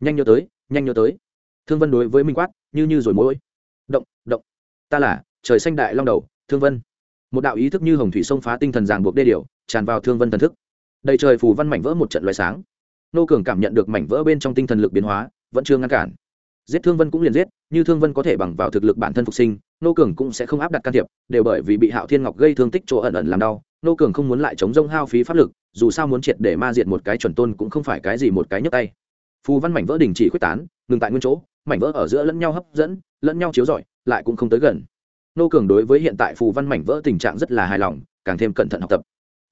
nhanh nhớ tới, nhanh nhớ tới. Thương vân đối với minh quát, như như rồi mỗi động động. Ta là, trời xanh đại long đầu, thương vân. Một đạo ý thức như hồng thủy sông phá tinh thần ràng buộc đê điều, tràn vào thương vân thần thức. Đầy trời phù văn mảnh vỡ một trận loại sáng. Nô cường cảm nhận được mảnh vỡ bên trong tinh thần lực biến hóa, vẫn chưa ngăn cản. Giết thương vân cũng liền giết, như thương vân có thể bằng vào thực lực bản thân phục sinh, nô cường cũng sẽ không áp đặt can thiệp, đều bởi vì bị hạo thiên ngọc gây thương tích chỗ ẩn ẩn làm đau. Nô cường không muốn lại chống rông hao phí pháp lực, dù sao muốn triệt để ma diệt một cái chuẩn tôn cũng không phải cái gì một cái nhấp tay phù văn mảnh vỡ đình chỉ quyết tán, ngừng tại nguyên chỗ, mảnh vỡ ở giữa lẫn nhau hấp dẫn, lẫn nhau chiếu rọi, lại cũng không tới gần. Nô cường đối với hiện tại phù văn mảnh vỡ tình trạng rất là hài lòng, càng thêm cẩn thận học tập.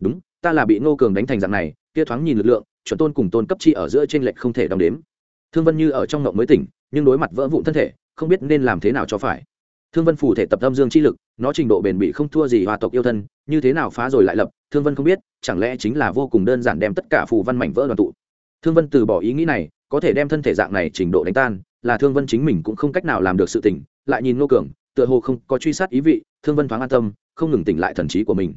Đúng, ta là bị nô cường đánh thành dạng này, kia thoáng nhìn lực lượng, chuẩn tôn cùng tôn cấp chi ở giữa trên lệch không thể đong đếm. Thương vân như ở trong ngộng mới tỉnh, nhưng đối mặt vỡ vụn thân thể, không biết nên làm thế nào cho phải. Thương vân phù thể tập âm dương chi lực, nó trình độ bền bị không thua gì hòa tộc yêu thân, như thế nào phá rồi lại lập, thương vân không biết, chẳng lẽ chính là vô cùng đơn giản đem tất cả phù văn mảnh vỡ đoàn tụ? Thương vân từ bỏ ý nghĩ này có thể đem thân thể dạng này trình độ đánh tan, là thương vân chính mình cũng không cách nào làm được sự tỉnh lại nhìn nô cường, tựa hồ không có truy sát ý vị, thương vân thoáng an tâm, không ngừng tỉnh lại thần trí của mình.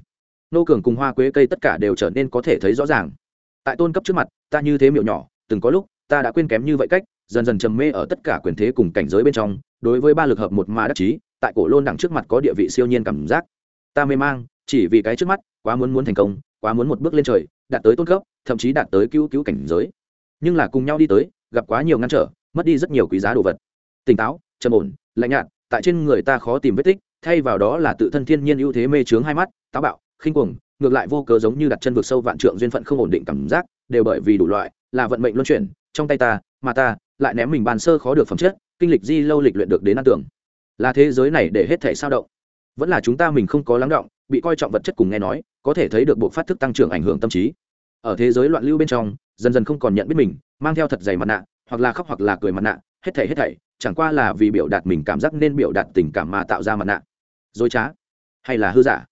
Nô cường cùng hoa quế cây tất cả đều trở nên có thể thấy rõ ràng. Tại tôn cấp trước mặt, ta như thế miệu nhỏ, từng có lúc, ta đã quên kém như vậy cách, dần dần trầm mê ở tất cả quyền thế cùng cảnh giới bên trong, đối với ba lực hợp một mà đắc chí, tại cổ lôn đẳng trước mặt có địa vị siêu nhiên cảm giác. Ta mê mang, chỉ vì cái trước mắt, quá muốn muốn thành công, quá muốn một bước lên trời, đạt tới tôn cấp, thậm chí đạt tới cứu cứu cảnh giới nhưng là cùng nhau đi tới, gặp quá nhiều ngăn trở, mất đi rất nhiều quý giá đồ vật. Tỉnh táo, trầm ổn, lạnh nhạt, tại trên người ta khó tìm vết tích, thay vào đó là tự thân thiên nhiên ưu thế mê trướng hai mắt, táo bạo, khinh cuồng, ngược lại vô cớ giống như đặt chân vực sâu vạn trượng duyên phận không ổn định cảm giác, đều bởi vì đủ loại, là vận mệnh luân chuyển, trong tay ta, mà ta, lại ném mình bàn sơ khó được phẩm chất, kinh lịch di lâu lịch luyện được đến ăn tưởng. Là thế giới này để hết thể sao động. Vẫn là chúng ta mình không có lắng động, bị coi trọng vật chất cùng nghe nói, có thể thấy được bộ phát thức tăng trưởng ảnh hưởng tâm trí ở thế giới loạn lưu bên trong, dần dần không còn nhận biết mình, mang theo thật dày mặt nạ, hoặc là khóc hoặc là cười mặt nạ, hết thảy hết thảy, chẳng qua là vì biểu đạt mình cảm giác nên biểu đạt tình cảm mà tạo ra mặt nạ. Dối trá, hay là hư giả?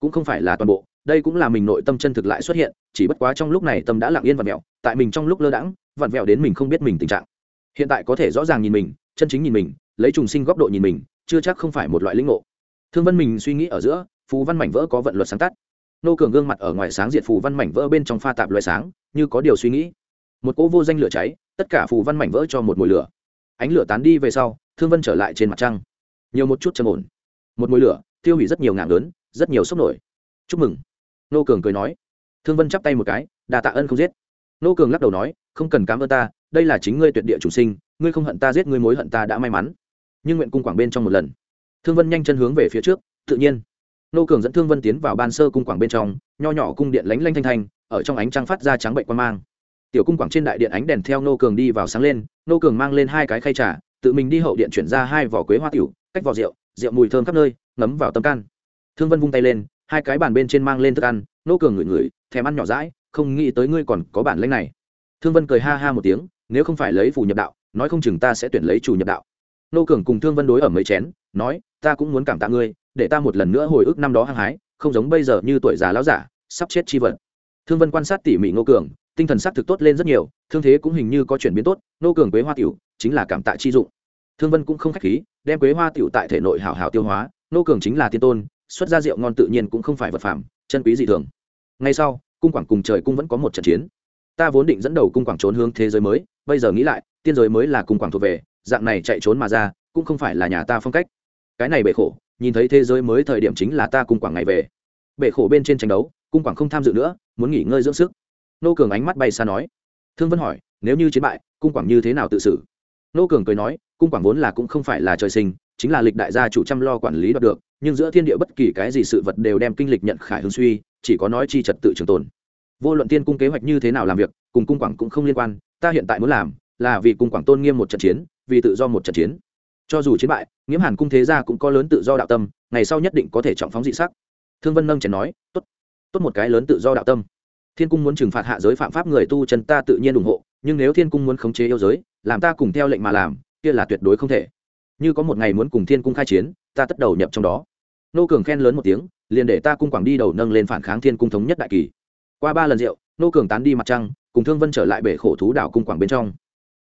Cũng không phải là toàn bộ, đây cũng là mình nội tâm chân thực lại xuất hiện, chỉ bất quá trong lúc này tâm đã lặng yên và mẹo tại mình trong lúc lơ đãng, vặn vẹo đến mình không biết mình tình trạng. Hiện tại có thể rõ ràng nhìn mình, chân chính nhìn mình, lấy trùng sinh góc độ nhìn mình, chưa chắc không phải một loại lĩnh ngộ. Thương vân mình suy nghĩ ở giữa, phú văn mảnh vỡ có vận luật sáng tác nô cường gương mặt ở ngoài sáng diệt phù văn mảnh vỡ bên trong pha tạp loại sáng, như có điều suy nghĩ. Một cỗ vô danh lửa cháy, tất cả phù văn mảnh vỡ cho một mùi lửa. Ánh lửa tán đi về sau, thương vân trở lại trên mặt trăng. Nhiều một chút trầm ổn. Một mùi lửa, tiêu hủy rất nhiều ngạn lớn, rất nhiều sốc nổi. Chúc mừng. Nô cường cười nói. Thương vân chắp tay một cái đà tạ ơn không giết. Nô cường lắc đầu nói, không cần cám ơn ta, đây là chính ngươi tuyệt địa chủ sinh, ngươi không hận ta giết ngươi mối hận ta đã may mắn. Nhưng nguyện cung quảng bên trong một lần. Thương vân nhanh chân hướng về phía trước, tự nhiên nô cường dẫn thương vân tiến vào ban sơ cung quảng bên trong, nho nhỏ cung điện lánh lanh thanh thanh, ở trong ánh trăng phát ra trắng bệnh quan mang. Tiểu cung quảng trên đại điện ánh đèn theo nô cường đi vào sáng lên, nô cường mang lên hai cái khay trà, tự mình đi hậu điện chuyển ra hai vỏ quế hoa tiểu, cách vỏ rượu rượu mùi thơm khắp nơi, ngấm vào tâm can. Thương vân vung tay lên, hai cái bàn bên trên mang lên thức ăn, nô cường ngửi ngửi, thèm ăn nhỏ rãi, không nghĩ tới ngươi còn có bản lanh này. Thương vân cười ha ha một tiếng, nếu không phải lấy phù nhập đạo, nói không chừng ta sẽ tuyển lấy chủ nhập đạo. Nô cường cùng thương vân đối ở mấy chén, nói, ta cũng muốn cảm tạ ngươi để ta một lần nữa hồi ức năm đó hăng hái, không giống bây giờ như tuổi già lão giả, sắp chết chi vật. Thương vân quan sát tỉ mỉ Ngô cường, tinh thần sắc thực tốt lên rất nhiều, thương thế cũng hình như có chuyển biến tốt, Ngô cường quế hoa tiểu chính là cảm tạ chi dụng. Thương vân cũng không khách khí, đem quế hoa tiểu tại thể nội hảo hảo tiêu hóa, Ngô cường chính là tiên tôn, xuất ra rượu ngon tự nhiên cũng không phải vật phẩm, chân quý dị thường. Ngay sau, cung quảng cùng trời cung vẫn có một trận chiến. Ta vốn định dẫn đầu cung quảng trốn hướng thế giới mới, bây giờ nghĩ lại, tiên giới mới là cung quảng thuộc về, dạng này chạy trốn mà ra, cũng không phải là nhà ta phong cách. Cái này bệ khổ nhìn thấy thế giới mới thời điểm chính là ta cung quảng ngày về. Bệ khổ bên trên tranh đấu, cung quảng không tham dự nữa, muốn nghỉ ngơi dưỡng sức. Nô cường ánh mắt bay xa nói. Thương vân hỏi, nếu như chiến bại, cung quảng như thế nào tự xử? Nô cường cười nói, cung quảng vốn là cũng không phải là trời sinh, chính là lịch đại gia chủ chăm lo quản lý đoạt được, nhưng giữa thiên địa bất kỳ cái gì sự vật đều đem kinh lịch nhận khải hương suy, chỉ có nói chi trật tự trường tồn. Vô luận tiên cung kế hoạch như thế nào làm việc, cùng cung quảng cũng không liên quan, ta hiện tại muốn làm là vì cung quảng tôn nghiêm một trận chiến, vì tự do một trận chiến cho dù chiến bại, nghiễm hàn cung thế gia cũng có lớn tự do đạo tâm, ngày sau nhất định có thể trọng phóng dị sắc. Thương vân nâng chén nói, tốt tốt một cái lớn tự do đạo tâm. Thiên cung muốn trừng phạt hạ giới phạm pháp người tu chân ta tự nhiên ủng hộ, nhưng nếu thiên cung muốn khống chế yêu giới, làm ta cùng theo lệnh mà làm, kia là tuyệt đối không thể. Như có một ngày muốn cùng thiên cung khai chiến, ta tất đầu nhập trong đó. Nô cường khen lớn một tiếng, liền để ta cung quảng đi đầu nâng lên phản kháng thiên cung thống nhất đại kỳ. Qua ba lần rượu, nô cường tán đi mặt trăng, cùng thương vân trở lại bể khổ thú đảo cung quảng bên trong.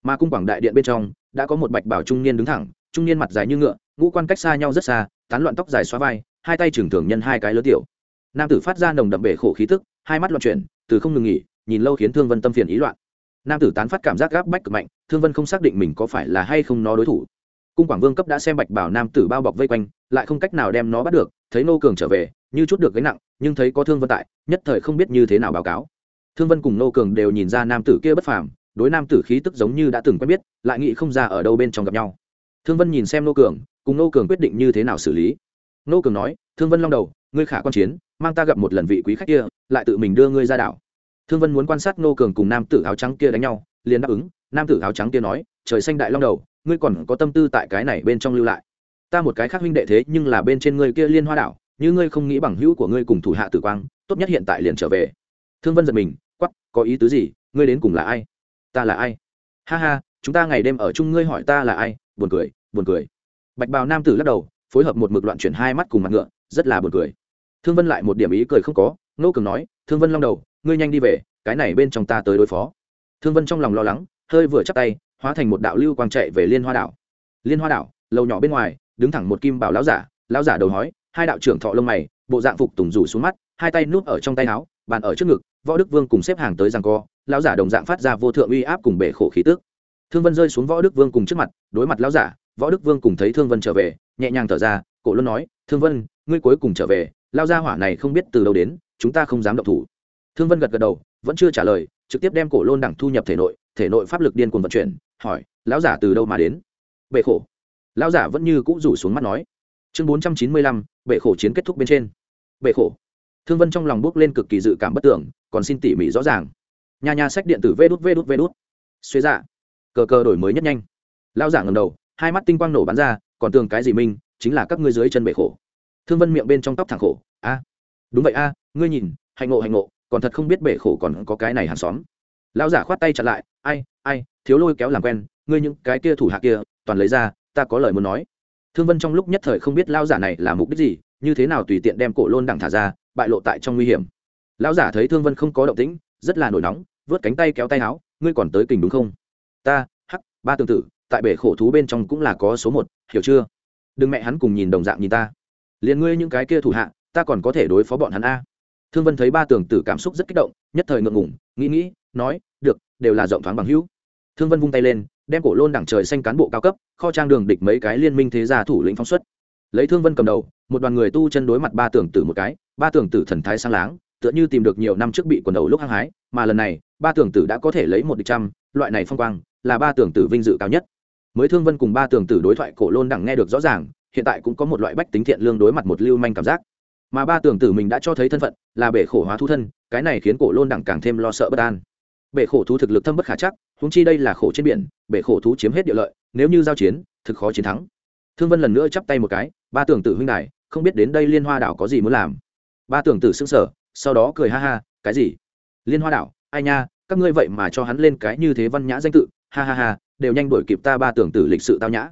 Mà cung quảng đại điện bên trong, đã có một bạch bảo trung niên đứng thẳng trung niên mặt dài như ngựa, ngũ quan cách xa nhau rất xa, tán loạn tóc dài xóa vai, hai tay trừng thường nhân hai cái lớn tiểu. Nam tử phát ra nồng đậm bể khổ khí tức, hai mắt loạn chuyển, từ không ngừng nghỉ, nhìn lâu khiến thương vân tâm phiền ý loạn. Nam tử tán phát cảm giác gáp bách cực mạnh, thương vân không xác định mình có phải là hay không nó đối thủ. Cung quảng vương cấp đã xem bạch bảo nam tử bao bọc vây quanh, lại không cách nào đem nó bắt được, thấy nô cường trở về, như chút được gánh nặng, nhưng thấy có thương vân tại, nhất thời không biết như thế nào báo cáo. Thương vân cùng nô cường đều nhìn ra nam tử kia bất phàm, đối nam tử khí tức giống như đã từng quen biết, lại nghĩ không ra ở đâu bên trong gặp nhau thương vân nhìn xem nô cường, cùng nô cường quyết định như thế nào xử lý. Nô cường nói, thương vân long đầu, ngươi khả quan chiến, mang ta gặp một lần vị quý khách kia, lại tự mình đưa ngươi ra đảo. Thương vân muốn quan sát nô cường cùng nam tử áo trắng kia đánh nhau, liền đáp ứng. Nam tử áo trắng kia nói, trời xanh đại long đầu, ngươi còn có tâm tư tại cái này bên trong lưu lại. Ta một cái khác huynh đệ thế nhưng là bên trên ngươi kia liên hoa đảo, như ngươi không nghĩ bằng hữu của ngươi cùng thủ hạ tử quang, tốt nhất hiện tại liền trở về. Thương vân giật mình quắp có ý tứ gì? Ngươi đến cùng là ai? Ta là ai? Ha ha, chúng ta ngày đêm ở chung ngươi hỏi ta là ai buồn cười buồn cười. Bạch bào nam tử lắc đầu, phối hợp một mực loạn chuyển hai mắt cùng mặt ngựa, rất là buồn cười. Thương vân lại một điểm ý cười không có nô cường nói, thương vân long đầu, ngươi nhanh đi về, cái này bên trong ta tới đối phó. Thương vân trong lòng lo lắng, hơi vừa chắc tay, hóa thành một đạo lưu quang chạy về liên hoa đảo. Liên hoa đảo, lầu nhỏ bên ngoài, đứng thẳng một kim bảo lão giả lão giả đầu hói, hai đạo trưởng thọ lông mày, bộ dạng phục tùng rủ xuống mắt, hai tay núp ở trong tay áo, bàn ở trước ngực, võ đức vương cùng xếp hàng tới rằng co, lão giả đồng dạng phát ra vô thượng uy áp cùng bể khổ khí tức thương vân rơi xuống võ đức vương cùng trước mặt, đối mặt lão giả, võ đức vương cùng thấy thương vân trở về, nhẹ nhàng thở ra, cổ luân nói, thương vân, ngươi cuối cùng trở về lao gia hỏa này không biết từ đâu đến, chúng ta không dám động thủ. Thương vân gật gật đầu, vẫn chưa trả lời, trực tiếp đem cổ lôn đẳng thu nhập thể nội thể nội pháp lực điên cuồng vận chuyển, hỏi, lão giả từ đâu mà đến? Bệ khổ. Lão giả vẫn như cũ rủ xuống mắt nói. Chương bốn trăm chín mươi lăm, bệ khổ chiến kết thúc bên trên. Bệ khổ. Thương vân trong lòng bước lên cực kỳ dự cảm bất tưởng, còn xin tỉ mỉ rõ ràng. Nhà nhà sách điện tử vê đút vê đút vê đút. Xuế dạ cờ cờ đổi mới nhất nhanh. Lão giả ngầm đầu, hai mắt tinh quang nổ bắn ra, còn tường cái gì minh chính là các ngươi dưới chân bể khổ. Thương vân miệng bên trong tóc thẳng khổ, a, đúng vậy a, ngươi nhìn, hạnh ngộ hạnh ngộ, còn thật không biết bể khổ còn có cái này hàng xóm. Lão giả khoát tay chặn lại, ai ai, thiếu lôi kéo làm quen, ngươi những cái kia thủ hạ kia, toàn lấy ra, ta có lời muốn nói. Thương vân trong lúc nhất thời không biết lão giả này là mục đích gì, như thế nào tùy tiện đem cổ lôn đẳng thả ra, bại lộ tại trong nguy hiểm. Lão giả thấy thương vân không có động tĩnh, rất là nổi nóng, vớt cánh tay kéo tay áo, ngươi còn tới kình đúng không? Ta, hắc, ba tương tự tại bể khổ thú bên trong cũng là có số một, hiểu chưa? Đừng mẹ hắn cùng nhìn đồng dạng nhìn ta. Liền ngươi những cái kia thủ hạ, ta còn có thể đối phó bọn hắn a. Thương vân thấy ba tường tử cảm xúc rất kích động, nhất thời ngượng ngủng nghĩ nghĩ, nói, được, đều là rộng thoáng bằng hữu. Thương vân vung tay lên, đem cổ lôn đẳng trời xanh cán bộ cao cấp, kho trang đường địch mấy cái liên minh thế gia thủ lĩnh phóng xuất. Lấy thương vân cầm đầu, một đoàn người tu chân đối mặt ba tường tử một cái, ba tường tử thần thái sang láng, tựa như tìm được nhiều năm trước bị quần đầu lúc hăng hái, mà lần này, ba tường tử đã có thể lấy một địch trăm, loại này phong quang là ba tưởng tử vinh dự cao nhất. Mới thương vân cùng ba tưởng tử đối thoại cổ lôn đẳng nghe được rõ ràng, hiện tại cũng có một loại bách tính thiện lương đối mặt một lưu manh cảm giác. Mà ba tưởng tử mình đã cho thấy thân phận, là bể khổ hóa thú thân, cái này khiến cổ lôn đẳng càng thêm lo sợ bất an. Bể khổ thú thực lực thâm bất khả chắc húng chi đây là khổ trên biển, bể khổ thú chiếm hết địa lợi, nếu như giao chiến, thực khó chiến thắng. Thương vân lần nữa chắp tay một cái, ba tưởng tử huynh đài, không biết đến đây liên hoa đảo có gì muốn làm. Ba tưởng tử xưng sở sau đó cười ha ha, cái gì? Liên hoa đảo, ai nha, các ngươi vậy mà cho hắn lên cái như thế văn nhã danh tự ha ha ha, đều nhanh đổi kịp ta ba tưởng tử lịch sự tao nhã.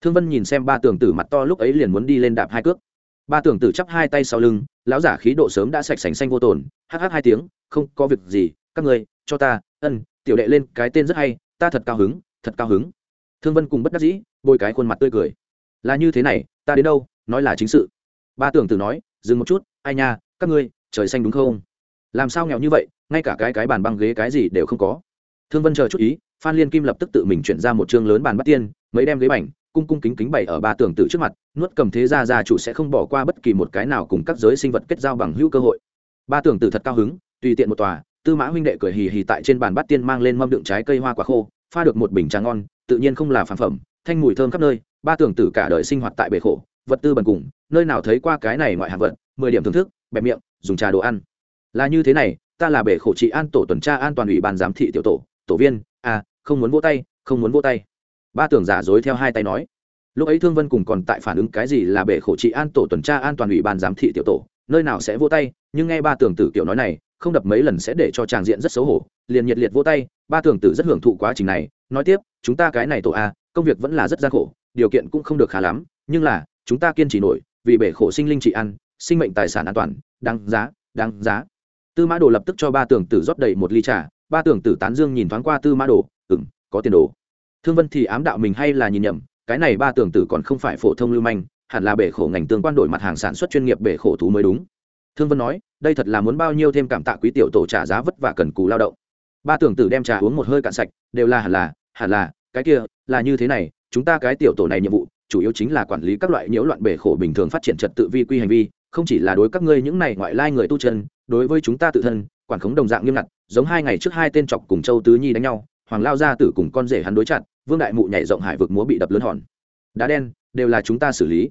Thương vân nhìn xem ba tưởng tử mặt to lúc ấy liền muốn đi lên đạp hai cước. Ba tưởng tử chắp hai tay sau lưng, lão giả khí độ sớm đã sạch sành xanh vô tồn hh hai tiếng, không có việc gì, các người cho ta, ân, tiểu đệ lên, cái tên rất hay, ta thật cao hứng, thật cao hứng. Thương vân cùng bất đắc dĩ, bôi cái khuôn mặt tươi cười. Là như thế này, ta đến đâu, nói là chính sự. Ba tưởng tử nói, dừng một chút, ai nha, các ngươi, trời xanh đúng không? Làm sao nghèo như vậy, ngay cả cái cái bàn băng ghế cái gì đều không có thương vân chờ chút ý, phan liên kim lập tức tự mình chuyển ra một chương lớn bàn bắt tiên, mấy đem ghế bành, cung cung kính kính bày ở ba tường tử trước mặt, nuốt cầm thế gia gia chủ sẽ không bỏ qua bất kỳ một cái nào cùng các giới sinh vật kết giao bằng hữu cơ hội. Ba tường tử thật cao hứng, tùy tiện một tòa, tư mã huynh đệ cười hì hì tại trên bàn bát tiên mang lên mâm đựng trái cây hoa quả khô, pha được một bình trà ngon, tự nhiên không là phản phẩm, thanh mùi thơm khắp nơi, ba tưởng tử cả đời sinh hoạt tại bể khổ, vật tư bần cùng, nơi nào thấy qua cái này ngoại hạng vật, mười điểm thưởng thức bẹp miệng, dùng trà đồ ăn. Là như thế này, ta là bể khổ trị an tổ tuần tra an toàn ủy ban giám thị tiểu tổ tổ viên à không muốn vỗ tay, không muốn vỗ tay. Ba tưởng giả dối theo hai tay nói. Lúc ấy thương vân cùng còn tại phản ứng cái gì là bể khổ trị an tổ tuần tra an toàn ủy ban giám thị tiểu tổ, nơi nào sẽ vỗ tay, nhưng nghe ba tưởng tử kiểu nói này, không đập mấy lần sẽ để cho tràng diện rất xấu hổ, liền nhiệt liệt vỗ tay, ba tưởng tử rất hưởng thụ quá trình này, nói tiếp, chúng ta cái này tổ a, công việc vẫn là rất gian khổ, điều kiện cũng không được khá lắm, nhưng là, chúng ta kiên trì nổi, vì bể khổ sinh linh trị ăn sinh mệnh tài sản an toàn, đáng giá đáng giá. Tư mã đồ lập tức cho ba tưởng tử rót đầy một ly trà ba tưởng tử tán dương nhìn thoáng qua tư mã đồ ừng có tiền đồ. Thương vân thì ám đạo mình hay là nhìn nhầm, cái này ba tưởng tử còn không phải phổ thông lưu manh, hẳn là bể khổ ngành tương quan đổi mặt hàng sản xuất chuyên nghiệp bể khổ thú mới đúng. Thương vân nói, đây thật là muốn bao nhiêu thêm cảm tạ quý tiểu tổ trả giá vất vả cần cù lao động. Ba tưởng tử đem trà uống một hơi cạn sạch, đều là hẳn là hẳn là, cái kia, là như thế này, chúng ta cái tiểu tổ này nhiệm vụ, chủ yếu chính là quản lý các loại nhiễu loạn bể khổ bình thường phát triển trật tự vi quy hành vi không chỉ là đối các ngươi những này ngoại lai người tu chân, đối với chúng ta tự thân, quản khống đồng dạng nghiêm ngặt, giống hai ngày trước hai tên chọc cùng châu tứ nhi đánh nhau, hoàng lao gia tử cùng con rể hắn đối chặt, vương đại mụ nhảy rộng hải vực múa bị đập lớn hòn. Đá đen, đều là chúng ta xử lý.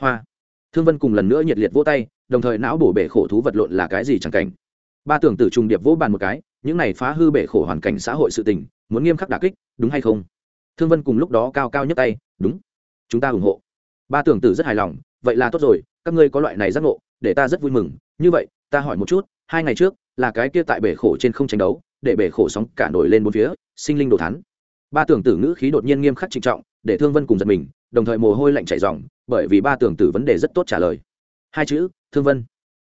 Hoa. Thương vân cùng lần nữa nhiệt liệt vỗ tay, đồng thời não bổ bể khổ thú vật lộn là cái gì chẳng cảnh. Ba tưởng tử trùng điệp vỗ bàn một cái, những này phá hư bể khổ hoàn cảnh xã hội sự tình, muốn nghiêm khắc đà kích, đúng hay không? Thương vân cùng lúc đó cao cao nhấc tay, đúng. Chúng ta ủng hộ. Ba tưởng tử rất hài lòng, vậy là tốt rồi các ngươi có loại này giác ngộ, để ta rất vui mừng. Như vậy, ta hỏi một chút, hai ngày trước, là cái kia tại bể khổ trên không tranh đấu, để bể khổ sóng cả nổi lên bốn phía, sinh linh đồ thắn ba tưởng tử ngữ khí đột nhiên nghiêm khắc trịnh trọng, để thương vân cùng giật mình, đồng thời mồ hôi lạnh chảy dòng bởi vì ba tưởng tử vấn đề rất tốt trả lời. Hai chữ, thương vân.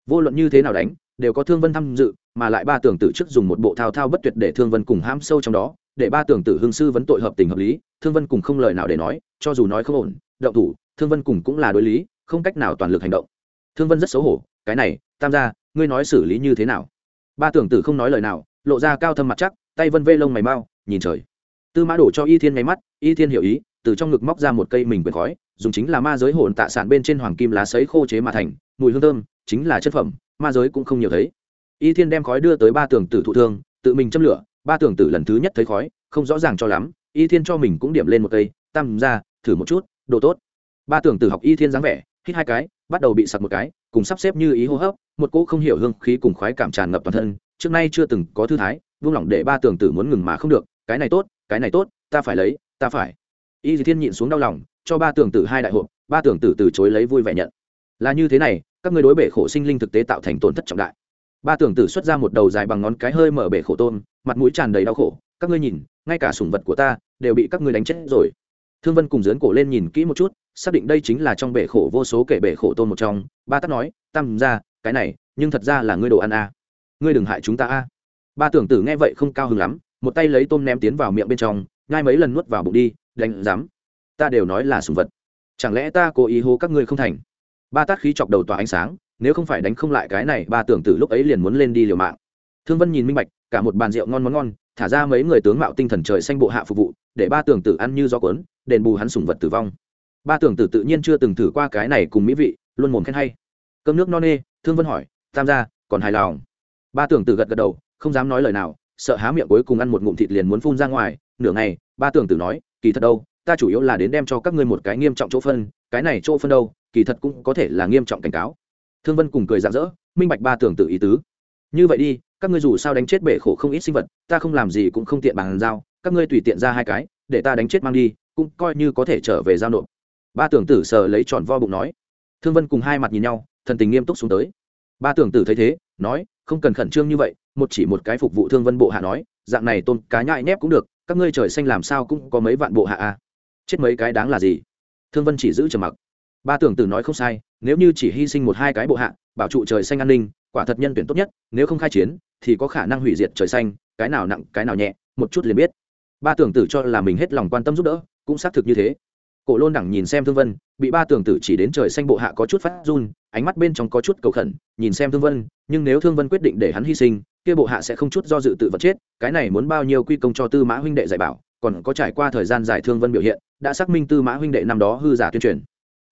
Vô luận như thế nào đánh, đều có thương vân tham dự, mà lại ba tưởng tử trước dùng một bộ thao thao bất tuyệt để thương vân cùng ham sâu trong đó, để ba tưởng tử hương sư vấn tội hợp tình hợp lý, thương vân cùng không lời nào để nói, cho dù nói không ổn, động thủ, thương vân cùng cũng là đối lý không cách nào toàn lực hành động. Thương vân rất xấu hổ, cái này, tam gia, ngươi nói xử lý như thế nào? Ba tưởng tử không nói lời nào, lộ ra cao thâm mặt chắc, tay vân vê lông mày mau, nhìn trời. Tư mã đổ cho y thiên nháy mắt, y thiên hiểu ý, từ trong ngực móc ra một cây mình quyền khói, dùng chính là ma giới hồn tạ sản bên trên hoàng kim lá sấy khô chế mà thành, mùi hương thơm, chính là chất phẩm, ma giới cũng không nhiều thấy. Y thiên đem khói đưa tới ba tưởng tử thụ thương, tự mình châm lửa, ba tưởng tử lần thứ nhất thấy khói, không rõ ràng cho lắm, y thiên cho mình cũng điểm lên một cây, tam ra thử một chút, đồ tốt. Ba tưởng tử học y thiên dáng vẻ hít hai cái, bắt đầu bị sặc một cái, cùng sắp xếp như ý hô hấp, một cỗ không hiểu hương khí cùng khoái cảm tràn ngập toàn thân. Trước nay chưa từng có thư thái vung lòng để ba tường tử muốn ngừng mà không được. Cái này tốt, cái này tốt, ta phải lấy, ta phải. Y dì thiên nhịn xuống đau lòng, cho ba tường tử hai đại hộp, ba tường tử từ chối lấy vui vẻ nhận. Là như thế này, các ngươi đối bể khổ sinh linh thực tế tạo thành tổn thất trọng đại. Ba tường tử xuất ra một đầu dài bằng ngón cái hơi mở bể khổ tôm, mặt mũi tràn đầy đau khổ. Các ngươi nhìn, ngay cả sủng vật của ta đều bị các ngươi đánh chết rồi. Thương vân cùng dướn cổ lên nhìn kỹ một chút xác định đây chính là trong bể khổ vô số kể bể khổ tôn một trong. Ba tắc nói, tam ra cái này, nhưng thật ra là ngươi đồ ăn a à. ngươi đừng hại chúng ta a à. ba tưởng tử nghe vậy không cao hứng lắm, một tay lấy tôm ném tiến vào miệng bên trong ngay mấy lần nuốt vào bụng đi, đánh dám ta đều nói là sùng vật. Chẳng lẽ ta cố ý hô các ngươi không thành? Ba tát khí chọc đầu tỏa ánh sáng, nếu không phải đánh không lại cái này, ba tưởng tử lúc ấy liền muốn lên đi liều mạng. Thương vân nhìn minh bạch, cả một bàn rượu ngon món ngon, thả ra mấy người tướng mạo tinh thần trời xanh bộ hạ phục vụ, để ba tưởng tử ăn như gió cuốn, đền bù hắn sùng vật tử vong ba tưởng tử tự nhiên chưa từng thử qua cái này cùng mỹ vị, luôn mồm khen hay. Cơm nước no nê, thương vân hỏi, tam gia, còn hài lòng? Ba tưởng tử gật gật đầu, không dám nói lời nào, sợ há miệng cuối cùng ăn một ngụm thịt liền muốn phun ra ngoài. Nửa ngày, ba tưởng tử nói, kỳ thật đâu, ta chủ yếu là đến đem cho các ngươi một cái nghiêm trọng chỗ phân, cái này chỗ phân đâu, kỳ thật cũng có thể là nghiêm trọng cảnh cáo. Thương vân cùng cười rạng rỡ, minh bạch ba tưởng tử ý tứ. Như vậy đi, các ngươi dù sao đánh chết bể khổ không ít sinh vật, ta không làm gì cũng không tiện bằng giao, các ngươi tùy tiện ra hai cái, để ta đánh chết mang đi, cũng coi như có thể trở về giao nộp ba tưởng tử sờ lấy tròn vo bụng nói. Thương vân cùng hai mặt nhìn nhau, thần tình nghiêm túc xuống tới. Ba tưởng tử thấy thế, nói, không cần khẩn trương như vậy, một chỉ một cái phục vụ thương vân bộ hạ nói, dạng này tôn cá nhại nép cũng được, các ngươi trời xanh làm sao cũng có mấy vạn bộ hạ a à. chết mấy cái đáng là gì? Thương vân chỉ giữ trầm mặc. Ba tưởng tử nói không sai, nếu như chỉ hy sinh một hai cái bộ hạ, bảo trụ trời xanh an ninh, quả thật nhân tuyển tốt nhất, nếu không khai chiến, thì có khả năng hủy diệt trời xanh, cái nào nặng, cái nào nhẹ, một chút liền biết. Ba tưởng tử cho là mình hết lòng quan tâm giúp đỡ, cũng xác thực như thế cổ lôn đẳng nhìn xem thương vân, bị ba tường tử chỉ đến trời xanh bộ hạ có chút phát run, ánh mắt bên trong có chút cầu khẩn, nhìn xem thương vân, nhưng nếu thương vân quyết định để hắn hy sinh, kia bộ hạ sẽ không chút do dự tự vật chết, cái này muốn bao nhiêu quy công cho tư mã huynh đệ dạy bảo, còn có trải qua thời gian dài thương vân biểu hiện, đã xác minh tư mã huynh đệ năm đó hư giả tuyên truyền.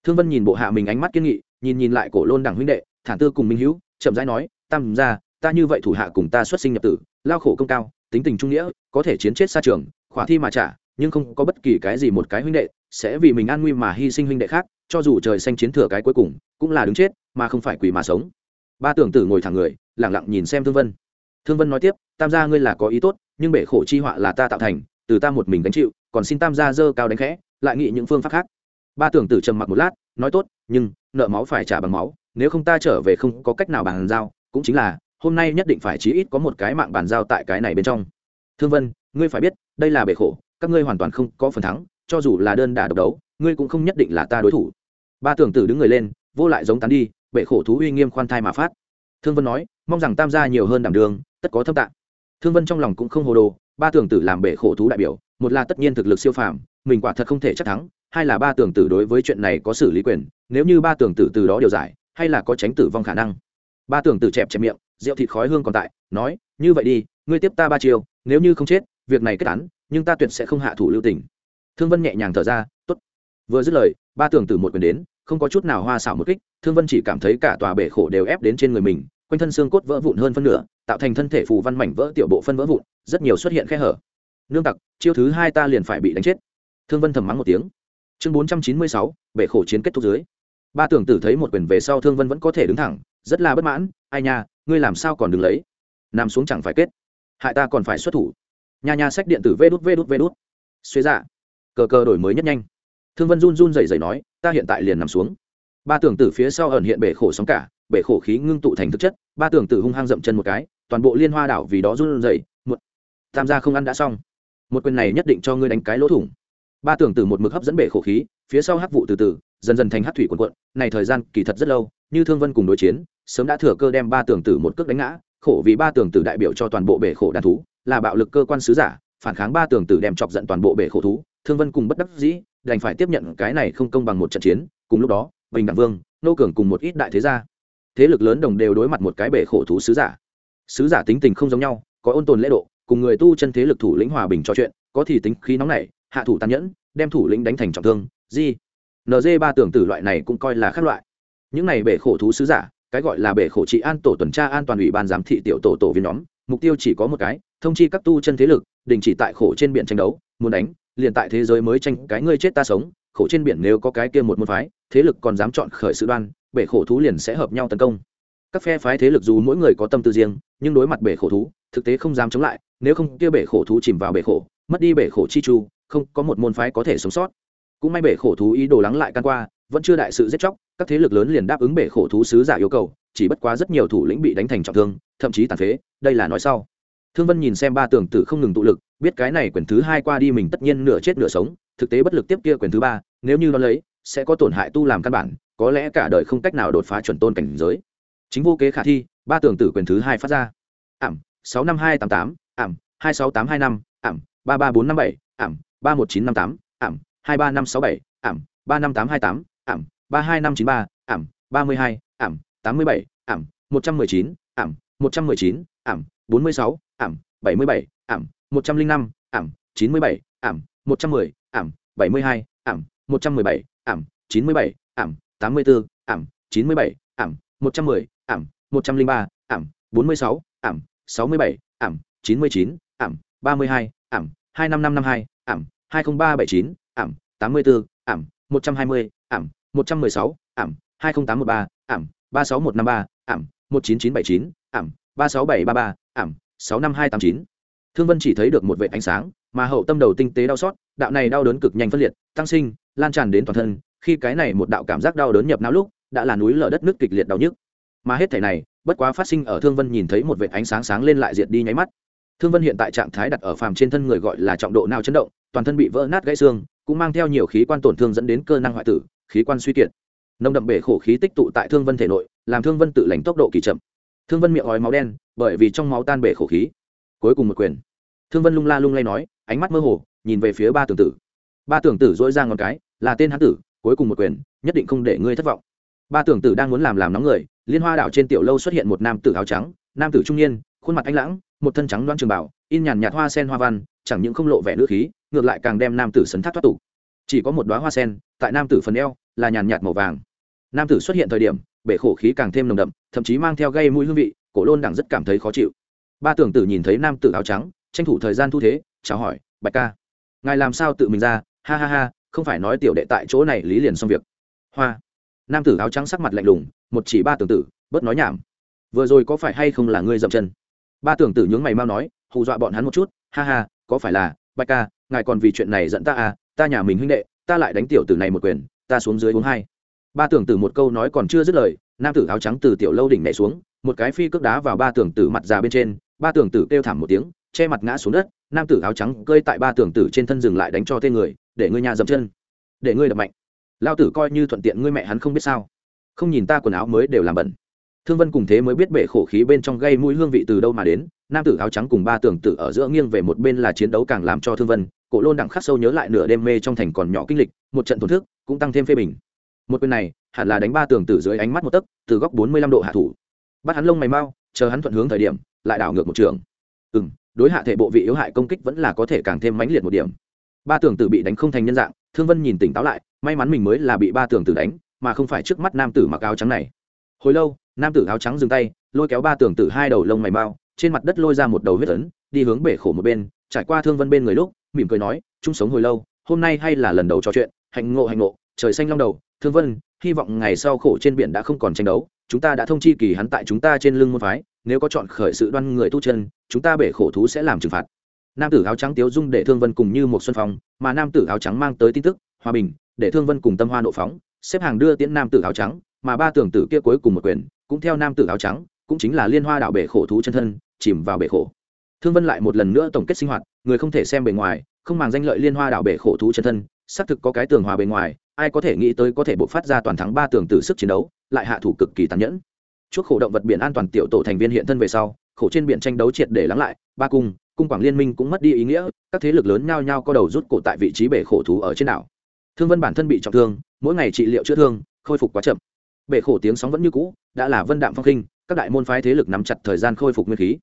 Thương vân nhìn bộ hạ mình ánh mắt kiên nghị, nhìn nhìn lại cổ lôn đẳng huynh đệ, thản tư cùng minh hữu, chậm rãi nói, tam ra, ta như vậy thủ hạ cùng ta xuất sinh nhập tử, lao khổ công cao, tính tình trung nghĩa, có thể chiến chết xa trường, khỏa thi mà trả nhưng không có bất kỳ cái gì một cái huynh đệ, sẽ vì mình an nguy mà hy sinh huynh đệ khác, cho dù trời xanh chiến thừa cái cuối cùng, cũng là đứng chết, mà không phải quỳ mà sống. Ba tưởng tử ngồi thẳng người lẳng lặng nhìn xem thương vân. Thương vân nói tiếp, tam gia ngươi là có ý tốt, nhưng bể khổ chi họa là ta tạo thành, từ ta một mình gánh chịu, còn xin tam gia dơ cao đánh khẽ, lại nghĩ những phương pháp khác. Ba tưởng tử trầm mặc một lát, nói tốt, nhưng, nợ máu phải trả bằng máu, nếu không ta trở về không có cách nào bàn giao, cũng chính là, hôm nay nhất định phải chí ít có một cái mạng bàn giao tại cái này bên trong. Thương vân, ngươi phải biết, đây là bể khổ các ngươi hoàn toàn không có phần thắng, cho dù là đơn đà độc đấu, ngươi cũng không nhất định là ta đối thủ. Ba tưởng tử đứng người lên, vô lại giống tán đi bệ khổ thú uy nghiêm khoan thai mà phát. Thương vân nói, mong rằng tam gia nhiều hơn đảm đường tất có thâm tạng. Thương vân trong lòng cũng không hồ đồ, ba tưởng tử làm bệ khổ thú đại biểu, một là tất nhiên thực lực siêu phàm, mình quả thật không thể chắc thắng, hai là ba tưởng tử đối với chuyện này có xử lý quyền, nếu như ba tưởng tử từ đó điều giải, hay là có tránh tử vong khả năng. Ba tưởng tử chẹp chẹp miệng, rượu thịt khói hương còn tại, nói, như vậy đi, ngươi tiếp ta ba chiều nếu như không chết, việc này kết án nhưng ta tuyệt sẽ không hạ thủ lưu tình. Thương vân nhẹ nhàng thở ra t ố t vừa dứt lời, ba tưởng từ một quyền đến, không có chút nào hoa xảo một kích, thương vân chỉ cảm thấy cả tòa bể khổ đều ép đến trên người mình, quanh thân xương cốt vỡ vụn hơn phân nửa, tạo thành thân thể phù văn mảnh vỡ tiểu bộ phân vỡ vụn, rất nhiều xuất hiện khe hở. Nương tặc, chiêu thứ hai ta liền phải bị đánh chết. Thương vân thầm mắng một tiếng. Chương bốn trăm chín mươi sáu, bể khổ chiến kết thúc dưới. Ba tưởng tử thấy một quyền về sau thương vân vẫn có thể đứng thẳng, rất là bất mãn, ai nha, ngươi làm sao còn đứng lấy? Nằm xuống chẳng phải kết. Hại ta còn phải xuất thủ nhà nhà sách điện tử vê đút vê đút vê đút. Xuế dạ. Cờ cờ đổi mới nhất nhanh. Thương vân run run rẩy rẩy nói, ta hiện tại liền nằm xuống. Ba tưởng tử phía sau ẩn hiện bể khổ sóng cả, bể khổ khí ngưng tụ thành thực chất, ba tưởng tử hung hăng dậm chân một cái, toàn bộ liên hoa đảo vì đó run rẩy, một tham gia không ăn đã xong. Một quyền này nhất định cho ngươi đánh cái lỗ thủng. Ba tưởng tử một mực hấp dẫn bể khổ khí, phía sau hắc vụ từ từ, dần dần thành hắc thủy quần quận này thời gian kỳ thật rất lâu, như thương vân cùng đối chiến, sớm đã thừa cơ đem ba tưởng tử một cước đánh ngã, khổ vì ba tưởng tử đại biểu cho toàn bộ bể khổ đàn thú là bạo lực cơ quan sứ giả, phản kháng ba tường tử đem chọc giận toàn bộ bể khổ thú, thương vân cùng bất đắc dĩ, đành phải tiếp nhận cái này không công bằng một trận chiến, cùng lúc đó, bình đẳng vương, nô cường cùng một ít đại thế gia. Thế lực lớn đồng đều đối mặt một cái bể khổ thú sứ giả. Sứ giả tính tình không giống nhau, có ôn tồn lễ độ, cùng người tu chân thế lực thủ lĩnh hòa bình trò chuyện, có thì tính khí nóng nảy, hạ thủ tàn nhẫn, đem thủ lĩnh đánh thành trọng thương, di. Nz ba tưởng tử loại này cũng coi là khác loại. Những này bể khổ thú sứ giả, cái gọi là bể khổ trị an tổ tuần tra an toàn ủy ban giám thị tiểu tổ tổ viên nhóm, mục tiêu chỉ có một cái thông chi các tu chân thế lực, đình chỉ tại khổ trên biển tranh đấu, muốn đánh, liền tại thế giới mới tranh cái ngươi chết ta sống, khổ trên biển nếu có cái kia một môn phái, thế lực còn dám chọn khởi sự đoan, bể khổ thú liền sẽ hợp nhau tấn công. Các phe phái thế lực dù mỗi người có tâm tư riêng, nhưng đối mặt bể khổ thú, thực tế không dám chống lại, nếu không kia bể khổ thú chìm vào bể khổ, mất đi bể khổ chi chu, không có một môn phái có thể sống sót. Cũng may bể khổ thú ý đồ lắng lại căn qua, vẫn chưa đại sự giết chóc, các thế lực lớn liền đáp ứng bể khổ thú sứ giả yêu cầu, chỉ bất quá rất nhiều thủ lĩnh bị đánh thành trọng thương, thậm chí tàn phế, đây là nói sau thương vân nhìn xem ba tưởng tử không ngừng tụ lực, biết cái này quyền thứ hai qua đi mình tất nhiên nửa chết nửa sống, thực tế bất lực tiếp kia quyền thứ ba, nếu như nó lấy, sẽ có tổn hại tu làm căn bản, có lẽ cả đời không cách nào đột phá chuẩn tôn cảnh giới. Chính vô kế khả thi, ba tưởng tử quyền thứ hai phát ra. Ảm, sáu năm hai tám tám, ảm, hai sáu tám hai năm, ảm, ba ba bốn năm bảy, ảm, ba một chín năm tám, ảm, hai ba năm sáu bảy, ảm, ba năm tám hai tám, ảm, ba hai năm chín ba, ảm, ba mươi hai, ảm, tám mươi bảy, ảm, một trăm mười chín, ảm, một trăm mười chín, ảm bốn mươi sáu, ảm, bảy mươi bảy, ảm, một trăm linh năm, ảm, chín mươi bảy, ảm, một trăm mười, ảm, bảy mươi hai, ảm, một trăm mười bảy, ảm, chín mươi bảy, ảm, tám mươi bốn ảm, chín mươi bảy, ảm, một trăm mười, ảm, một trăm linh ba, ảm, bốn mươi sáu, ảm, sáu mươi bảy, ảm, chín mươi chín, ảm, ba mươi hai, ảm, hai năm năm năm hai, ảm, hai nghìn ba bảy chín, ảm, tám mươi bốn ảm, một trăm hai mươi, ảm, một trăm mười sáu, ảm, hai nghìn tám một ba, ảm, ba sáu một năm ba, ảm, một chín chín bảy chín, ảm, ba sáu bảy ba ba ảm, sáu năm hai tám chín. Thương vân chỉ thấy được một vệ ánh sáng, mà hậu tâm đầu tinh tế đau xót, đạo này đau đớn cực nhanh phân liệt, tăng sinh, lan tràn đến toàn thân, khi cái này một đạo cảm giác đau đớn nhập não lúc, đã là núi lở đất nước kịch liệt đau nhức. Mà hết thể này, bất quá phát sinh ở thương vân nhìn thấy một vệ ánh sáng sáng lên lại diệt đi nháy mắt. Thương vân hiện tại trạng thái đặt ở phàm trên thân người gọi là trọng độ nào chấn động, toàn thân bị vỡ nát gãy xương, cũng mang theo nhiều khí quan tổn thương dẫn đến cơ năng hoại tử, khí quan suy kiệt. Nồng đậm bể khổ khí tích tụ tại thương vân thể nội, làm thương vân tự lành tốc độ kỳ chậm thương vân miệng ói máu đen, bởi vì trong máu tan bể khổ khí. Cuối cùng một quyền. Thương vân lung la lung lay nói, ánh mắt mơ hồ, nhìn về phía ba tưởng tử. Ba tưởng tử dỗi ra ngón cái, là tên hán tử, cuối cùng một quyền, nhất định không để ngươi thất vọng. Ba tưởng tử đang muốn làm làm nóng người, liên hoa đảo trên tiểu lâu xuất hiện một nam tử áo trắng, nam tử trung niên, khuôn mặt anh lãng, một thân trắng đoan trường bảo in nhàn nhạt hoa sen hoa văn, chẳng những không lộ vẻ nữ khí, ngược lại càng đem nam tử sấn thác thoát tục. Chỉ có một đoá hoa sen, tại nam tử phần eo, là nhàn nhạt màu vàng. Nam tử xuất hiện thời điểm bể khổ khí càng thêm nồng đậm, thậm chí mang theo gây mũi hương vị, cổ lôn đẳng rất cảm thấy khó chịu. Ba tưởng tử nhìn thấy nam tử áo trắng, tranh thủ thời gian thu thế, chào hỏi, bạch ca, ngài làm sao tự mình ra? Ha ha ha, không phải nói tiểu đệ tại chỗ này lý liền xong việc. Hoa. Nam tử áo trắng sắc mặt lạnh lùng, một chỉ ba tưởng tử, bớt nói nhảm. Vừa rồi có phải hay không là ngươi dậm chân? Ba tưởng tử nhướng mày mau nói, hù dọa bọn hắn một chút, ha ha, có phải là, bạch ca, ngài còn vì chuyện này giận ta à ta nhà mình huynh đệ, ta lại đánh tiểu tử này một quyền, ta xuống dưới uống hai ba tưởng tử một câu nói còn chưa dứt lời, nam tử áo trắng từ tiểu lâu đỉnh nhảy xuống, một cái phi cước đá vào ba tưởng tử mặt già bên trên, ba tưởng tử kêu thảm một tiếng, che mặt ngã xuống đất, nam tử áo trắng cơi tại ba tưởng tử trên thân dừng lại đánh cho tên người, để ngươi nhà dậm chân, để ngươi đập mạnh. Lao tử coi như thuận tiện ngươi mẹ hắn không biết sao. Không nhìn ta quần áo mới đều làm bẩn. Thương vân cùng thế mới biết bể khổ khí bên trong gây mũi hương vị từ đâu mà đến, nam tử áo trắng cùng ba tưởng tử ở giữa nghiêng về một bên là chiến đấu càng làm cho thương vân, cổ lôn đặng khắc sâu nhớ lại nửa đêm mê trong thành còn nhỏ kinh lịch, một trận tổn thức, cũng tăng thêm phê bình một quyền này, hẳn là đánh ba tường tử dưới ánh mắt một tấc, từ góc bốn mươi lăm độ hạ thủ. Bắt hắn lông mày mau, chờ hắn thuận hướng thời điểm, lại đảo ngược một trường. Ừ m đối hạ thể bộ vị yếu hại công kích vẫn là có thể càng thêm mãnh liệt một điểm. Ba tường tử bị đánh không thành nhân dạng, thương vân nhìn tỉnh táo lại, may mắn mình mới là bị ba tường tử đánh, mà không phải trước mắt nam tử mặc áo trắng này. Hồi lâu, nam tử áo trắng dừng tay, lôi kéo ba tường tử hai đầu lông mày mau, trên mặt đất lôi ra một đầu huyết ấn, đi hướng bể khổ một bên, trải qua thương vân bên người lúc, mỉm cười nói, chung sống hồi lâu, hôm nay hay là lần đầu trò chuyện, hạnh ngộ hạnh ngộ, trời xanh long đầu thương vân, hy vọng ngày sau khổ trên biển đã không còn tranh đấu, chúng ta đã thông chi kỳ hắn tại chúng ta trên lưng môn phái, nếu có chọn khởi sự đoan người tu chân, chúng ta bể khổ thú sẽ làm trừng phạt. Nam tử áo trắng tiếu dung để thương vân cùng như một xuân phong, mà nam tử áo trắng mang tới tin tức, hòa bình, để thương vân cùng tâm hoa nộ phóng, xếp hàng đưa tiễn nam tử áo trắng, mà ba tưởng tử kia cuối cùng một quyền, cũng theo nam tử áo trắng, cũng chính là liên hoa đạo bể khổ thú chân thân, chìm vào bể khổ. Thương vân lại một lần nữa tổng kết sinh hoạt, người không thể xem bề ngoài, không màng danh lợi liên hoa đạo bể khổ thú chân thân, xác thực có cái tường hòa bề ngoài ai có thể nghĩ tới có thể bộc phát ra toàn thắng ba tường từ sức chiến đấu, lại hạ thủ cực kỳ tàn nhẫn. Chuốc khổ động vật biển an toàn tiểu tổ thành viên hiện thân về sau, khổ trên biển tranh đấu triệt để lắng lại, ba cung cung quảng liên minh cũng mất đi ý nghĩa, các thế lực lớn nhao nhao có đầu rút cổ tại vị trí bể khổ thú ở trên đảo. Thương vân bản thân bị trọng thương, mỗi ngày trị liệu chữa thương, khôi phục quá chậm. Bể khổ tiếng sóng vẫn như cũ, đã là vân đạm phong khinh, các đại môn phái thế lực nắm chặt thời gian khôi phục nguyên khí.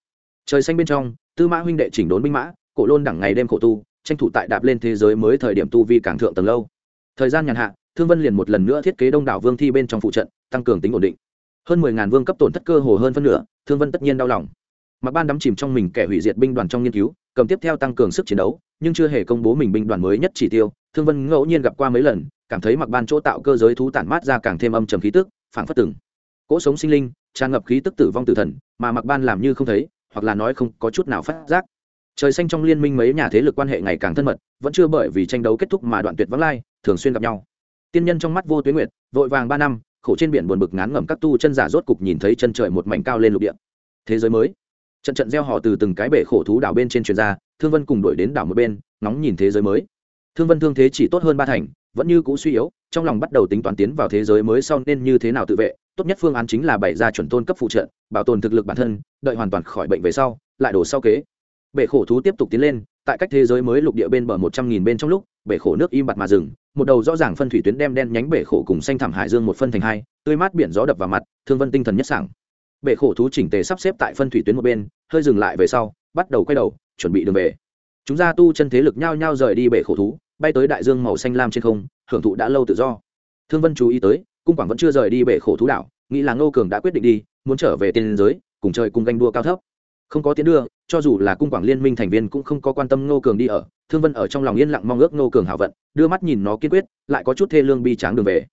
Trời xanh bên trong, tư mã huynh đệ chỉnh đốn binh mã, cổ lôn đẳng ngày đêm khổ tu, tranh thủ tại đạp lên thế giới mới thời điểm tu vi càng thượng tầng lâu thời gian nhàn hạ, thương vân liền một lần nữa thiết kế đông đảo vương thi bên trong phụ trận, tăng cường tính ổn định. Hơn mười ngàn vương cấp tổn thất cơ hồ hơn phân nửa, thương vân tất nhiên đau lòng. Mặc ban đắm chìm trong mình kẻ hủy diệt binh đoàn trong nghiên cứu, cầm tiếp theo tăng cường sức chiến đấu, nhưng chưa hề công bố mình binh đoàn mới nhất chỉ tiêu. Thương vân ngẫu nhiên gặp qua mấy lần, cảm thấy mặc ban chỗ tạo cơ giới thú tản mát ra càng thêm âm trầm khí tức, phảng phất từng cỗ sống sinh linh, tràn ngập khí tức tử vong tử thần, mà mặc ban làm như không thấy, hoặc là nói không có chút nào phát giác. Trời xanh trong liên minh mấy nhà thế lực quan hệ ngày càng thân mật, vẫn chưa bởi vì tranh đấu kết thúc mà đoạn tuyệt vắng lai thường xuyên gặp nhau. Tiên nhân trong mắt vô tuyến nguyệt, vội vàng ba năm, khổ trên biển buồn bực ngán ngẩm các tu chân giả rốt cục nhìn thấy chân trời một mảnh cao lên lục địa. Thế giới mới. Trận trận gieo họ từ từng cái bể khổ thú đảo bên trên truyền ra, thương vân cùng đuổi đến đảo một bên nóng nhìn thế giới mới. Thương vân thương thế chỉ tốt hơn ba thành, vẫn như cũ suy yếu, trong lòng bắt đầu tính toán tiến vào thế giới mới sau nên như thế nào tự vệ. Tốt nhất phương án chính là bày ra chuẩn tôn cấp phụ trợ, bảo tồn thực lực bản thân, đợi hoàn toàn khỏi bệnh về sau, lại đổ sau kế. Bể khổ thú tiếp tục tiến lên tại cách thế giới mới lục địa bên bờ một trăm nghìn bên trong lúc, bể khổ nước im bặt mà dừng, một đầu rõ ràng phân thủy tuyến đem đen nhánh bể khổ cùng xanh thảm hải dương một phân thành hai, tươi mát biển gió đập vào mặt, thương vân tinh thần nhất sảng. Bể khổ thú chỉnh tề sắp xếp tại phân thủy tuyến một bên, hơi dừng lại về sau, bắt đầu quay đầu, chuẩn bị đường về. Chúng ra tu chân thế lực nhao nhao rời đi bể khổ thú, bay tới đại dương màu xanh lam trên không, hưởng thụ đã lâu tự do. Thương vân chú ý tới, cung quảng vẫn chưa rời đi bể khổ thú đảo, nghĩ là ngô cường đã quyết định đi, muốn trở về tiên giới, cùng trời cùng ganh đua cao thấp không có tiến đưa, cho dù là cung quảng liên minh thành viên cũng không có quan tâm ngô cường đi ở. Thương vân ở trong lòng yên lặng mong ước ngô cường hảo vận, đưa mắt nhìn nó kiên quyết, lại có chút thê lương bi tráng đường về.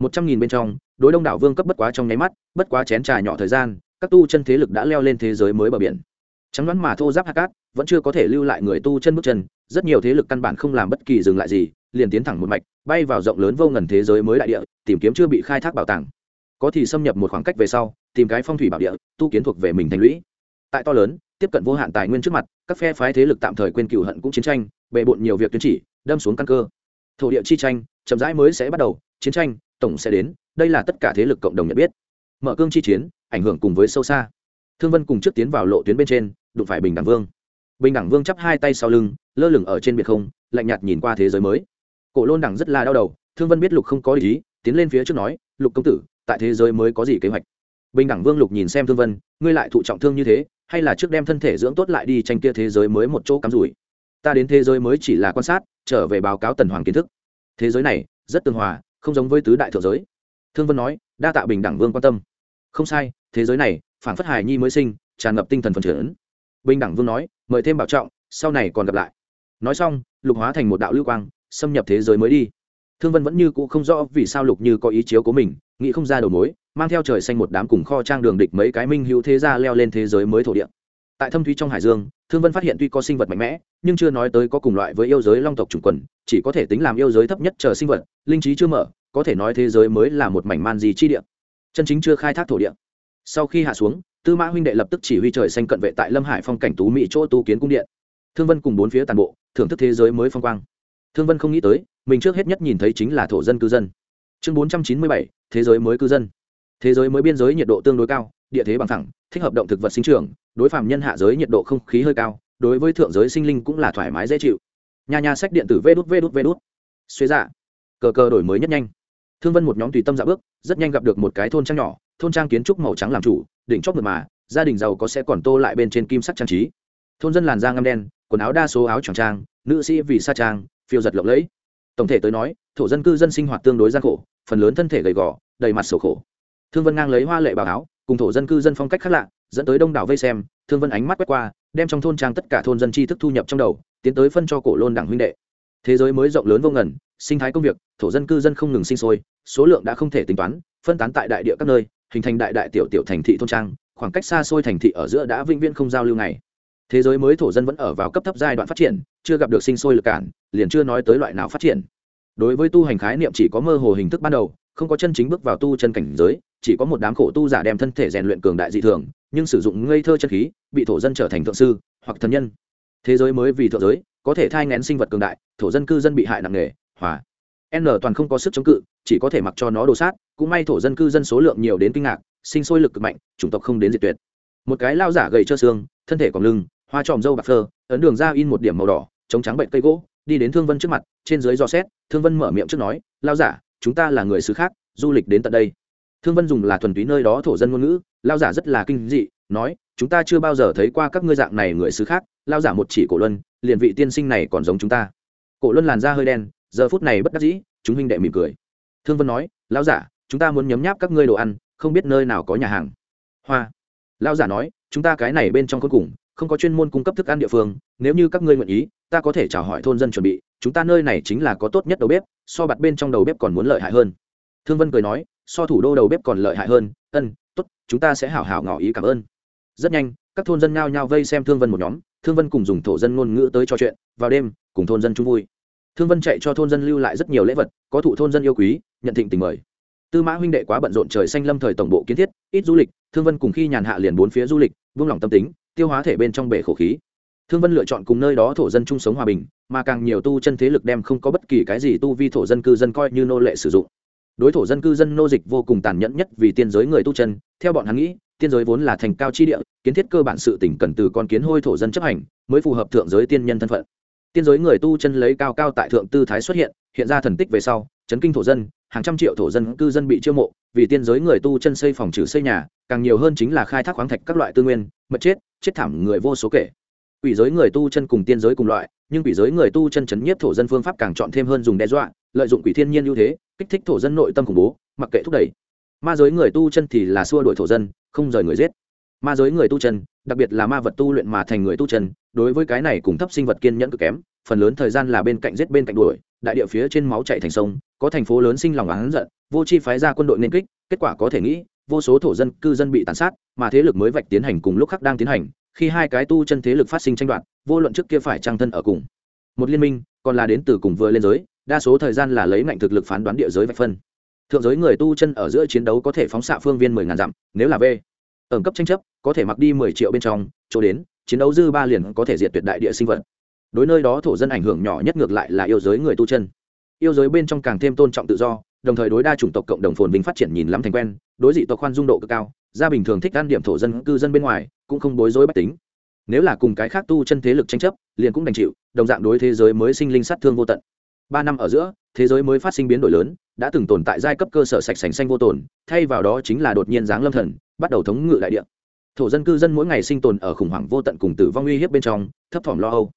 Một trăm nghìn bên trong, đối đông đảo vương cấp bất quá trong nháy mắt, bất quá chén trà nhỏ thời gian, các tu chân thế lực đã leo lên thế giới mới bờ biển. Trắng đoán mà thô giáp hạ cát vẫn chưa có thể lưu lại người tu chân bước chân, rất nhiều thế lực căn bản không làm bất kỳ dừng lại gì, liền tiến thẳng một mạch, bay vào rộng lớn vô ngần thế giới mới đại địa, tìm kiếm chưa bị khai thác bảo tàng. Có thì xâm nhập một khoảng cách về sau, tìm cái phong thủy bảo địa, tu kiến thuộc về mình thành lũy tại to lớn, tiếp cận vô hạn tài nguyên trước mặt, các phe phái thế lực tạm thời quên cựu hận cũng chiến tranh, bề bộn nhiều việc tuyên chỉ, đâm xuống căn cơ. Thổ địa chi tranh, chậm rãi mới sẽ bắt đầu, chiến tranh, tổng sẽ đến, đây là tất cả thế lực cộng đồng nhận biết. Mở cương chi chiến, ảnh hưởng cùng với sâu xa. Thương vân cùng trước tiến vào lộ tuyến bên trên, đụng phải bình đẳng vương. Bình đẳng vương chắp hai tay sau lưng, lơ lửng ở trên biệt không, lạnh nhạt nhìn qua thế giới mới. Cổ lôn đẳng rất là đau đầu, thương vân biết lục không có ý, tiến lên phía trước nói, lục công tử, tại thế giới mới có gì kế hoạch? Bình đẳng vương lục nhìn xem thương vân, ngươi lại thụ trọng thương như thế hay là trước đem thân thể dưỡng tốt lại đi tranh kia thế giới mới một chỗ cắm rủi. Ta đến thế giới mới chỉ là quan sát, trở về báo cáo tần hoàng kiến thức. Thế giới này, rất tương hòa, không giống với tứ đại thượng giới. Thương vân nói, đa tạ bình đẳng vương quan tâm. Không sai, thế giới này, phản phất hài nhi mới sinh, tràn ngập tinh thần phần trưởng bình đẳng vương nói, mời thêm bảo trọng, sau này còn gặp lại. Nói xong, lục hóa thành một đạo lưu quang, xâm nhập thế giới mới đi thương vân vẫn như cũ không rõ vì sao lục như có ý chiếu của mình, nghĩ không ra đầu mối, mang theo trời xanh một đám cùng kho trang đường địch mấy cái minh hữu thế gia leo lên thế giới mới thổ địa. Tại thâm thúy trong hải dương, thương vân phát hiện tuy có sinh vật mạnh mẽ, nhưng chưa nói tới có cùng loại với yêu giới long tộc chủng quần, chỉ có thể tính làm yêu giới thấp nhất chờ sinh vật, linh trí chưa mở, có thể nói thế giới mới là một mảnh man gì chi địa. Chân chính chưa khai thác thổ địa. Sau khi hạ xuống, tư mã huynh đệ lập tức chỉ huy trời xanh cận vệ tại lâm hải phong cảnh tú mỹ chỗ tu kiến cung điện. Thương vân cùng bốn phía toàn bộ, thưởng thức thế giới mới phong quang. Thương vân không nghĩ tới mình trước hết nhất nhìn thấy chính là thổ dân cư dân. Chương bốn trăm chín mươi bảy, thế giới mới cư dân. Thế giới mới biên giới nhiệt độ tương đối cao, địa thế bằng thẳng, thích hợp động thực vật sinh trưởng, đối phạm nhân hạ giới nhiệt độ không khí hơi cao, đối với thượng giới sinh linh cũng là thoải mái dễ chịu. Nhà nhà sách điện tử vê đút vê đút vê đút. Xuế dạ cờ cờ đổi mới nhất nhanh. Thương vân một nhóm tùy tâm dạ bước, rất nhanh gặp được một cái thôn trang nhỏ, thôn trang kiến trúc màu trắng làm chủ, đỉnh chóp mượt mà, gia đình giàu có sẽ còn tô lại bên trên kim sắc trang trí. Thôn dân làn da ngăm đen, quần áo đa số áo tròn trang, nữ sĩ vì sa trang, phiêu giật lộng lẫy tổng thể tới nói, thổ dân cư dân sinh hoạt tương đối gian khổ, phần lớn thân thể gầy gò, đầy mặt sầu khổ. Thương vân ngang lấy hoa lệ bào áo, cùng thổ dân cư dân phong cách khác lạ, dẫn tới đông đảo vây xem, thương vân ánh mắt quét qua, đem trong thôn trang tất cả thôn dân tri thức thu nhập trong đầu, tiến tới phân cho cổ lôn đảng huynh đệ. Thế giới mới rộng lớn vô ngần, sinh thái công việc, thổ dân cư dân không ngừng sinh sôi, số lượng đã không thể tính toán, phân tán tại đại địa các nơi, hình thành đại đại tiểu tiểu thành thị thôn trang, khoảng cách xa xôi thành thị ở giữa đã vĩnh viễn không giao lưu này thế giới mới thổ dân vẫn ở vào cấp thấp giai đoạn phát triển, chưa gặp được sinh sôi lực cản, liền chưa nói tới loại nào phát triển. Đối với tu hành khái niệm chỉ có mơ hồ hình thức ban đầu, không có chân chính bước vào tu chân cảnh giới, chỉ có một đám khổ tu giả đem thân thể rèn luyện cường đại dị thường, nhưng sử dụng ngây thơ chân khí, bị thổ dân trở thành thượng sư, hoặc thần nhân. Thế giới mới vì thượng giới, có thể thai ngén sinh vật cường đại, thổ dân cư dân bị hại nặng nề, hòa. N toàn không có sức chống cự, chỉ có thể mặc cho nó đồ sát, cũng may thổ dân cư dân số lượng nhiều đến kinh ngạc, sinh sôi lực cực mạnh, chủng tộc không đến diệt tuyệt. Một cái lao giả gầy trơ xương, thân thể còn lưng hoa tròm dâu bạc phơ, ấn đường ra in một điểm màu đỏ, chống trắng bệnh cây gỗ, đi đến thương vân trước mặt, trên dưới do xét, thương vân mở miệng trước nói, lao giả, chúng ta là người xứ khác, du lịch đến tận đây. Thương vân dùng là thuần túy nơi đó thổ dân ngôn ngữ, lao giả rất là kinh dị, nói, chúng ta chưa bao giờ thấy qua các ngươi dạng này người xứ khác, lao giả một chỉ cổ luân, liền vị tiên sinh này còn giống chúng ta. Cổ luân làn da hơi đen, giờ phút này bất đắc dĩ, chúng huynh đệ mỉm cười. Thương vân nói, lao giả, chúng ta muốn nhấm nháp các ngươi đồ ăn, không biết nơi nào có nhà hàng. Hoa. Lao giả nói, chúng ta cái này bên trong cuối cùng không có chuyên môn cung cấp thức ăn địa phương, nếu như các ngươi nguyện ý, ta có thể chào hỏi thôn dân chuẩn bị, chúng ta nơi này chính là có tốt nhất đầu bếp, so bặt bên trong đầu bếp còn muốn lợi hại hơn. Thương vân cười nói, so thủ đô đầu bếp còn lợi hại hơn, ân, tốt, chúng ta sẽ hảo hảo ngỏ ý cảm ơn. Rất nhanh, các thôn dân nhao nhao vây xem thương vân một nhóm, thương vân cùng dùng thổ dân ngôn ngữ tới trò chuyện, vào đêm, cùng thôn dân chung vui. Thương vân chạy cho thôn dân lưu lại rất nhiều lễ vật, có thụ thôn dân yêu quý, nhận thịnh tình mời. Tư mã huynh đệ quá bận rộn trời xanh lâm thời tổng bộ kiến thiết, ít du lịch, thương vân cùng khi nhàn hạ liền bốn phía du lịch vung lòng tâm tính tiêu hóa thể bên trong bể khổ khí. Thương vân lựa chọn cùng nơi đó thổ dân chung sống hòa bình, mà càng nhiều tu chân thế lực đem không có bất kỳ cái gì tu vi thổ dân cư dân coi như nô lệ sử dụng. Đối thổ dân cư dân nô dịch vô cùng tàn nhẫn nhất vì tiên giới người tu chân, theo bọn hắn nghĩ, tiên giới vốn là thành cao chi địa, kiến thiết cơ bản sự tỉnh cần từ con kiến hôi thổ dân chấp hành, mới phù hợp thượng giới tiên nhân thân phận. Tiên giới người tu chân lấy cao cao tại thượng tư thái xuất hiện hiện ra thần tích về sau, chấn kinh thổ dân, hàng trăm triệu thổ dân cư dân bị chiêu mộ, vì tiên giới người tu chân xây phòng trừ xây nhà, càng nhiều hơn chính là khai thác khoáng thạch các loại tư nguyên, mật chết chết thảm người vô số kể. Quỷ giới người tu chân cùng tiên giới cùng loại, nhưng quỷ giới người tu chân chấn nhiếp thổ dân phương pháp càng chọn thêm hơn dùng đe dọa, lợi dụng quỷ thiên nhiên ưu thế, kích thích thổ dân nội tâm khủng bố, mặc kệ thúc đẩy. Ma giới người tu chân thì là xua đuổi thổ dân, không rời người giết. Ma giới người tu chân, đặc biệt là ma vật tu luyện mà thành người tu chân, đối với cái này cùng thấp sinh vật kiên nhẫn cực kém, phần lớn thời gian là bên cạnh giết bên cạnh đuổi, đại địa phía trên máu chạy thành sông, có thành phố lớn sinh lòng oán giận, vô chi phái ra quân đội nên kích, kết quả có thể nghĩ vô số thổ dân, cư dân bị tàn sát, mà thế lực mới vạch tiến hành cùng lúc khác đang tiến hành, khi hai cái tu chân thế lực phát sinh tranh đoạt, vô luận trước kia phải trang thân ở cùng. Một liên minh, còn là đến từ cùng vừa lên giới, đa số thời gian là lấy ngạnh thực lực phán đoán địa giới vạch phân. Thượng giới người tu chân ở giữa chiến đấu có thể phóng xạ phương viên mười ngàn dặm, nếu là v. Ẩn cấp tranh chấp, có thể mặc đi mười triệu bên trong, chỗ đến, chiến đấu dư ba liền có thể diệt tuyệt đại địa sinh vật. Đối nơi đó thổ dân ảnh hưởng nhỏ nhất ngược lại là yêu giới người tu chân. Yêu giới bên trong càng thêm tôn trọng tự do đồng thời đối đa chủng tộc cộng đồng phồn vinh phát triển nhìn lắm thành quen, đối dị tộc khoan dung độ cực cao, gia bình thường thích ăn điểm thổ dân, cư dân bên ngoài, cũng không bối rối bách tính. Nếu là cùng cái khác tu chân thế lực tranh chấp, liền cũng đành chịu, đồng dạng đối thế giới mới sinh linh sát thương vô tận. Ba năm ở giữa, thế giới mới phát sinh biến đổi lớn, đã từng tồn tại giai cấp cơ sở sạch sành xanh vô tồn, thay vào đó chính là đột nhiên giáng lâm thần, bắt đầu thống ngự đại địa. Thổ dân cư dân mỗi ngày sinh tồn ở khủng hoảng vô tận cùng tử vong uy hiếp bên trong, thấp thỏm lo âu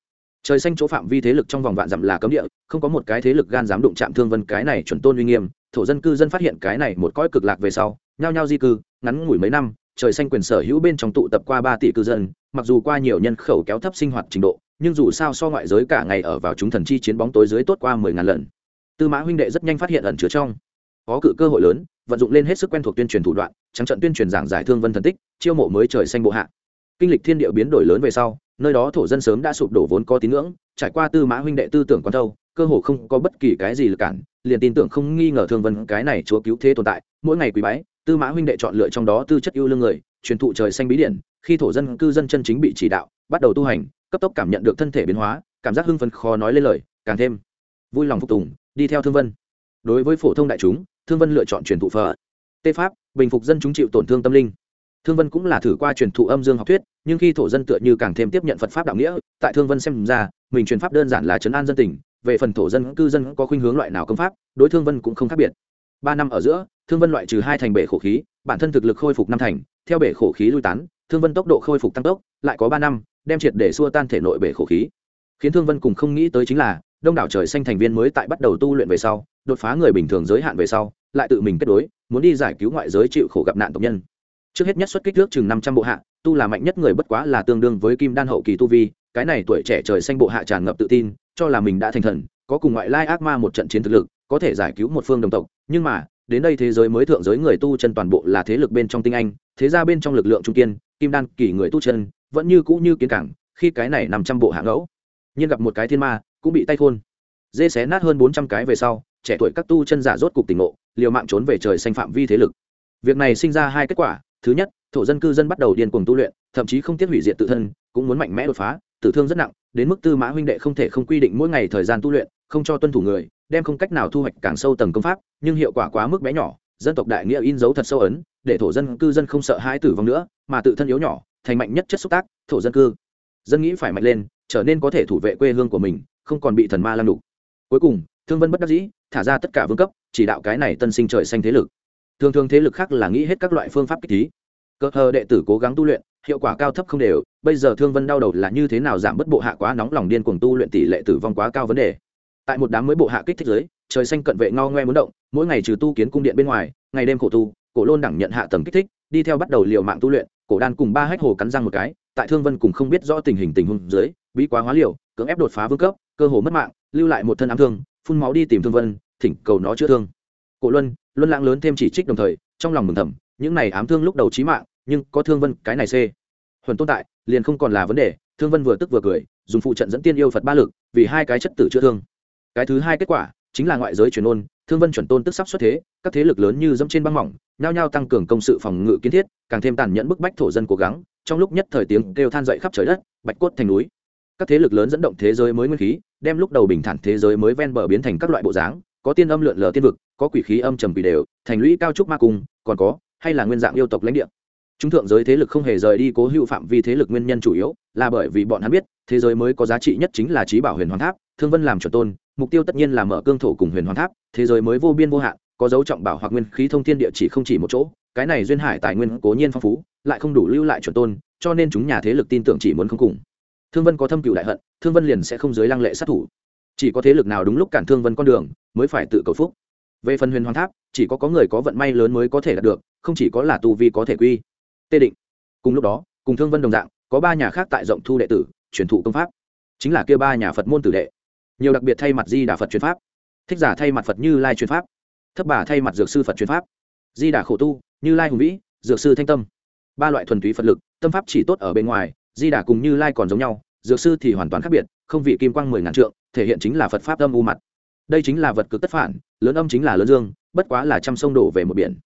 trời xanh chỗ phạm vi thế lực trong vòng vạn dặm là cấm địa, không có một cái thế lực gan dám đụng chạm thương vân cái này chuẩn tôn uy nghiêm. Thổ dân cư dân phát hiện cái này một cõi cực lạc về sau, nhao nhao di cư, ngắn ngủi mấy năm, trời xanh quyền sở hữu bên trong tụ tập qua ba tỷ cư dân, mặc dù qua nhiều nhân khẩu kéo thấp sinh hoạt trình độ, nhưng dù sao so ngoại giới cả ngày ở vào chúng thần chi chiến bóng tối dưới tốt qua mười ngàn lần. Tư mã huynh đệ rất nhanh phát hiện ẩn chứa trong có cự cơ hội lớn, vận dụng lên hết sức quen thuộc tuyên truyền thủ đoạn, trắng trận tuyên truyền giảng giải thương vân thần tích, chiêu mộ mới trời xanh bộ hạ. Kinh lịch thiên địa biến đổi lớn về sau nơi đó thổ dân sớm đã sụp đổ vốn có tín ngưỡng, trải qua tư mã huynh đệ tư tưởng quan thâu, cơ hồ không có bất kỳ cái gì lực cản, liền tin tưởng không nghi ngờ thương vân cái này chúa cứu thế tồn tại, mỗi ngày quý bái, tư mã huynh đệ chọn lựa trong đó tư chất yêu lương người, truyền thụ trời xanh bí điển, khi thổ dân cư dân chân chính bị chỉ đạo, bắt đầu tu hành, cấp tốc cảm nhận được thân thể biến hóa, cảm giác hưng phấn khó nói lên lời, càng thêm vui lòng phục tùng, đi theo thương vân. Đối với phổ thông đại chúng, thương vân lựa chọn truyền thụ phở, tê pháp, bình phục dân chúng chịu tổn thương tâm linh thương vân cũng là thử qua truyền thụ âm dương học thuyết, nhưng khi thổ dân tựa như càng thêm tiếp nhận phật pháp đạo nghĩa, tại thương vân xem ra, mình truyền pháp đơn giản là chấn an dân tình, về phần thổ dân, cư dân có khuynh hướng loại nào công pháp, đối thương vân cũng không khác biệt. Ba năm ở giữa, thương vân loại trừ hai thành bể khổ khí, bản thân thực lực khôi phục năm thành, theo bể khổ khí lui tán, thương vân tốc độ khôi phục tăng tốc, lại có ba năm, đem triệt để xua tan thể nội bể khổ khí. Khiến thương vân cùng không nghĩ tới chính là, đông đảo trời xanh thành viên mới tại bắt đầu tu luyện về sau, đột phá người bình thường giới hạn về sau, lại tự mình kết đối, muốn đi giải cứu ngoại giới chịu khổ gặp nạn tộc nhân trước hết nhất xuất kích nước chừng năm trăm bộ hạ, tu là mạnh nhất người bất quá là tương đương với kim đan hậu kỳ tu vi, cái này tuổi trẻ trời xanh bộ hạ tràn ngập tự tin, cho là mình đã thành thần, có cùng ngoại lai ác ma một trận chiến thực lực, có thể giải cứu một phương đồng tộc. Nhưng mà, đến đây thế giới mới thượng giới người tu chân toàn bộ là thế lực bên trong tinh anh, thế ra bên trong lực lượng trung kiên, kim đan kỳ người tu chân, vẫn như cũ như kiến cảng, khi cái này nằm trăm bộ hạ ngẫu. Nhưng gặp một cái thiên ma, cũng bị tay khôn. Dê xé nát hơn bốn trăm cái về sau, trẻ tuổi các tu chân giả rốt cục tỉnh ngộ, liều mạng trốn về trời xanh phạm vi thế lực. Việc này sinh ra hai kết quả thứ nhất, thổ dân cư dân bắt đầu điên cuồng tu luyện, thậm chí không tiếc hủy diệt tự thân, cũng muốn mạnh mẽ đột phá, tử thương rất nặng, đến mức tư mã huynh đệ không thể không quy định mỗi ngày thời gian tu luyện, không cho tuân thủ người, đem không cách nào thu hoạch càng sâu tầng công pháp, nhưng hiệu quả quá mức bé nhỏ, dân tộc đại nghĩa in dấu thật sâu ấn, để thổ dân cư dân không sợ hai tử vong nữa, mà tự thân yếu nhỏ, thành mạnh nhất chất xúc tác, thổ dân cư. Dân nghĩ phải mạnh lên, trở nên có thể thủ vệ quê hương của mình, không còn bị thần ma lăng đục cuối cùng, thương vân bất đắc dĩ, thả ra tất cả vương cấp, chỉ đạo cái này tân sinh trời xanh thế lực thường thường thế lực khác là nghĩ hết các loại phương pháp kích thí cơ hờ đệ tử cố gắng tu luyện, hiệu quả cao thấp không đều, bây giờ thương vân đau đầu là như thế nào giảm bất bộ hạ quá nóng lòng điên cuồng tu luyện tỷ lệ tử vong quá cao vấn đề. Tại một đám mới bộ hạ kích thích giới trời xanh cận vệ ngao ngoe muốn động, mỗi ngày trừ tu kiến cung điện bên ngoài, ngày đêm khổ tu, cổ lôn đẳng nhận hạ tầng kích thích, đi theo bắt đầu liều mạng tu luyện, cổ đan cùng ba hách hồ cắn răng một cái, tại thương vân cùng không biết rõ tình hình tình huống dưới, bí quá hóa liều, cưỡng ép đột phá vương cấp, cơ hồ mất mạng, lưu lại một thân ám thương, phun máu đi tìm thương vân, thỉnh cầu nó chữa thương. Cổ luân luân lãng lớn thêm chỉ trích đồng thời, trong lòng mừng thầm, những này ám thương lúc đầu chí mạng, nhưng có thương vân, cái này c huần tồn tại, liền không còn là vấn đề, thương vân vừa tức vừa cười, dùng phụ trận dẫn tiên yêu phật ba lực, vì hai cái chất tử chữa thương. Cái thứ hai kết quả, chính là ngoại giới truyền ôn, thương vân chuẩn tôn tức sắp xuất thế, các thế lực lớn như dẫm trên băng mỏng, nhao nhao tăng cường công sự phòng ngự kiến thiết, càng thêm tàn nhẫn bức bách thổ dân cố gắng, trong lúc nhất thời tiếng kêu than dậy khắp trời đất, bạch cốt thành núi. Các thế lực lớn dẫn động thế giới mới nguyên khí, đem lúc đầu bình thản thế giới mới ven bờ biến thành các loại bộ dáng có tiên âm lượn lờ tiên vực, có quỷ khí âm trầm quỷ đều, thành lũy cao trúc ma cung, còn có, hay là nguyên dạng yêu tộc lãnh địa. Chúng thượng giới thế lực không hề rời đi cố hữu phạm vi thế lực nguyên nhân chủ yếu, là bởi vì bọn hắn biết, thế giới mới có giá trị nhất chính là trí bảo huyền hoàng tháp, thương vân làm chuẩn tôn, mục tiêu tất nhiên là mở cương thổ cùng huyền hoàng tháp, thế giới mới vô biên vô hạn, có dấu trọng bảo hoặc nguyên khí thông thiên địa chỉ không chỉ một chỗ, cái này duyên hải tài nguyên cố nhiên phong phú, lại không đủ lưu lại chuẩn tôn, cho nên chúng nhà thế lực tin tưởng chỉ muốn không cùng. Thương vân có thâm cựu đại hận, thương vân liền sẽ không giới lăng lệ sát thủ chỉ có thế lực nào đúng lúc cản thương vân con đường, mới phải tự cầu phúc. Về phần huyền hoàng tháp, chỉ có có người có vận may lớn mới có thể đạt được, không chỉ có là tu vi có thể quy. Tê định. Cùng lúc đó, cùng thương vân đồng dạng, có ba nhà khác tại rộng thu đệ tử, truyền thụ công pháp. Chính là kia ba nhà phật môn tử đệ. Nhiều đặc biệt thay mặt di đà phật truyền pháp. Thích giả thay mặt phật như lai truyền pháp. Thấp bà thay mặt dược sư phật truyền pháp. Di đà khổ tu, như lai hùng vĩ, dược sư thanh tâm. Ba loại thuần túy phật lực, tâm pháp chỉ tốt ở bên ngoài, di đà cùng như lai còn giống nhau, dược sư thì hoàn toàn khác biệt, không vị kim quang mười ngàn trượng thể hiện chính là phật pháp âm u mặt. Đây chính là vật cực tất phản, lớn âm chính là lớn dương, bất quá là trăm sông đổ về một biển.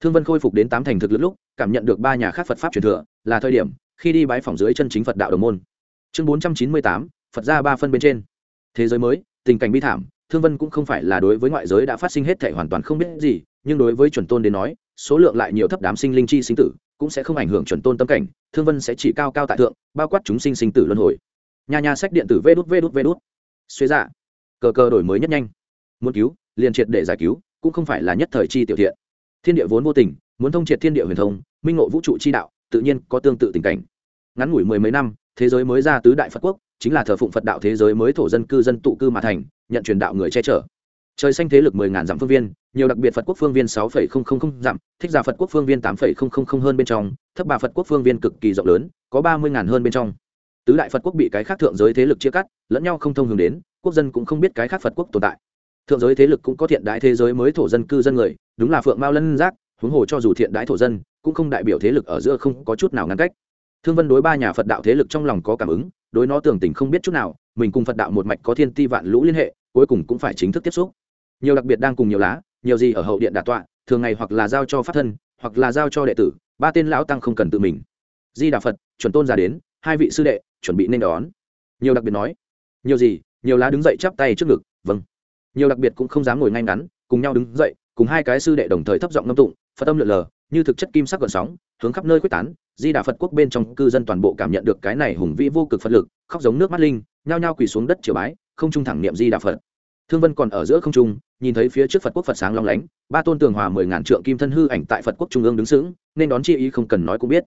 Thương vân khôi phục đến tám thành thực lực lúc, cảm nhận được ba nhà khác phật pháp truyền thừa, là thời điểm, khi đi bái phỏng dưới chân chính phật đạo đồng môn. Chương bốn trăm chín mươi tám, phật ra ba phân bên trên. Thế giới mới, tình cảnh bi thảm, thương vân cũng không phải là đối với ngoại giới đã phát sinh hết thể hoàn toàn không biết gì, nhưng đối với chuẩn tôn đến nói, số lượng lại nhiều thấp đám sinh linh chi sinh tử, cũng sẽ không ảnh hưởng chuẩn tôn tâm cảnh, thương vân sẽ chỉ cao cao tại thượng, bao quát chúng sinh sinh tử luân hồi. Nhà nhà sách điện tử vê đút vê đút vê đút xuế dạ. Cờ cờ đổi mới nhất nhanh. Muốn cứu, liền triệt để giải cứu, cũng không phải là nhất thời chi tiểu thiện. Thiên địa vốn vô tình, muốn thông triệt thiên địa huyền thông, minh ngộ vũ trụ chi đạo, tự nhiên có tương tự tình cảnh. Ngắn ngủi mười mấy năm, thế giới mới ra tứ đại phật quốc, chính là thờ phụng phật đạo thế giới mới thổ dân cư dân tụ cư mà thành, nhận truyền đạo người che chở. Trời xanh thế lực mười ngàn dặm phương viên, nhiều đặc biệt phật quốc phương viên sáu phẩy không không không dặm, thích giả phật quốc phương viên tám phẩy không không không hơn bên trong, thấp bà phật quốc phương viên cực kỳ rộng lớn, có ba mươi ngàn hơn bên trong tứ đại phật quốc bị cái khác thượng giới thế lực chia cắt, lẫn nhau không thông hướng đến, quốc dân cũng không biết cái khác phật quốc tồn tại. Thượng giới thế lực cũng có thiện đại thế giới mới thổ dân cư dân người, đúng là phượng mao lân giác, huống hồ cho dù thiện đại thổ dân, cũng không đại biểu thế lực ở giữa không có chút nào ngăn cách. Thương vân đối ba nhà phật đạo thế lực trong lòng có cảm ứng, đối nó tưởng tình không biết chút nào, mình cùng phật đạo một mạch có thiên ti vạn lũ liên hệ, cuối cùng cũng phải chính thức tiếp xúc. Nhiều đặc biệt đang cùng nhiều lá, nhiều gì ở hậu điện đà tọa, thường ngày hoặc là giao cho pháp thân, hoặc là giao cho đệ tử, ba tên lão tăng không cần tự mình. Di đà phật, chuẩn tôn ra đến hai vị sư đệ, chuẩn bị nên đón. Nhiều đặc biệt nói. Nhiều gì, nhiều lá đứng dậy chắp tay trước ngực vâng. Nhiều đặc biệt cũng không dám ngồi ngay ngắn, cùng nhau đứng dậy, cùng hai cái sư đệ đồng thời thấp giọng ngâm tụng, phật âm lượn lờ, như thực chất kim sắc gợn sóng, hướng khắp nơi quyết tán, di đà phật quốc bên trong cư dân toàn bộ cảm nhận được cái này hùng vĩ vô cực phật lực, khóc giống nước mắt linh, nhao nhao quỳ xuống đất triều bái, không trung thẳng niệm di đà phật. Thương vân còn ở giữa không trung, nhìn thấy phía trước phật quốc phật sáng long lánh, ba tôn tường hòa mười ngàn trượng kim thân hư ảnh tại phật quốc trung ương đứng sững, nên đón chi ý không cần nói cũng biết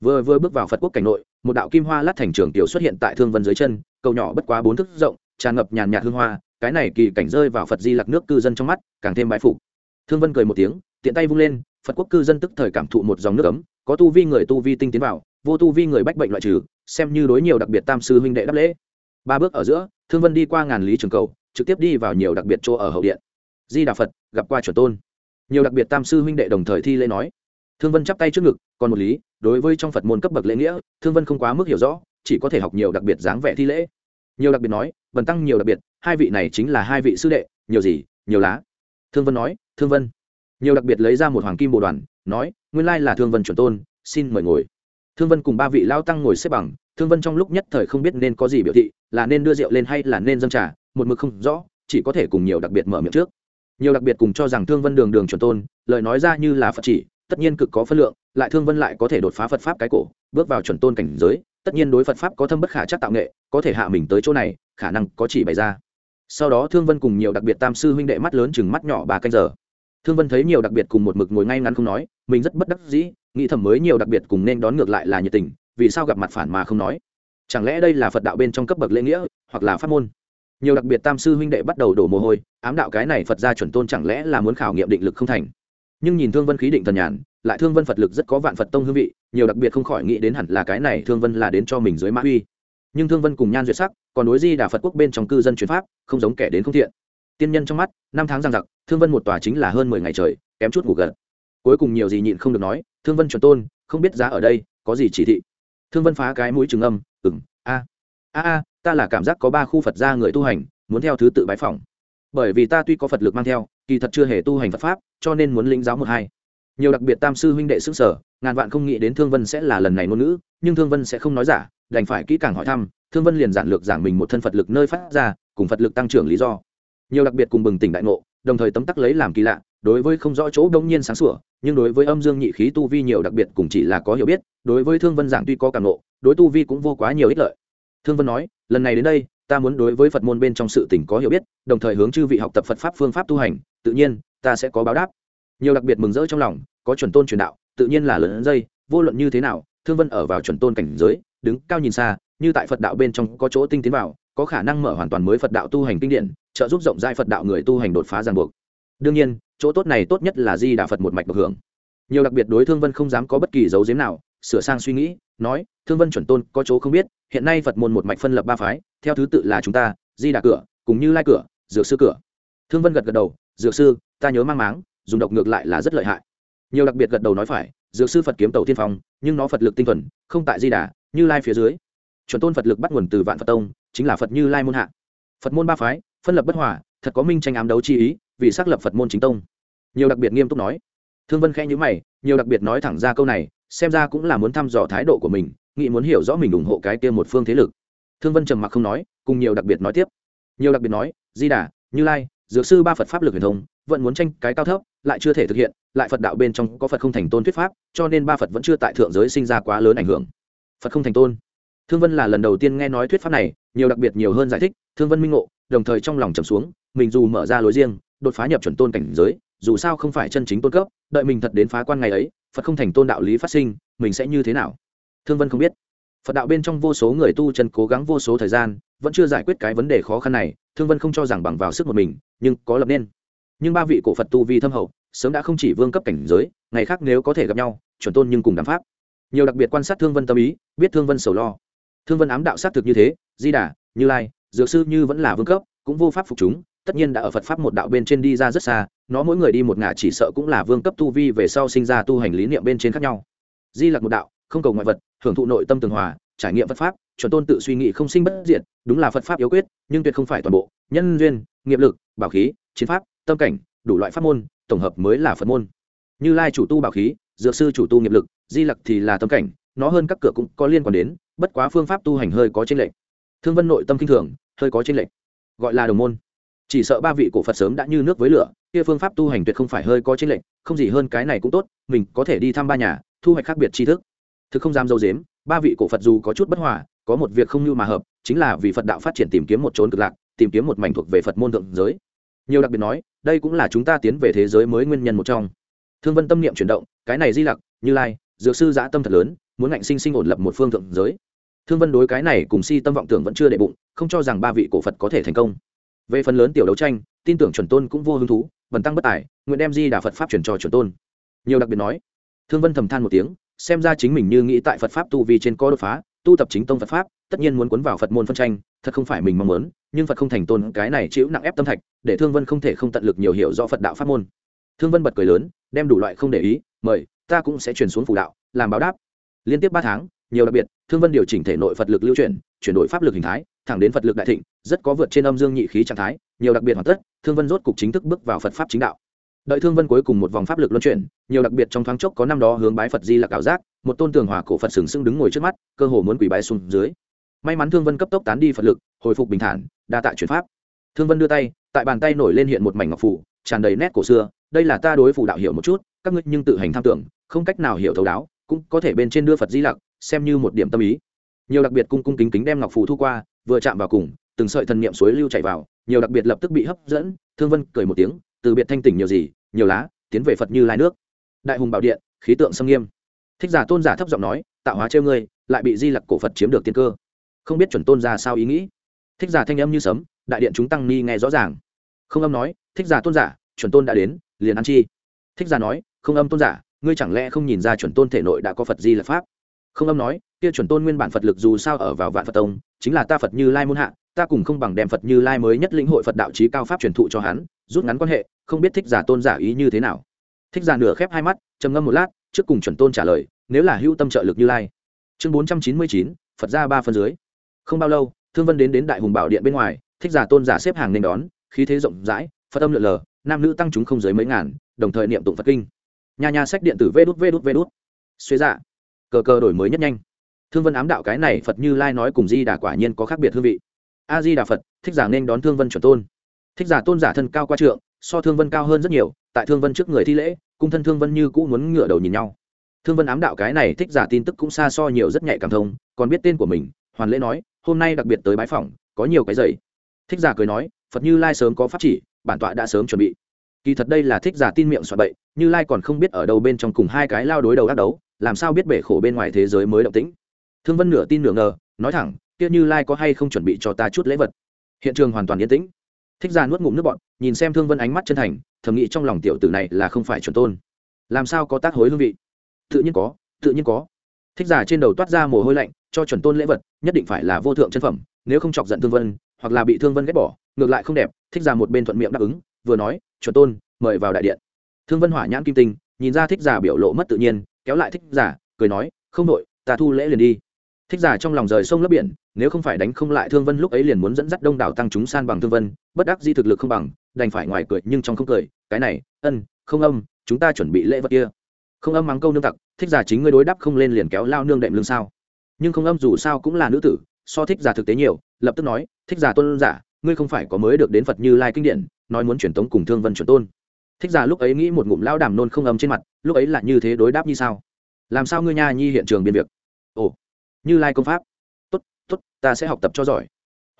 vừa vừa bước vào phật quốc cảnh nội, một đạo kim hoa lát thành trường tiểu xuất hiện tại thương vân dưới chân, cầu nhỏ bất quá bốn thước rộng, tràn ngập nhàn nhạt hương hoa, cái này kỳ cảnh rơi vào phật di lặc nước cư dân trong mắt, càng thêm bãi phục. Thương vân cười một tiếng, tiện tay vung lên, phật quốc cư dân tức thời cảm thụ một dòng nước ấm, có tu vi người tu vi tinh tiến vào, vô tu vi người bách bệnh loại trừ, xem như đối nhiều đặc biệt tam sư huynh đệ đáp lễ. Ba bước ở giữa, thương vân đi qua ngàn lý trường cầu, trực tiếp đi vào nhiều đặc biệt chỗ ở hậu điện. Di đà phật, gặp qua chuẩn tôn. Nhiều đặc biệt tam sư huynh đệ đồng thời thi lễ nói thương vân chắp tay trước ngực, còn một lý, đối với trong phật môn cấp bậc lễ nghĩa, thương vân không quá mức hiểu rõ, chỉ có thể học nhiều đặc biệt dáng vẻ thi lễ. Nhiều đặc biệt nói, bần tăng nhiều đặc biệt, hai vị này chính là hai vị sư đệ, nhiều gì, nhiều lá. Thương vân nói, thương vân. Nhiều đặc biệt lấy ra một hoàng kim bồ đoàn, nói, nguyên lai là thương vân chuẩn tôn, xin mời ngồi. Thương vân cùng ba vị lao tăng ngồi xếp bằng, thương vân trong lúc nhất thời không biết nên có gì biểu thị, là nên đưa rượu lên hay là nên dâng trà, một mực không rõ, chỉ có thể cùng nhiều đặc biệt mở miệng trước. Nhiều đặc biệt cùng cho rằng thương vân đường đường chuẩn tôn, lời nói ra như là phật chỉ tất nhiên cực có phân lượng, lại thương vân lại có thể đột phá phật pháp cái cổ, bước vào chuẩn tôn cảnh giới, tất nhiên đối phật pháp có thâm bất khả chắc tạo nghệ, có thể hạ mình tới chỗ này, khả năng có chỉ bày ra. Sau đó thương vân cùng nhiều đặc biệt tam sư huynh đệ mắt lớn chừng mắt nhỏ bà canh giờ. Thương vân thấy nhiều đặc biệt cùng một mực ngồi ngay ngắn không nói, mình rất bất đắc dĩ, nghĩ thầm mới nhiều đặc biệt cùng nên đón ngược lại là nhiệt tình, vì sao gặp mặt phản mà không nói? Chẳng lẽ đây là phật đạo bên trong cấp bậc lễ nghĩa, hoặc là pháp môn? Nhiều đặc biệt tam sư huynh đệ bắt đầu đổ mồ hôi, ám đạo cái này phật gia chuẩn tôn chẳng lẽ là muốn khảo nghiệm định lực không thành? Nhưng nhìn thương vân khí định thần nhàn, lại thương vân phật lực rất có vạn phật tông hương vị, nhiều đặc biệt không khỏi nghĩ đến hẳn là cái này thương vân là đến cho mình dưới mã uy. Nhưng thương vân cùng nhan duyệt sắc, còn đối di đà phật quốc bên trong cư dân chuyển pháp, không giống kẻ đến không thiện. Tiên nhân trong mắt, năm tháng giang giặc, thương vân một tòa chính là hơn mười ngày trời, kém chút ngủ gật. Cuối cùng nhiều gì nhịn không được nói, thương vân chuẩn tôn, không biết giá ở đây, có gì chỉ thị? Thương vân phá cái mũi trừng âm ừng a a a, ta là cảm giác có ba khu phật gia người tu hành, muốn theo thứ tự bái phỏng. Bởi vì ta tuy có phật lực mang theo kỳ thật chưa hề tu hành phật pháp, cho nên muốn lĩnh giáo một hai. Nhiều đặc biệt tam sư huynh đệ sức sở, ngàn vạn không nghĩ đến thương vân sẽ là lần này ngôn ngữ, nhưng thương vân sẽ không nói giả, đành phải kỹ càng hỏi thăm, thương vân liền giản lược giảng mình một thân phật lực nơi phát ra, cùng phật lực tăng trưởng lý do. Nhiều đặc biệt cùng bừng tỉnh đại ngộ, đồng thời tấm tắc lấy làm kỳ lạ, đối với không rõ chỗ đông nhiên sáng sủa, nhưng đối với âm dương nhị khí tu vi nhiều đặc biệt cũng chỉ là có hiểu biết, đối với thương vân giảng tuy có cảm ngộ, đối tu vi cũng vô quá nhiều ích lợi. Thương vân nói, lần này đến đây ta muốn đối với phật môn bên trong sự tỉnh có hiểu biết, đồng thời hướng chư vị học tập phật pháp phương pháp tu hành, tự nhiên, ta sẽ có báo đáp. Nhiều đặc biệt mừng rỡ trong lòng, có chuẩn tôn truyền đạo, tự nhiên là lớn dây, vô luận như thế nào, thương vân ở vào chuẩn tôn cảnh giới, đứng cao nhìn xa, như tại phật đạo bên trong có chỗ tinh tiến vào, có khả năng mở hoàn toàn mới phật đạo tu hành kinh điển, trợ giúp rộng rãi phật đạo người tu hành đột phá ràng buộc. Đương nhiên, chỗ tốt này tốt nhất là di đà phật một mạch được hưởng. Nhiều đặc biệt đối thương vân không dám có bất kỳ dấu diếm nào, sửa sang suy nghĩ, nói, thương vân chuẩn tôn có chỗ không biết hiện nay phật môn một mạch phân lập ba phái, theo thứ tự là chúng ta, di đà cửa, cùng như lai cửa, dược sư cửa. Thương vân gật gật đầu, dược sư, ta nhớ mang máng, dùng độc ngược lại là rất lợi hại. Nhiều đặc biệt gật đầu nói phải, dược sư phật kiếm tàu tiên phong, nhưng nó phật lực tinh thuần, không tại di đà, như lai phía dưới. Chuẩn tôn phật lực bắt nguồn từ vạn phật tông, chính là phật như lai môn hạ. Phật môn ba phái, phân lập bất hòa, thật có minh tranh ám đấu chi ý, vì xác lập phật môn chính tông. Nhiều đặc biệt nghiêm túc nói. Thương vân khẽ nhữ mày, nhiều đặc biệt nói thẳng ra câu này, xem ra cũng là muốn thăm dò thái độ của mình nghĩ muốn hiểu rõ mình ủng hộ cái kia một phương thế lực. Thương vân trầm mặc không nói, cùng nhiều đặc biệt nói tiếp. Nhiều đặc biệt nói, di đà, như lai, dược sư ba phật pháp lực huyền thông, vẫn muốn tranh cái cao thấp, lại chưa thể thực hiện, lại phật đạo bên trong có phật không thành tôn thuyết pháp, cho nên ba phật vẫn chưa tại thượng giới sinh ra quá lớn ảnh hưởng. Phật không thành tôn. Thương vân là lần đầu tiên nghe nói thuyết pháp này, nhiều đặc biệt nhiều hơn giải thích, thương vân minh ngộ, đồng thời trong lòng trầm xuống, mình dù mở ra lối riêng, đột phá nhập chuẩn tôn cảnh giới, dù sao không phải chân chính tôn cấp, đợi mình thật đến phá quan ngày ấy, phật không thành tôn đạo lý phát sinh, mình sẽ như thế nào? Thương vân không biết. Phật đạo bên trong vô số người tu chân cố gắng vô số thời gian, vẫn chưa giải quyết cái vấn đề khó khăn này, thương vân không cho rằng bằng vào sức một mình, nhưng có lập nên. Nhưng ba vị cổ phật tu vi thâm hậu, sớm đã không chỉ vương cấp cảnh giới, ngày khác nếu có thể gặp nhau, chuẩn tôn nhưng cùng đàm pháp. Nhiều đặc biệt quan sát thương vân tâm ý, biết thương vân sầu lo. Thương vân ám đạo xác thực như thế, di đà, như lai, dược sư như vẫn là vương cấp, cũng vô pháp phục chúng, tất nhiên đã ở phật pháp một đạo bên trên đi ra rất xa, nó mỗi người đi một ngả chỉ sợ cũng là vương cấp tu vi về sau sinh ra tu hành lý niệm bên trên khác nhau. Di lặc một đạo, không cầu ngoại vật hưởng thụ nội tâm tường hòa trải nghiệm phật pháp chuẩn tôn tự suy nghĩ không sinh bất diệt, đúng là phật pháp yếu quyết nhưng tuyệt không phải toàn bộ. Nhân duyên nghiệp lực bảo khí chiến pháp tâm cảnh đủ loại pháp môn tổng hợp mới là phật môn. Như lai chủ tu bảo khí dược sư chủ tu nghiệp lực di lặc thì là tâm cảnh nó hơn các cửa cũng có liên quan đến bất quá phương pháp tu hành hơi có tranh lệch. Thương vân nội tâm kinh thường hơi có tranh lệch. Gọi là đồng môn. Chỉ sợ ba vị cổ phật sớm đã như nước với lửa kia phương pháp tu hành tuyệt không phải hơi có tranh lệch không gì hơn cái này cũng tốt mình có thể đi thăm ba nhà thu hoạch khác biệt tri thức thực không dám dâu dếm, ba vị cổ phật dù có chút bất hòa, có một việc không như mà hợp, chính là vì phật đạo phát triển tìm kiếm một trốn cực lạc, tìm kiếm một mảnh thuộc về phật môn thượng giới. Nhiều đặc biệt nói, đây cũng là chúng ta tiến về thế giới mới nguyên nhân một trong. Thương vân tâm niệm chuyển động, cái này di lặc, như lai, dược sư giã tâm thật lớn, muốn ngạnh sinh sinh ổn lập một phương thượng giới. Thương vân đối cái này cùng si tâm vọng tưởng vẫn chưa đệ bụng, không cho rằng ba vị cổ phật có thể thành công. Về phần lớn tiểu đấu tranh, tin tưởng chuẩn tôn cũng vô hứng thú vần tăng bất tài, nguyện đem di đà phật pháp chuyển cho chuẩn tôn. Nhiều đặc biệt nói, thương vân thầm than một tiếng xem ra chính mình như nghĩ tại phật pháp tu vi trên có đột phá, tu tập chính tông phật pháp, tất nhiên muốn cuốn vào phật môn phân tranh, thật không phải mình mong muốn, nhưng phật không thành tôn, cái này chịu nặng ép tâm thạch, để thương vân không thể không tận lực nhiều hiểu rõ phật đạo pháp môn. Thương vân bật cười lớn, đem đủ loại không để ý, mời, ta cũng sẽ chuyển xuống phủ đạo, làm báo đáp. Liên tiếp ba tháng, nhiều đặc biệt, thương vân điều chỉnh thể nội phật lực lưu chuyển chuyển đổi pháp lực hình thái, thẳng đến phật lực đại thịnh, rất có vượt trên âm dương nhị khí trạng thái, nhiều đặc biệt hoàn tất, thương vân rốt cục chính thức bước vào phật pháp chính đạo đợi thương vân cuối cùng một vòng pháp lực luân chuyển, nhiều đặc biệt trong thoáng chốc có năm đó hướng bái phật di là cảo giác, một tôn tường hòa cổ phật sừng sững đứng ngồi trước mắt, cơ hồ muốn quỷ bái xuống dưới. May mắn thương vân cấp tốc tán đi phật lực, hồi phục bình thản, đa tạ chuyển pháp. Thương vân đưa tay, tại bàn tay nổi lên hiện một mảnh ngọc phủ, tràn đầy nét cổ xưa, đây là ta đối phủ đạo hiểu một chút, các ngươi nhưng tự hành tham tưởng, không cách nào hiểu thấu đáo, cũng có thể bên trên đưa phật di lặc, xem như một điểm tâm ý. Nhiều đặc biệt cung cung kính kính đem ngọc phủ thu qua, vừa chạm vào cùng, từng sợi thần niệm suối lưu chảy vào, nhiều đặc biệt lập tức bị hấp dẫn, thương vân cười một tiếng từ biệt thanh tỉnh nhiều gì, nhiều lá, tiến về phật như lai nước. Đại hùng bảo điện, khí tượng sâm nghiêm. Thích giả tôn giả thấp giọng nói, tạo hóa trêu ngươi, lại bị di lặc cổ phật chiếm được tiên cơ. Không biết chuẩn tôn giả sao ý nghĩ. Thích giả thanh âm như sấm, đại điện chúng tăng ni nghe rõ ràng. Không âm nói, thích giả tôn giả, chuẩn tôn đã đến, liền ăn chi. Thích giả nói, không âm tôn giả, ngươi chẳng lẽ không nhìn ra chuẩn tôn thể nội đã có phật di lặc pháp? Không âm nói, kia chuẩn tôn nguyên bản phật lực dù sao ở vào vạn phật tông, chính là ta phật như lai muôn hạ, ta cùng không bằng đem phật như lai mới nhất lĩnh hội phật đạo trí cao pháp truyền thụ cho hắn rút ngắn quan hệ, không biết thích giả tôn giả ý như thế nào. Thích giả nửa khép hai mắt, trầm ngâm một lát, trước cùng chuẩn tôn trả lời, nếu là hữu tâm trợ lực như lai. Chương bốn trăm chín mươi chín, phật ra ba phân dưới. Không bao lâu, thương vân đến đến đại hùng bảo điện bên ngoài, thích giả tôn giả xếp hàng nên đón, khí thế rộng rãi, phật âm lượn lờ, nam nữ tăng chúng không dưới mấy ngàn, đồng thời niệm tụng phật kinh. Nhà nhà sách điện tử vê đút vê đút vê đút. Xuế dạ cờ cờ đổi mới nhất nhanh. Thương vân ám đạo cái này phật như lai nói cùng di đà quả nhiên có khác biệt hương vị. A di đà phật, thích giả nên đón thương vân chuẩn tôn thích giả tôn giả thân cao qua trượng, so thương vân cao hơn rất nhiều, tại thương vân trước người thi lễ, cung thân thương vân như cũ muốn ngửa đầu nhìn nhau. Thương vân ám đạo cái này thích giả tin tức cũng xa so nhiều rất nhạy cảm thông, còn biết tên của mình, hoàn lễ nói, hôm nay đặc biệt tới bái phỏng, có nhiều cái giày thích giả cười nói, phật như lai sớm có pháp chỉ, bản tọa đã sớm chuẩn bị. Kỳ thật đây là thích giả tin miệng soạn bậy, như lai còn không biết ở đâu bên trong cùng hai cái lao đối đầu ác đấu, làm sao biết bể khổ bên ngoài thế giới mới động tĩnh. Thương vân nửa tin nửa ngờ, nói thẳng, kia như lai có hay không chuẩn bị cho ta chút lễ vật? Hiện trường hoàn toàn yên tĩnh thích ra nuốt ngụm nước bọn nhìn xem thương vân ánh mắt chân thành, thầm nghĩ trong lòng tiểu tử này là không phải chuẩn tôn. Làm sao có tác hối hương vị? Tự nhiên có, tự nhiên có. Thích giả trên đầu toát ra mồ hôi lạnh, cho chuẩn tôn lễ vật, nhất định phải là vô thượng chân phẩm, nếu không chọc giận thương vân, hoặc là bị thương vân ghét bỏ, ngược lại không đẹp, thích giả một bên thuận miệng đáp ứng, vừa nói, chuẩn tôn, mời vào đại điện. Thương vân hỏa nhãn kim tinh, nhìn ra thích giả biểu lộ mất tự nhiên, kéo lại thích giả cười nói, không đội ta thu lễ liền đi thích giả trong lòng rời sông lấp biển, nếu không phải đánh không lại thương vân lúc ấy liền muốn dẫn dắt đông đảo tăng chúng san bằng thương vân, bất đắc di thực lực không bằng, đành phải ngoài cười nhưng trong không cười, cái này, ân, không âm, chúng ta chuẩn bị lễ vật kia. Không âm mắng câu nương tặc, thích giả chính ngươi đối đáp không lên liền kéo lao nương đệm lưng sao? Nhưng không âm dù sao cũng là nữ tử, so thích giả thực tế nhiều, lập tức nói, thích giả tôn giả, ngươi không phải có mới được đến phật như lai kinh điển, nói muốn truyền tống cùng thương vân truyền tôn. Thích giả lúc ấy nghĩ một ngụm lao đàm nôn không âm trên mặt, lúc ấy là như thế đối đáp như sao? Làm sao ngươi nha nhi hiện trường biên việc? Như lai công pháp. Tốt tốt, ta sẽ học tập cho giỏi.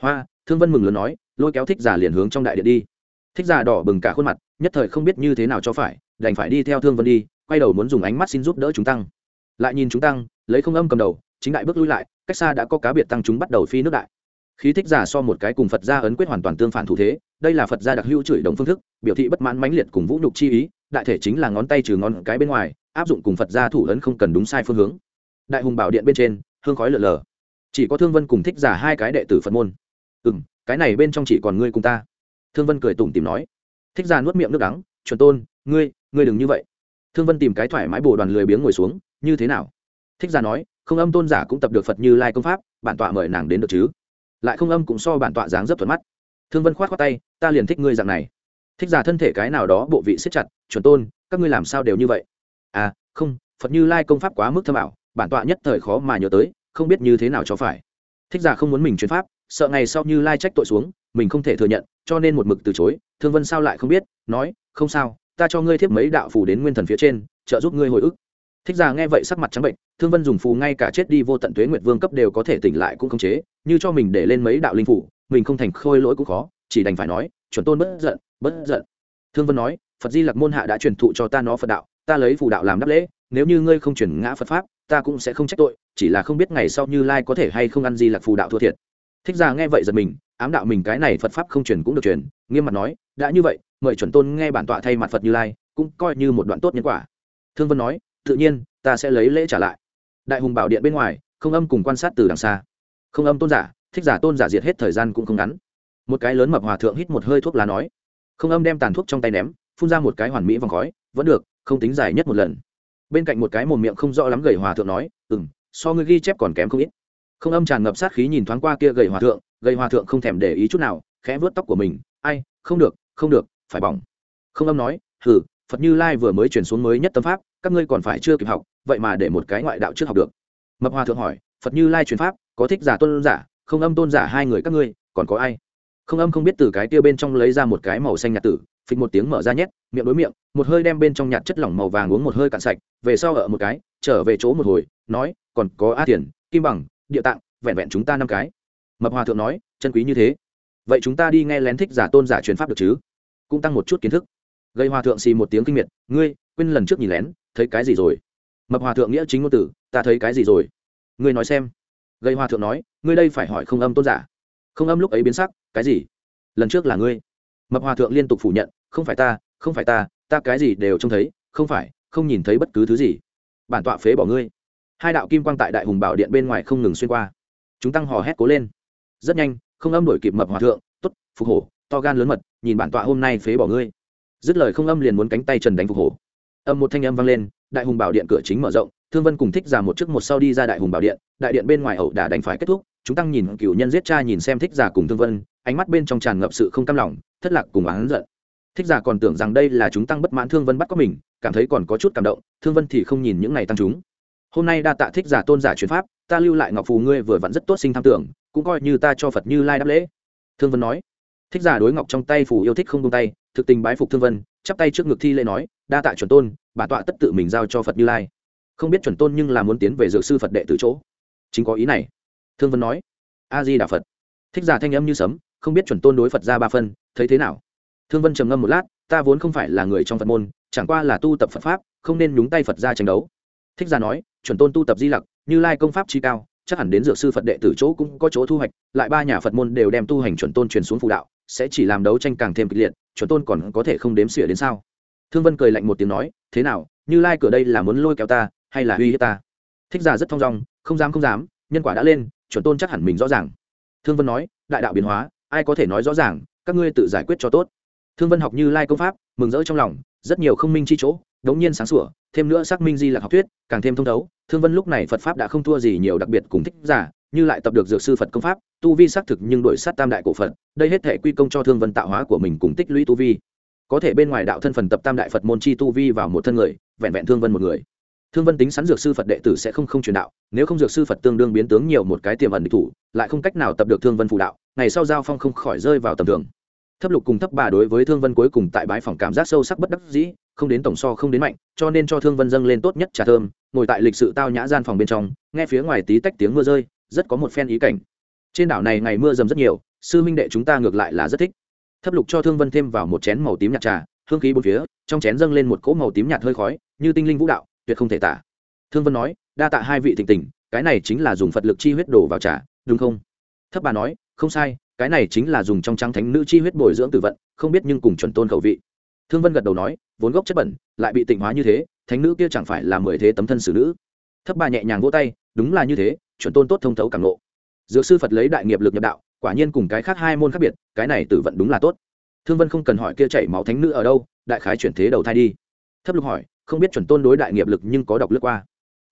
Hoa, thương vân mừng lớn nói, lôi kéo thích giả liền hướng trong đại điện đi. Thích giả đỏ bừng cả khuôn mặt, nhất thời không biết như thế nào cho phải, đành phải đi theo thương vân đi, quay đầu muốn dùng ánh mắt xin giúp đỡ chúng tăng. Lại nhìn chúng tăng, lấy không âm cầm đầu, chính đại bước lui lại, cách xa đã có cá biệt tăng chúng bắt đầu phi nước đại. Khí thích giả so một cái cùng phật gia ấn quyết hoàn toàn tương phản thủ thế, đây là phật gia đặc hữu chửi đồng phương thức, biểu thị bất mãn mãnh liệt cùng vũ nhục chi ý, đại thể chính là ngón tay trừ ngón cái bên ngoài, áp dụng cùng phật gia thủ ấn không cần đúng sai phương hướng. Đại hùng bảo điện bên trên hương khói lở lờ. Chỉ có thương vân cùng thích giả hai cái đệ tử phật môn. Ừ m cái này bên trong chỉ còn ngươi cùng ta. Thương vân cười tủm tìm nói. Thích giả nuốt miệng nước đắng, chuẩn tôn, ngươi ngươi đừng như vậy. Thương vân tìm cái thoải mái bồ đoàn lười biếng ngồi xuống, như thế nào? Thích giả nói, không âm tôn giả cũng tập được phật như lai công pháp, bản tọa mời nàng đến được chứ? Lại không âm cũng so bản tọa dáng rất thuận mắt. Thương vân khoát khoát tay, ta liền thích ngươi dạng này. Thích giả thân thể cái nào đó bộ vị siết chặt, chuẩn tôn, các ngươi làm sao đều như vậy? À không, phật như lai công pháp quá mức thâm ảo bản tọa nhất thời khó mà nhớ tới, không biết như thế nào cho phải. Thích giả không muốn mình chuyển pháp, sợ ngày sau như lai trách tội xuống, mình không thể thừa nhận, cho nên một mực từ chối. Thương vân sao lại không biết, nói, không sao, ta cho ngươi thiếp mấy đạo phù đến nguyên thần phía trên, trợ giúp ngươi hồi ức. Thích giả nghe vậy sắc mặt trắng bệnh, thương vân dùng phù ngay cả chết đi vô tận tuế nguyệt vương cấp đều có thể tỉnh lại cũng không chế, như cho mình để lên mấy đạo linh phủ mình không thành khôi lỗi cũng khó, chỉ đành phải nói, chuẩn tôn bất giận bất giận. Thương vân nói, phật di lặc môn hạ đã truyền thụ cho ta nó phật đạo, ta lấy phù đạo làm đáp lễ, nếu như ngươi không chuyển ngã phật pháp ta cũng sẽ không trách tội, chỉ là không biết ngày sau như lai có thể hay không ăn gì lạc phù đạo thua thiệt. Thích ra nghe vậy giật mình, ám đạo mình cái này phật pháp không truyền cũng được truyền, nghiêm mặt nói, đã như vậy, mời chuẩn tôn nghe bản tọa thay mặt phật như lai, cũng coi như một đoạn tốt nhân quả. Thương vân nói, tự nhiên, ta sẽ lấy lễ trả lại. Đại hùng bảo điện bên ngoài, không âm cùng quan sát từ đằng xa. Không âm tôn giả, thích giả tôn giả diệt hết thời gian cũng không ngắn. Một cái lớn mập hòa thượng hít một hơi thuốc lá nói, không âm đem tàn thuốc trong tay ném, phun ra một cái hoàn mỹ vòng khói, vẫn được, không tính dài nhất một lần bên cạnh một cái mồm miệng không rõ lắm gầy hòa thượng nói ừ m so ngươi ghi chép còn kém không ít. Không âm tràn ngập sát khí nhìn thoáng qua kia gầy hòa thượng, gầy hòa thượng không thèm để ý chút nào, khẽ vớt tóc của mình, ai, không được không được, phải bỏng. Không âm nói, hừ, phật như lai vừa mới chuyển xuống mới nhất tâm pháp, các ngươi còn phải chưa kịp học, vậy mà để một cái ngoại đạo trước học được. Mập hòa thượng hỏi, phật như lai truyền pháp, có thích giả tôn giả, không âm tôn giả hai người các ngươi, còn có ai? Không âm không biết từ cái tiêu bên trong lấy ra một cái màu xanh nhạt tử phịch một tiếng mở ra nhét, miệng đối miệng, một hơi đem bên trong nhạt chất lỏng màu vàng uống một hơi cạn sạch, về sau ở một cái, trở về chỗ một hồi, nói, còn có a tiền kim bằng, địa tạng, vẹn vẹn chúng ta năm cái. Mập hòa thượng nói, chân quý như thế, vậy chúng ta đi nghe lén thích giả tôn giả truyền pháp được chứ? Cũng tăng một chút kiến thức. Gây hòa thượng xì một tiếng kinh miệt, ngươi, quên lần trước nhìn lén, thấy cái gì rồi? Mập hòa thượng nghĩa chính ngôn tử, ta thấy cái gì rồi? Ngươi nói xem. Gây hòa thượng nói, ngươi đây phải hỏi không âm tôn giả. Không âm lúc ấy biến sắc, cái gì? Lần trước là ngươi. Mập hòa thượng liên tục phủ nhận không phải ta, không phải ta ta cái gì đều trông thấy, không phải, không nhìn thấy bất cứ thứ gì. Bản tọa phế bỏ ngươi. Hai đạo kim quang tại đại hùng bảo điện bên ngoài không ngừng xuyên qua. Chúng tăng hò hét cố lên. Rất nhanh, không âm đổi kịp mập hòa thượng t ố t phục hổ, to gan lớn mật, nhìn bản tọa hôm nay phế bỏ ngươi. Dứt lời không âm liền muốn cánh tay trần đánh phục hổ. Âm một thanh âm vang lên, đại hùng bảo điện cửa chính mở rộng, thương vân cùng thích giả một chiếc một sau đi ra đại hùng bảo điện, đại điện bên ngoài ẩu đả đánh phải kết thúc, chúng tăng nhìn cựu nhân giết cha nhìn xem thích giả cùng thương vân, ánh mắt bên trong tràn ngập sự không cam lòng, thất lạc cùng oán giận thích giả còn tưởng rằng đây là chúng tăng bất mãn thương vân bắt có mình, cảm thấy còn có chút cảm động, thương vân thì không nhìn những này tăng chúng. Hôm nay đa tạ thích giả tôn giả truyền pháp, ta lưu lại ngọc phù ngươi vừa vặn rất tốt sinh tham tưởng, cũng coi như ta cho phật như lai đáp lễ. Thương vân nói. Thích giả đối ngọc trong tay phù yêu thích không tung tay, thực tình bái phục thương vân, chắp tay trước ngực thi lễ nói, đa tạ chuẩn tôn, bản tọa tất tự mình giao cho phật như lai. Không biết chuẩn tôn nhưng là muốn tiến về dược sư phật đệ từ chỗ. Chính có ý này. Thương vân nói. A di đà phật. Thích giả thanh âm như sấm, không biết chuẩn tôn đối phật ra ba phân, thấy thế nào? Thương vân trầm ngâm một lát, ta vốn không phải là người trong phật môn, chẳng qua là tu tập phật pháp, không nên nhúng tay phật ra tranh đấu. Thích Gia nói, chuẩn tôn tu tập di lặc, như lai công pháp chi cao, chắc hẳn đến dược sư phật đệ tử chỗ cũng có chỗ thu hoạch, lại ba nhà phật môn đều đem tu hành chuẩn tôn truyền xuống phụ đạo, sẽ chỉ làm đấu tranh càng thêm kịch liệt, chuẩn tôn còn có thể không đếm xỉa đến sao? Thương vân cười lạnh một tiếng nói, thế nào, như lai cửa đây là muốn lôi kéo ta, hay là uy hiếp ta? Thích giả rất thong dong, không dám không dám, nhân quả đã lên, chuẩn tôn chắc hẳn mình rõ ràng. Thương vân nói, đại đạo biến hóa, ai có thể nói rõ ràng, các ngươi tự giải quyết cho tốt thương vân học như lai công pháp, mừng rỡ trong lòng, rất nhiều không minh chi chỗ, đống nhiên sáng sủa, thêm nữa xác minh di là học thuyết, càng thêm thông thấu. Thương vân lúc này phật pháp đã không thua gì nhiều đặc biệt cùng thích giả, như lại tập được dược sư phật công pháp, tu vi xác thực nhưng đổi sát tam đại cổ phật, đây hết thể quy công cho thương vân tạo hóa của mình cùng tích lũy tu vi. Có thể bên ngoài đạo thân phần tập tam đại phật môn chi tu vi vào một thân người, vẹn vẹn thương vân một người. Thương vân tính sẵn dược sư phật đệ tử sẽ không không truyền đạo, nếu không dược sư phật tương đương biến tướng nhiều một cái tiềm ẩn địch thủ, lại không cách nào tập được thương vân phụ đạo, ngày sau giao phong không khỏi rơi vào tầm thường thấp lục cùng thấp bà đối với thương vân cuối cùng tại bãi phòng cảm giác sâu sắc bất đắc dĩ, không đến tổng so không đến mạnh, cho nên cho thương vân dâng lên tốt nhất trà thơm, ngồi tại lịch sự tao nhã gian phòng bên trong, nghe phía ngoài tí tách tiếng mưa rơi, rất có một phen ý cảnh. Trên đảo này ngày mưa dầm rất nhiều, sư minh đệ chúng ta ngược lại là rất thích. Thấp lục cho thương vân thêm vào một chén màu tím nhạt trà, hương khí bốn phía, trong chén dâng lên một cỗ màu tím nhạt hơi khói, như tinh linh vũ đạo, tuyệt không thể tả. Thương vân nói, đa tạ hai vị thịnh tình, cái này chính là dùng phật lực chi huyết đổ vào trà, đúng không? Thấp bà nói, không sai cái này chính là dùng trong trắng thánh nữ chi huyết bồi dưỡng tử vận, không biết nhưng cùng chuẩn tôn khẩu vị. Thương vân gật đầu nói, vốn gốc chất bẩn, lại bị tịnh hóa như thế, thánh nữ kia chẳng phải là mười thế tấm thân xử nữ. Thấp bà nhẹ nhàng vỗ tay, đúng là như thế, chuẩn tôn tốt thông thấu càng lộ dược sư phật lấy đại nghiệp lực nhập đạo, quả nhiên cùng cái khác hai môn khác biệt, cái này tử vận đúng là tốt. Thương vân không cần hỏi kia chảy máu thánh nữ ở đâu, đại khái chuyển thế đầu thai đi. Thấp lục hỏi, không biết chuẩn tôn đối đại nghiệp lực nhưng có đọc lướt qua.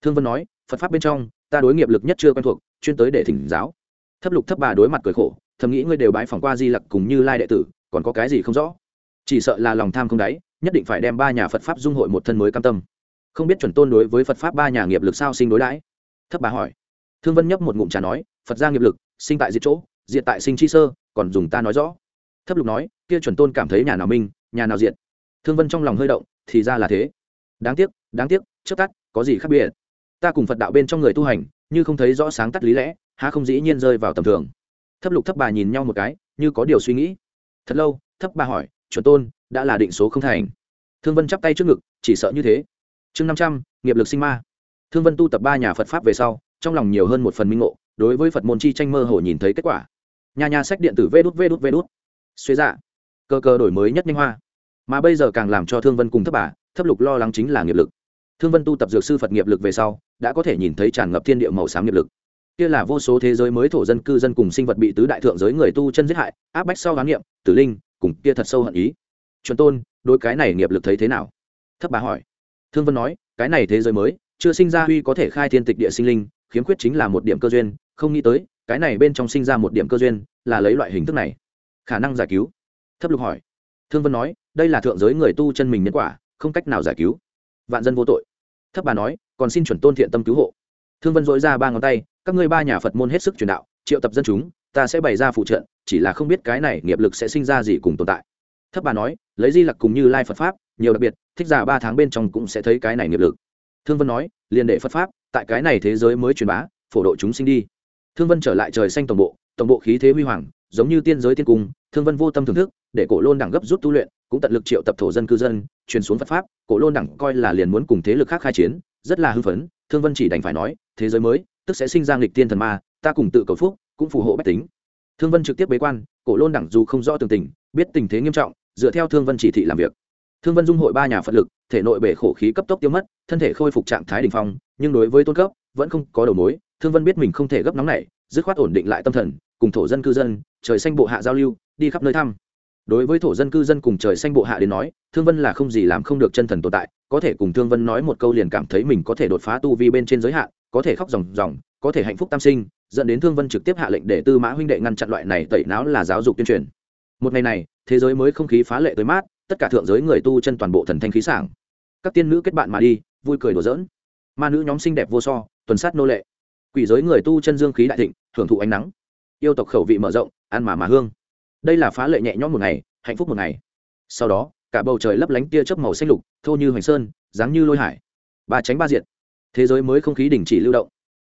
Thương vân nói, phật pháp bên trong, ta đối nghiệp lực nhất chưa quen thuộc, chuyên tới để thỉnh giáo. Thấp lục thấp bà đối mặt cười khổ thầm nghĩ ngươi đều bái phỏng qua di lặc cùng như lai đệ tử, còn có cái gì không rõ? Chỉ sợ là lòng tham không đáy, nhất định phải đem ba nhà phật pháp dung hội một thân mới cam tâm. Không biết chuẩn tôn đối với phật pháp ba nhà nghiệp lực sao sinh đối đãi? Thấp bà hỏi. Thương vân nhấp một ngụm trà nói, phật gia nghiệp lực, sinh tại diệt chỗ, diệt tại sinh chi sơ, còn dùng ta nói rõ. Thấp lục nói, kia chuẩn tôn cảm thấy nhà nào minh, nhà nào diệt. Thương vân trong lòng hơi động, thì ra là thế. Đáng tiếc đáng tiếc trước tắt, có gì khác biệt? Ta cùng phật đạo bên trong người tu hành, như không thấy rõ sáng tắt lý lẽ, há không dĩ nhiên rơi vào tầm thường thấp lục thấp bà nhìn nhau một cái, như có điều suy nghĩ. Thật lâu, thấp bà hỏi, chuẩn tôn, đã là định số không thành? Thương vân chắp tay trước ngực, chỉ sợ như thế. Chương năm trăm, nghiệp lực sinh ma. Thương vân tu tập ba nhà phật pháp về sau, trong lòng nhiều hơn một phần minh ngộ, đối với phật môn chi tranh mơ hồ nhìn thấy kết quả. Nhà nhà sách điện tử vê đút vê đút vê đút. Xuế dạ. Cơ cơ đổi mới nhất nhanh hoa. Mà bây giờ càng làm cho thương vân cùng thấp bà, thấp lục lo lắng chính là nghiệp lực. Thương vân tu tập dược sư phật nghiệp lực về sau, đã có thể nhìn thấy tràn ngập thiên địa màu xám nghiệp lực kia là vô số thế giới mới thổ dân cư dân cùng sinh vật bị tứ đại thượng giới người tu chân giết hại, áp bách sau khám nghiệm tử linh, cùng kia thật sâu hận ý. Chuẩn tôn đôi cái này nghiệp lực thấy thế nào? Thấp bà hỏi. Thương vân nói, cái này thế giới mới, chưa sinh ra huy có thể khai thiên tịch địa sinh linh, khiếm khuyết chính là một điểm cơ duyên, không nghĩ tới, cái này bên trong sinh ra một điểm cơ duyên, là lấy loại hình thức này. Khả năng giải cứu. Thấp lục hỏi. Thương vân nói, đây là thượng giới người tu chân mình nhân quả, không cách nào giải cứu. Vạn dân vô tội. Thấp bà nói, còn xin chuẩn tôn thiện tâm cứu hộ. Thương vân dội ra ba ngón tay các ngươi ba nhà phật môn hết sức truyền đạo triệu tập dân chúng ta sẽ bày ra phụ trợ, chỉ là không biết cái này nghiệp lực sẽ sinh ra gì cùng tồn tại. Thấp bà nói lấy di lặc cùng như lai phật pháp nhiều đặc biệt thích giả ba tháng bên trong cũng sẽ thấy cái này nghiệp lực. Thương vân nói liền đệ phật pháp tại cái này thế giới mới truyền bá phổ độ chúng sinh đi. Thương vân trở lại trời xanh tổng bộ tổng bộ khí thế huy hoàng giống như tiên giới tiên cung thương vân vô tâm thưởng thức để cổ lôn đẳng gấp rút tu luyện cũng tận lực triệu tập thổ dân cư dân truyền xuống phật pháp cổ lôn đẳng coi là liền muốn cùng thế lực khác khai chiến rất là hưng phấn thương vân chỉ đành phải nói thế giới mới tức sẽ sinh ra nghịch tiên thần ma, ta cùng tự cầu phúc, cũng phù hộ bách tính. Thương vân trực tiếp bế quan, cổ lôn đẳng dù không rõ tường tình, biết tình thế nghiêm trọng, dựa theo thương vân chỉ thị làm việc. Thương vân dung hội ba nhà phật lực, thể nội bể khổ khí cấp tốc tiêu mất, thân thể khôi phục trạng thái đ ỉ n h phong, nhưng đối với tôn cấp, vẫn không có đầu mối. Thương vân biết mình không thể gấp nóng này dứt khoát ổn định lại tâm thần, cùng thổ dân cư dân, trời xanh bộ hạ giao lưu, đi khắp nơi thăm đối với thổ dân cư dân cùng trời xanh bộ hạ đến nói, thương vân là không gì làm không được chân thần tồn tại, có thể cùng thương vân nói một câu liền cảm thấy mình có thể đột phá tu vi bên trên giới hạn, có thể khóc ròng ròng, có thể hạnh phúc tam sinh, dẫn đến thương vân trực tiếp hạ lệnh để tư mã huynh đệ ngăn chặn loại này tẩy não là giáo dục tuyên truyền. Một ngày này, thế giới mới không khí phá lệ tới mát, tất cả thượng giới người tu chân toàn bộ thần thanh khí sảng. Các tiên nữ kết bạn mà đi, vui cười đùa giỡn. Ma nữ nhóm xinh đẹp vô so, tuần sát nô lệ. Quỷ giới người tu chân dương khí đại thịnh, hưởng thụ ánh nắng. Yêu tộc khẩu vị mở rộng, ăn mà mà hương đây là phá lệ nhẹ nhõm một ngày, hạnh phúc một ngày. Sau đó, cả bầu trời lấp lánh tia chớp màu xanh lục, thô như hoành sơn, dáng như lôi hải. Ba tránh ba diện thế giới mới không khí đình chỉ lưu động.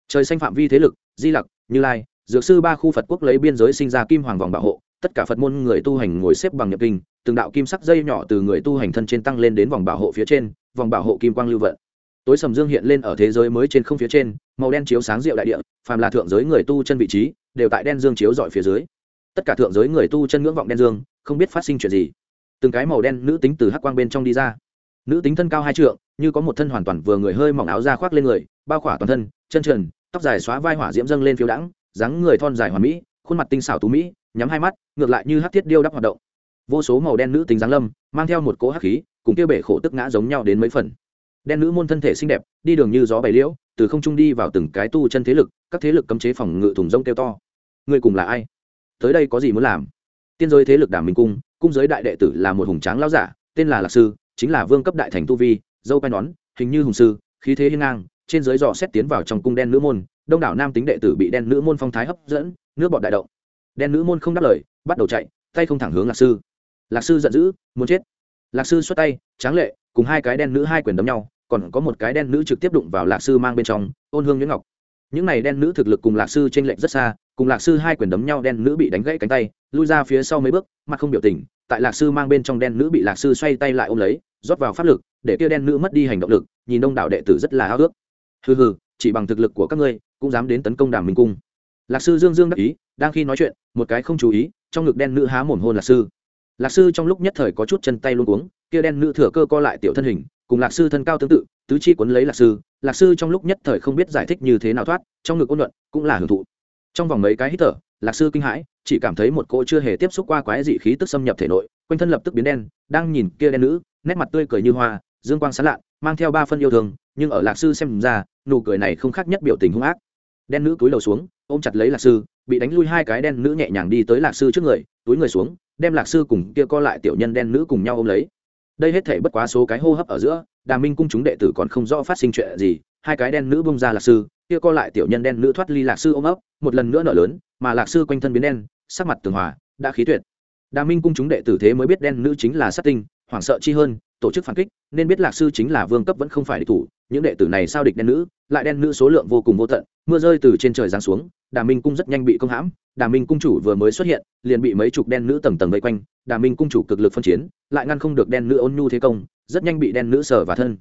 Trời xanh phạm vi thế lực, di lặc, như lai, dược sư ba khu phật quốc lấy biên giới sinh ra kim hoàng vòng bảo hộ, tất cả phật môn người tu hành ngồi xếp bằng nhập kinh, từng đạo kim sắc dây nhỏ từ người tu hành thân trên tăng lên đến vòng bảo hộ phía trên, vòng bảo hộ kim quang lưu vận. Tối sầm dương hiện lên ở thế giới mới trên không phía trên, màu đen chiếu sáng rượu đại địa, phàm là thượng giới người tu chân vị trí, đều tại đen dương chiếu dọi phía dưới tất cả thượng giới người tu chân ngưỡng vọng đen dương, không biết phát sinh chuyện gì. Từng cái màu đen nữ tính từ hắc quang bên trong đi ra. Nữ tính thân cao hai trượng, như có một thân hoàn toàn vừa người hơi mỏng áo da khoác lên người, bao khỏa toàn thân, chân trần, tóc dài xóa vai hỏa diễm dâng lên phiếu đãng, dáng người thon dài hoàn mỹ, khuôn mặt tinh xảo tú mỹ, nhắm hai mắt, ngược lại như hắc thiết điêu đắp hoạt động. Vô số màu đen nữ tính giáng lâm, mang theo một cỗ hắc khí, cùng kia bể khổ tức ngã giống nhau đến mấy phần. Đen nữ môn thân thể xinh đẹp, đi đường như gió bày liễu, từ không trung đi vào từng cái tu chân thế lực, các thế lực cấm chế phòng ngự thùng rông kêu to. Người cùng là ai? Tới đây có gì muốn làm? Tiên giới thế lực đàm minh cung cung giới đại đệ tử là một hùng tráng lao giả, tên là lạc sư, chính là vương cấp đại thành tu vi, dâu quai nón, hình như hùng sư, khí thế hiên ngang, trên giới dò xét tiến vào trong cung đen nữ môn, đông đảo nam tính đệ tử bị đen nữ môn phong thái hấp dẫn, nước bọt đại động. Đen nữ môn không đáp lời, bắt đầu chạy, tay không thẳng hướng lạc sư. Lạc sư giận dữ, muốn chết. Lạc sư xuất tay, tráng lệ, cùng hai cái đen nữ hai quyền đấm nhau, còn có một cái đen nữ trực tiếp đụng vào lạc sư mang bên trong, ôn hương nhuyễn ngọc. Những này đen nữ thực lực cùng lạc sư t r ê n lệch rất xa cùng lạc sư hai quyền đấm nhau đen nữ bị đánh gãy cánh tay, lui ra phía sau mấy bước, mặt không biểu tình, tại lạc sư mang bên trong đen nữ bị lạc sư xoay tay lại ôm lấy, rót vào pháp lực, để kia đen nữ mất đi hành động lực, nhìn đông đảo đệ tử rất là háo ước hừ hừ, chỉ bằng thực lực của các ngươi, cũng dám đến tấn công đàm minh cung. Lạc sư dương dương đắc ý, đang khi nói chuyện, một cái không chú ý, trong ngực đen nữ há mồm hôn lạc sư. Lạc sư trong lúc nhất thời có chút chân tay luôn uống kia đen nữ thừa cơ co lại tiểu thân hình, cùng lạc sư thân cao tương tự, tứ chi quấn lấy lạc sư lạc sư trong lúc nhất thời không biết giải thích như thế nào thoát, trong ngực ôn luận, cũng là hưởng thụ trong vòng mấy cái hít thở, lạc sư kinh hãi, chỉ cảm thấy một cô chưa hề tiếp xúc qua quái dị khí tức xâm nhập thể nội, quanh thân lập tức biến đen, đang nhìn kia đen nữ, nét mặt tươi cười như hoa, dương quang sán lạ mang theo ba phân yêu thương, nhưng ở lạc sư xem ra, nụ cười này không khác nhất biểu tình hung ác. Đen nữ cúi đầu xuống, ôm chặt lấy lạc sư, bị đánh lui hai cái đen nữ nhẹ nhàng đi tới lạc sư trước người, túi người xuống, đem lạc sư cùng kia co lại tiểu nhân đen nữ cùng nhau ôm lấy. Đây hết thể bất quá số cái hô hấp ở giữa đà minh cung chúng đệ tử còn không rõ phát sinh chuyện gì, hai cái đen nữ bông ra lạc sư, kia co lại tiểu nhân đen nữ thoát ly lạc sư ôm ấp một lần nữa nở lớn, mà lạc sư quanh thân biến đen, sắc mặt tường hòa, đã khí tuyệt. Đà minh cung chúng đệ tử thế mới biết đen nữ chính là sát tinh, hoảng sợ chi hơn, tổ chức phản kích, nên biết lạc sư chính là vương cấp vẫn không phải địch thủ, những đệ tử này sao địch đen nữ, lại đen nữ số lượng vô cùng vô tận, mưa rơi từ trên trời giáng xuống, đà minh cung rất nhanh bị công hãm, đà minh cung chủ vừa mới xuất hiện, liền bị mấy chục đen nữ tầng tầng vây quanh, đà minh cung chủ cực lực phân chiến, lại ngăn không được đen nữ ôn nhu thế công, rất nhanh bị đen nữ sở và thân.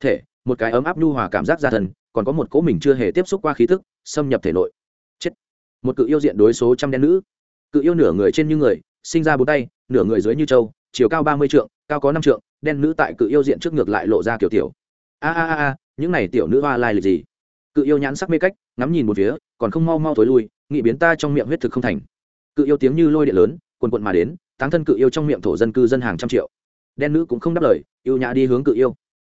Thể, một cái ấm áp nhu hòa cảm giác ra thần còn có một cỗ mình chưa hề tiếp xúc qua khí thức, xâm nhập thể nội một cự yêu diện đối số trăm đen nữ. Cự yêu nửa người trên như người, sinh ra bốn tay, nửa người dưới như trâu, chiều cao ba mươi trượng, cao có năm trượng, đen nữ tại cự yêu diện trước ngược lại lộ ra kiểu tiểu. A a a a, những này tiểu nữ hoa lai lịch gì? Cự yêu nhãn sắc mê cách, ngắm nhìn một phía, còn không mau mau thối lui nghị biến ta trong miệng huyết thực không thành. Cự yêu tiếng như lôi điện lớn quần quận mà đến, táng thân cự yêu trong miệng thổ dân cư dân hàng trăm triệu. Đen nữ cũng không đáp lời, yêu nhã đi hướng cự yêu.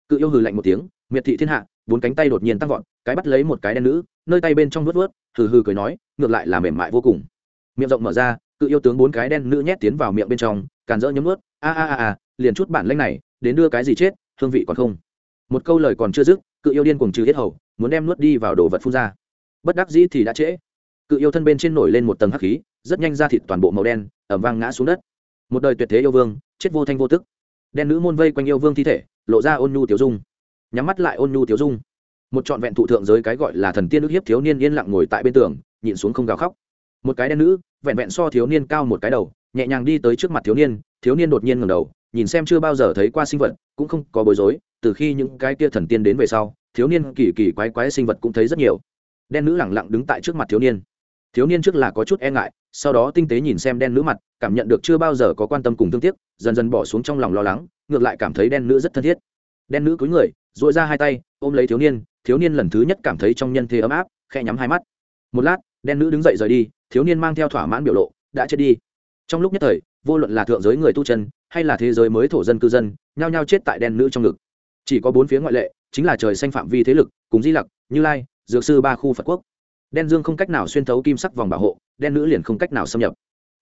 Cự yêu hừ lạnh một tiếng, miệt thị thiên hạ bốn cánh tay đột nhiên tăng vọt, cái bắt lấy một cái đen nữ, nơi tay bên trong vớt vớt hừ hừ cười nói, ngược lại là mềm mại vô cùng. Miệng rộng mở ra, cự yêu tướng bốn cái đen nữ nhét tiến vào miệng bên trong, càn rỡ nhấm ướt a a a a, liền chút bản lanh này, đến đưa cái gì chết, hương vị còn không. Một câu lời còn chưa dứt, cự yêu điên cuồng trừ hết hầu, muốn đem nuốt đi vào đồ vật phun ra. Bất đắc dĩ thì đã trễ. Cự yêu thân bên trên nổi lên một tầng hắc khí, rất nhanh ra thịt toàn bộ màu đen ẩm vang ngã xuống đất. Một đời tuyệt thế yêu vương, chết vô thanh vô tức. Đen nữ môn vây quanh yêu vương thi thể, lộ ra ôn nhu tiểu dung nhắm mắt lại ôn nhu tiếu dung. Một trọn vẹn thụ thượng giới cái gọi là thần tiên ức hiếp thiếu niên yên lặng ngồi tại bên tường nhìn xuống không gào khóc. Một cái đen nữ, vẹn vẹn so thiếu niên cao một cái đầu, nhẹ nhàng đi tới trước mặt thiếu niên thiếu niên đột nhiên ngẩng đầu, nhìn xem chưa bao giờ thấy qua sinh vật, cũng không có bối rối, từ khi những cái kia thần tiên đến về sau, thiếu niên kỳ kỳ quái quái sinh vật cũng thấy rất nhiều. Đen nữ lẳng lặng đứng tại trước mặt thiếu niên. Thiếu niên trước là có chút e ngại, sau đó tinh tế nhìn xem đen nữ mặt, cảm nhận được chưa bao giờ có quan tâm cùng thương tiếc, dần dần bỏ xuống trong lòng lo lắng, ngược lại cảm thấy đen nữ rất thân thiết. Đen nữ cúi người dội ra hai tay, ôm lấy thiếu niên thiếu niên lần thứ nhất cảm thấy trong nhân thế ấm áp khe nhắm hai mắt. Một lát, đen nữ đứng dậy rời đi, thiếu niên mang theo thỏa mãn biểu lộ, đã chết đi. Trong lúc nhất thời, vô luận là thượng giới người tu chân, hay là thế giới mới thổ dân cư dân, nhao nhao chết tại đen nữ trong ngực. Chỉ có bốn phía ngoại lệ, chính là trời xanh phạm vi thế lực, cùng di lặc, như lai, dược sư ba khu phật quốc. Đen dương không cách nào xuyên thấu kim sắc vòng bảo hộ, đen nữ liền không cách nào xâm nhập.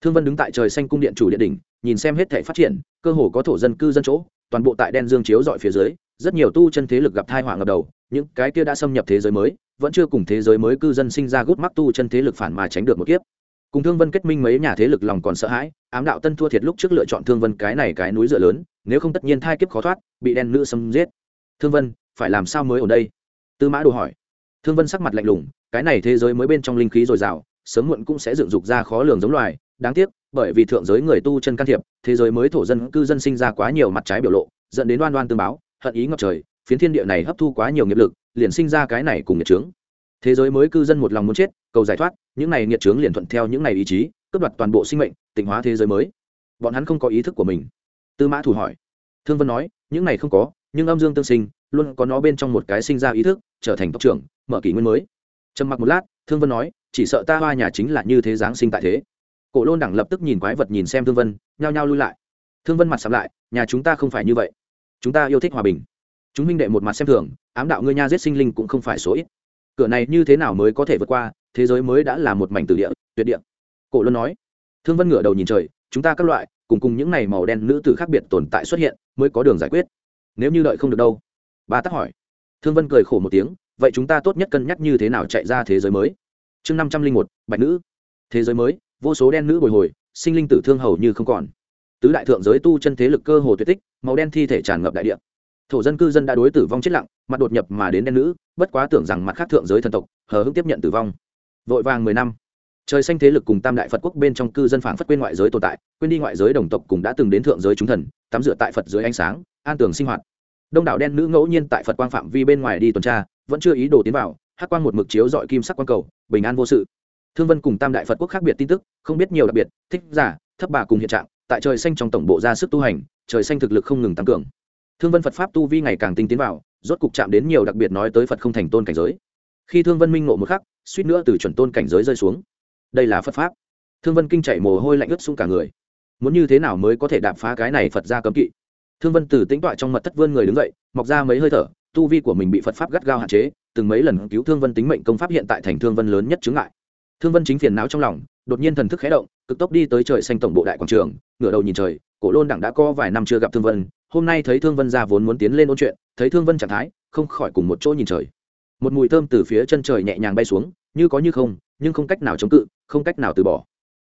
Thương vân đứng tại trời xanh cung điện chủ điện đỉnh, nhìn xem hết thể phát triển, cơ hồ có thổ dân cư dân chỗ toàn bộ tại đen dương chiếu dọi phía dưới, rất nhiều tu chân thế lực gặp thai họa ngập đầu, những cái kia đã xâm nhập thế giới mới, vẫn chưa cùng thế giới mới cư dân sinh ra gút mắc tu chân thế lực phản mà tránh được một kiếp. Cùng thương vân kết minh mấy nhà thế lực lòng còn sợ hãi, ám đạo tân thua thiệt lúc trước lựa chọn thương vân cái này cái núi dựa lớn, nếu không tất nhiên thai kiếp khó thoát, bị đen nữ xâm giết. Thương vân, phải làm sao mới ở đây? Tư mã đồ hỏi. Thương vân sắc mặt lạnh lùng, cái này thế giới mới bên trong linh khí dồi dào, sớm muộn cũng sẽ dựng dục ra khó lường giống loài đáng tiếc, bởi vì thượng giới người tu chân can thiệp, thế giới mới thổ dân, cư dân sinh ra quá nhiều mặt trái biểu lộ, dẫn đến đoan đoan tương báo, hận ý ngập trời, phiến thiên địa này hấp thu quá nhiều nghiệp lực, liền sinh ra cái này cùng nhiệt trướng thế giới mới cư dân một lòng muốn chết, cầu giải thoát, những này nhiệt trướng liền thuận theo những này ý chí, cướp đoạt toàn bộ sinh mệnh, tịnh hóa thế giới mới. Bọn hắn không có ý thức của mình. Tư mã thủ hỏi. Thương vân nói, những này không có, nhưng âm dương tương sinh, luôn có nó bên trong một cái sinh ra ý thức, trở thành tộc trưởng, mở kỷ nguyên mới. Trầm mặc một lát, thương vân nói, chỉ sợ ta hoa nhà chính là như thế giáng sinh tại thế cổ lôn đẳng lập tức nhìn quái vật nhìn xem thương vân, nhao nhao lui lại. Thương vân mặt sắm lại, nhà chúng ta không phải như vậy. Chúng ta yêu thích hòa bình. Chúng minh đệ một mặt xem thường, ám đạo ngươi nha giết sinh linh cũng không phải số ít. Cửa này như thế nào mới có thể vượt qua, thế giới mới đã là một mảnh từ địa, tuyệt địa. Cổ luân nói. Thương vân ngửa đầu nhìn trời, chúng ta các loại, cùng cùng những này màu đen nữ tử khác biệt tồn tại xuất hiện, mới có đường giải quyết. Nếu như đợi không được đâu? Ba tắc hỏi. Thương vân cười khổ một tiếng, vậy chúng ta tốt nhất cân nhắc như thế nào chạy ra thế giới mới? Chương năm trăm linh một, bạch nữ. Thế giới mới vô số đen nữ bồi hồi, sinh linh tử thương hầu như không còn. Tứ đại thượng giới tu chân thế lực cơ hồ tuyệt tích, màu đen thi thể tràn ngập đại địa. Thổ dân cư dân đã đối tử vong chết lặng, mặt đột nhập mà đến đen nữ, bất quá tưởng rằng mặt khác thượng giới thần tộc, hờ hững tiếp nhận tử vong. Vội vàng mười năm, trời xanh thế lực cùng tam đại phật quốc bên trong cư dân phản phất quên ngoại giới tồn tại, quên đi ngoại giới đồng tộc cùng đã từng đến thượng giới chúng thần, tắm rửa tại phật dưới ánh sáng, an tường sinh hoạt. Đông đảo đen nữ ngẫu nhiên tại phật quang phạm vi bên ngoài đi tuần tra, vẫn chưa ý đồ tiến vào hát quang một mực chiếu dọi kim sắc quang cầu, bình an vô sự thương vân cùng tam đại phật quốc khác biệt tin tức, không biết nhiều đặc biệt, thích giả, thấp bà cùng hiện trạng, tại trời xanh trong tổng bộ ra sức tu hành, trời xanh thực lực không ngừng tăng cường. Thương vân phật pháp tu vi ngày càng tinh tiến vào, rốt cục chạm đến nhiều đặc biệt nói tới phật không thành tôn cảnh giới. Khi thương vân minh ngộ một khắc, suýt nữa từ chuẩn tôn cảnh giới rơi xuống. Đây là phật pháp. Thương vân kinh chạy mồ hôi lạnh ướt sũng cả người. Muốn như thế nào mới có thể đạp phá cái này phật ra cấm kỵ? Thương vân từ tĩnh tọa trong mật thất vươn người đứng dậy, mọc ra mấy hơi thở, tu vi của mình bị phật pháp gắt gao hạn chế, từng mấy lần cứu thương vân tính mệnh công pháp hiện tại thành thương vân lớn nhất chứng ngại thương vân chính phiền não trong lòng, đột nhiên thần thức khé động, cực tốc đi tới trời xanh tổng bộ đại quảng trường, ngửa đầu nhìn trời, cổ lôn đẳng đã có vài năm chưa gặp thương vân, hôm nay thấy thương vân ra vốn muốn tiến lên ôn chuyện, thấy thương vân trạng thái, không khỏi cùng một chỗ nhìn trời. Một mùi thơm từ phía chân trời nhẹ nhàng bay xuống, như có như không, nhưng không cách nào chống cự, không cách nào từ bỏ.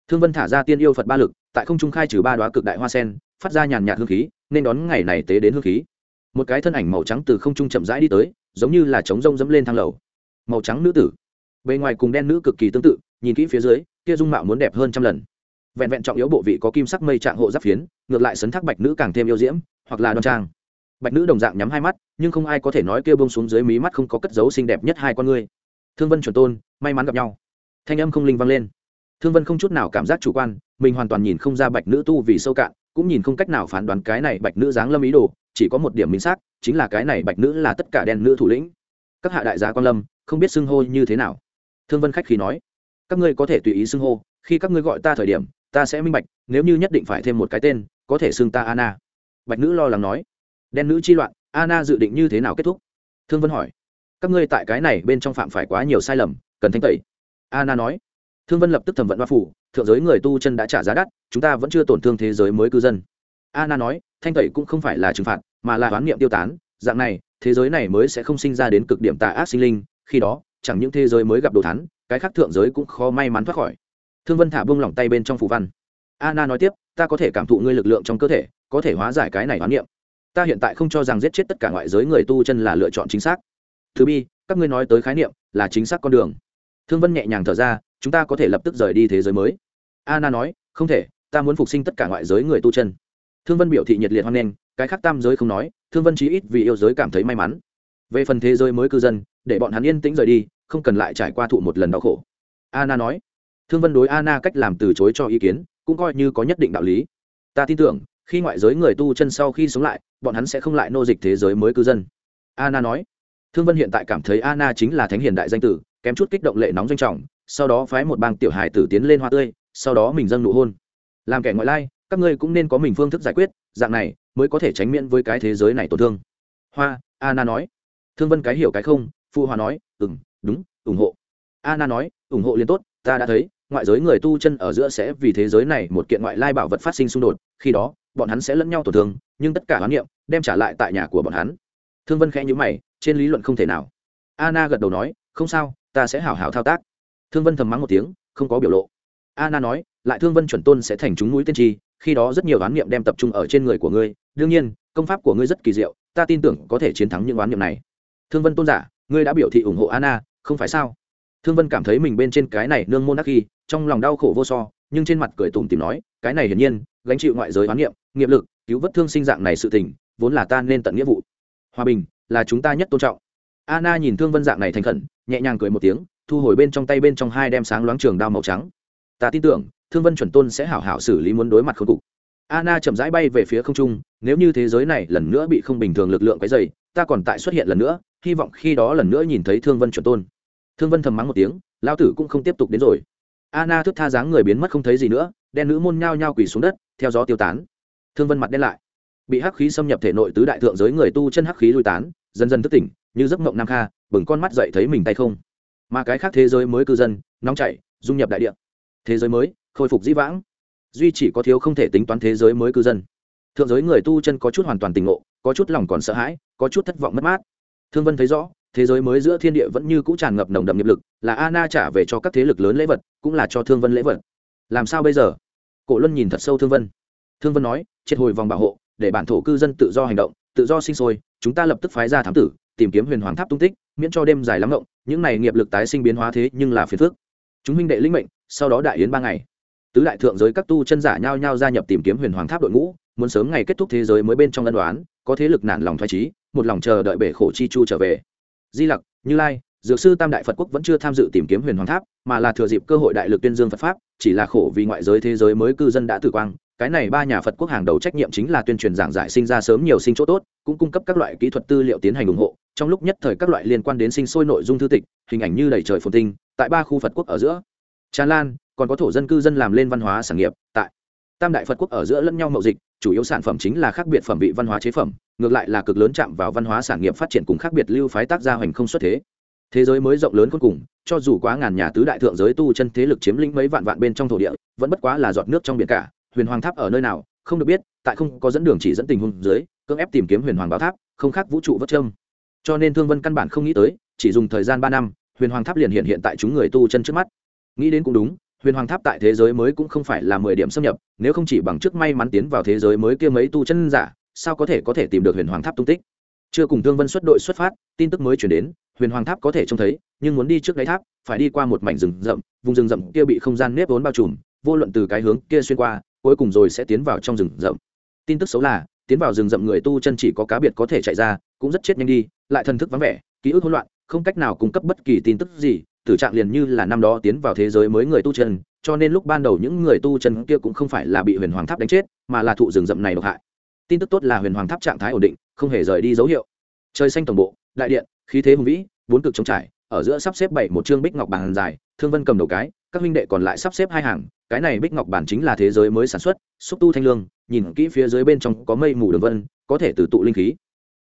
Thương vân thả ra tiên yêu phật ba lực, tại không trung khai trừ ba đoá cực đại hoa sen, phát ra nhàn nhạt hương khí, nên đón ngày này tế đến hương khí. Một cái thân ảnh màu trắng từ không trung chậm rãi đi tới, giống như là trống rông dẫm lên thang lầu. Màu trắng nữ tử bề ngoài cùng đen nữ cực kỳ tương tự, nhìn kỹ phía dưới, kia dung mạo muốn đẹp hơn trăm lần. Vẹn vẹn trọng yếu bộ vị có kim sắc mây trạng hộ giáp phiến, ngược lại sấn thác bạch nữ càng thêm yêu diễm, hoặc là đoan trang. Bạch nữ đồng dạng nhắm hai mắt, nhưng không ai có thể nói kia bông xuống dưới mí mắt không có cất dấu xinh đẹp nhất hai con ngươi. Thương vân chuẩn tôn, may mắn gặp nhau. Thanh âm không linh vang lên. Thương vân không chút nào cảm giác chủ quan, mình hoàn toàn nhìn không ra bạch nữ tu vì sâu cạn, cũng nhìn không cách nào phán đoán cái này bạch nữ dáng lâm ý đồ, chỉ có một điểm minh xác, chính là cái này bạch nữ là tất cả đen nữ thủ lĩnh. Các hạ đại gia quan lâm, không biết xưng hô như thế nào thương vân khách khí nói, các ngươi có thể tùy ý xưng hô, khi các ngươi gọi ta thời điểm, ta sẽ minh bạch, nếu như nhất định phải thêm một cái tên, có thể xưng ta anna. Bạch nữ lo lắng nói, đen nữ chi loạn, anna dự định như thế nào kết thúc? Thương vân hỏi, các ngươi tại cái này bên trong phạm phải quá nhiều sai lầm, cần thanh tẩy. Anna nói, thương vân lập tức thẩm vận hoa phủ, thượng giới người tu chân đã trả giá đắt, chúng ta vẫn chưa tổn thương thế giới mới cư dân. Anna nói, thanh tẩy cũng không phải là trừng phạt, mà là đoán niệm tiêu tán, dạng này, thế giới này mới sẽ không sinh ra đến cực điểm tà ác sinh linh, khi đó chẳng những thế giới mới gặp đồ thán, cái khác thượng giới cũng khó may mắn thoát khỏi. Thương vân thả bông lỏng tay bên trong phù văn. Anna nói tiếp ta có thể cảm thụ ngươi lực lượng trong cơ thể có thể hóa giải cái này hoán niệm. Ta hiện tại không cho rằng giết chết tất cả ngoại giới người tu chân là lựa chọn chính xác. Thứ bi các ngươi nói tới khái niệm là chính xác con đường. Thương vân nhẹ nhàng thở ra chúng ta có thể lập tức rời đi thế giới mới. Anna nói không thể ta muốn phục sinh tất cả ngoại giới người tu chân. Thương vân biểu thị nhiệt liệt hoan nghênh cái khác tam giới không nói thương vân chí ít vì yêu giới cảm thấy may mắn. Về phần thế giới mới cư dân để bọn hắn yên tĩnh rời đi không cần lại trải qua thụ một lần đau khổ. Anna nói, thương vân đối anna cách làm từ chối cho ý kiến, cũng coi như có nhất định đạo lý. Ta tin tưởng, khi ngoại giới người tu chân sau khi sống lại, bọn hắn sẽ không lại nô dịch thế giới mới cư dân. Anna nói, thương vân hiện tại cảm thấy anna chính là thánh hiền đại danh tử, kém chút kích động lệ nóng danh trọng, sau đó phái một bang tiểu hài tử tiến lên hoa tươi, sau đó mình dâng nụ hôn. Làm kẻ ngoại lai, các ngươi cũng nên có mình phương thức giải quyết, dạng này mới có thể tránh miễn với cái thế giới này tổn thương. Hoa, anna nói, thương vân cái hiểu cái không phụ hòa nói ừ m đúng, ủng hộ. Anna nói, ủng hộ liên tốt, ta đã thấy, ngoại giới người tu chân ở giữa sẽ vì thế giới này một kiện ngoại lai bảo vật phát sinh xung đột, khi đó, bọn hắn sẽ lẫn nhau tổn thương, nhưng tất cả hoán niệm đem trả lại tại nhà của bọn hắn. Thương vân khẽ nhữ mày, trên lý luận không thể nào. Anna gật đầu nói, không sao, ta sẽ hảo hảo thao tác. Thương vân thầm mắng một tiếng, không có biểu lộ. Anna nói, lại thương vân chuẩn tôn sẽ thành chúng núi tiên tri, khi đó rất nhiều oán niệm đem tập trung ở trên người của ngươi, đương nhiên, công pháp của ngươi rất kỳ diệu, ta tin tưởng có thể chiến thắng những oán niệm này. Thương vân tôn giả, ngươi đã biểu thị ủng hộ anna không phải sao? Thương vân cảm thấy mình bên trên cái này nương môn đắc ghi trong lòng đau khổ vô so, nhưng trên mặt cười tủm tìm nói, cái này hiển nhiên, gánh chịu ngoại giới oán niệm, nghiệp lực, cứu vớt thương sinh dạng này sự tình, vốn là ta nên tận nghĩa vụ. Hòa bình, là chúng ta nhất tôn trọng. Anna nhìn thương vân dạng này thành khẩn, nhẹ nhàng cười một tiếng, thu hồi bên trong tay bên trong hai đem sáng loáng trường đao màu trắng. Ta tin tưởng, thương vân chuẩn tôn sẽ hảo hảo xử lý muốn đối mặt khôi cục. Anna chậm rãi bay về phía không trung, nếu như thế giới này lần nữa bị không bình thường lực lượng cái dày ta còn tại xuất hiện lần nữa, hy vọng khi đó lần nữa nhìn thấy thương vân chuẩn tôn thương vân thầm mắng một tiếng lao tử cũng không tiếp tục đến rồi. Anna thức tha dáng người biến mất không thấy gì nữa, đen nữ môn nhao nhao quỳ xuống đất, theo gió tiêu tán. Thương vân mặt đen lại. Bị hắc khí xâm nhập thể nội tứ đại thượng giới người tu chân hắc khí lui tán, dần dần thức tỉnh, như giấc mộng nam kha, bừng con mắt dậy thấy mình tay không. Mà cái khác thế giới mới cư dân, nóng chảy, dung nhập đại địa. Thế giới mới, khôi phục dĩ vãng. Duy chỉ có thiếu không thể tính toán thế giới mới cư dân. Thượng giới người tu chân có chút hoàn toàn tình ngộ, có chút lòng còn sợ hãi, có chút thất vọng mất mát. Thương vân thấy rõ thế giới mới giữa thiên địa vẫn như cũ tràn ngập nồng đậm nghiệp lực, là ana trả về cho các thế lực lớn lễ vật, cũng là cho thương vân lễ vật. Làm sao bây giờ? Cổ luân nhìn thật sâu thương vân. Thương vân nói, triệt hồi vòng bảo hộ, để bản thổ cư dân tự do hành động, tự do sinh sôi, chúng ta lập tức phái ra thám tử, tìm kiếm huyền hoàng tháp tung tích, miễn cho đêm dài lắm ngộng, những này nghiệp lực tái sinh biến hóa thế nhưng là phiền phước. chúng huynh đệ linh mệnh, sau đó đại yến ba ngày. Tứ đại thượng giới các tu chân giả nhao nhao gia nhập tìm kiếm huyền hoàng tháp đội ngũ, muốn sớm ngày kết thúc thế giới mới bên trong ân đoán có thế lực nản lòng thoái trí một lòng chờ đợi bể khổ chi chu trở về di lặc, như lai, dược sư tam đại phật quốc vẫn chưa tham dự tìm kiếm huyền hoàng tháp, mà là thừa dịp cơ hội đại lực tuyên dương phật pháp, chỉ là khổ vì ngoại giới thế giới mới cư dân đã tử quang. Cái này ba nhà phật quốc hàng đầu trách nhiệm chính là tuyên truyền giảng giải sinh ra sớm nhiều sinh chỗ tốt, cũng cung cấp các loại kỹ thuật tư liệu tiến hành ủng hộ. Trong lúc nhất thời các loại liên quan đến sinh sôi nội dung thư tịch, hình ảnh như đầy trời phồn tinh, tại ba khu phật quốc ở giữa. Tràn lan, còn có thổ dân cư dân làm lên văn hóa sản nghiệp, tại tam đại phật quốc ở giữa lẫn nhau mậu dịch, chủ yếu sản phẩm chính là khác biệt phẩm vị văn hóa chế phẩm, ngược lại là cực lớn chạm vào văn hóa sản nghiệp phát triển cùng khác biệt lưu phái tác gia hoành không xuất thế. Thế giới mới rộng lớn cuối cùng, cho dù quá ngàn nhà tứ đại thượng giới tu chân thế lực chiếm lĩnh mấy vạn vạn bên trong thổ địa, vẫn bất quá là giọt nước trong biển cả, huyền hoàng tháp ở nơi nào, không được biết, tại không có dẫn đường chỉ dẫn tình huống dưới, cưỡng ép tìm kiếm huyền hoàng báo tháp, không khác vũ trụ vất trâm cho nên thương vân căn bản không nghĩ tới, chỉ dùng thời gian ba năm, huyền hoàng tháp liền hiện hiện tại chúng người tu chân trước mắt. Nghĩ đến cũng đúng huyền hoàng tháp tại thế giới mới cũng không phải là mười điểm xâm nhập, nếu không chỉ bằng trước may mắn tiến vào thế giới mới kia mấy tu chân giả, sao có thể có thể tìm được huyền hoàng tháp tung tích? Chưa cùng thương vân xuất đội xuất phát, tin tức mới chuyển đến, huyền hoàng tháp có thể trông thấy, nhưng muốn đi trước đáy tháp, phải đi qua một mảnh rừng rậm, vùng rừng rậm kia bị không gian nếp vốn bao trùm, vô luận từ cái hướng kia xuyên qua, cuối cùng rồi sẽ tiến vào trong rừng rậm. Tin tức xấu là, tiến vào rừng rậm người tu chân chỉ có cá biệt có thể chạy ra, cũng rất chết nhanh đi, lại thần thức vắng vẻ, ký ức hỗn loạn, không cách nào cung cấp bất kỳ tin tức gì tử trạng liền như là năm đó tiến vào thế giới mới người tu chân, cho nên lúc ban đầu những người tu chân kia cũng không phải là bị huyền hoàng tháp đánh chết, mà là thụ rừng rậm này độc hại. Tin tức tốt là huyền hoàng tháp trạng thái ổn định, không hề rời đi dấu hiệu. Trời xanh tổng bộ, đại điện, khí thế hùng vĩ, bốn cực trống trải, ở giữa sắp xếp bảy một chương bích ngọc bàn dài, thương vân cầm đầu cái, các huynh đệ còn lại sắp xếp hai hàng, cái này bích ngọc bản chính là thế giới mới sản xuất, xúc tu thanh lương, nhìn kỹ phía dưới bên trong có mây mù đường vân, có thể từ tụ linh khí.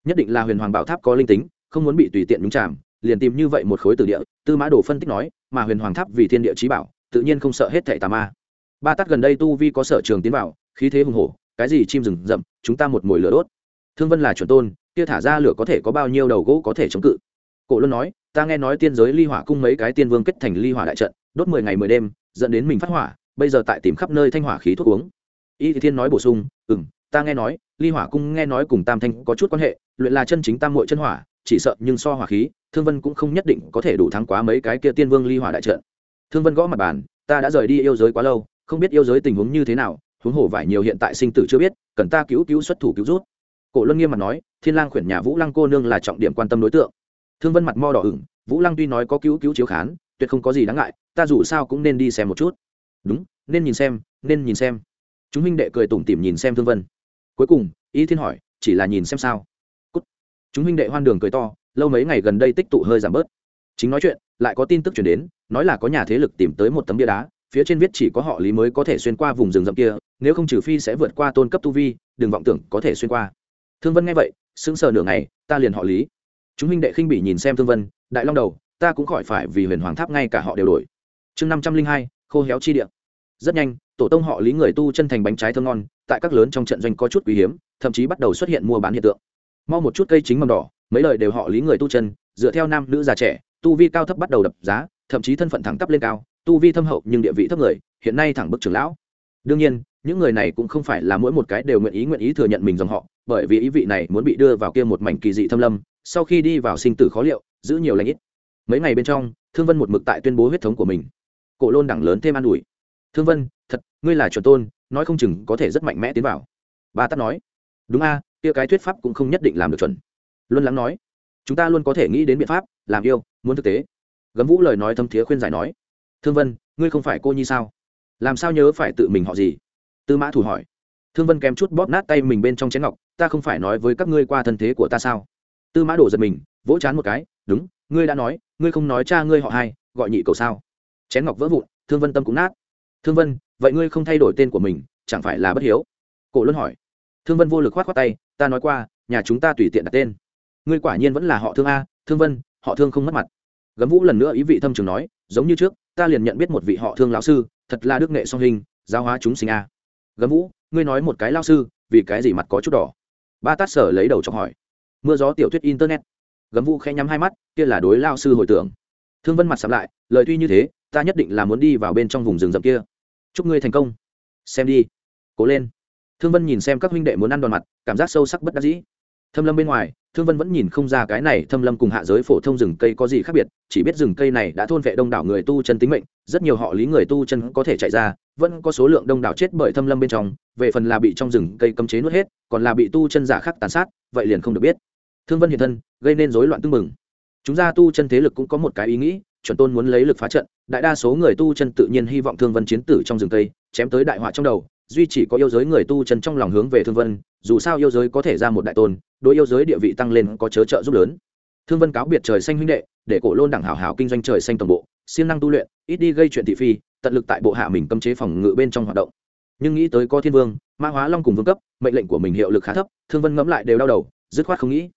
Nhất định là huyền hoàng bảo tháp có linh tính, không muốn bị tùy tiện nhúng chạm liền tìm như vậy một khối từ địa tư mã đồ phân tích nói, mà huyền hoàng tháp vì thiên địa trí bảo, tự nhiên không sợ hết thệ tà ma. Ba tát gần đây tu vi có sở trường tiến vào, khí thế hùng hổ, cái gì chim rừng rậm, chúng ta một mồi lửa đốt. Thương vân là chuẩn tôn, kia thả ra lửa có thể có bao nhiêu đầu gỗ có thể chống cự? Cổ luôn nói, ta nghe nói tiên giới ly hỏa cung mấy cái tiên vương kết thành ly hỏa đại trận, đốt mười ngày mười đêm, dẫn đến mình phát hỏa, bây giờ tại tìm khắp nơi thanh hỏa khí thuốc uống. Y thiên nói bổ sung ừ m ta nghe nói, ly hỏa cung nghe nói cùng tam thanh có chút quan hệ, luyện là chân chính tam mội chân hỏa chỉ sợ nhưng so hỏa khí, thương vân cũng không nhất định có thể đủ thắng quá mấy cái kia tiên vương ly hỏa đại trận. Thương vân gõ mặt bàn, ta đã rời đi yêu giới quá lâu, không biết yêu giới tình huống như thế nào, huống hồ vải nhiều hiện tại sinh tử chưa biết, cần ta cứu cứu xuất thủ cứu rút. Cổ luân nghiêm mặt nói, thiên lang khuyển nhà vũ lăng cô nương là trọng điểm quan tâm đối tượng. Thương vân mặt mo đỏ ửng, vũ lăng tuy nói có cứu cứu chiếu khán, tuyệt không có gì đáng ngại, ta dù sao cũng nên đi xem một chút. Đúng, nên nhìn xem, nên nhìn xem. Chúng minh đệ cười tủm tỉm nhìn xem thương vân. Cuối cùng ý thiên hỏi, chỉ là nhìn xem sao? Chúng huynh đệ hoan đường cười to, lâu mấy ngày gần đây tích tụ hơi giảm bớt. Chính nói chuyện, lại có tin tức chuyển đến, nói là có nhà thế lực tìm tới một tấm bia đá, phía trên viết chỉ có họ lý mới có thể xuyên qua vùng rừng rậm kia, nếu không trừ phi sẽ vượt qua tôn cấp tu vi, đừng vọng tưởng có thể xuyên qua. Thương vân nghe vậy, sững sờ nửa ngày, ta liền họ lý. Chúng huynh đệ khinh bỉ nhìn xem thương vân, đại long đầu, ta cũng khỏi phải vì huyền hoàng tháp ngay cả họ đều đổi. Chương năm trăm linh hai, khô héo chi địa. Rất nhanh, tổ tông họ lý người tu chân thành bánh trái thơm ngon, tại các lớn trong trận doanh có chút quý hiếm, thậm chí bắt đầu xuất hiện mua bán hiện tượng mau một chút cây chính mầm đỏ, mấy lời đều họ lý người tu chân, dựa theo nam nữ già trẻ, tu vi cao thấp bắt đầu đập giá, thậm chí thân phận thẳng tắp lên cao, tu vi thâm hậu nhưng địa vị thấp người, hiện nay thẳng bức trưởng lão. Đương nhiên, những người này cũng không phải là mỗi một cái đều nguyện ý nguyện ý thừa nhận mình dòng họ, bởi vì ý vị này muốn bị đưa vào kia một mảnh kỳ dị thâm lâm, sau khi đi vào sinh tử khó liệu, giữ nhiều lãnh ít. Mấy ngày bên trong, thương vân một mực tại tuyên bố huyết thống của mình. Cổ lôn đẳng lớn thêm an ủi. Thương vân, thật, ngươi là chuẩn tôn, nói không chừng có thể rất mạnh mẽ tiến vào. Ba tắt nói. Đúng a kia cái thuyết pháp cũng không nhất định làm được chuẩn. Luân lắng nói, chúng ta luôn có thể nghĩ đến biện pháp, làm yêu, muốn thực tế. Gấm vũ lời nói thâm thiế khuyên giải nói, thương vân, ngươi không phải cô nhi sao? Làm sao nhớ phải tự mình họ gì? Tư mã thủ hỏi, thương vân kém chút bóp nát tay mình bên trong chén ngọc, ta không phải nói với các ngươi qua thân thế của ta sao? Tư mã đổ giật mình, vỗ chán một cái, đúng, ngươi đã nói, ngươi không nói cha ngươi họ hai, gọi nhị cầu sao? Chén ngọc vỡ vụn, thương vân tâm cũng nát. Thương vân, vậy ngươi không thay đổi tên của mình, chẳng phải là bất hiếu? Cổ luân hỏi thương vân vô lực k h o á t tay, ta nói qua, nhà chúng ta tùy tiện đặt tên. Ngươi quả nhiên vẫn là họ thương a, thương vân, họ thương không mất mặt. Gấm vũ lần nữa ý vị thâm trường nói, giống như trước, ta liền nhận biết một vị họ thương lão sư, thật là đức nghệ song hình, giáo hóa chúng sinh a. Gấm vũ, ngươi nói một cái lao sư, vì cái gì mặt có chút đỏ? Ba tát sở lấy đầu chọc hỏi, mưa gió tiểu thuyết internet. Gấm vũ khẽ nhắm hai mắt, kia là đối lao sư hồi tưởng. Thương vân mặt sắm lại, lời tuy như thế, ta nhất định là muốn đi vào bên trong vùng rừng rậm kia. Chúc ngươi thành công. Xem đi. Cố lên thương vân nhìn xem các huynh đệ muốn ăn đòn mặt cảm giác sâu sắc bất đắc dĩ. Thâm lâm bên ngoài thương vân vẫn nhìn không ra cái này thâm lâm cùng hạ giới phổ thông rừng cây có gì khác biệt chỉ biết rừng cây này đã thôn vệ đông đảo người tu chân tính mệnh rất nhiều họ lý người tu chân có thể chạy ra vẫn có số lượng đông đảo chết bởi thâm lâm bên trong về phần là bị trong rừng cây cấm chế nuốt hết còn là bị tu chân giả khác tàn sát vậy liền không được biết. Thương vân hiện thân gây nên rối loạn tưng mừng chúng ra tu chân thế lực cũng có một cái ý nghĩ chuẩn tôn muốn lấy lực phá trận đại đa số người tu chân tự nhiên hy vọng thương vân chiến tử trong rừng cây, chém tới đại họa trong đầu duy chỉ có yêu giới người tu chân trong lòng hướng về thương vân, dù sao yêu giới có thể ra một đại tôn, đối yêu giới địa vị tăng lên có chớ trợ giúp lớn. Thương vân cáo biệt trời xanh huynh đệ, để cổ lôn đẳng hảo hảo kinh doanh trời xanh toàn bộ, siêng năng tu luyện, ít đi gây chuyện thị phi, tận lực tại bộ hạ mình cấm chế phòng ngự bên trong hoạt động. Nhưng nghĩ tới có thiên vương, ma hóa long cùng vương cấp, mệnh lệnh của mình hiệu lực khá thấp, thương vân ngẫm lại đều đau đầu, dứt khoát không nghĩ.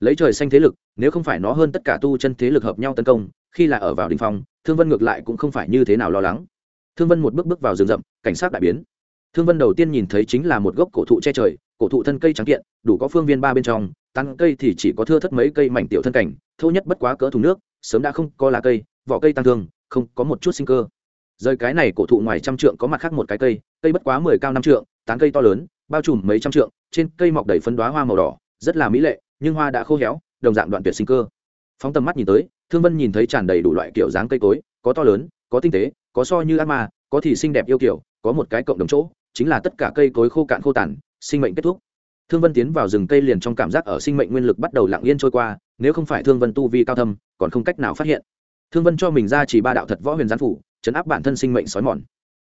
Lấy trời xanh thế lực, nếu không phải nó hơn tất cả tu chân thế lực hợp nhau tấn công, khi là ở vào đình phong, thương vân ngược lại cũng không phải như thế nào lo lắng. Thương vân một bước bước vào rừng rậm, cảnh sát đại biến thương vân đầu tiên nhìn thấy chính là một gốc cổ thụ che trời, cổ thụ thân cây trắng kiện, đủ có phương viên ba bên trong tăng cây thì chỉ có thưa thất mấy cây mảnh tiểu thân cảnh, thô nhất bất quá cỡ thùng nước, sớm đã không có lá cây, vỏ cây tăng thương, không có một chút sinh cơ. Rời cái này cổ thụ ngoài trăm trượng có mặt khác một cái cây cây bất quá mười cao năm trượng, tán cây to lớn, bao trùm mấy trăm trượng, trên cây mọc đầy phấn đoá hoa màu đỏ, rất là mỹ lệ, nhưng hoa đã khô héo, đồng dạng đoạn tuyệt sinh cơ. Phóng tầm mắt nhìn tới, thương vân nhìn thấy tràn đầy đủ loại kiểu dáng cây cối, có to lớn, có tinh tế, có so như ác ma, có thì xinh đẹp yêu kiểu, có một cái cộng đồng chỗ chính là tất cả cây cối khô cạn khô tàn, sinh mệnh kết thúc. Thương vân tiến vào rừng cây liền trong cảm giác ở sinh mệnh nguyên lực bắt đầu lặng yên trôi qua, nếu không phải thương vân tu vi cao thâm, còn không cách nào phát hiện. Thương vân cho mình ra chỉ ba đạo thật võ huyền gián phủ, chấn áp bản thân sinh mệnh sói mòn.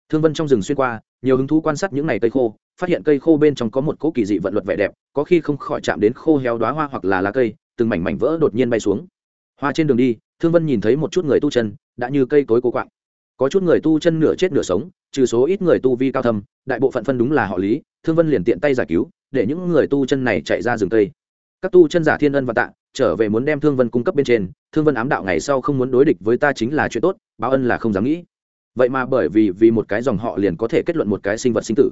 Thương vân trong rừng xuyên qua, nhiều hứng thú quan sát những ngày cây khô, phát hiện cây khô bên trong có một cỗ kỳ dị vận luật vẻ đẹp, có khi không khỏi chạm đến khô héo đoá hoa hoặc là lá cây, từng mảnh mảnh vỡ đột nhiên bay xuống. Hoa trên đường đi, thương vân nhìn thấy một chút người tu chân, đã như cây cối cố quạng có chút người tu chân nửa chết nửa sống, trừ số ít người tu vi cao thâm, đại bộ phận phân đúng là họ lý, thương vân liền tiện tay giải cứu, để những người tu chân này chạy ra rừng tây. các tu chân giả thiên ân và tạ, trở về muốn đem thương vân cung cấp bên trên, thương vân ám đạo ngày sau không muốn đối địch với ta chính là chuyện tốt, báo ân là không dám nghĩ. Vậy mà bởi vì vì một cái dòng họ liền có thể kết luận một cái sinh vật sinh tử.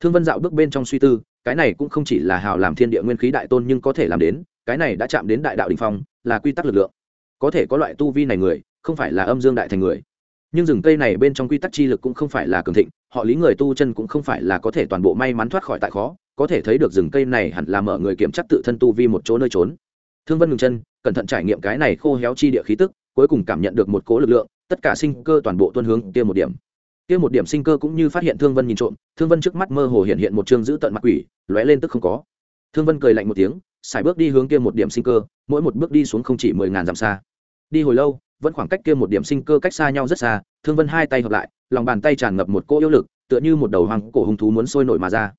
Thương vân dạo bước bên trong suy tư, cái này cũng không chỉ là hào làm thiên địa nguyên khí đại tôn nhưng có thể làm đến, cái này đã chạm đến đại đạo đình phong, là quy tắc lực lượng. Có thể có loại tu vi này người, không phải là âm dương đại thành người nhưng rừng cây này bên trong quy tắc chi lực cũng không phải là cường thịnh, họ lý người tu chân cũng không phải là có thể toàn bộ may mắn thoát khỏi tại khó, có thể thấy được rừng cây này hẳn là mở người kiểm chắc tự thân tu vi một chỗ nơi trốn. Thương vân ngừng chân, cẩn thận trải nghiệm cái này khô héo chi địa khí tức, cuối cùng cảm nhận được một cố lực lượng, tất cả sinh cơ toàn bộ tuân hướng kia một điểm. Kia một điểm sinh cơ cũng như phát hiện thương vân nhìn trộm, thương vân trước mắt mơ hồ hiện hiện một chương giữ tận mặt quỷ, lóe lên tức không có. Thương vân cười lạnh một tiếng, xài bước đi hướng kia một điểm sinh cơ, mỗi một bước đi xuống không chỉ mười ngàn dặm xa. Đi hồi lâu vẫn khoảng cách kia một điểm sinh cơ cách xa nhau rất xa, thương vân hai tay hợp lại, lòng bàn tay tràn ngập một cỗ yếu lực, tựa như một đầu hoàng cổ hung thú muốn sôi nổi mà ra.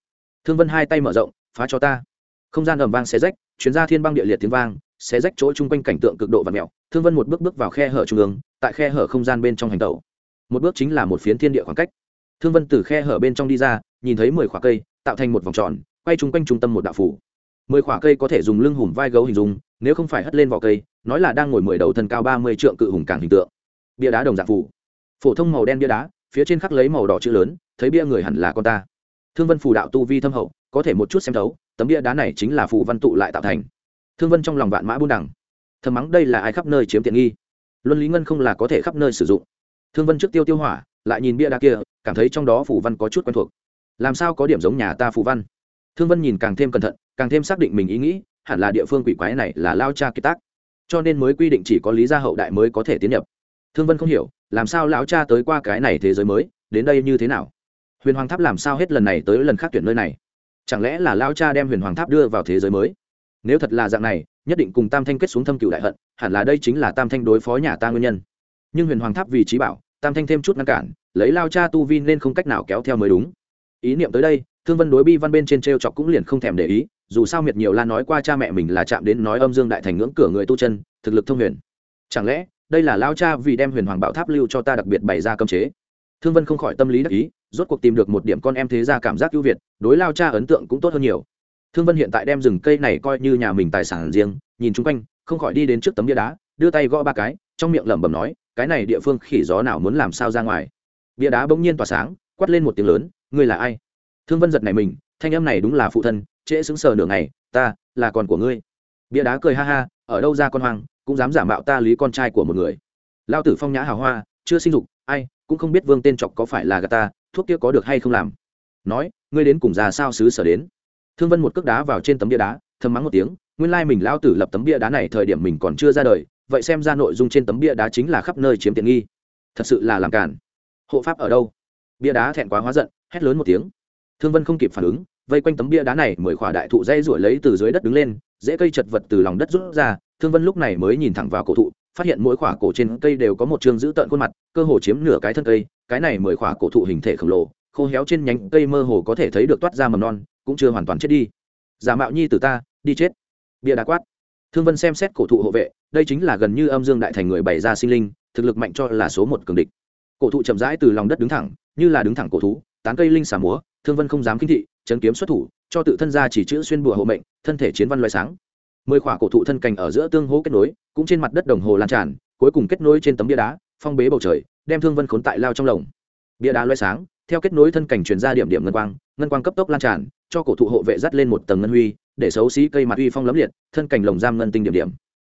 Thương vân hai tay mở rộng, phá cho ta. Không gian ầm vang xé rách, chuyến ra thiên băng địa liệt tiếng vang, xé rách chỗ chung quanh cảnh tượng cực độ và mèo. Thương vân một bước bước vào khe hở trung ương, tại khe hở không gian bên trong hành tẩu. Một bước chính là một phiến thiên địa khoảng cách. Thương vân từ khe hở bên trong đi ra, nhìn thấy mười khoảng cây, tạo thành một vòng tròn, quay chung quanh trung tâm một đạo phủ mười khoả cây có thể dùng lưng hùm vai gấu hình dung, nếu không phải hất lên vỏ cây, nói là đang ngồi mười đầu thân cao ba mươi trượng cự hùng càng hình tượng. Bia đá đồng dạng phủ. Phổ thông màu đen bia đá, phía trên khắc lấy màu đỏ chữ lớn, thấy bia người hẳn là con ta. Thương vân phù đạo tu vi thâm hậu, có thể một chút xem thấu, tấm bia đá này chính là phù văn tụ lại tạo thành. Thương vân trong lòng vạn mã buôn đẳng thầm mắng đây là ai khắp nơi chiếm tiện nghi? Luân lý ngân không là có thể khắp nơi sử dụng. Thương vân trước tiêu tiêu hỏa, lại nhìn bia đá kia, cảm thấy trong đó phù văn có chút quen thuộc. Làm sao có điểm giống nhà ta phù văn? Thương vân nhìn càng thêm cẩn thận càng thêm xác định mình ý nghĩ, hẳn là địa phương quỷ quái này là lao cha kiệt tác. Cho nên mới quy định chỉ có lý gia hậu đại mới có thể tiến nhập. Thương vân không hiểu, làm sao lão cha tới qua cái này thế giới mới, đến đây như thế nào? Huyền hoàng tháp làm sao hết lần này tới lần khác tuyển nơi này? Chẳng lẽ là lao cha đem huyền hoàng tháp đưa vào thế giới mới? Nếu thật là dạng này, nhất định cùng tam thanh kết xuống thâm cựu đại hận, hẳn là đây chính là tam thanh đối phó nhà ta nguyên nhân. Nhưng huyền hoàng tháp vì trí bảo, tam thanh thêm chút ngăn cản, lấy lao cha tu vi nên không cách nào kéo theo mới đúng. Ý niệm tới đây, thương vân đối bi văn bên trên t r e o chọc cũng liền không thèm để ý dù sao miệt nhiều la nói qua cha mẹ mình là chạm đến nói âm dương đại thành ngưỡng cửa người tu chân, thực lực thông huyền. Chẳng lẽ, đây là lao cha vì đem huyền hoàng bảo tháp lưu cho ta đặc biệt bày ra cơm chế? Thương vân không khỏi tâm lý đắc ý, rốt cuộc tìm được một điểm con em thế ra cảm giác ưu việt, đối lao cha ấn tượng cũng tốt hơn nhiều. Thương vân hiện tại đem rừng cây này coi như nhà mình tài sản riêng, nhìn chung quanh, không khỏi đi đến trước tấm bia đá, đưa tay gõ ba cái, trong miệng lẩm bẩm nói, cái này địa phương khỉ gió nào muốn làm sao ra ngoài? Bia đá bỗng nhiên tỏa sáng, quát lên một tiếng lớn, ngươi là ai? Thương vân giật này mình thanh âm này đúng là phụ thân, trễ xứng sờ nửa ngày, ta, là con của ngươi. Bia đá cười ha ha, ở đâu ra con hoang, cũng dám giả mạo ta lý con trai của một người. Lao tử phong nhã hào hoa, chưa sinh dục, ai, cũng không biết vương tên chọc có phải là gà ta, thuốc kia có được hay không làm. Nói, ngươi đến cùng già sao xứ sở đến? Thương vân một cước đá vào trên tấm bia đá, thầm mắng một tiếng, nguyên lai mình lao tử lập tấm bia đá này thời điểm mình còn chưa ra đời, vậy xem ra nội dung trên tấm bia đá chính là khắp nơi chiếm tiện nghi. Thật sự là làm cản hộ pháp ở đâu? Bia đá thẹn quá hóa giận, hét lớn một tiếng. Thương vân không kịp phản ứng vây quanh tấm bia đá này mười khỏa đại thụ dây ruổi lấy từ dưới đất đứng lên, dễ cây chật vật từ lòng đất rút ra, thương vân lúc này mới nhìn thẳng vào cổ thụ, phát hiện mỗi khỏa cổ trên cây đều có một chương giữ tợn khuôn mặt, cơ hồ chiếm nửa cái thân cây, cái này mười khỏa cổ thụ hình thể khổng lồ, khô héo trên nhánh cây mơ hồ có thể thấy được toát ra mầm non, cũng chưa hoàn toàn chết đi. Giả mạo nhi từ ta, đi chết. Bia đá quát. Thương vân xem xét cổ thụ hộ vệ, đây chính là gần như âm dương đại thành người bày ra sinh linh, thực lực mạnh cho là số một cường địch. Cổ thụ chậm rãi từ lòng đất đứng thẳng, như là đứng thẳng cổ thú tán cây linh xà múa, thương vân không dám kinh thị, chấn kiếm xuất thủ, cho tự thân ra chỉ chữ xuyên bùa hộ mệnh, thân thể chiến văn loại sáng. Mười khỏa cổ thụ thân cành ở giữa tương hố kết nối, cũng trên mặt đất đồng hồ lan tràn, cuối cùng kết nối trên tấm bia đá, phong bế bầu trời, đem thương vân khốn tại lao trong lồng. Bia đá loay sáng, theo kết nối thân cảnh truyền ra điểm điểm ngân quang ngân quang cấp tốc lan tràn, cho cổ thụ hộ vệ dắt lên một tầng ngân huy, để xấu xí cây mặt uy phong lấm liệt, thân cảnh lồng giam ngân tinh điểm điểm.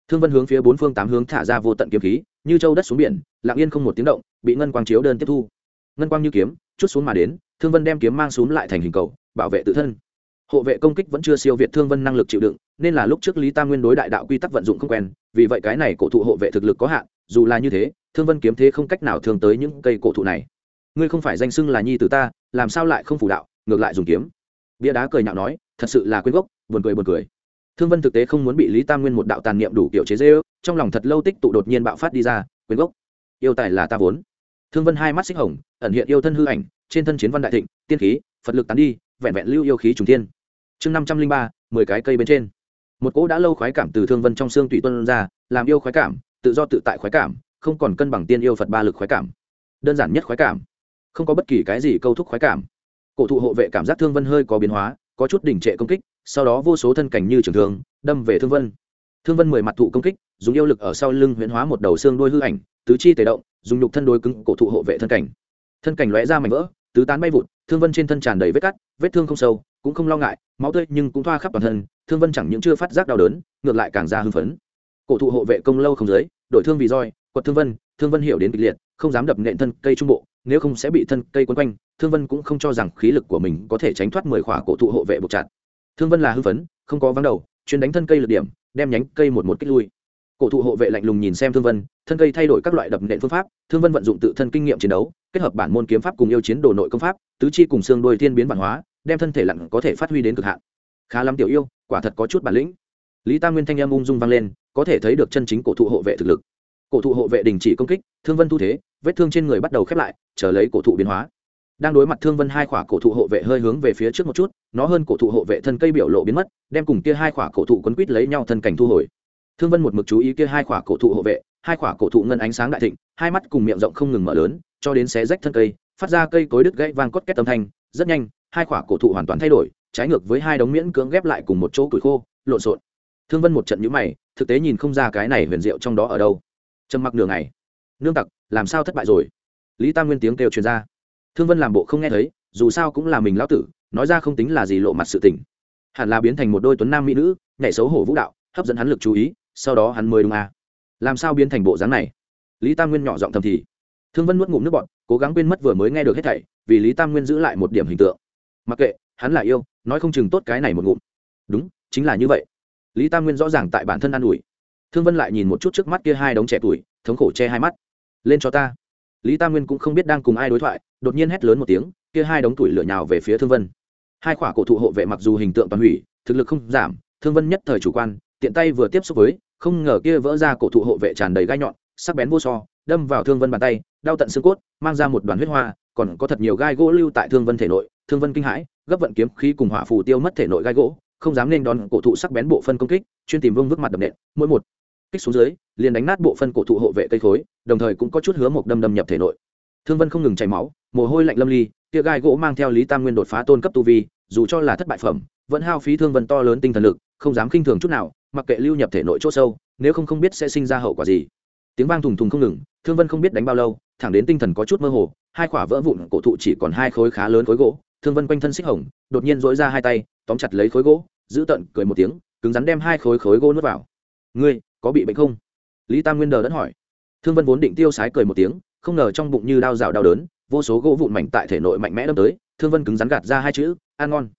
Thương vân hướng phía bốn phương tám hướng thả ra vô tận kiếm khí, như châu đất xuống biển, lặng yên không một tiếng động, bị ngân quang chiếu đơn tiếp thu ngân quang như kiếm, chút xuống mà đến, thương vân đem kiếm mang xuống lại thành hình cầu, bảo vệ tự thân. Hộ vệ công kích vẫn chưa siêu việt thương vân năng lực chịu đựng, nên là lúc trước lý tam nguyên đối đại đạo quy tắc vận dụng không quen, vì vậy cái này cổ thụ hộ vệ thực lực có hạn, dù là như thế, thương vân kiếm thế không cách nào thương tới những cây cổ thụ này. Ngươi không phải danh xưng là nhi từ ta, làm sao lại không phủ đạo, ngược lại dùng kiếm. Bia đá cười nhạo nói, thật sự là quên gốc, buồn cười buồn cười. Thương vân thực tế không muốn bị lý tam nguyên một đạo tàn niệm đủ kiểu chế dễ ư trong lòng thật lâu tích tụ đột nhiên bạo phát đi ra, quên gốc. Yêu tài là ta vốn. Thương vân hai mắt xích hồng ẩn hiện yêu thân hư ảnh, trên thân chiến văn đại thịnh, tiên khí, phật lực tán đi, vẹn vẹn lưu yêu khí trùng tiên chương năm trăm linh ba, mười cái cây bên trên. Một cỗ đã lâu khoái cảm từ thương vân trong xương tùy tuân ra, làm yêu khoái cảm, tự do tự tại khoái cảm, không còn cân bằng tiên yêu phật ba lực khoái cảm. Đơn giản nhất khoái cảm, không có bất kỳ cái gì câu thúc khoái cảm. Cổ thụ hộ vệ cảm giác thương vân hơi có biến hóa, có chút đỉnh trệ công kích, sau đó vô số thân cảnh như trường thương, đâm về thương vân. Thương vân mười mặt thụ công kích, dùng yêu lực ở sau lưng huyễn hóa một đầu xương đôi hư ảnh, tứ chi tề động, dùng nhục thân đối cứng cổ thụ hộ vệ thân cảnh thân cảnh lóe ra mảnh vỡ, tứ tán bay vụt, thương vân trên thân tràn đầy vết cắt, vết thương không sâu, cũng không lo ngại, máu tươi nhưng cũng thoa khắp toàn thân, thương vân chẳng những chưa phát giác đau đớn, ngược lại càng ra hưng phấn. Cổ thụ hộ vệ công lâu không dưới đổi thương vì roi, quật thương vân thương vân hiểu đến kịch liệt, không dám đập nện thân cây trung bộ, nếu không sẽ bị thân cây quấn quanh, thương vân cũng không cho rằng khí lực của mình có thể tránh thoát mười khỏa cổ thụ hộ vệ buộc chặt. Thương vân là hưng phấn, không có vắng đầu, chuyên đánh thân cây lực điểm, đem nhánh cây một một kích lui. Cổ thụ hộ vệ lạnh lùng nhìn xem thương vân, thân cây thay đổi các loại đập nện phương pháp, thương vân vận dụng tự thân kinh nghiệm chiến đấu kết hợp bản môn kiếm pháp cùng yêu chiến đồ nội công pháp, tứ chi cùng xương đôi thiên biến bản hóa, đem thân thể lặn có thể phát huy đến cực hạn. Khá lắm tiểu yêu, quả thật có chút bản lĩnh. Lý tam nguyên thanh âm ung dung vang lên, có thể thấy được chân chính cổ thụ hộ vệ thực lực. Cổ thụ hộ vệ đình chỉ công kích, thương vân thu thế, vết thương trên người bắt đầu khép lại, chờ lấy cổ thụ biến hóa. Đang đối mặt thương vân hai khỏa cổ thụ hộ vệ hơi hướng về phía trước một chút, nó hơn cổ thụ hộ vệ thân cây biểu lộ biến mất, đem cùng kia hai khỏa cổ thụ quấn quít lấy nhau thân cảnh thu hồi. Thương vân một mực chú ý kia hai khỏa cổ thụ hộ vệ, hai khỏa cổ thụ ngân ánh sáng đại thịnh, hai mắt cùng miệng rộng không ngừng mở lớn cho đến xé rách thân cây, phát ra cây cối đứt gãy vang cốt két âm thanh, rất nhanh, hai khỏa cổ thụ hoàn toàn thay đổi, trái ngược với hai đống miễn cưỡng ghép lại cùng một chỗ củi khô, lộn xộn. Thương vân một trận nhũ mày, thực tế nhìn không ra cái này huyền diệu trong đó ở đâu. Trầm mặc nửa ngày. Nương tặc, làm sao thất bại rồi? Lý tam nguyên tiếng kêu truyền ra. Thương vân làm bộ không nghe thấy, dù sao cũng là mình lão tử, nói ra không tính là gì lộ mặt sự tình. Hẳn là biến thành một đôi tuấn nam mỹ nữ, nhảy xấu hổ vũ đạo, hấp dẫn hắn lực chú ý, sau đó hắn mới đúng à. làm sao biến thành bộ dáng này? Lý tam nguyên nhỏ giọng thầm thì thương vân nuốt ngụm nước bọn cố gắng quên mất vừa mới nghe được hết thảy, vì lý tam nguyên giữ lại một điểm hình tượng. Mặc kệ, hắn là yêu, nói không chừng tốt cái này một ngụm. Đúng, chính là như vậy. Lý tam nguyên rõ ràng tại bản thân an ủi. Thương vân lại nhìn một chút trước mắt kia hai đống trẻ tuổi, thống khổ che hai mắt. Lên cho ta. Lý tam nguyên cũng không biết đang cùng ai đối thoại, đột nhiên hét lớn một tiếng, kia hai đống tuổi lửa nhào về phía thương vân. Hai khỏa cổ thụ hộ vệ mặc dù hình tượng toàn hủy, thực lực không giảm, thương vân nhất thời chủ quan, tiện tay vừa tiếp xúc với, không ngờ kia vỡ ra cổ thụ hộ vệ tràn đầy gai nhọn, sắc bén vô so đâm vào thương vân bàn tay, đau tận xương cốt, mang ra một đoàn huyết hoa, còn có thật nhiều gai gỗ lưu tại thương vân thể nội, thương vân kinh hãi, gấp vận kiếm khí cùng hỏa phù tiêu mất thể nội gai gỗ, không dám nên đón cổ thụ sắc bén bộ phân công kích, chuyên tìm vương vức mặt đập nện, mỗi một kích xuống dưới, liền đánh nát bộ phân cổ thụ hộ vệ cây khối, đồng thời cũng có chút hứa một đâm đâm nhập thể nội. Thương vân không ngừng chảy máu, mồ hôi lạnh lâm ly, tia gai gỗ mang theo lý tam nguyên đột phá tôn cấp tu vi, dù cho là thất bại phẩm, vẫn hao phí thương vân to lớn tinh thần lực, không dám khinh thường chút nào, mặc kệ lưu nhập thể nội chỗ sâu, nếu không không biết sẽ sinh ra hậu quả gì tiếng vang thùng thùng không ngừng, thương vân không biết đánh bao lâu, thẳng đến tinh thần có chút mơ hồ, hai quả vỡ vụn cổ thụ chỉ còn hai khối khá lớn khối gỗ. Thương vân quanh thân xích hồng, đột nhiên dỗi ra hai tay, tóm chặt lấy khối gỗ, giữ tận cười một tiếng, cứng rắn đem hai khối khối gỗ nuốt vào. Ngươi, có bị bệnh không? Lý tam nguyên đờ đất hỏi. Thương vân vốn định tiêu sái cười một tiếng, không ngờ trong bụng như đau rào đau đớn, vô số gỗ vụn mảnh tại thể nội mạnh mẽ đâm tới, thương vân cứng rắn gạt ra hai chữ, ăn ngon.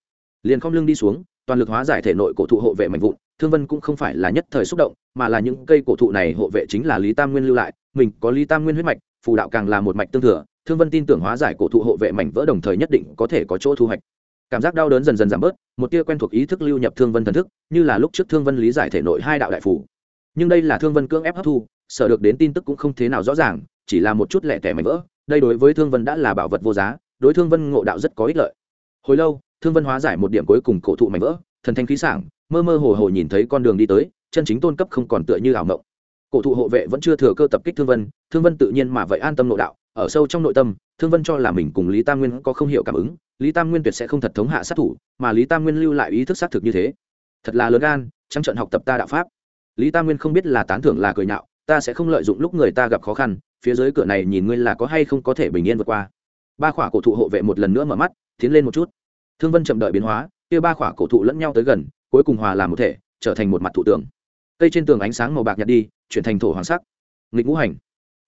Liền không lưng đi xuống, toàn lực hóa giải thể nội cổ thụ hộ vệ mạnh vụn thương vân cũng không phải là nhất thời xúc động, mà là những cây cổ thụ này hộ vệ chính là lý tam nguyên lưu lại, mình có lý tam nguyên huyết mạch, phù đạo càng là một mạch tương thừa, thương vân tin tưởng hóa giải cổ thụ hộ vệ mảnh vỡ đồng thời nhất định có thể có chỗ thu hoạch. Cảm giác đau đớn dần dần giảm bớt, một tia quen thuộc ý thức lưu nhập thương vân thần thức, như là lúc trước thương vân lý giải thể nội hai đạo đại phủ nhưng đây là thương vân cưỡng ép hấp thu, sở được đến tin tức cũng không thế nào rõ ràng, chỉ là một chút lẻ tẻ mảnh vỡ, đây đối với thương vân đã là bảo vật vô giá, đối thương vân ngộ đạo rất có ích lợi. Hồi lâu, thương vân hóa giải một điểm cuối cùng cổ thụ mảnh vỡ, thần thanh khí sảng mơ mơ hồ hồ nhìn thấy con đường đi tới, chân chính tôn cấp không còn tựa như ảo mộng. Cổ thụ hộ vệ vẫn chưa thừa cơ tập kích thương vân thương vân tự nhiên mà vậy an tâm nội đạo, ở sâu trong nội tâm, thương vân cho là mình cùng lý tam nguyên có không hiểu cảm ứng, lý tam nguyên tuyệt sẽ không thật thống hạ sát thủ, mà lý tam nguyên lưu lại ý thức xác thực như thế. Thật là lớn gan, trắng trận học tập ta đạo pháp. Lý tam nguyên không biết là tán thưởng là cười nhạo, ta sẽ không lợi dụng lúc người ta gặp khó khăn, phía dưới cửa này nhìn ngươi là có hay không có thể bình yên vượt qua. Ba khỏa cổ thụ hộ vệ một lần nữa mở mắt, tiến lên một chút. Thương vân chậm đợi biến hóa, kia ba khỏa cổ thụ lẫn nhau tới gần cuối cùng hòa làm một thể, trở thành một mặt thủ tường cây trên tường ánh sáng màu bạc nhạt đi, chuyển thành thổ hoàng sắc. Nghịch ngũ hành.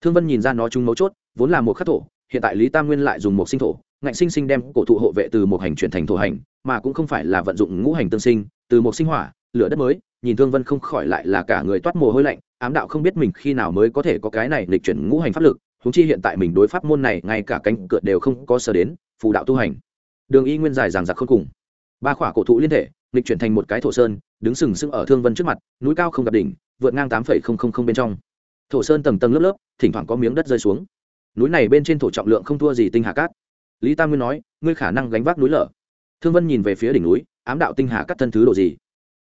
Thương vân nhìn ra nó chung mấu chốt, vốn là một khắc thổ, hiện tại lý tam nguyên lại dùng một sinh thổ. Ngạnh sinh sinh đem cổ thụ hộ vệ từ một hành chuyển thành thổ hành, mà cũng không phải là vận dụng ngũ hành tương sinh, từ một sinh hỏa, lửa đất mới. Nhìn thương vân không khỏi lại là cả người toát mồ hôi lạnh, ám đạo không biết mình khi nào mới có thể có cái này lịch chuyển ngũ hành pháp lực. Húng chi hiện tại mình đối pháp môn này, ngay cả cánh cửa đều không có sơ đến, phù đạo tu hành. Đường y nguyên dài ràng giặc khôn cùng. Ba khỏa cổ thụ liên thể nghịch chuyển thành một cái thổ sơn, đứng sừng sững ở thương vân trước mặt, núi cao không gặp đỉnh, vượt ngang tám phẩy không không không bên trong. Thổ sơn tầng tầng lớp lớp, thỉnh thoảng có miếng đất rơi xuống. Núi này bên trên thổ trọng lượng không thua gì tinh hà cát. Lý tam nguyên nói, ngươi khả năng gánh vác núi lở. Thương vân nhìn về phía đỉnh núi, ám đạo tinh hà cắt thân thứ độ gì?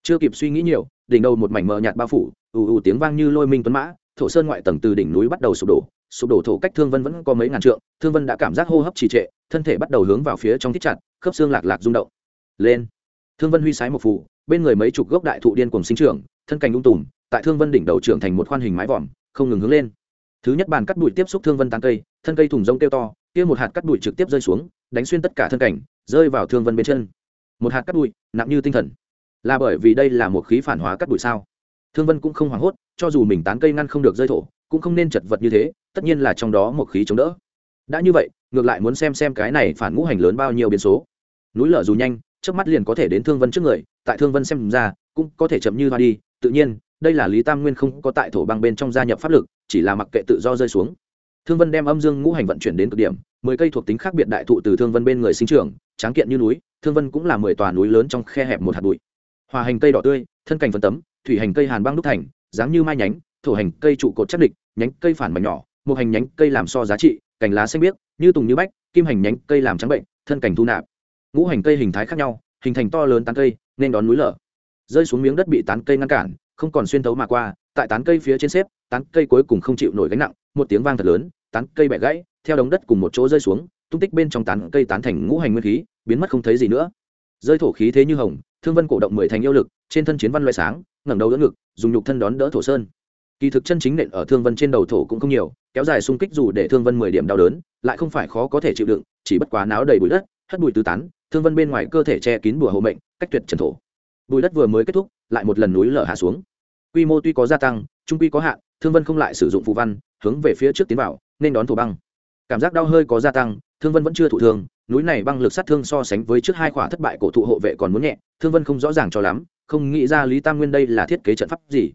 Chưa kịp suy nghĩ nhiều, đỉnh đầu một mảnh mờ nhạt bao phủ, ù ù tiếng vang như lôi minh tuấn mã, thổ sơn ngoại tầng từ đỉnh núi bắt đầu sụp đổ sụp đổ thổ cách thương vân vẫn có mấy ngàn trượng, thương vân đã cảm giác hô hấp trì trệ, thân thể bắt đầu hướng vào phía trong thích chặt, khớp xương lạc lạc rung động. Lên! Thương vân huy sái một phù, bên người mấy chục gốc đại thụ điên cùng sinh trưởng, thân cành ung tùm, tại thương vân đỉnh đầu trưởng thành một khoan hình mái vòm, không ngừng hướng lên. Thứ nhất bàn cắt bụi tiếp xúc thương vân tán cây, thân cây thùng rông kêu to, kia một hạt cắt bụi trực tiếp rơi xuống, đánh xuyên tất cả thân cảnh rơi vào thương vân bên chân. Một hạt cắt bụi, nặng như tinh thần. Là bởi vì đây là một khí phản hóa cắt bụi sao? Thương vân cũng không hoảng hốt, cho dù mình tán cây ngăn không được rơi thổ, cũng không nên chật vật như thế, tất nhiên là trong đó một khí chống đỡ. Đã như vậy, ngược lại muốn xem xem cái này phản ngũ hành lớn bao nhiêu biến số. Núi lở dù nhanh trước mắt liền có thể đến thương vân trước người, tại thương vân xem ra, cũng có thể chậm như hoa đi. Tự nhiên, đây là lý tam nguyên không có tại thổ băng bên trong gia nhập pháp lực, chỉ là mặc kệ tự do rơi xuống. Thương vân đem âm dương ngũ hành vận chuyển đến cực điểm, mười cây thuộc tính khác biệt đại thụ từ thương vân bên người sinh trưởng, tráng kiện như núi, thương vân cũng là mười tòa núi lớn trong khe hẹp một hạt bụi. Hòa hành cây đỏ tươi, thân cành phân tấm, thủy hành cây hàn băng đúc thành, dáng như mai nhánh, thổ hành cây trụ cột chắc địch, nhánh cây phản mảnh nhỏ, một hành nhánh cây làm so giá trị, cành lá xanh biếc, như tùng như bách, kim hành nhánh cây làm trắng bệnh, thân cành thu nạp ngũ hành cây hình thái khác nhau, hình thành to lớn tán cây, nên đón núi lở. Rơi xuống miếng đất bị tán cây ngăn cản, không còn xuyên thấu mà qua, tại tán cây phía trên xếp, tán cây cuối cùng không chịu nổi gánh nặng, một tiếng vang thật lớn, tán cây bẻ gãy, theo đống đất cùng một chỗ rơi xuống, tung tích bên trong tán cây tán thành ngũ hành nguyên khí, biến mất không thấy gì nữa. Rơi thổ khí thế như hồng, thương vân cổ động mười thành yêu lực, trên thân chiến văn loại sáng, ngẩng đầu đỡ ngực, dùng nhục thân đón đỡ thổ sơn. Kỳ thực chân chính nện ở thương vân trên đầu thổ cũng không nhiều, kéo dài xung kích dù để thương vân mười điểm đau đớn, lại không phải khó có thể chịu đựng, chỉ bất quá náo đầy bụi đất, hất bụi tứ tán thương vân bên ngoài cơ thể che kín bùa hộ mệnh, cách tuyệt trần thổ. Bùi đất vừa mới kết thúc, lại một lần núi lở hạ xuống. Quy mô tuy có gia tăng, trung quy có hạn, thương vân không lại sử dụng phù văn, hướng về phía trước tiến vào, nên đón thổ băng. Cảm giác đau hơi có gia tăng, thương vân vẫn chưa thụ thương, núi này băng lực sát thương so sánh với trước hai khỏa thất bại cổ thụ hộ vệ còn muốn nhẹ, thương vân không rõ ràng cho lắm, không nghĩ ra lý tam nguyên đây là thiết kế trận pháp gì.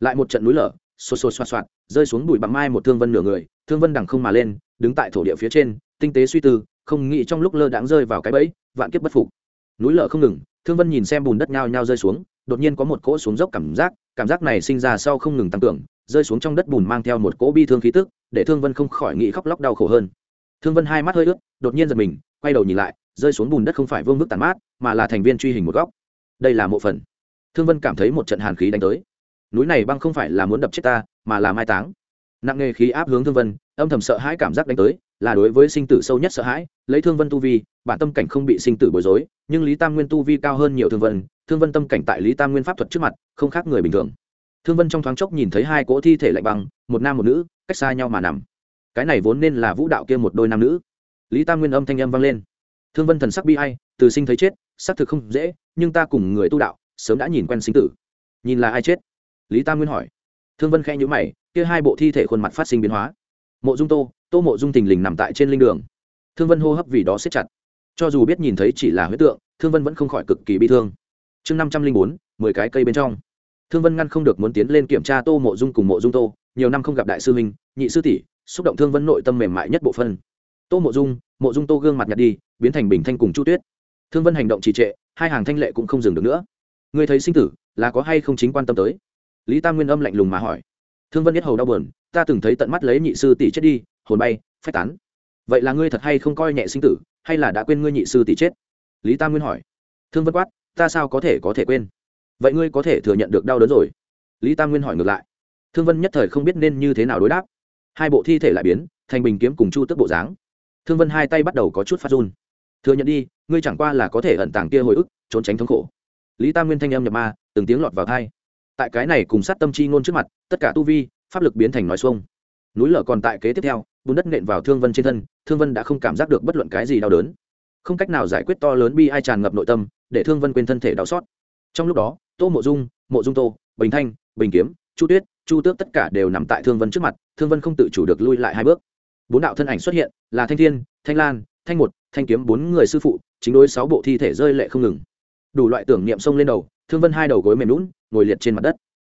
Lại một trận núi lở xô xô xoa xoạt rơi xuống bụi bằng mai một thương vân nửa người, thương vân đằng không mà lên, đứng tại thổ địa phía trên tinh tế suy tư, không nghĩ trong lúc lơ đãng rơi vào cái bẫy, vạn kiếp bất phục. Núi lở không ngừng, thương vân nhìn xem bùn đất nhao nhao rơi xuống, đột nhiên có một cỗ xuống dốc cảm giác cảm giác này sinh ra sau không ngừng tăng cường, rơi xuống trong đất bùn mang theo một cỗ bi thương khí tức, để thương vân không khỏi nghĩ khóc lóc đau khổ hơn. Thương vân hai mắt hơi ướt, đột nhiên giật mình, quay đầu nhìn lại, rơi xuống bùn đất không phải vương vức tàn mát, mà là thành viên truy hình một góc. Đây là mộ phần. Thương vân cảm thấy một trận hàn khí đánh tới. Núi này băng không phải là muốn đập chết ta, mà là mai táng. Nặng nghề khí áp hướng thương vân, âm thầm sợ hãi cảm giác đánh tới là đối với sinh tử sâu nhất sợ hãi, lấy thương vân tu vi, bản tâm cảnh không bị sinh tử bối rối, nhưng lý tam nguyên tu vi cao hơn nhiều thương vân thương vân tâm cảnh tại lý tam nguyên pháp thuật trước mặt, không khác người bình thường. Thương vân trong thoáng chốc nhìn thấy hai cỗ thi thể lạnh băng, một nam một nữ, cách xa nhau mà nằm. Cái này vốn nên là vũ đạo kia một đôi nam nữ. Lý tam nguyên âm thanh âm vang lên. Thương vân thần sắc bi ai, từ sinh thấy chết, xác thực không dễ, nhưng ta cùng người tu đạo, sớm đã nhìn quen sinh tử. Nhìn là ai chết? Lý tam nguyên hỏi. Thương vân khẽ nhữ mày, kia hai bộ thi thể khuôn mặt phát sinh biến hóa. Mộ dung tô tô mộ dung tình lình nằm tại trên linh đường. Thương vân hô hấp vì đó xếp chặt. Cho dù biết nhìn thấy chỉ là huyết tượng, thương vân vẫn không khỏi cực kỳ bi thương. Chương năm trăm linh bốn, mười cái cây bên trong. Thương vân ngăn không được muốn tiến lên kiểm tra tô mộ dung cùng mộ dung tô. Nhiều năm không gặp đại sư minh nhị sư tỷ, xúc động thương vân nội tâm mềm mại nhất bộ phân tô mộ dung mộ dung tô gương mặt nhặt đi, biến thành bình thanh cùng chu tuyết. Thương vân hành động trì trệ, hai hàng thanh lệ cũng không dừng được nữa. Người thấy sinh tử, là có hay không chính quan tâm tới? Lý tam nguyên âm lạnh lùng mà hỏi. Thương vân biết hầu đau buồn, ta từng thấy tận mắt lấy nhị sư tỷ chết đi hồn bay, phách tán. Vậy là ngươi thật hay không coi nhẹ sinh tử, hay là đã quên ngươi nhị sư tỷ chết? Lý tam nguyên hỏi. Thương vân quát, ta sao có thể có thể quên? Vậy ngươi có thể thừa nhận được đau đớn rồi? Lý tam nguyên hỏi ngược lại. Thương vân nhất thời không biết nên như thế nào đối đáp. Hai bộ thi thể lại biến, thành bình kiếm cùng chu tức bộ dáng. Thương vân hai tay bắt đầu có chút phát run. Thừa nhận đi, ngươi chẳng qua là có thể ẩn tàng kia hồi ức, trốn tránh thống khổ. Lý tam nguyên thanh âm nhập ma, từng tiếng lọt vào thai tại cái này cùng sát tâm chi ngôn trước mặt, tất cả tu vi, pháp lực biến thành nói xuông núi lở còn tại kế tiếp theo, bùn đất nện vào thương vân trên thân, thương vân đã không cảm giác được bất luận cái gì đau đớn. Không cách nào giải quyết to lớn bi ai tràn ngập nội tâm, để thương vân quên thân thể đau xót. Trong lúc đó, tô mộ dung mộ dung tô, bình thanh, bình kiếm, chu tuyết, chu tước tất cả đều nằm tại thương vân trước mặt, thương vân không tự chủ được lui lại hai bước. Bốn đạo thân ảnh xuất hiện, là thanh thiên, thanh lan, thanh một, thanh kiếm bốn người sư phụ, chính đối sáu bộ thi thể rơi lệ không ngừng. Đủ loại tưởng niệm xông lên đầu, thương vân hai đầu gối mềm lún ngồi liệt trên mặt đất.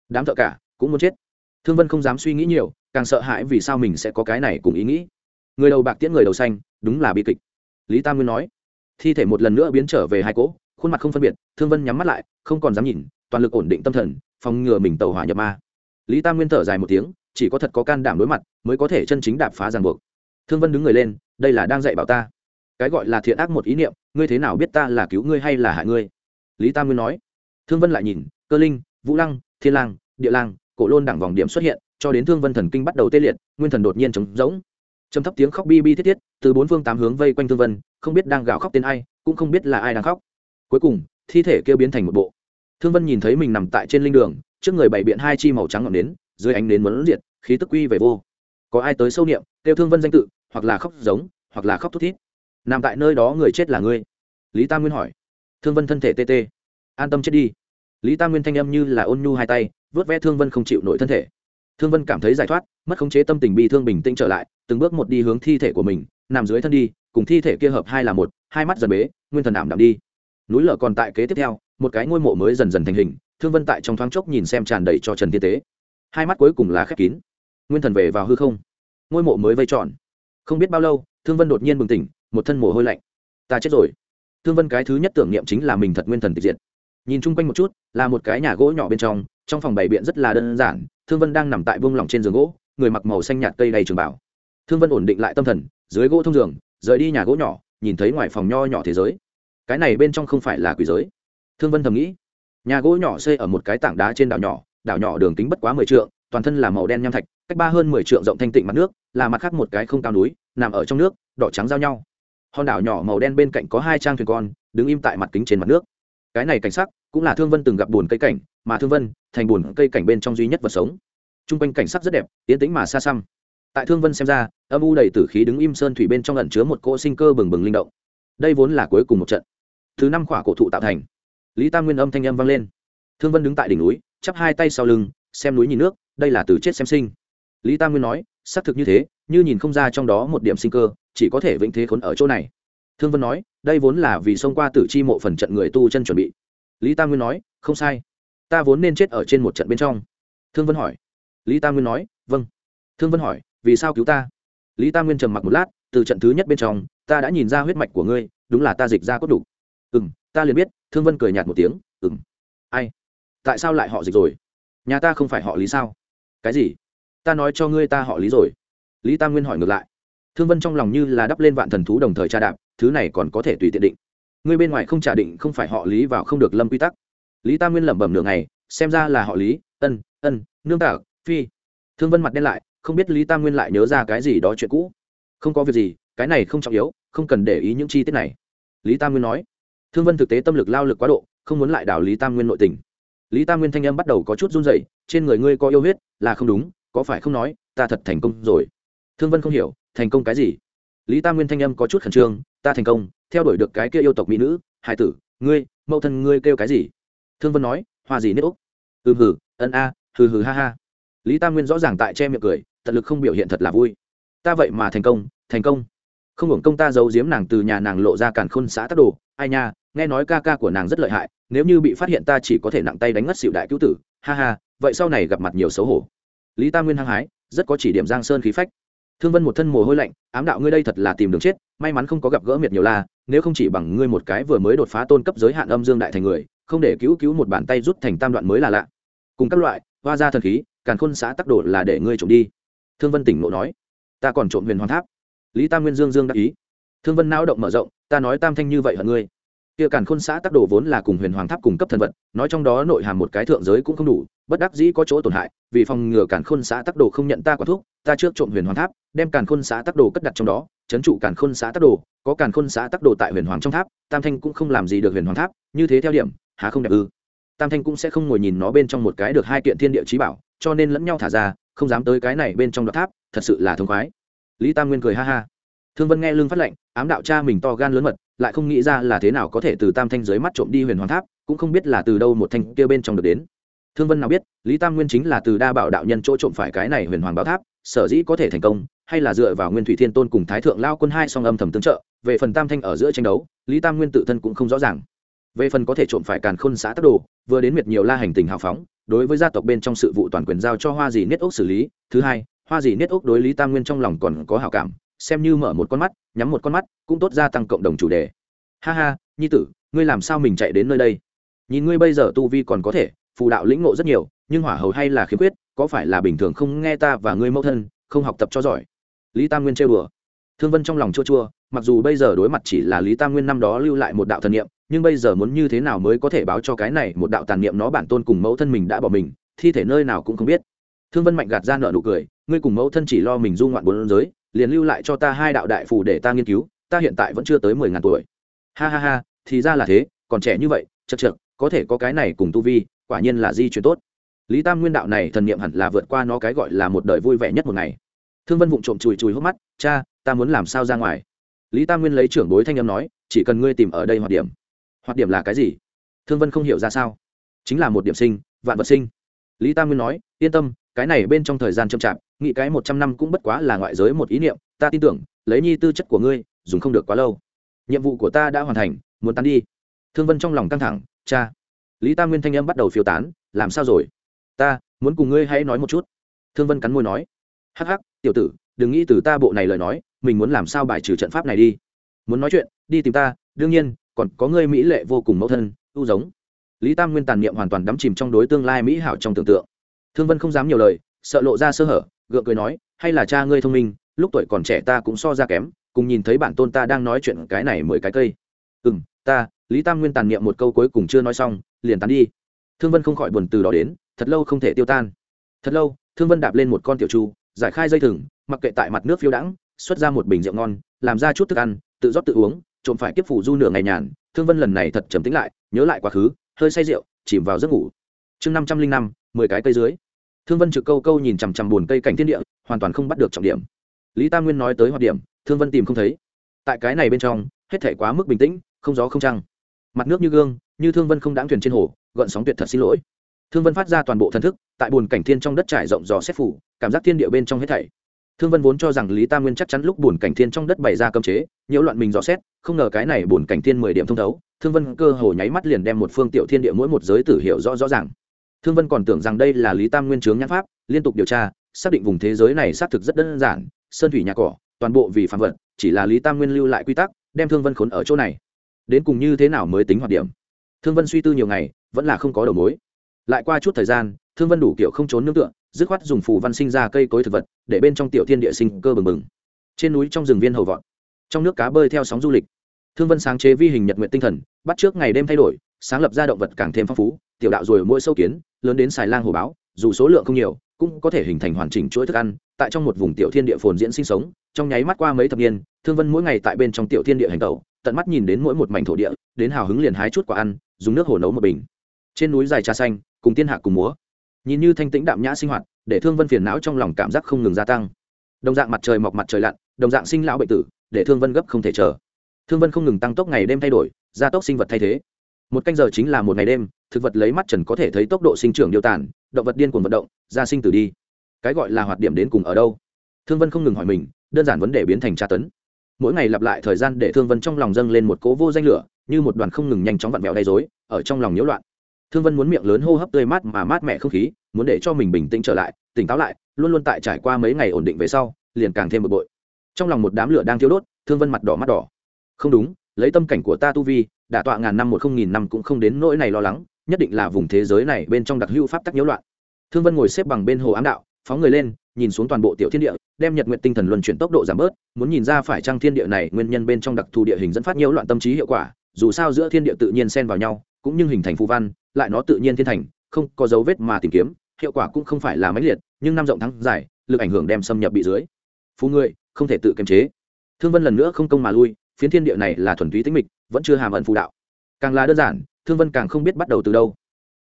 Đám thợ cả cũng muốn chết thương vân không dám suy nghĩ nhiều, càng sợ hãi vì sao mình sẽ có cái này cùng ý nghĩ. Người đầu bạc tiễn người đầu xanh, đúng là bi kịch. Lý tam nguyên nói, thi thể một lần nữa biến trở về hai cỗ, khuôn mặt không phân biệt, thương vân nhắm mắt lại, không còn dám nhìn, toàn lực ổn định tâm thần, phòng ngừa mình tàu hỏa nhập ma. Lý tam nguyên thở dài một tiếng, chỉ có thật có can đảm đối mặt, mới có thể chân chính đạp phá ràng buộc. Thương vân đứng người lên, đây là đang dạy bảo ta. Cái gọi là thiện ác một ý niệm, ngươi thế nào biết ta là cứu ngươi hay là hại ngươi? Lý tam nguyên nói. Thương vân lại nhìn, cơ linh, vũ lăng, thiên lang, địa lang cổ lôn đẳng vòng điểm xuất hiện, cho đến thương vân thần kinh bắt đầu tê liệt, nguyên thần đột nhiên trống rỗng. Trầm thấp tiếng khóc bi bi thiết thiết, từ bốn phương tám hướng vây quanh thương vân, không biết đang gào khóc tên ai, cũng không biết là ai đang khóc. Cuối cùng, thi thể kêu biến thành một bộ. Thương vân nhìn thấy mình nằm tại trên linh đường, trước người bày biện hai chi màu trắng ngọn nến, dưới ánh nến muốn diệt, khí tức quy về vô. Có ai tới sâu niệm, kêu thương vân danh tự, hoặc là khóc giống, hoặc là khóc thút thít. Nằm tại nơi đó người chết là ngươi. Lý tam nguyên hỏi. Thương vân thân thể tê tê. An tâm chết đi. Lý tam nguyên thanh âm như là ôn nhu hai tay vớt ve thương vân không chịu nổi thân thể. Thương vân cảm thấy giải thoát, mất khống chế tâm tình bi thương bình tĩnh trở lại, từng bước một đi hướng thi thể của mình, nằm dưới thân đi, cùng thi thể kia hợp hai là một, hai mắt dần bế, nguyên thần ảm đạm đi. Núi lở còn tại kế tiếp theo, một cái ngôi mộ mới dần dần thành hình, thương vân tại trong thoáng chốc nhìn xem tràn đầy cho trần thiên tế. Hai mắt cuối cùng là khép kín. Nguyên thần về vào hư không. Ngôi mộ mới vây tròn. Không biết bao lâu, thương vân đột nhiên bừng tỉnh, một thân mồ hôi lạnh. Ta chết rồi. Thương vân cái thứ nhất tưởng niệm chính là mình thật nguyên thần tịch diệt nhìn chung quanh một chút, là một cái nhà gỗ nhỏ bên trong trong phòng bày biện rất là đơn giản, thương vân đang nằm tại buông lỏng trên giường gỗ, người mặc màu xanh nhạt cây đầy trường bảo. Thương vân ổn định lại tâm thần, dưới gỗ thông giường, rời đi nhà gỗ nhỏ, nhìn thấy ngoài phòng nho nhỏ thế giới. Cái này bên trong không phải là quỷ giới. Thương vân thầm nghĩ, nhà gỗ nhỏ xây ở một cái tảng đá trên đảo nhỏ đảo nhỏ đường kính bất quá mười trượng, toàn thân là màu đen nham thạch, cách ba hơn mười trượng rộng thanh tịnh mặt nước, là mặt khác một cái không cao núi, nằm ở trong nước, đỏ trắng giao nhau. Hòn đảo nhỏ màu đen bên cạnh có hai trang thuyền con, đứng im tại mặt kính trên mặt nước cái này cảnh sắc cũng là thương vân từng gặp buồn cây cảnh mà thương vân thành buồn cây cảnh bên trong duy nhất vật sống t r u n g quanh cảnh sắc rất đẹp tiến tĩnh mà xa xăm tại thương vân xem ra âm u đầy tử khí đứng im sơn thủy bên trong lẩn chứa một cỗ sinh cơ bừng bừng linh động đây vốn là cuối cùng một trận thứ năm khỏa cổ thụ tạo thành lý tam nguyên âm thanh âm vang lên thương vân đứng tại đỉnh núi chắp hai tay sau lưng xem núi nhìn nước đây là từ chết xem sinh lý tam nguyên nói xác thực như thế như nhìn không ra trong đó một điểm sinh cơ chỉ có thể vĩnh thế khốn ở chỗ này thương vân nói, đây vốn là vì xông qua tử chi mộ phần trận người tu chân chuẩn bị. Lý tam nguyên nói, không sai. Ta vốn nên chết ở trên một trận bên trong. Thương vân hỏi. Lý tam nguyên nói vâng. Thương vân hỏi, vì sao cứu ta? Lý tam nguyên trầm mặc một lát, từ trận thứ nhất bên trong, ta đã nhìn ra huyết mạch của ngươi, đúng là ta dịch ra cốt đủ. Ừ m ta liền biết, thương vân cười nhạt một tiếng ừ m ai? Tại sao lại họ dịch rồi? Nhà ta không phải họ lý sao? Cái gì? Ta nói cho ngươi ta họ lý rồi. Lý tam nguyên hỏi ngược lại. Thương vân trong lòng như là đắp lên vạn thần thú đồng thời tra đạp thứ này còn có thể tùy tiện định. Người bên ngoài không trả định không phải họ lý vào không được lâm quy tắc. Lý tam nguyên lẩm bẩm nửa ngày, xem ra là họ lý, ân ân, nương tạc phi. Thương vân mặt đen lại, không biết lý tam nguyên lại nhớ ra cái gì đó chuyện cũ. Không có việc gì, cái này không trọng yếu, không cần để ý những chi tiết này. Lý tam nguyên nói. Thương vân thực tế tâm lực lao lực quá độ, không muốn lại đảo lý tam nguyên nội tình. Lý tam nguyên thanh âm bắt đầu có chút run rẩy, trên người ngươi có yêu huyết, là không đúng, có phải không nói, ta thật thành công rồi. Thương vân không hiểu, thành công cái gì? Lý tam nguyên thanh âm có chút khẩn trương ta thành công, theo đuổi được cái kia yêu tộc mỹ nữ, hải tử, ngươi, mẫu thân ngươi kêu cái gì? Thương vân nói, hoa gì nết úc ừ hử ân a, hừ hừ ha ha. Lý tam nguyên rõ ràng tại che miệng cười, tận lực không biểu hiện thật là vui. Ta vậy mà thành công thành công. Không hưởng công ta giấu giếm nàng từ nhà nàng lộ ra càn khôn xã tắc đồ. Ai nha, nghe nói ca ca của nàng rất lợi hại, nếu như bị phát hiện ta chỉ có thể nặng tay đánh ngất xịu đại cứu tử. Ha ha, vậy sau này gặp mặt nhiều xấu hổ. Lý tam nguyên hăng hái, rất có chỉ điểm giang sơn khí phách thương vân một thân mồ hôi lạnh, ám đạo ngươi đây thật là tìm đường chết, may mắn không có gặp gỡ miệt nhiều la, nếu không chỉ bằng ngươi một cái vừa mới đột phá tôn cấp giới hạn âm dương đại thành người, không để cứu cứu một bàn tay rút thành tam đoạn mới là lạ. Cùng các loại, hoa ra thần khí, càn khôn xã tắc độ là để ngươi trộm đi. Thương vân tỉnh ngộ nói, ta còn trộm huyền hoàng tháp. Lý tam nguyên dương dương đắc ý, thương vân não động mở rộng, ta nói tam thanh như vậy hận ngươi. Kia càn khôn xã tác đồ vốn là cùng huyền hoàng tháp cùng cấp thần vật, nói trong đó nội hàm một cái thượng giới cũng không đủ bất đắc dĩ có chỗ tổn hại, vì phòng ngừa càn khôn xã tắc đồ không nhận ta quả thuốc, ta trước trộm huyền hoàng tháp, đem càn khôn xã tắc đồ cất đặt trong đó, chấn trụ càn khôn xã tắc đồ, có càn khôn xã tắc đồ tại huyền hoàng trong tháp, tam thanh cũng không làm gì được huyền hoàng tháp, như thế theo điểm, há không đẹp ư? Tam thanh cũng sẽ không ngồi nhìn nó bên trong một cái được hai kiện thiên địa trí bảo, cho nên lẫn nhau thả ra, không dám tới cái này bên trong đoạn tháp, thật sự là thông khoái. Lý tam nguyên cười ha ha. Thương vân nghe lương phát lệnh, ám đạo cha mình to gan lớn mật, lại không nghĩ ra là thế nào có thể từ tam thanh dưới mắt trộm đi huyền hoàng tháp, cũng không biết là từ đâu một thanh kia bên trong được đến thương vân nào biết, lý tam nguyên chính là từ đa bảo đạo nhân chỗ trộm phải cái này huyền hoàng bảo tháp, sở dĩ có thể thành công, hay là dựa vào nguyên thủy thiên tôn cùng thái thượng lao quân hai song âm thầm tương trợ, về phần tam thanh ở giữa tranh đấu, lý tam nguyên tự thân cũng không rõ ràng. Về phần có thể trộm phải càn khôn xã tắc đồ, vừa đến miệt nhiều la hành tình hào phóng, đối với gia tộc bên trong sự vụ toàn quyền giao cho hoa dì niết ốc xử lý. Thứ hai, hoa dì niết ốc đối lý tam nguyên trong lòng còn có hào cảm, xem như mở một con mắt, nhắm một con mắt, cũng tốt gia tăng cộng đồng chủ đề. Ha ha, nhi tử, ngươi làm sao mình chạy đến nơi đây? Nhìn ngươi bây giờ tu vi còn có thể phù đạo lĩnh ngộ rất nhiều, nhưng hỏa hầu hay là khiếm khuyết, có phải là bình thường không nghe ta và ngươi mẫu thân, không học tập cho giỏi? Lý tam nguyên trêu đùa. Thương vân trong lòng chua chua, mặc dù bây giờ đối mặt chỉ là lý tam nguyên năm đó lưu lại một đạo thần niệm, nhưng bây giờ muốn như thế nào mới có thể báo cho cái này một đạo tàn niệm nó bản tôn cùng mẫu thân mình đã bỏ mình, thi thể nơi nào cũng không biết. Thương vân mạnh gạt ra nợ nụ cười, ngươi cùng mẫu thân chỉ lo mình du ngoạn bốn giới, liền lưu lại cho ta hai đạo đại phù để ta nghiên cứu, ta hiện tại vẫn chưa tới mười ngàn tuổi. Ha ha ha, thì ra là thế, còn trẻ như vậy, chật chật có thể có cái này cùng tu vi quả nhiên là di chuyển tốt. Lý tam nguyên đạo này thần niệm hẳn là vượt qua nó cái gọi là một đời vui vẻ nhất một ngày. Thương vân vụng trộm chùi chùi hốc mắt, cha, ta muốn làm sao ra ngoài? Lý tam nguyên lấy trưởng bối thanh âm nói, chỉ cần ngươi tìm ở đây hoạt điểm. Hoạt điểm là cái gì? Thương vân không hiểu ra sao. Chính là một điểm sinh, vạn vật sinh. Lý tam nguyên nói, yên tâm, cái này bên trong thời gian chậm chạp, nghĩ cái một trăm năm cũng bất quá là ngoại giới một ý niệm, ta tin tưởng, lấy nhi tư chất của ngươi, dùng không được quá lâu. Nhiệm vụ của ta đã hoàn thành, muốn tán đi. Thương vân trong lòng căng thẳng, cha lý tam nguyên thanh âm bắt đầu phiêu tán, làm sao rồi? Ta, muốn cùng ngươi hãy nói một chút. Thương vân cắn môi nói, hắc hắc, tiểu tử, đừng nghĩ từ ta bộ này lời nói, mình muốn làm sao bài trừ trận pháp này đi. Muốn nói chuyện, đi tìm ta, đương nhiên, còn có ngươi mỹ lệ vô cùng mẫu thân ưu giống. Lý tam nguyên tàn niệm hoàn toàn đắm chìm trong đối tương lai mỹ hảo trong tưởng tượng. Thương vân không dám nhiều lời, sợ lộ ra sơ hở, gượng cười nói, hay là cha ngươi thông minh, lúc tuổi còn trẻ ta cũng so ra kém, cùng nhìn thấy bản tôn ta đang nói chuyện cái này mười cái cây. Ừ m ta lý tam nguyên tàn niệm một câu cuối cùng chưa nói xong, liền tán đi. Thương vân không khỏi buồn từ đó đến, thật lâu không thể tiêu tan. Thật lâu, thương vân đạp lên một con tiểu chu, giải khai dây thừng, mặc kệ tại mặt nước phiêu đãng, xuất ra một bình rượu ngon, làm ra chút thức ăn, tự rót tự uống, trộm phải kiếp phủ du nửa ngày nhàn. Thương vân lần này thật trầm tính lại, nhớ lại quá khứ, hơi say rượu, chìm vào giấc ngủ. Chương năm trăm linh năm, mười cái cây dưới. Thương vân trực câu câu nhìn chằm chằm buồn cây cảnh thiên địa, hoàn toàn không bắt được trọng điểm. Lý tam nguyên nói tới hoạt điểm, thương vân tìm không thấy. Tại cái này bên trong, hết thể quá mức bình tĩnh, không gió không trăng mặt nước như gương, như thương vân không đáng thuyền trên hồ gợn sóng tuyệt thật xin lỗi. Thương vân phát ra toàn bộ thần thức, tại buồn cảnh thiên trong đất trải rộng dò xét phủ, cảm giác thiên địa bên trong hết thảy. Thương vân vốn cho rằng lý tam nguyên chắc chắn lúc buồn cảnh thiên trong đất bày ra cơm chế, nhiễu loạn mình dò xét, không ngờ cái này buồn cảnh thiên mười điểm thông thấu, thương vân cơ hồ nháy mắt liền đem một phương tiểu thiên địa mỗi một giới tử hiểu rõ rõ ràng. Thương vân còn tưởng rằng đây là lý tam nguyên chướng nhãn pháp, liên tục điều tra, xác định vùng thế giới này xác thực rất đơn giản, sơn thủy nhà cỏ, toàn bộ vì phạm vật, chỉ là lý tam nguyên lưu lại quy tắc, đem thương vân khốn ở chỗ này đến cùng như thế nào mới tính hoạt điểm? Thương vân suy tư nhiều ngày, vẫn là không có đầu mối. Lại qua chút thời gian, thương vân đủ kiểu không trốn nương tựa, dứt khoát dùng phù văn sinh ra cây cối thực vật, để bên trong tiểu thiên địa sinh cơ bừng bừng. Trên núi trong rừng viên hầu vọt, trong nước cá bơi theo sóng du lịch. Thương vân sáng chế vi hình nhật nguyện tinh thần, bắt trước ngày đêm thay đổi, sáng lập ra động vật càng thêm phong phú, tiểu đạo rồi mỗi sâu kiến, lớn đến xài lang hồ báo dù số lượng không nhiều, cũng có thể hình thành hoàn chỉnh chuỗi thức ăn, tại trong một vùng tiểu thiên địa phồn diễn sinh sống, trong nháy mắt qua mấy thập niên, thương vân mỗi ngày tại bên trong tiểu thiên địa hành tẩu, tận mắt nhìn đến mỗi một mảnh thổ địa, đến hào hứng liền hái chút quả ăn, dùng nước hồ nấu một bình. Trên núi dài trà xanh, cùng tiên hạ cùng múa. Nhìn như thanh tĩnh đạm nhã sinh hoạt, để thương vân phiền não trong lòng cảm giác không ngừng gia tăng. Đồng dạng mặt trời mọc mặt trời lặn, đồng dạng sinh lão bệnh tử, để thương vân gấp không thể chờ. Thương vân không ngừng tăng tốc ngày đêm thay đổi, gia tốc sinh vật thay thế. Một canh giờ chính là một ngày đêm, thực vật lấy mắt trần có thể thấy tốc độ sinh trưởng điều tản động vật điên cuồng vận động, ra sinh tử đi. Cái gọi là hoạt điểm đến cùng ở đâu? Thương vân không ngừng hỏi mình, đơn giản vấn đề biến thành tra tấn. Mỗi ngày lặp lại thời gian để thương vân trong lòng dâng lên một cố vô danh lửa, như một đoàn không ngừng nhanh chóng vặn vẹo đầy dối ở trong lòng nhiễu loạn. Thương vân muốn miệng lớn hô hấp tươi mát mà mát mẻ không khí, muốn để cho mình bình tĩnh trở lại, tỉnh táo lại, luôn luôn tại trải qua mấy ngày ổn định về sau, liền càng thêm bực bội. Trong lòng một đám lửa đang thiêu đốt, thương vân mặt đỏ mắt đỏ. Không đúng, lấy tâm cảnh của ta tu vi đả tọa ngàn năm một không nghìn năm cũng không đến nỗi này lo lắng nhất định là vùng thế giới này bên trong đặc hữu pháp tắc nhiễu loạn. Thương vân ngồi xếp bằng bên hồ ám đạo, phóng người lên, nhìn xuống toàn bộ tiểu thiên địa, đem nhật nguyện tinh thần luân chuyển tốc độ giảm bớt, muốn nhìn ra phải trang thiên địa này nguyên nhân bên trong đặc thù địa hình dẫn phát nhiễu loạn tâm trí hiệu quả, dù sao giữa thiên địa tự nhiên xen vào nhau, cũng như hình thành phù văn, lại nó tự nhiên thiên thành, không có dấu vết mà tìm kiếm, hiệu quả cũng không phải là mãnh liệt, nhưng năm rộng thắng dài lực ảnh hưởng đem xâm nhập bị dưới. Phú người, không thể tự kiềm chế. Thương vân lần nữa không công mà lui, phiến thiên địa này là thuần túy tính mịch, vẫn chưa hàm ẩn phù đạo. Càng là đơn giản thương vân càng không biết bắt đầu từ đâu.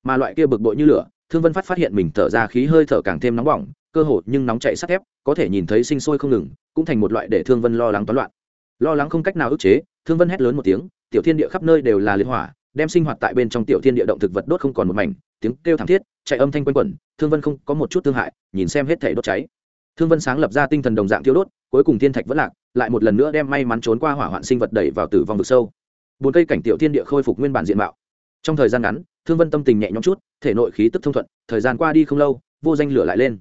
Mà loại kia bực bội như lửa, thương vân phát phát hiện mình thở ra khí hơi thở càng thêm nóng bỏng, cơ hồ nhưng nóng chạy sắt thép, có thể nhìn thấy sinh sôi không ngừng, cũng thành một loại để thương vân lo lắng toán loạn. Lo lắng không cách nào ức chế, thương vân hét lớn một tiếng, tiểu thiên địa khắp nơi đều là liên hỏa, đem sinh hoạt tại bên trong tiểu thiên địa động thực vật đốt không còn một mảnh, tiếng kêu thảm thiết, chạy âm thanh quanh quẩn, thương vân không có một chút thương hại, nhìn xem hết thể đốt cháy. Thương vân sáng lập ra tinh thần đồng dạng thiếu đốt, cuối cùng thiên thạch vẫn lạc, lại một lần nữa đem may mắn trốn qua hỏa hoạn sinh vật đẩy vào tử vong vực sâu. Bốn cây cảnh tiểu thiên địa khôi phục nguyên bản diện mạo trong thời gian ngắn, thương vân tâm tình nhẹ nhõm chút, thể nội khí tức thông thuận, thời gian qua đi không lâu, vô danh lửa lại lên.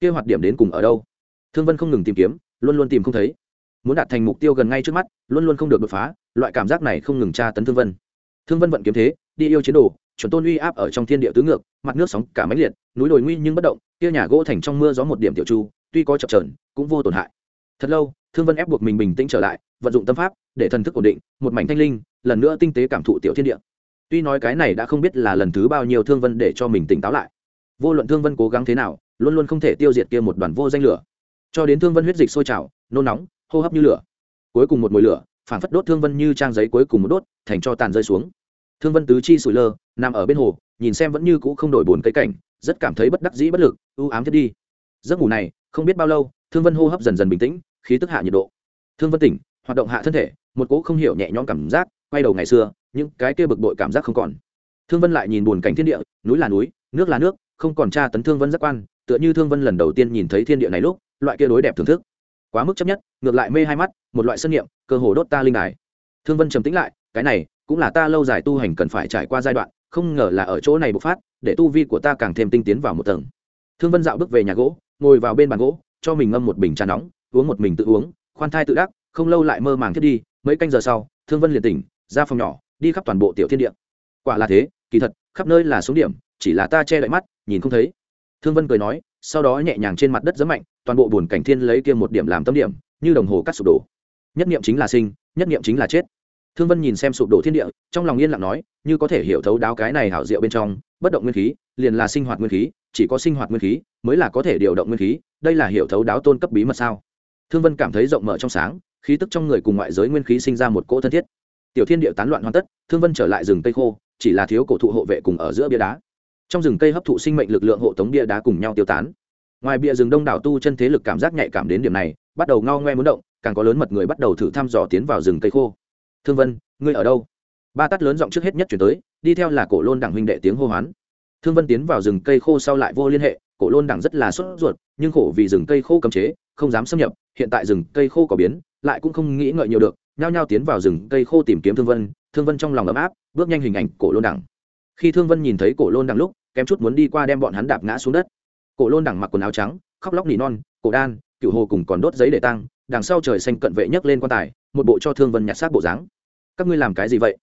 Kế hoạch điểm đến cùng ở đâu? Thương vân không ngừng tìm kiếm, luôn luôn tìm không thấy. Muốn đạt thành mục tiêu gần ngay trước mắt, luôn luôn không được đột phá, loại cảm giác này không ngừng tra tấn thương vân. Thương vân vận kiếm thế, đi yêu chiến đồ, chuẩn tôn uy áp ở trong thiên địa tứ ngược, mặt nước sóng cả máy liệt, núi đồi nguy nhưng bất động, kia nhà gỗ thành trong mưa gió một điểm tiểu chu tuy có chập trờn cũng vô tổn hại. Thật lâu, thương vân ép buộc mình bình tĩnh trở lại, vận dụng tâm pháp, để thần thức ổn định, một mảnh thanh linh, lần nữa tinh tế cảm thụ tiểu thiên địa tuy nói cái này đã không biết là lần thứ bao nhiêu thương vân để cho mình tỉnh táo lại, vô luận thương vân cố gắng thế nào, luôn luôn không thể tiêu diệt kia một đoàn vô danh lửa. Cho đến thương vân huyết dịch sôi trào, nôn nóng, hô hấp như lửa. Cuối cùng một mùi lửa phản phất đốt thương vân như trang giấy cuối cùng một đốt, thành cho tàn rơi xuống. Thương vân tứ chi sủi lơ, nằm ở bên hồ, nhìn xem vẫn như cũ không đổi bồn cây cảnh, rất cảm thấy bất đắc dĩ bất lực ưu ám thiết đi. Giấc ngủ này, không biết bao lâu, thương vân hô hấp dần dần bình tĩnh, khí tức hạ nhiệt độ. Thương vân tỉnh, hoạt động hạ thân thể, một cỗ không hiểu nhẹ nhõm cảm giác, quay đầu ngày xưa những cái kia bực bội cảm giác không còn. Thương vân lại nhìn buồn cảnh thiên địa, núi là núi, nước là nước, không còn tra tấn thương vân giác quan, tựa như thương vân lần đầu tiên nhìn thấy thiên địa này lúc, loại kia đối đẹp thưởng thức. Quá mức chấp nhất, ngược lại mê hai mắt, một loại sân niệm, cơ hồ đốt ta linh đài. Thương vân trầm tĩnh lại, cái này, cũng là ta lâu dài tu hành cần phải trải qua giai đoạn, không ngờ là ở chỗ này bộc phát, để tu vi của ta càng thêm tinh tiến vào một tầng. Thương vân dạo bước về nhà gỗ, ngồi vào bên bàn gỗ, cho mình ngâm một bình trà nóng, uống một mình tự uống, khoan thai tự đắc, không lâu lại mơ màng thiết đi, mấy canh giờ sau, thương vân liền tỉnh, ra phòng nhỏ đi khắp toàn bộ tiểu thiên địa. Quả là thế, kỳ thật, khắp nơi là xuống điểm, chỉ là ta che đậy mắt, nhìn không thấy. Thương vân cười nói, sau đó nhẹ nhàng trên mặt đất rất mạnh, toàn bộ buồn cảnh thiên lấy kia một điểm làm tâm điểm, như đồng hồ cắt sụp đổ. Nhất niệm chính là sinh, nhất niệm chính là chết. Thương vân nhìn xem sụp đổ thiên địa, trong lòng yên lặng nói, như có thể hiểu thấu đáo cái này hảo diệu bên trong, bất động nguyên khí, liền là sinh hoạt nguyên khí, chỉ có sinh hoạt nguyên khí, mới là có thể điều động nguyên khí, đây là hiểu thấu đáo tôn cấp bí mật sao? Thương vân cảm thấy rộng mở trong sáng, khí tức trong người cùng ngoại giới nguyên khí sinh ra một cỗ thân thiết tiểu thiên địa tán loạn hoàn tất, thương vân trở lại rừng cây khô, chỉ là thiếu cổ thụ hộ vệ cùng ở giữa bia đá. Trong rừng cây hấp thụ sinh mệnh lực lượng hộ tống bia đá cùng nhau tiêu tán. Ngoài bia rừng đông đảo tu chân thế lực cảm giác nhạy cảm đến điểm này, bắt đầu ngao ngoe muốn động, càng có lớn mật người bắt đầu thử thăm dò tiến vào rừng cây khô. Thương vân, ngươi ở đâu? Ba tát lớn giọng trước hết nhất chuyển tới, đi theo là cổ lôn đảng huynh đệ tiếng hô hoán. Thương vân tiến vào rừng cây khô sau lại vô liên hệ, cổ lôn đảng rất là sốt ruột, nhưng khổ vì rừng cây khô cấm chế, không dám xâm nhập, hiện tại rừng cây khô có biến, lại cũng không nghĩ ngợi nhiều được nhao nhao tiến vào rừng cây khô tìm kiếm thương vân. Thương vân trong lòng ấm áp, bước nhanh hình ảnh cổ lôn đẳng khi thương vân nhìn thấy cổ lôn đẳng lúc, kém chút muốn đi qua đem bọn hắn đạp ngã xuống đất. Cổ lôn đẳng mặc quần áo trắng, khóc lóc nỉ non, cổ đan, cựu hồ cùng còn đốt giấy để tăng đằng sau trời xanh cận vệ nhấc lên quan tài, một bộ cho thương vân nhặt xác bộ dáng. Các ngươi làm cái gì vậy?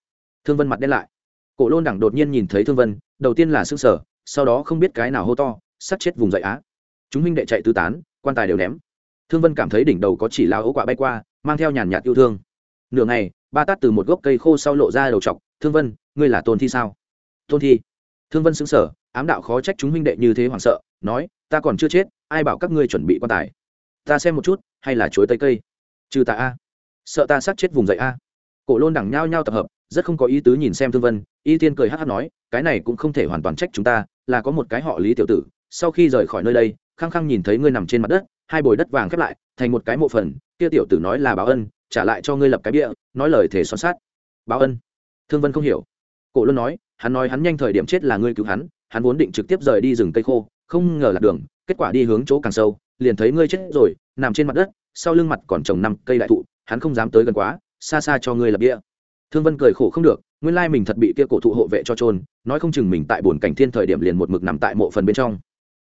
Thương vân mặt đen lại. Cổ lôn đẳng đột nhiên nhìn thấy thương vân, đầu tiên là s ư ơ n g sở sau đó không biết cái nào hô to sắt chết vùng dậy á. Chúng Minh đệ chạy tứ tán, quan tài đều ném. Thương vân cảm thấy đỉnh đầu có chỉ lao ấu quả bay qua, mang theo nhàn nhạt yêu thương nửa ngày, ba tát từ một gốc cây khô sau lộ ra đầu t thương vân, ngươi là tôn thi sao? Tôn thi. Thương vân xứng sở ám đạo khó trách chúng huynh đệ như thế hoảng sợ, nói, ta còn chưa chết, ai bảo các ngươi chuẩn bị quan tài? Ta xem một chút, hay là chuối tây cây? Trừ ta a. Sợ ta sát chết vùng dậy a. Cổ lôn đẳng nhao nhao tập hợp, rất không có ý tứ nhìn xem thương vân, y tiên cười hát hát nói, cái này cũng không thể hoàn toàn trách chúng ta, là có một cái họ lý tiểu tử, sau khi rời khỏi nơi đây, khăng khăng nhìn thấy ngươi nằm trên mặt đất, hai bồi đất vàng khép lại, thành một cái mộ phần, kia tiểu tử nói là báo ân trả lại cho ngươi lập cái bia nói lời thể xoắn sát báo ân. Thương vân không hiểu. Cổ luân nói, hắn nói hắn nhanh thời điểm chết là ngươi cứu hắn hắn vốn định trực tiếp rời đi rừng cây khô, không ngờ là đường, kết quả đi hướng chỗ càng sâu, liền thấy ngươi chết rồi, nằm trên mặt đất, sau lưng mặt còn trồng năm cây đại thụ, hắn không dám tới gần quá, xa xa cho ngươi lập địa thương vân cười khổ không được, nguyên lai mình thật bị kia cổ thụ hộ vệ cho trôn nói không chừng mình tại bồn cảnh thiên thời điểm liền một mực nằm tại mộ phần bên trong.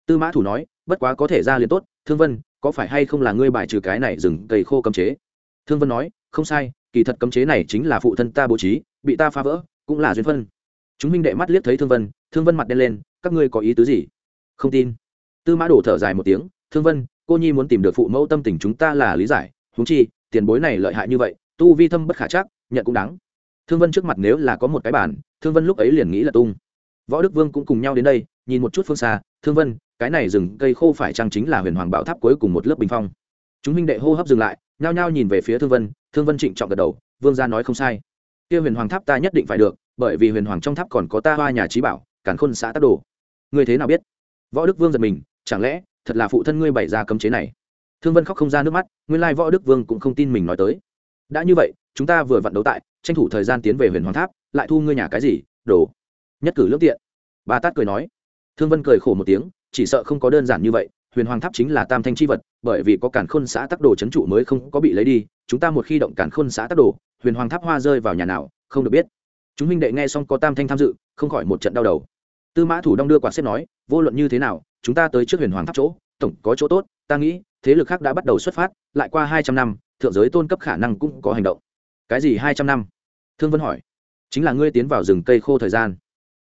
Tư mã thủ nói, bất quá có thể ra liền tốt, thương vân, có phải hay không là ngươi bài trừ cái này rừng cây khô cấm chế? Thương vân nói, không sai, kỳ thật cấm chế này chính là phụ thân ta bố trí, bị ta phá vỡ, cũng là duyên phân chúng minh đệ mắt liếc thấy thương vân thương vân mặt đen lên, các ngươi có ý tứ gì? Không tin. Tư mã đổ thở dài một tiếng, thương vân, cô nhi muốn tìm được phụ mẫu tâm tình chúng ta là lý giải húng chi, tiền bối này lợi hại như vậy, tu vi thâm bất khả chắc, nhận cũng đáng. Thương vân trước mặt nếu là có một cái bản thương vân lúc ấy liền nghĩ là tung. Võ đức vương cũng cùng nhau đến đây, nhìn một chút phương xa, thương vân, cái này rừng cây khô phải chăng chính là huyền hoàng bảo tháp cuối cùng một lớp bình phong? Chúng minh đệ hô hấp dừng lại, nhao nhao nhìn về phía thương vân thương vân trịnh trọng gật đầu, vương gia nói không sai. Kia huyền hoàng tháp ta nhất định phải được, bởi vì huyền hoàng trong tháp còn có ta hoa nhà trí bảo cản khôn xã tắc đồ. Ngươi thế nào biết? Võ đức vương giật mình, chẳng lẽ, thật là phụ thân ngươi bày ra cấm chế này? Thương vân khóc không ra nước mắt, nguyên lai võ đức vương cũng không tin mình nói tới. Đã như vậy, chúng ta vừa vặn đấu tại, tranh thủ thời gian tiến về huyền hoàng tháp, lại thu ngươi nhà cái gì, đồ? Nhất cử lương tiện. Ba tát cười nói. Thương vân cười khổ một tiếng, chỉ sợ không có đơn giản như vậy huyền hoàng tháp chính là tam thanh c h i vật, bởi vì có cản khôn xã tắc đồ c h ấ n trụ mới không có bị lấy đi, chúng ta một khi động cản khôn xã tắc đồ, huyền hoàng tháp hoa rơi vào nhà nào, không được biết. Chúng minh đệ nghe xong có tam thanh tham dự, không khỏi một trận đau đầu. Tư mã thủ đông đưa quạt xếp nói, vô luận như thế nào, chúng ta tới trước huyền hoàng tháp chỗ, tổng có chỗ tốt, ta nghĩ, thế lực khác đã bắt đầu xuất phát, lại qua hai trăm năm, thượng giới tôn cấp khả năng cũng có hành động. Cái gì hai trăm năm? Thương vân hỏi. Chính là ngươi tiến vào rừng cây khô thời gian.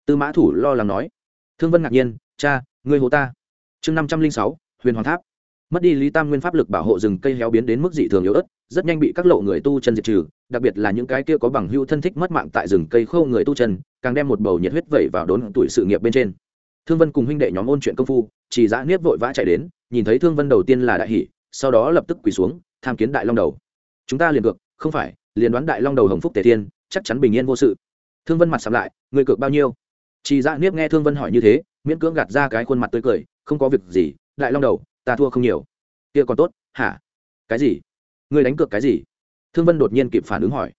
Tư mã thủ lo lắng nói. Thương vân ngạc nhiên, cha, ngươi hố ta. Chương năm trăm linh sáu huyền hoàng tháp. Mất đi lý tam nguyên pháp lực bảo hộ rừng cây héo biến đến mức dị thường yếu ớt, rất nhanh bị các lộ người tu chân diệt trừ, đặc biệt là những cái kia có bằng hưu thân thích mất mạng tại rừng cây khô người tu chân, càng đem một bầu nhiệt huyết vẩy vào đốn tuổi sự nghiệp bên trên. Thương vân cùng huynh đệ nhóm ôn chuyện công phu chỉ giã niếp vội vã chạy đến, nhìn thấy thương vân đầu tiên là đại hỷ sau đó lập tức quỳ xuống, tham kiến đại long đầu. Chúng ta liền cược, không phải, liền đoán đại long đầu hồng phúc tề thiên, chắc chắn bình yên vô sự. Thương vân mặt sắm lại người cược bao nhiêu? Chỉ giã niếp nghe thương vân hỏi như thế, miễn cưỡng gạt ra cái khuôn mặt tươi cười, không có việc gì đại long đầu, ta thua không nhiều. Kia còn tốt, hả? Cái gì? Người đánh cược cái gì? Thương vân đột nhiên kịp phản ứng hỏi.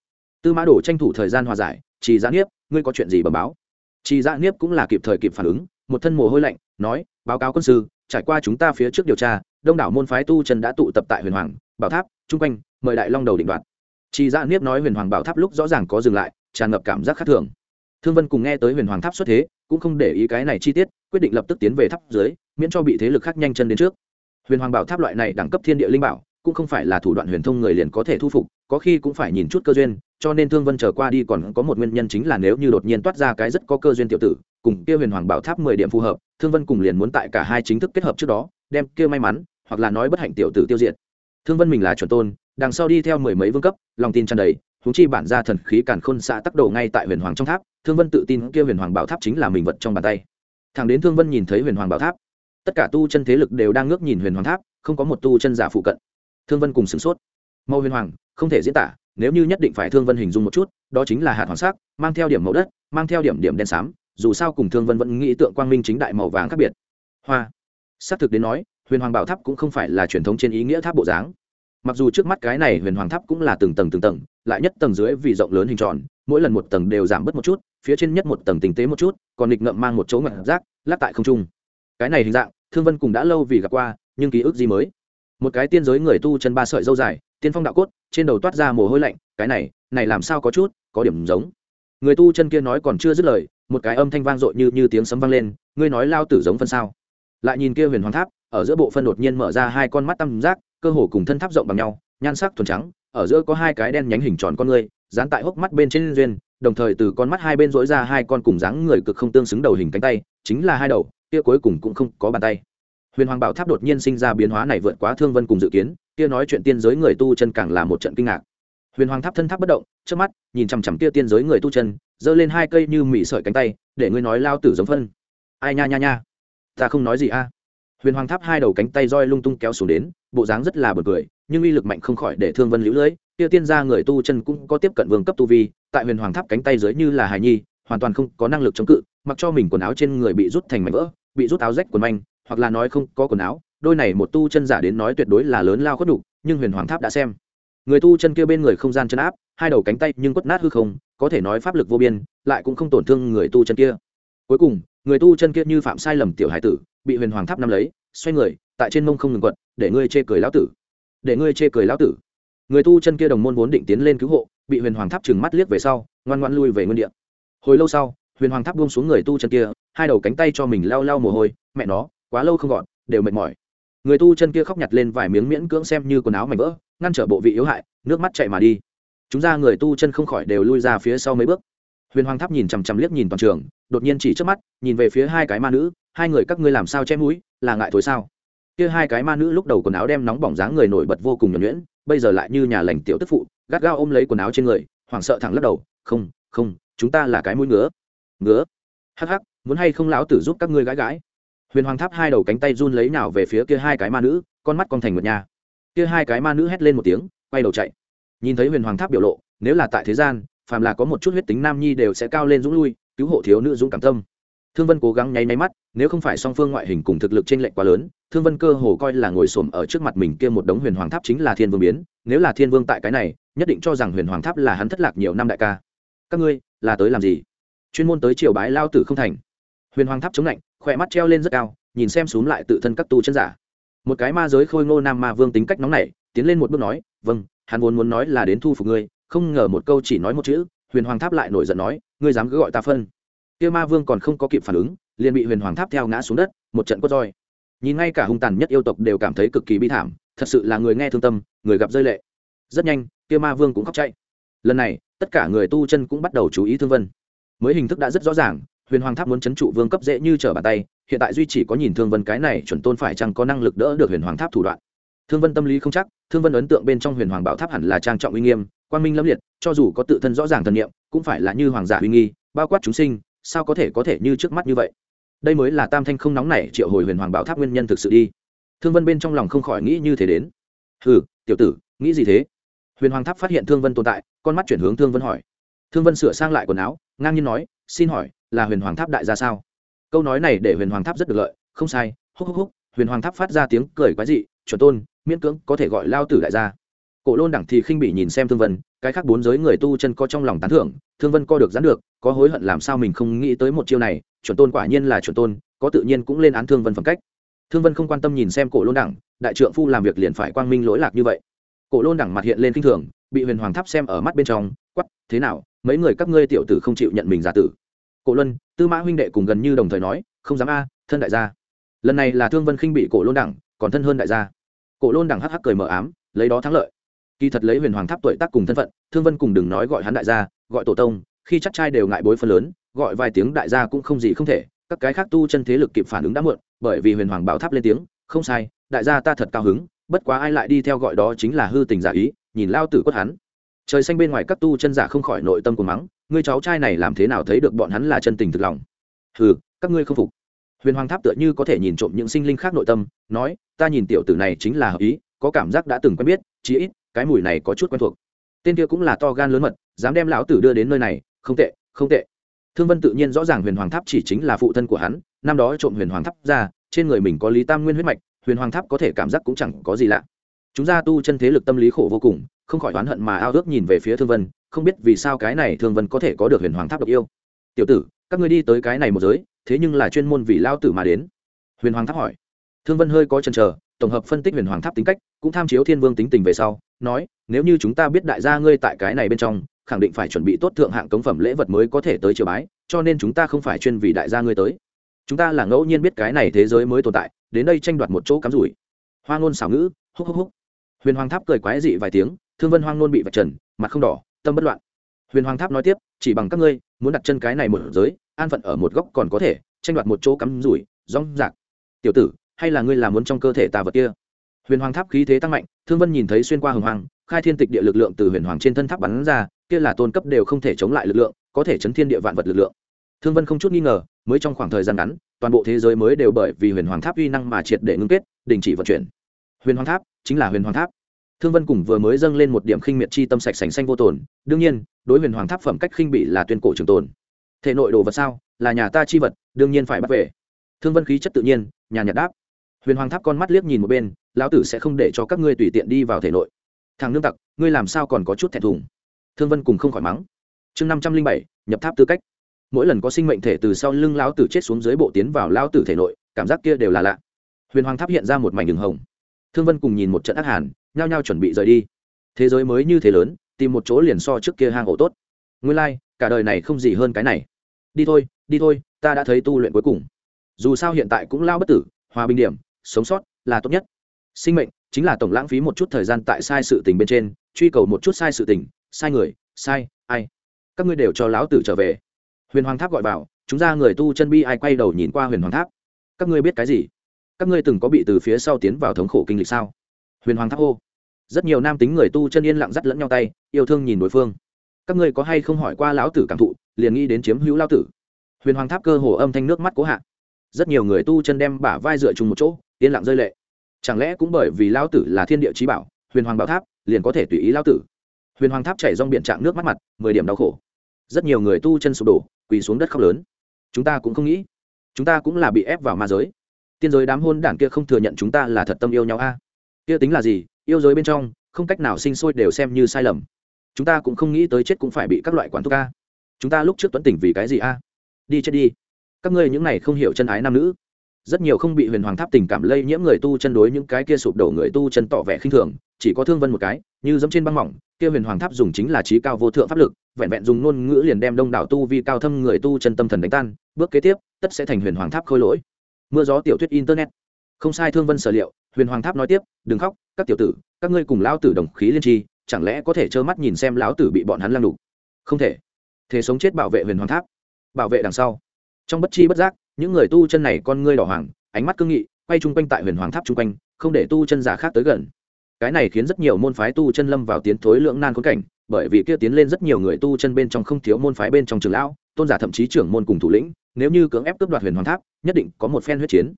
Tư mã đổ tranh thủ thời gian hòa giải chỉ giã niếp, ngươi có chuyện gì bẩm báo? Chỉ giã niếp cũng là kịp thời kịp phản ứng, một thân mồ hôi lạnh, nói, báo cáo quân sư, trải qua chúng ta phía trước điều tra, đông đảo môn phái tu chân đã tụ tập tại huyền hoàng, bảo tháp, chung quanh, mời đại long đầu định đoạt. Chỉ giã niếp nói huyền hoàng bảo tháp lúc rõ ràng có dừng lại, tràn ngập cảm giác khác thường. Thương vân cùng nghe tới huyền hoàng tháp xuất thế cũng không để ý cái này chi tiết, quyết định lập tức tiến về tháp dưới, miễn cho bị thế lực khác nhanh chân đến trước. Huyền hoàng bảo tháp loại này đẳng cấp thiên địa linh bảo, cũng không phải là thủ đoạn huyền thông người liền có thể thu phục, có khi cũng phải nhìn chút cơ duyên, cho nên thương vân trở qua đi còn có một nguyên nhân chính là nếu như đột nhiên toát ra cái rất có cơ duyên tiểu tử, cùng kia huyền hoàng bảo tháp mười điểm phù hợp, thương vân cùng liền muốn tại cả hai chính thức kết hợp trước đó, đem kia may mắn, hoặc là nói bất hạnh tiểu tử tiêu diệt. Thương vân mình là chuẩn tôn, đằng sau đi theo mười mấy vương cấp, lòng tin tràn đầy huống chi bản ra thần khí càn khôn xạ tắc đồ ngay tại huyền hoàng trong tháp, thương vân tự tin kia huyền hoàng bảo tháp chính là mình vật trong bàn tay. Thằng đến thương vân nhìn thấy huyền hoàng bảo tháp, tất cả tu chân thế lực đều đang ngước nhìn huyền hoàng tháp, không có một tu chân giả phụ cận. Thương vân cùng sửng sốt. Màu huyền hoàng, không thể diễn tả, nếu như nhất định phải thương vân hình dung một chút, đó chính là hạt hoàng sắc, mang theo điểm màu đất, mang theo điểm điểm đen xám, dù sao cùng thương vân vẫn nghĩ tượng quang minh chính đại màu vàng khác biệt. Hoa. Xác thực đến nói, huyền hoàng bảo tháp cũng không phải là truyền thống trên ý nghĩa tháp bộ dáng mặc dù trước mắt cái này huyền hoàng tháp cũng là từng tầng từng tầng, lại nhất tầng dưới vì rộng lớn hình tròn, mỗi lần một tầng đều giảm bớt một chút, phía trên nhất một tầng tinh tế một chút, còn nghịch ngậm mang một chỗ ngậm rác lát tại không trung. Cái này hình dạng, thương vân cùng đã lâu vì gặp qua, nhưng ký ức gì mới? Một cái tiên giới người tu chân ba sợi dâu dài, tiên phong đạo cốt, trên đầu toát ra mồ hôi lạnh, cái này này làm sao có chút, có điểm giống. Người tu chân kia nói còn chưa dứt lời, một cái âm thanh vang dội như như tiếng sấm vang lên, ngươi nói lao tử giống phân sao? Lại nhìn kia huyền hoàng tháp, ở giữa bộ phân đột nhiên mở ra hai con mắt tam giác cơ hồ cùng thân tháp rộng bằng nhau nhan sắc thuần trắng ở giữa có hai cái đen nhánh hình tròn con người, dán tại hốc mắt bên trên duyên đồng thời từ con mắt hai bên dỗi ra hai con cùng dáng người cực không tương xứng đầu hình cánh tay chính là hai đầu kia cuối cùng cũng không có bàn tay. Huyền hoàng bảo tháp đột nhiên sinh ra biến hóa này vượt quá thương vân cùng dự kiến kia nói chuyện tiên giới người tu chân càng là một trận kinh ngạc. Huyền hoàng tháp thân tháp bất động trước mắt nhìn chằm chằm kia tiên giới người tu chân giơ lên hai cây như mị sợi cánh tay để ngươi nói lao tử giống phân. Ai nha nha nha ta không nói gì a huyền hoàng tháp hai đầu cánh tay roi lung tung kéo xuống đến, bộ dáng rất là bật cười, nhưng uy lực mạnh không khỏi để thương vân lũ lưỡi Tiêu tiên gia người tu chân cũng có tiếp cận vương cấp tu vi, tại huyền hoàng tháp cánh tay dưới như là hài nhi, hoàn toàn không có năng lực chống cự, mặc cho mình quần áo trên người bị rút thành mảnh vỡ, bị rút áo rách quần manh, hoặc là nói không có quần áo, đôi này một tu chân giả đến nói tuyệt đối là lớn lao khuất đục nhưng huyền hoàng tháp đã xem. Người tu chân kia bên người không gian chân áp, hai đầu cánh tay nhưng quất nát hư không, có thể nói pháp lực vô biên, lại cũng không tổn thương người tu chân kia. Cuối cùng, người tu chân kia như phạm sai lầm tiểu hải tử bị huyền hoàng tháp nắm lấy, xoay người, tại trên mông không ngừng quật, để ngươi chê cười lão tử. Để ngươi chê cười lão tử. Người tu chân kia đồng môn vốn định tiến lên cứu hộ, bị huyền hoàng tháp trừng mắt liếc về sau, ngoan ngoan lui về nguyên địa. Hồi lâu sau, huyền hoàng tháp buông xuống người tu chân kia, hai đầu cánh tay cho mình lao lao mồ hôi, mẹ nó, quá lâu không gọn, đều mệt mỏi. Người tu chân kia khóc nhặt lên vài miếng miễn cưỡng xem như quần áo mảnh vỡ, ngăn trở bộ vị yếu hại, nước mắt chạy mà đi. Chúng ra người tu chân không khỏi đều lui ra phía sau mấy bước. Huyền hoàng tháp nhìn chằm chằm liếc nhìn toàn trường, đột nhiên chỉ trước mắt, nhìn về phía hai cái ma nữ hai người các ngươi làm sao che mũi, là ngại thối sao? Kia hai cái ma nữ lúc đầu quần áo đem nóng bỏng dáng người nổi bật vô cùng nhuẩn nhuyễn, bây giờ lại như nhà lành tiểu tức phụ, gắt gao ôm lấy quần áo trên người, hoảng sợ thẳng lắc đầu, không không, chúng ta là cái mũi ngứa. Ngứa? Hắc hắc, muốn hay không lão tử giúp các ngươi gái gái huyền hoàng tháp hai đầu cánh tay run lấy nào về phía kia hai cái ma nữ, con mắt con thành một nhà kia hai cái ma nữ hét lên một tiếng, quay đầu chạy. Nhìn thấy huyền hoàng tháp biểu lộ, nếu là tại thế gian, phàm là có một chút huyết tính nam nhi đều sẽ cao lên dũng lui, cứu hộ thiếu nữ dũng cảm tâm thương vân cố gắng nháy nháy mắt, nếu không phải song phương ngoại hình cùng thực lực chênh lệch quá lớn, thương vân cơ hồ coi là ngồi xổm ở trước mặt mình kia một đống huyền hoàng tháp chính là thiên vương biến. Nếu là thiên vương tại cái này, nhất định cho rằng huyền hoàng tháp là hắn thất lạc nhiều năm đại ca. Các ngươi, là tới làm gì? Chuyên môn tới triều bái lao tử không thành. Huyền hoàng tháp chống lạnh, khỏe mắt treo lên rất cao, nhìn xem xuống lại tự thân các tu chân giả. Một cái ma giới khôi ngô nam ma vương tính cách nóng nảy, tiến lên một bước nói vâng hắn vốn muốn nói là đến thu phục ngươi, không ngờ một câu chỉ nói một chữ, huyền hoàng tháp lại nổi giận nói, ngươi dám cứ gọi ta phân kia ma vương còn không có kịp phản ứng, liền bị huyền hoàng tháp theo ngã xuống đất, một trận quất roi. Nhìn ngay cả hung tàn nhất yêu tộc đều cảm thấy cực kỳ bi thảm, thật sự là người nghe thương tâm, người gặp rơi lệ. Rất nhanh, kia ma vương cũng khóc chạy. Lần này, tất cả người tu chân cũng bắt đầu chú ý thương vân. Mới hình thức đã rất rõ ràng, huyền hoàng tháp muốn c h ấ n trụ vương cấp dễ như trở bàn tay, hiện tại duy chỉ có nhìn thương vân cái này chuẩn tôn phải chăng có năng lực đỡ được huyền hoàng tháp thủ đoạn. Thương vân tâm lý không chắc, thương vân ấn tượng bên trong huyền hoàng bảo tháp hẳn là trang trọng uy nghiêm quan minh lâm liệt, cho dù có tự thân rõ ràng thần m cũng phải là như hoàng giả uy nghi, bao quát chúng sinh sao có thể có thể như trước mắt như vậy? Đây mới là tam thanh không nóng này triệu hồi huyền hoàng bảo tháp nguyên nhân thực sự đi. Thương vân bên trong lòng không khỏi nghĩ như thế đến. Ừ tiểu tử, nghĩ gì thế? Huyền hoàng tháp phát hiện thương vân tồn tại, con mắt chuyển hướng thương vân hỏi. Thương vân sửa sang lại quần áo, ngang nhiên nói, xin hỏi, là huyền hoàng tháp đại gia sao? Câu nói này để huyền hoàng tháp rất được lợi, không sai, húc húc húc, huyền hoàng tháp phát ra tiếng cười quái dị, chuẩn tôn, miễn cưỡng có thể gọi lao tử đại gia. Cổ lôn đẳng thì khinh bị nhìn xem thương vân cái khác bốn giới người tu chân có trong lòng tán thưởng, thương vân co được gián được, có hối hận làm sao mình không nghĩ tới một chiêu này, chuẩn tôn quả nhiên là chuẩn tôn, có tự nhiên cũng lên án thương vân phẩm cách. Thương vân không quan tâm nhìn xem cổ lôn đẳng, đại trượng phu làm việc liền phải quang minh lỗi lạc như vậy. Cổ lôn đẳng mặt hiện lên k i n h thường, bị huyền hoàng tháp xem ở mắt bên trong quắp thế nào, mấy người các ngươi tiểu tử không chịu nhận mình giả tử? Cổ luân, tư mã huynh đệ cùng gần như đồng thời nói, không dám a, thân đại gia. Lần này là thương vân khinh bị cổ lôn đẳng, còn thân hơn đại gia. Cổ lôn đẳng hắc hắc cười mờ ám, lấy đó thắng lợi kỳ thật lấy huyền hoàng tháp tuổi tác cùng thân phận, thương vân cùng đừng nói gọi hắn đại gia, gọi tổ tông, khi chắc trai đều ngại bối phân lớn, gọi vài tiếng đại gia cũng không gì không thể, các cái khác tu chân thế lực kịp phản ứng đã muộn, bởi vì huyền hoàng bảo tháp lên tiếng, không sai, đại gia ta thật cao hứng, bất quá ai lại đi theo gọi đó chính là hư tình giả ý, nhìn lao tử quất hắn. Trời xanh bên ngoài các tu chân giả không khỏi nội tâm của mắng, ngươi cháu trai này làm thế nào thấy được bọn hắn là chân tình thực lòng? Hừ, các ngươi không phục. Huyền hoàng tháp tựa như có thể nhìn trộm những sinh linh khác nội tâm, nói, ta nhìn tiểu tử này chính là hợp ý, có cảm giác đã từng quen biết, chí ít cái mùi này có chút quen thuộc. Tên kia cũng là to gan lớn mật, dám đem lão tử đưa đến nơi này, không tệ không tệ. Thương vân tự nhiên rõ ràng huyền hoàng tháp chỉ chính là phụ thân của hắn, năm đó trộm huyền hoàng tháp ra, trên người mình có lý tam nguyên huyết mạch, huyền hoàng tháp có thể cảm giác cũng chẳng có gì lạ. Chúng ra tu chân thế lực tâm lý khổ vô cùng, không khỏi oán hận mà ao ước nhìn về phía thương vân, không biết vì sao cái này thương vân có thể có được huyền hoàng tháp độc yêu. Tiểu tử, các ngươi đi tới cái này một giới, thế nhưng là chuyên môn vì lao tử mà đến. Huyền hoàng tháp hỏi. Thương vân hơi có chần chờ, tổng hợp phân tích huyền hoàng tháp tính cách, cũng tham chiếu thiên vương tính tình về sau nói, nếu như chúng ta biết đại gia ngươi tại cái này bên trong, khẳng định phải chuẩn bị tốt thượng hạng cống phẩm lễ vật mới có thể tới triều bái, cho nên chúng ta không phải chuyên vì đại gia ngươi tới. Chúng ta là ngẫu nhiên biết cái này thế giới mới tồn tại, đến đây tranh đoạt một chỗ cắm rủi. Hoa ngôn xảo ngữ, húc húc húc. Huyền hoàng tháp cười quái dị vài tiếng, thương vân hoang ngôn bị vạch trần, mặt không đỏ, tâm bất loạn. Huyền hoàng tháp nói tiếp, chỉ bằng các ngươi, muốn đặt chân cái này một giới, an phận ở một góc còn có thể, tranh đoạt một chỗ cắm rủi, rong rạc. Tiểu tử, hay là ngươi làm muốn trong cơ thể tà vật kia? Huyền hoàng tháp khí thế tăng mạnh, thương vân nhìn thấy xuyên qua hồng hoàng, khai thiên tịch địa lực lượng từ huyền hoàng trên thân tháp bắn ra, kia là tôn cấp đều không thể chống lại lực lượng, có thể chấn thiên địa vạn vật lực lượng. Thương vân không chút nghi ngờ, mới trong khoảng thời gian ngắn, toàn bộ thế giới mới đều bởi vì huyền hoàng tháp uy năng mà triệt để ngưng kết, đình chỉ vận chuyển. Huyền hoàng tháp chính là huyền hoàng tháp. Thương vân cùng vừa mới dâng lên một điểm khinh miệt chi tâm sạch sành xanh vô tồn, đương nhiên, đối huyền hoàng tháp phẩm cách khinh bị là tuyên cổ trường tồn. Thể nội đồ vật sao? Là nhà ta chi vật, đương nhiên phải bắt về. Thương vân khí chất tự nhiên nhà nhật đáp. Huyền hoàng tháp con mắt liếc nhìn một bên lão tử sẽ không để cho các ngươi tùy tiện đi vào thể nội. Thằng nương tặc ngươi làm sao còn có chút thẹn thùng? Thương vân cùng không khỏi mắng. Chương năm trăm linh bảy nhập tháp tư cách. Mỗi lần có sinh mệnh thể từ sau lưng lão tử chết xuống dưới bộ tiến vào lão tử thể nội cảm giác kia đều là lạ. Huyền hoàng tháp hiện ra một mảnh đường hồng. Thương vân cùng nhìn một trận ác hàn nhao nhao chuẩn bị rời đi. Thế giới mới như thế lớn tìm một chỗ liền so trước kia hang ổ tốt. Nguyên lai、like, cả đời này không gì hơn cái này. Đi thôi đi thôi ta đã thấy tu luyện cuối cùng. Dù sao hiện tại cũng lao bất tử hòa bình điểm sống sót là tốt nhất sinh mệnh chính là tổng lãng phí một chút thời gian tại sai sự tình bên trên, truy cầu một chút sai sự tình, sai người, sai ai. Các ngươi đều cho lão tử trở về. Huyền hoàng tháp gọi vào, chúng ra người tu chân bi ai quay đầu nhìn qua huyền hoàng tháp. Các ngươi biết cái gì? Các ngươi từng có bị từ phía sau tiến vào thống khổ kinh lịch sao? Huyền hoàng tháp ô. rất nhiều nam tính người tu chân yên lặng dắt lẫn nhau tay, yêu thương nhìn đối phương. Các ngươi có hay không hỏi qua lão tử cảm thụ, liền nghĩ đến chiếm hữu lão tử? Huyền hoàng tháp cơ hồ âm thanh nước mắt cố hạ. Rất nhiều người tu chân đem bả vai dựa chung một chỗ, yên lặng rơi lệ chẳng lẽ cũng bởi vì lão tử là thiên địa trí bảo, huyền hoàng bảo tháp liền có thể tùy ý lão tử? Huyền hoàng tháp chảy rong biện trạng nước mắt mặt, mười điểm đau khổ. Rất nhiều người tu chân sụp đổ, quỳ xuống đất khóc lớn. Chúng ta cũng không nghĩ, chúng ta cũng là bị ép vào ma giới. Tiên giới đám hôn đảng kia không thừa nhận chúng ta là thật tâm yêu nhau a. Kia tính là gì? Yêu giới bên trong, không cách nào sinh sôi đều xem như sai lầm. Chúng ta cũng không nghĩ tới chết cũng phải bị các loại quản thuốc a. Chúng ta lúc trước tuấn tỉnh vì cái gì a? Đi chết đi. Các ngươi những này không hiểu chân ái nam nữ rất nhiều không bị huyền hoàng tháp tình cảm lây nhiễm người tu chân đối những cái kia sụp đổ người tu chân tỏ vẻ khinh thường, chỉ có thương vân một cái, như dẫm trên băng mỏng, kia huyền hoàng tháp dùng chính là trí cao vô thượng pháp lực, vẹn vẹn dùng ngôn ngữ liền đem đông đảo tu vi cao thâm người tu chân tâm thần đánh tan, bước kế tiếp, tất sẽ thành huyền hoàng tháp khôi lỗi. Mưa gió tiểu thuyết internet. Không sai thương vân sở liệu, huyền hoàng tháp nói tiếp, đừng khóc, các tiểu tử, các ngươi cùng lao tử đồng khí liên tri, chẳng lẽ có thể trơ mắt nhìn xem lão tử bị bọn hắn lăng đục không thể. Thế sống chết bảo vệ huyền hoàng tháp, bảo vệ đằng sau. Trong bất chi bất giác những người tu chân này con ngươi đỏ hoàng, ánh mắt cương nghị, quay chung quanh tại huyền hoàng tháp chung quanh, không để tu chân giả khác tới gần. Cái này khiến rất nhiều môn phái tu chân lâm vào tiến thối lưỡng nan khốn cảnh, bởi vì kia tiến lên rất nhiều người tu chân bên trong không thiếu môn phái bên trong trường lão, tôn giả thậm chí trưởng môn cùng thủ lĩnh, nếu như cưỡng ép cướp đoạt huyền hoàng tháp, nhất định có một phen huyết chiến.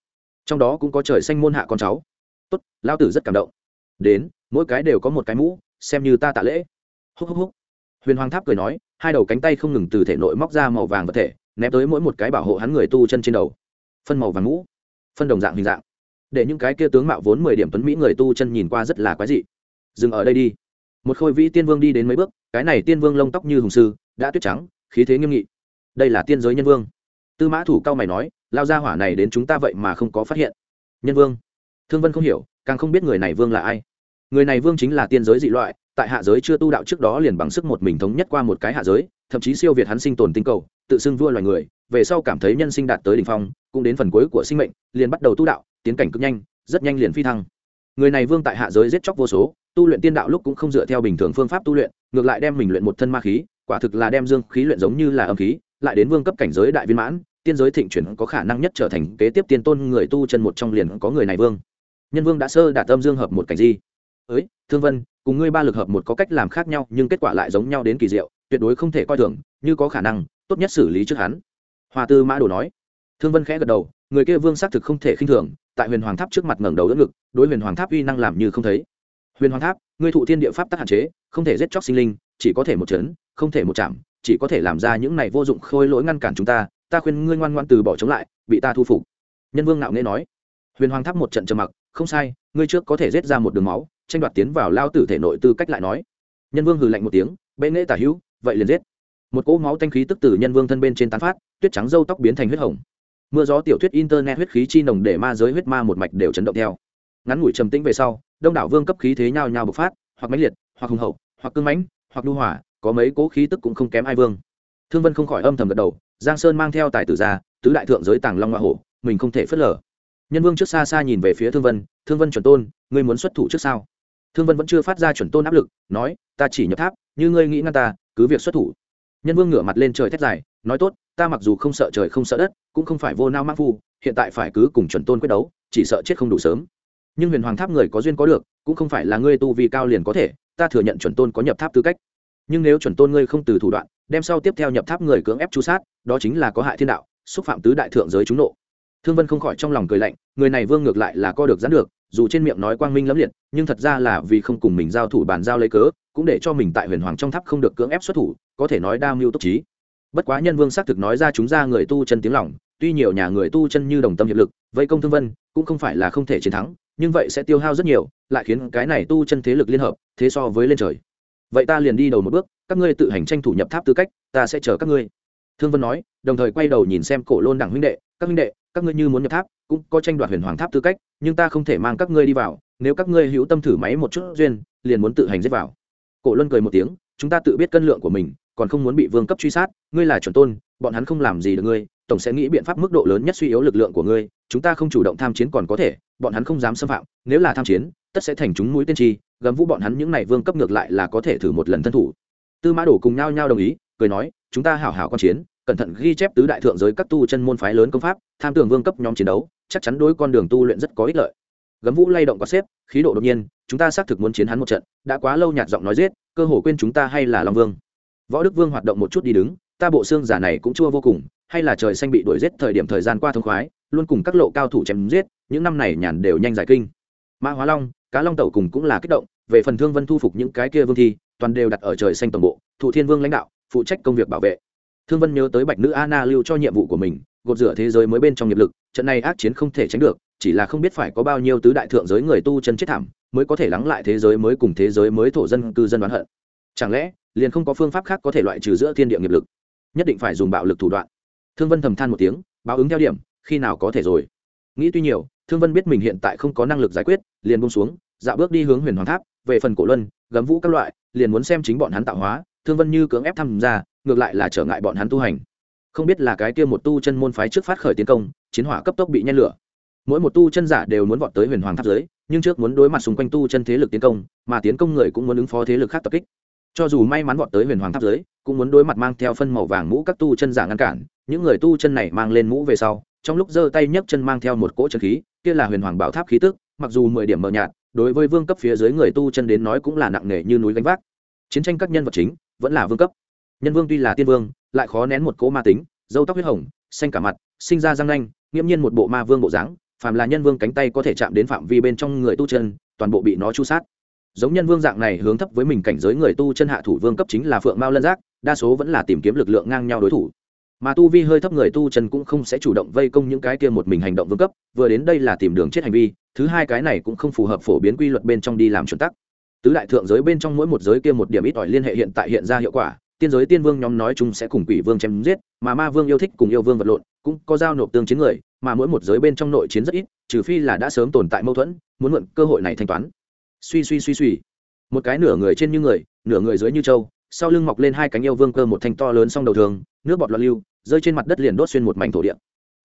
Trong đó cũng có trời xanh môn hạ con cháu. Tốt lao tử rất cảm động. Đến, mỗi cái đều có một cái mũ, xem như ta tạ lễ. Húc húc húc. Huyền hoàng tháp cười nói, hai đầu cánh tay không ngừng từ thể nội móc ra màu vàng vật thể ném tới mỗi một cái bảo hộ hắn người tu chân trên đầu. Phân màu vàng mũ phân đồng dạng hình dạng. Để những cái kia tướng mạo vốn mười điểm tuấn mỹ người tu chân nhìn qua rất là quái dị. Dừng ở đây đi. Một khôi vĩ tiên vương đi đến mấy bước, cái này tiên vương lông tóc như hùng sư, đã tuyết trắng, khí thế nghiêm nghị. Đây là tiên giới nhân vương. Tư mã thủ cao mày nói, lao ra hỏa này đến chúng ta vậy mà không có phát hiện. Nhân vương. Thương vân không hiểu, càng không biết người này vương là ai. Người này vương chính là tiên giới dị loại, tại hạ giới chưa tu đạo trước đó liền bằng sức một mình thống nhất qua một cái hạ giới, thậm chí siêu việt hắn sinh tồn tinh cầu tự xưng vua loài người, về sau cảm thấy nhân sinh đạt tới đ ỉ n h phong, cũng đến phần cuối của sinh mệnh, liền bắt đầu tu đạo, tiến cảnh cực nhanh, rất nhanh liền phi thăng. Người này vương tại hạ giới giết chóc vô số, tu luyện tiên đạo lúc cũng không dựa theo bình thường phương pháp tu luyện, ngược lại đem mình luyện một thân ma khí, quả thực là đem dương khí luyện giống như là âm khí, lại đến vương cấp cảnh giới đại viên mãn, tiên giới thịnh chuyển có khả năng nhất trở thành kế tiếp tiên tôn người tu chân một trong liền có người này vương. Nhân vương đã sơ đạt tâm dương hợp một cảnh di. Ới thương vân, cùng ngươi ba lực hợp một có cách làm khác nhau, nhưng kết quả lại giống nhau đến kỳ diệu, tuyệt đối không thể coi thường, như có khả năng tốt nhất xử lý trước hắn. Hoa tư mã đồ nói. Thương vân khẽ gật đầu, người kia vương xác thực không thể khinh thường, tại huyền hoàng tháp trước mặt ngẩng đầu đỡ ngực, đối huyền hoàng tháp uy năng làm như không thấy. Huyền hoàng tháp, ngươi thụ thiên địa pháp tắc hạn chế, không thể giết chóc sinh linh, chỉ có thể một chấn, không thể một chạm, chỉ có thể làm ra những này vô dụng khôi lỗi ngăn cản chúng ta ta khuyên ngươi ngoan ngoan từ bỏ chống lại, bị ta thu phục. Nhân vương ngạo nghễ nói. Huyền hoàng tháp một trận trầm mặc, không sai, ngươi trước có thể giết ra một đường máu, tranh đoạt tiến vào lao tử thể nội tư cách lại nói. Nhân vương hừ lạnh một tiếng, bệ nghệ tả hữu, vậy liền giết một cỗ máu tanh khí tức từ nhân vương thân bên trên tán phát, tuyết trắng dâu tóc biến thành huyết hồng. Mưa gió tiểu thuyết internet huyết khí chi nồng để ma giới huyết ma một mạch đều chấn động theo. Ngắn ngủi trầm tĩnh về sau, đông đảo vương cấp khí thế nhau nhau bộc phát, hoặc mãnh liệt, hoặc hùng hậu, hoặc cưng mãnh, hoặc lưu hỏa, có mấy cố khí tức cũng không kém ai vương. Thương vân không khỏi âm thầm gật đầu, giang sơn mang theo tài tử ra, tứ đại thượng giới tàng long hoa hổ, mình không thể phớt lờ. Nhân vương trước xa xa nhìn về phía thương vân thương vân chuẩn tôn, ngươi muốn xuất thủ trước sao? Thương vân vẫn chưa phát ra chuẩn tôn áp lực, nói, ta chỉ nhập tháp, như ngươi nghĩ ngăn ta, cứ việc xuất thủ nhân vương ngửa mặt lên trời thét dài, nói tốt, ta mặc dù không sợ trời không sợ đất, cũng không phải vô nao mắc phu, hiện tại phải cứ cùng chuẩn tôn quyết đấu, chỉ sợ chết không đủ sớm. Nhưng huyền hoàng tháp người có duyên có được, cũng không phải là ngươi tu vi cao liền có thể, ta thừa nhận chuẩn tôn có nhập tháp tư cách. Nhưng nếu chuẩn tôn ngươi không từ thủ đoạn, đem sau tiếp theo nhập tháp người cưỡng ép chu sát, đó chính là có hại thiên đạo, xúc phạm tứ đại thượng giới chúng nộ thương vân không khỏi trong lòng cười lạnh, người này vương ngược lại là co được giãn được, dù trên miệng nói quang minh lẫm liệt, nhưng thật ra là vì không cùng mình giao thủ bàn giao lấy cớ, cũng để cho mình tại huyền hoàng trong tháp không được cưỡng ép xuất thủ, có thể nói đa mưu túc trí. Bất quá nhân vương xác thực nói ra chúng ra người tu chân tiếng lòng, tuy nhiều nhà người tu chân như đồng tâm hiệp lực, vây công thương vân, cũng không phải là không thể chiến thắng, nhưng vậy sẽ tiêu hao rất nhiều, lại khiến cái này tu chân thế lực liên hợp, thế so với lên trời. Vậy ta liền đi đầu một bước, các ngươi tự hành tranh thủ nhập tháp tư cách, ta sẽ chờ các ngươi. Thương vân nói, đồng thời quay đầu nhìn xem cổ lôn đẳng huynh đệ các huynh đệ, các ngươi như muốn nhập tháp, cũng có tranh đoạt huyền hoàng tháp tư cách, nhưng ta không thể mang các ngươi đi vào, nếu các ngươi hữu tâm thử máy một chút duyên, liền muốn tự hành giết vào. Cổ luân cười một tiếng, chúng ta tự biết cân lượng của mình, còn không muốn bị vương cấp truy sát, ngươi là chuẩn tôn, bọn hắn không làm gì được ngươi, tổng sẽ nghĩ biện pháp mức độ lớn nhất suy yếu lực lượng của ngươi, chúng ta không chủ động tham chiến còn có thể, bọn hắn không dám xâm phạm, nếu là tham chiến, tất sẽ thành chúng mũi tiên tri gấm vũ bọn hắn những này vương cấp ngược lại là có thể thử một lần thân thủ. Tư mã đổ cùng nhau nhau đồng ý, cười nói, chúng ta hảo hảo quan chiến cẩn thận ghi chép tứ đại thượng giới các tu chân môn phái lớn công pháp, tham tưởng vương cấp nhóm chiến đấu, chắc chắn đối con đường tu luyện rất có ích lợi. Gấm vũ lay động có xếp, khí độ đột nhiên, chúng ta xác thực muốn chiến hắn một trận, đã quá lâu nhạt giọng nói giết, cơ hồ quên chúng ta hay là long vương. Võ đức vương hoạt động một chút đi đứng, ta bộ xương giả này cũng chua vô cùng, hay là trời xanh bị đuổi giết thời điểm thời gian qua thông khoái, luôn cùng các lộ cao thủ chém giết, những năm này nhàn đều nhanh giải kinh. Mã hóa long, cá long tẩu cùng cũng là kích động, về phần thương vân thu phục những cái kia vương thi, toàn đều đặt ở trời xanh tổng bộ, thụ thiên vương lãnh đạo, phụ trách công việc bảo vệ thương vân nhớ tới bạch nữ anna lưu cho nhiệm vụ của mình, gột rửa thế giới mới bên trong nghiệp lực, trận này ác chiến không thể tránh được, chỉ là không biết phải có bao nhiêu tứ đại thượng giới người tu chân chết thảm, mới có thể lắng lại thế giới mới cùng thế giới mới thổ dân cư dân đoán hận. Chẳng lẽ, liền không có phương pháp khác có thể loại trừ giữa thiên địa nghiệp lực? Nhất định phải dùng bạo lực thủ đoạn. Thương vân thầm than một tiếng, báo ứng theo điểm, khi nào có thể rồi? Nghĩ tuy nhiều, thương vân biết mình hiện tại không có năng lực giải quyết, liền bông xuống, dạo bước đi hướng huyền hoàng tháp, về phần cổ luân, gấm vũ các loại, liền muốn xem chính bọn hắn tạo hóa. Thương vân như cưỡng ép tham gia ngược lại là trở ngại bọn hắn tu hành. Không biết là cái kia một tu chân môn phái trước phát khởi tiến công chiến hỏa cấp tốc bị nhen lửa. Mỗi một tu chân giả đều muốn vọt tới huyền hoàng tháp dưới, nhưng trước muốn đối mặt xung quanh tu chân thế lực tiến công mà tiến công người cũng muốn ứng phó thế lực khác tập kích. Cho dù may mắn vọt tới huyền hoàng tháp dưới cũng muốn đối mặt mang theo phân màu vàng mũ các tu chân giả ngăn cản. Những người tu chân này mang lên mũ về sau trong lúc giơ tay nhấc chân mang theo một cỗ chân khí kia là huyền hoàng bảo tháp khí tức mặc dù mười điểm mờ nhạt đối với vương cấp phía dưới người tu chân đến nói cũng là nặng nề như núi gánh vác. Chiến tranh các nhân vật chính vẫn là vương cấp nhân vương tuy là tiên vương, lại khó nén một cỗ ma tính dâu tóc huyết hồng, xanh cả mặt, sinh ra răng nanh, nghiễm nhiên một bộ ma vương bộ dáng, phàm là nhân vương cánh tay có thể chạm đến phạm vi bên trong người tu chân, toàn bộ bị nó chu sát. Giống nhân vương dạng này hướng thấp với mình cảnh giới người tu chân hạ thủ vương cấp chính là phượng mao lân giác, đa số vẫn là tìm kiếm lực lượng ngang nhau đối thủ. Mà tu vi hơi thấp người tu chân cũng không sẽ chủ động vây công những cái kia một mình hành động vương cấp, vừa đến đây là tìm đường chết hành vi, thứ hai cái này cũng không phù hợp phổ biến quy luật bên trong đi làm chuẩn tắc. Tứ đại thượng giới bên trong mỗi một giới kia một điểm ít ỏi liên hệ hiện tại hiện ra hiệu quả tiên giới tiên vương nhóm nói chung sẽ cùng quỷ vương chém giết, mà ma vương yêu thích cùng yêu vương vật lộn, cũng có giao nộp tương chiến người, mà mỗi một giới bên trong nội chiến rất ít, trừ phi là đã sớm tồn tại mâu thuẫn, muốn mượn cơ hội này thanh toán. Suy suy suy suy. Một cái nửa người trên như người, nửa người dưới như trâu, sau lưng mọc lên hai cánh yêu vương cơ một thanh to lớn song đầu thường, nước bọt loạn lưu, rơi trên mặt đất liền đốt xuyên một mảnh thổ địa.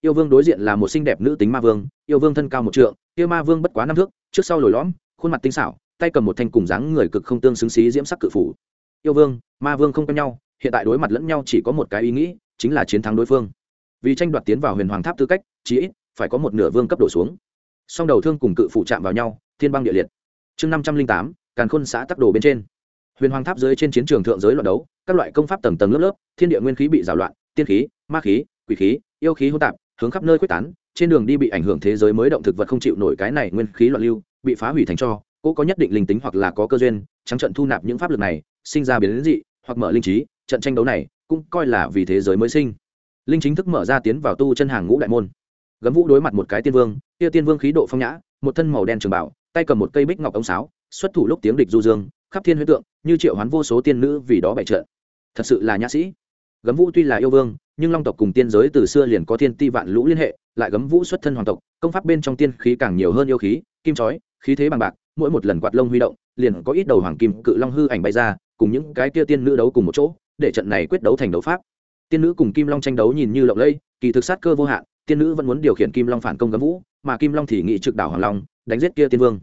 Yêu vương đối diện là một xinh đẹp nữ tính ma vương, yêu vương thân cao một trượng, yêu ma vương bất quá năm thước, trước sau lồi lõm, khuôn mặt tinh xảo, tay cầm một thanh cùng dáng người cực không tương xứng xí diễm sắc cự phủ yêu vương, ma vương không quen nhau, hiện tại đối mặt lẫn nhau chỉ có một cái ý nghĩ, chính là chiến thắng đối phương. Vì tranh đoạt tiến vào huyền hoàng tháp tư cách, chí ít, phải có một nửa vương cấp đổ xuống. Song đầu thương cùng cự phụ chạm vào nhau, thiên băng địa liệt. Chương năm trăm linh tám, càn khôn xã tắc đồ bên trên. Huyền hoàng tháp dưới trên chiến trường thượng giới loạn đấu, các loại công pháp tầng tầng lớp lớp, thiên địa nguyên khí bị rào loạn, tiên khí, ma khí, quỷ khí, yêu khí hỗn tạp, hướng khắp nơi quyết tán, trên đường đi bị ảnh hưởng thế giới mới động thực vật không chịu nổi cái này nguyên khí loạn lưu, bị phá hủy thành cho, cố có nhất định linh tính hoặc là có cơ duyên, trắng trận thu nạp những pháp lực này sinh ra biến dị hoặc mở linh trí, trận tranh đấu này cũng coi là vì thế giới mới sinh. Linh chính thức mở ra tiến vào tu chân hàng ngũ đại môn. Gấm vũ đối mặt một cái tiên vương, kia tiên vương khí độ phong nhã, một thân màu đen trường bảo tay cầm một cây bích ngọc ống sáo, xuất thủ lúc tiếng địch du dương, khắp thiên huyết tượng, như triệu hoán vô số tiên nữ vì đó bại trận. Thật sự là nhã sĩ. Gấm vũ tuy là yêu vương, nhưng long tộc cùng tiên giới từ xưa liền có thiên ti vạn lũ liên hệ, lại gấm vũ xuất thân hoàng tộc, công pháp bên trong tiên khí càng nhiều hơn yêu khí, kim chói, khí thế bằng bạc, mỗi một lần quạt lông huy động, liền có ít đầu hoàng kim cự long hư ảnh bay ra cùng những cái kia tiên nữ đấu cùng một chỗ, để trận này quyết đấu thành đấu pháp. Tiên nữ cùng kim long tranh đấu nhìn như lộng lẫy, kỳ thực sát cơ vô hạn, tiên nữ vẫn muốn điều khiển kim long phản công gấm vũ, mà kim long thì nghị trực đảo hoàng long, đánh giết kia tiên vương.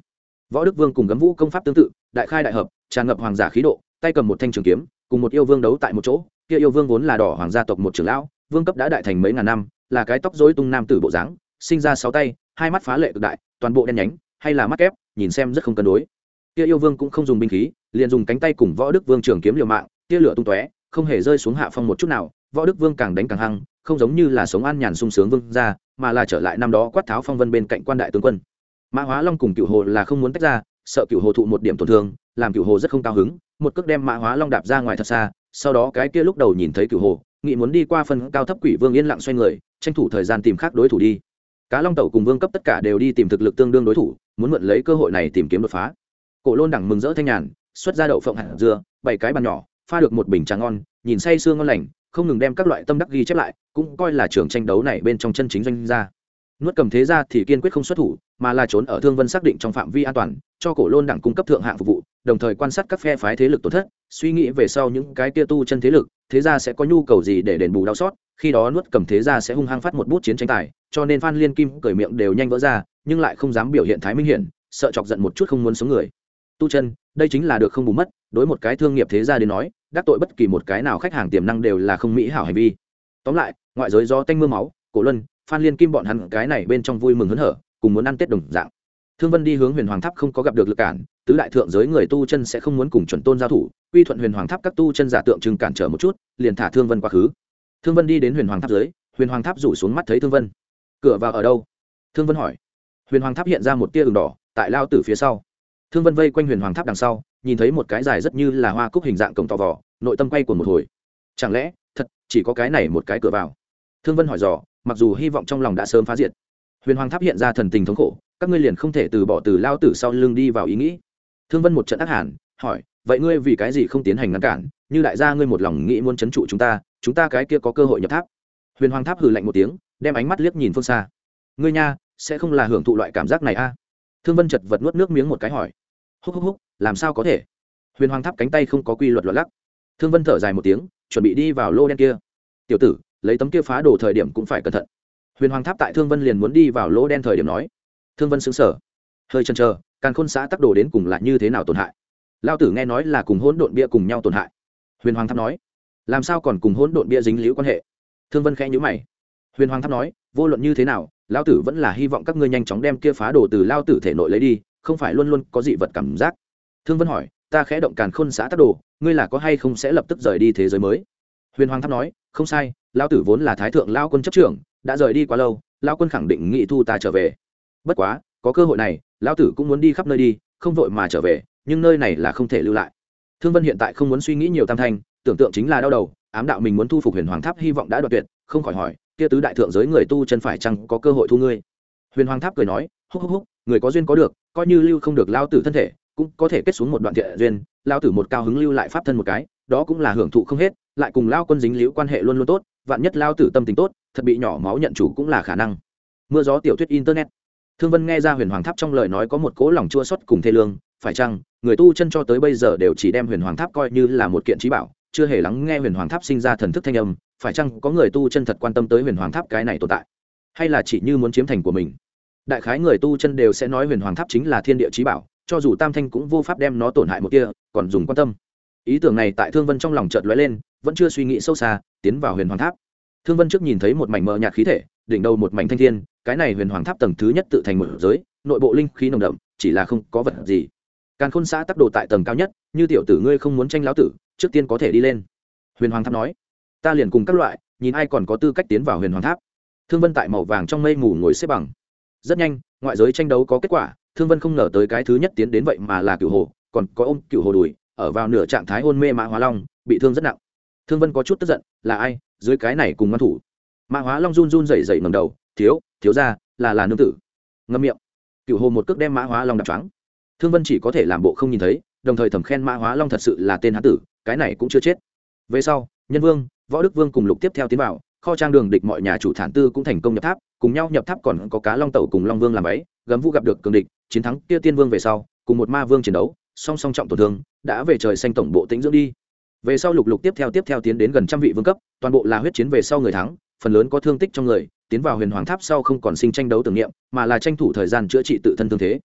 Võ đức vương cùng gấm vũ công pháp tương tự, đại khai đại hợp, tràn ngập hoàng giả khí độ, tay cầm một thanh trường kiếm, cùng một yêu vương đấu tại một chỗ, kia yêu vương vốn là đỏ hoàng gia tộc một trưởng lão, vương cấp đã đại thành mấy ngàn năm, là cái tóc rối tung nam tử bộ dáng, sinh ra sáu tay, hai mắt phá lệ cực đại, toàn bộ đen nhánh, hay là mắt kép, nhìn xem rất không cân đối. Kia yêu vương cũng không dùng binh khí liền dùng cánh tay cùng võ đức vương trường kiếm liều mạng, tia lửa tung tóe, không hề rơi xuống hạ phong một chút nào, võ đức vương càng đánh càng hăng, không giống như là sống an nhàn sung sướng vương ra mà là trở lại năm đó quát tháo phong vân bên cạnh quan đại tướng quân. Mã hóa long cùng cựu hồ là không muốn tách ra, sợ cựu hồ thụ một điểm tổn thương, làm cựu hồ rất không cao hứng, một cước đem mã hóa long đạp ra ngoài thật xa, sau đó cái kia lúc đầu nhìn thấy cựu hồ nghị muốn đi qua phân cao thấp quỷ vương yên lặng xoay người, tranh thủ thời gian tìm khác đối thủ đi. Cá long tẩu cùng vương cấp tất cả đều đi tìm thực lực tương đương đối thủ, muốn mượn lấy cơ hội này tìm kiếm đột phá. Cổ lôn đẳng mừng rỡ thanh nhàn xuất ra đậu phộng hạt dưa, bảy cái bàn nhỏ, pha được một bình trà ngon, nhìn say sương ngon lành, không ngừng đem các loại tâm đắc ghi chép lại, cũng coi là trường tranh đấu này bên trong chân chính doanh gia. Nuốt cầm thế ra thì kiên quyết không xuất thủ, mà là trốn ở thương vân xác định trong phạm vi an toàn, cho cổ lôn đẳng cung cấp thượng hạng phục vụ, đồng thời quan sát các phe phái thế lực tổn thất, suy nghĩ về sau những cái tia tu chân thế lực, thế ra sẽ có nhu cầu gì để đền bù đau xót, khi đó nuốt cầm thế ra sẽ hung hăng phát một bút chiến tranh tài, cho nên phan liên kim cởi miệng đều nhanh vỡ ra, nhưng lại không dám biểu hiện thái minh hiển, sợ chọc giận một chút không muốn sống người tu chân, đây chính là được không bù mất, đối một cái thương nghiệp thế gia đến nói, đắc tội bất kỳ một cái nào khách hàng tiềm năng đều là không mỹ hảo hành vi. Tóm lại, ngoại giới do tanh mưa máu, cổ luân, phan liên kim bọn hắn cái này bên trong vui mừng hớn hở, cùng muốn ăn tết đồng dạng. Thương vân đi hướng huyền hoàng tháp không có gặp được lực cản, tứ đại thượng giới người tu chân sẽ không muốn cùng chuẩn tôn giao thủ, quy thuận huyền hoàng tháp các tu chân giả tượng trưng cản trở một chút, liền thả thương vân quá khứ. Thương vân đi đến huyền hoàng tháp giới huyền hoàng tháp rủ xuống mắt thấy thương vân. Cửa vào ở đâu? Thương vân hỏi. Huyền hoàng tháp hiện ra một tia đường đỏ, tại lao tử phía sau thương vân vây quanh huyền hoàng tháp đằng sau, nhìn thấy một cái dài rất như là hoa cúc hình dạng cổng tò vò, nội tâm quay của một hồi. Chẳng lẽ, thật, chỉ có cái này một cái cửa vào? Thương vân hỏi dò, mặc dù hy vọng trong lòng đã sớm phá diệt. Huyền hoàng tháp hiện ra thần tình thống khổ, các ngươi liền không thể từ bỏ từ lao tử sau lưng đi vào ý nghĩ. Thương vân một trận ác hẳn hỏi, vậy ngươi vì cái gì không tiến hành ngăn cản? Như đại gia ngươi một lòng nghĩ muốn c h ấ n trụ chúng ta chúng ta cái kia có cơ hội nhập tháp. Huyền hoàng tháp hừ lạnh một tiếng, đem ánh mắt liếc nhìn phương xa. Ngươi nha, sẽ không là hưởng thụ loại cảm giác này a? Thương vân chật vật nuốt nước miếng một cái hỏi húc húc húc, làm sao có thể? Huyền hoàng tháp cánh tay không có quy luật luật lắc. Thương vân thở dài một tiếng, chuẩn bị đi vào lô đen kia. Tiểu tử, lấy tấm kia phá đồ thời điểm cũng phải cẩn thận. Huyền hoàng tháp tại thương vân liền muốn đi vào lỗ đen thời điểm nói. Thương vân xứng sở hơi chần chờ càng khôn xã tắc đồ đến cùng là như thế nào tổn hại? Lao tử nghe nói là cùng hỗn độn bia cùng nhau tổn hại. Huyền hoàng tháp nói. Làm sao còn cùng hỗn độn bia dính liễu quan hệ? Thương vân khẽ nhữ mày. Huyền hoàng tháp nói, vô luận như thế nào, lao tử vẫn là hy vọng các ngươi nhanh chóng đem kia phá đồ từ lao tử thể nội lấy đi không phải luôn luôn có dị vật cảm giác. Thương vân hỏi, ta khẽ động càn khôn xã tắc đồ, ngươi là có hay không sẽ lập tức rời đi thế giới mới? Huyền hoàng tháp nói, không sai lao tử vốn là thái thượng lao quân chấp trưởng, đã rời đi quá lâu lao quân khẳng định nghị thu ta trở về. Bất quá, có cơ hội này lao tử cũng muốn đi khắp nơi đi, không vội mà trở về, nhưng nơi này là không thể lưu lại. Thương vân hiện tại không muốn suy nghĩ nhiều tam thanh, tưởng tượng chính là đau đầu, ám đạo mình muốn thu phục huyền hoàng tháp hy vọng đã đoạt tuyệt, không khỏi hỏi, kia tứ đại thượng giới người tu chân phải chăng có cơ hội thu ngươi? Huyền hoàng tháp cười nói, húc húc húc, người có duyên có được coi như lưu không được lao tử thân thể, cũng có thể kết xuống một đoạn thiện duyên, lao tử một cao hứng lưu lại pháp thân một cái, đó cũng là hưởng thụ không hết, lại cùng lao quân dính liễu quan hệ luôn luôn tốt, vạn nhất lao tử tâm tình tốt, thật bị nhỏ máu nhận chủ cũng là khả năng. Mưa gió tiểu thuyết internet. Thương vân nghe ra huyền hoàng tháp trong lời nói có một cố lòng chua xót cùng thê lương, phải chăng, người tu chân cho tới bây giờ đều chỉ đem huyền hoàng tháp coi như là một kiện trí bảo, chưa hề lắng nghe huyền hoàng tháp sinh ra thần thức thanh âm, phải chăng có người tu chân thật quan tâm tới huyền hoàng tháp cái này tồn tại? Hay là chỉ như muốn chiếm thành của mình? Đại khái người tu chân đều sẽ nói huyền hoàng tháp chính là thiên địa trí bảo, cho dù tam thanh cũng vô pháp đem nó tổn hại một kia, còn dùng quan tâm. Ý tưởng này tại thương vân trong lòng chợt lóe lên, vẫn chưa suy nghĩ sâu xa, tiến vào huyền hoàng tháp. Thương vân trước nhìn thấy một mảnh mờ nhạt khí thể, đỉnh đầu một mảnh thanh thiên, cái này huyền hoàng tháp tầng thứ nhất tự thành một giới, nội bộ linh khí nồng đậm, chỉ là không có vật gì. Càn khôn xã tắc đồ tại tầng cao nhất, như tiểu tử ngươi không muốn tranh lão tử, trước tiên có thể đi lên. Huyền hoàng tháp nói, ta liền cùng các loại, nhìn ai còn có tư cách tiến vào huyền hoàng tháp. Thương vân tại màu vàng trong mây mù ngồi xếp bằng rất nhanh, ngoại giới tranh đấu có kết quả, thương vân không ngờ tới cái thứ nhất tiến đến vậy mà là cựu hồ, còn có ôm cựu hồ đùi, ở vào nửa trạng thái hôn mê mã hóa long, bị thương rất nặng. Thương vân có chút tức giận, là ai, dưới cái này cùng ngăn thủ. Mã hóa long run run rẩy rẩy ngầm đầu, thiếu thiếu ra là là nương tử. Ngâm miệng. Cựu hồ một cước đem mã hóa long đập trắng thương vân chỉ có thể làm bộ không nhìn thấy, đồng thời thầm khen mã hóa long thật sự là tên hán tử, cái này cũng chưa chết. Về sau, nhân vương, võ đức vương cùng lục tiếp theo tiến vào kho trang đường địch mọi nhà chủ thản tư cũng thành công nhập tháp, cùng nhau nhập tháp còn có cá long tẩu cùng long vương làm ấy gấm vũ gặp được cường địch, chiến thắng kia tiên vương về sau, cùng một ma vương chiến đấu, song song trọng tổn thương, đã về trời xanh tổng bộ tĩnh dưỡng đi. Về sau lục lục tiếp theo tiếp theo tiến đến gần trăm vị vương cấp, toàn bộ là huyết chiến về sau người thắng, phần lớn có thương tích trong người, tiến vào huyền hoàng tháp sau không còn sinh tranh đấu tưởng niệm, mà là tranh thủ thời gian chữa trị tự thân thương thế.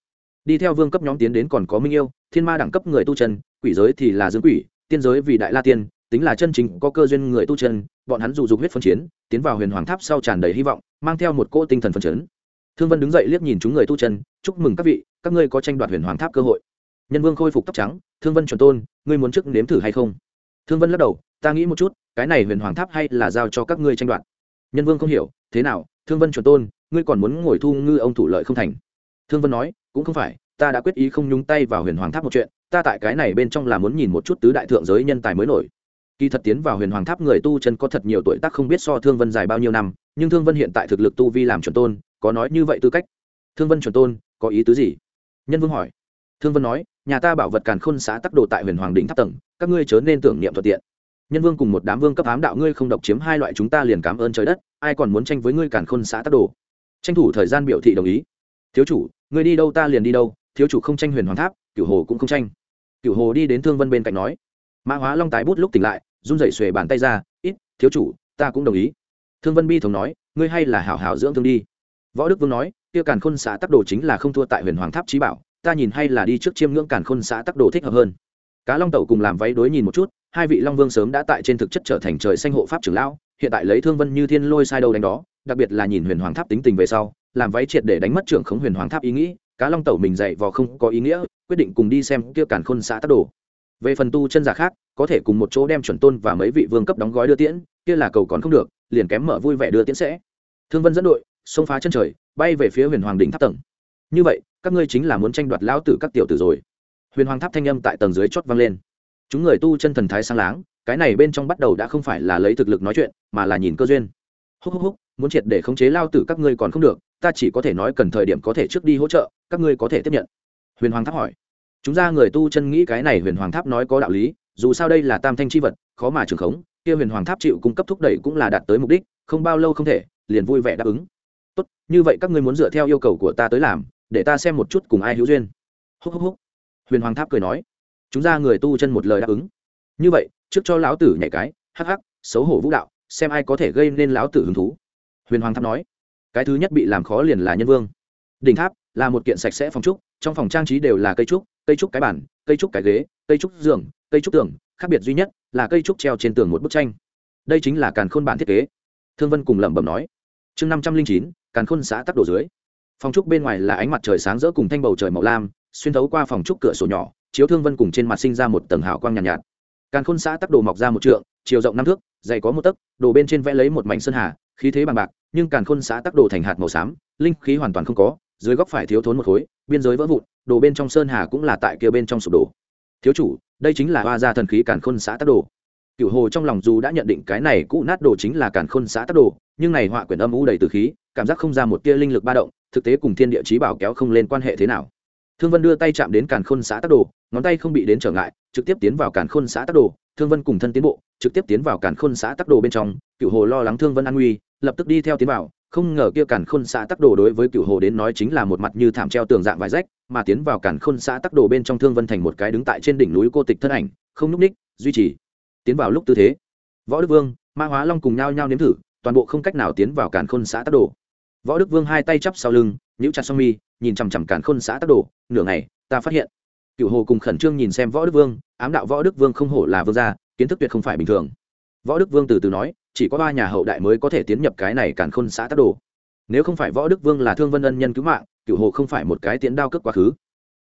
Đi theo vương cấp nhóm tiến đến còn có minh yêu, thiên ma đẳng cấp người tu chân, quỷ giới thì là dương quỷ, tiên giới vì đại la tiên tính là chân chính có cơ duyên người tu chân, bọn hắn dù dục huyết phân chiến, tiến vào huyền hoàng tháp sau tràn đầy hy vọng, mang theo một cỗ tinh thần phân chấn. Thương vân đứng dậy liếc nhìn chúng người tu chân, chúc mừng các vị, các ngươi có tranh đoạt huyền hoàng tháp cơ hội. Nhân vương khôi phục tóc trắng, thương vân chuẩn tôn, ngươi muốn trước nếm thử hay không? Thương vân lắc đầu, ta nghĩ một chút, cái này huyền hoàng tháp hay là giao cho các ngươi tranh đoạt. Nhân vương không hiểu, thế nào, thương vân chuẩn tôn, ngươi còn muốn ngồi thu ngư ông thủ lợi không thành? Thương vân nói, cũng không phải, ta đã quyết ý không nhúng tay vào huyền hoàng tháp một chuyện, ta tại cái này bên trong là muốn nhìn một chút tứ đại thượng giới nhân tài mới nổi kỳ thật tiến vào huyền hoàng tháp người tu chân có thật nhiều tuổi tác không biết so thương vân dài bao nhiêu năm, nhưng thương vân hiện tại thực lực tu vi làm chuẩn tôn, có nói như vậy tư cách. Thương vân chuẩn tôn, có ý tứ gì? Nhân vương hỏi. Thương vân nói, nhà ta bảo vật càn khôn xã tắc đồ tại huyền hoàng đỉnh tháp tầng, các ngươi chớ nên tưởng niệm thuận tiện. Nhân vương cùng một đám vương cấp ám đạo, ngươi không độc chiếm hai loại chúng ta liền cảm ơn trời đất, ai còn muốn tranh với ngươi càn khôn xã tắc đồ? Tranh thủ thời gian biểu thị đồng ý. Thiếu chủ, ngươi đi đâu ta liền đi đâu, thiếu chủ không tranh huyền hoàng tháp, cửu hồ cũng không tranh. Cửu hồ đi đến thương vân bên cạnh nói. Mã hóa long tái bút lúc tỉnh lại run rẩy xuề bàn tay ra, ít, thiếu chủ, ta cũng đồng ý. Thương vân bi thống nói, ngươi hay là hảo hảo dưỡng thương đi. Võ đức vương nói, kia càn khôn xã tắc đồ chính là không thua tại huyền hoàng tháp trí bảo, ta nhìn hay là đi trước chiêm ngưỡng càn khôn xã tắc đồ thích hợp hơn. Cá long tẩu cùng làm váy đối nhìn một chút, hai vị long vương sớm đã tại trên thực chất trở thành trời xanh hộ pháp trưởng lão, hiện tại lấy thương vân như thiên lôi sai đâu đánh đó, đặc biệt là nhìn huyền hoàng tháp tính tình về sau, làm váy triệt để đánh mất trưởng khống huyền hoàng tháp ý nghĩ, cá long tẩu mình dạy vò không có ý nghĩa, quyết định cùng đi xem kia càn khôn xã tắc đồ về phần tu chân giả khác, có thể cùng một chỗ đem chuẩn tôn và mấy vị vương cấp đóng gói đưa tiễn, kia là cầu còn không được, liền kém mở vui vẻ đưa tiễn sẽ. Thương vân dẫn đội, xông phá chân trời, bay về phía huyền hoàng đỉnh tháp tầng. Như vậy, các ngươi chính là muốn tranh đoạt lão tử các tiểu tử rồi. Huyền hoàng tháp thanh âm tại tầng dưới chót vang lên. Chúng người tu chân thần thái sáng láng, cái này bên trong bắt đầu đã không phải là lấy thực lực nói chuyện, mà là nhìn cơ duyên. Húc húc húc, muốn triệt để khống chế lao tử các ngươi còn không được, ta chỉ có thể nói cần thời điểm có thể trước đi hỗ trợ, các ngươi có thể tiếp nhận. Huyền hoàng tháp hỏi chúng ra người tu chân nghĩ cái này huyền hoàng tháp nói có đạo lý, dù sao đây là tam thanh chi vật, khó mà trường khống, kia huyền hoàng tháp chịu cung cấp thúc đẩy cũng là đạt tới mục đích, không bao lâu không thể, liền vui vẻ đáp ứng. Tốt, như vậy các ngươi muốn dựa theo yêu cầu của ta tới làm, để ta xem một chút cùng ai hữu duyên. Húc húc húc. Huyền hoàng tháp cười nói. Chúng ra người tu chân một lời đáp ứng. Như vậy, trước cho lão tử nhảy cái, hắc hắc, xấu hổ vũ đạo, xem ai có thể gây nên lão tử hứng thú. Huyền hoàng tháp nói. Cái thứ nhất bị làm khó liền là nhân vương. Đỉnh tháp là một kiện sạch sẽ phòng trúc, trong phòng trang trí đều là cây trúc cây trúc cái bản cây trúc cái ghế cây trúc giường cây trúc tường khác biệt duy nhất là cây trúc treo trên tường một bức tranh. Đây chính là càn khôn bản thiết kế. Thương vân cùng lẩm bẩm nói. Chương năm trăm linh chín càn khôn xã tắc đổ dưới. Phòng trúc bên ngoài là ánh mặt trời sáng rỡ cùng thanh bầu trời màu lam xuyên thấu qua phòng trúc cửa sổ nhỏ chiếu thương vân cùng trên mặt sinh ra một tầng hào quang nhàn nhạt, nhạt. Càn khôn xã tắc đồ mọc ra một trượng chiều rộng năm thước dày có một tấc đồ bên trên vẽ lấy một mảnh sơn hà khí thế bằng bạc nhưng càn khôn xã tắc đồ thành hạt màu xám linh khí hoàn toàn không có dưới góc phải thiếu thốn một khối, biên giới vỡ vụn, đồ bên trong sơn hà cũng là tại kia bên trong sụp đổ. Thiếu chủ, đây chính là hoa gia thần khí càn khôn xã tắc đồ. Cựu hồ trong lòng dù đã nhận định cái này cũ nát đồ chính là càn khôn xã tắc đồ, nhưng này họa quyển âm u đầy từ khí, cảm giác không ra một tia linh lực ba động, thực tế cùng thiên địa chí bảo kéo không lên quan hệ thế nào. Thương vân đưa tay chạm đến càn khôn xã tắc đồ, ngón tay không bị đến trở ngại, trực tiếp tiến vào càn khôn xã tắc đồ. Thương vân cùng thân tiến bộ, trực tiếp tiến vào càn khôn xã tắc đồ bên trong. Cựu hồ lo lắng thương vân an nguy, lập tức đi theo tiến vào không ngờ kia cản khôn xã tắc đồ đối với cựu hồ đến nói chính là một mặt như thảm treo tường dạng vài rách, mà tiến vào cản khôn xã tắc đồ bên trong thương vân thành một cái đứng tại trên đỉnh núi cô tịch thân ảnh, không núp ních, duy trì. Tiến vào lúc tư thế, võ đức vương, ma hóa long cùng nhau nhau nếm thử, toàn bộ không cách nào tiến vào cản khôn xã tắc đồ. Võ đức vương hai tay chắp sau lưng, nhíu chặt song mi, nhìn chằm chằm cản khôn xã tắc đồ, nửa ngày, ta phát hiện. Cựu hồ cùng khẩn trương nhìn xem võ đức vương, ám đạo võ đức vương không hổ là vương gia, kiến thức tuyệt không phải bình thường. Võ đức vương từ từ nói chỉ có ba nhà hậu đại mới có thể tiến nhập cái này càn khôn xã tắc đồ. Nếu không phải võ đức vương là thương vân ân nhân cứu mạng cựu hồ không phải một cái tiến đao cướp quá khứ.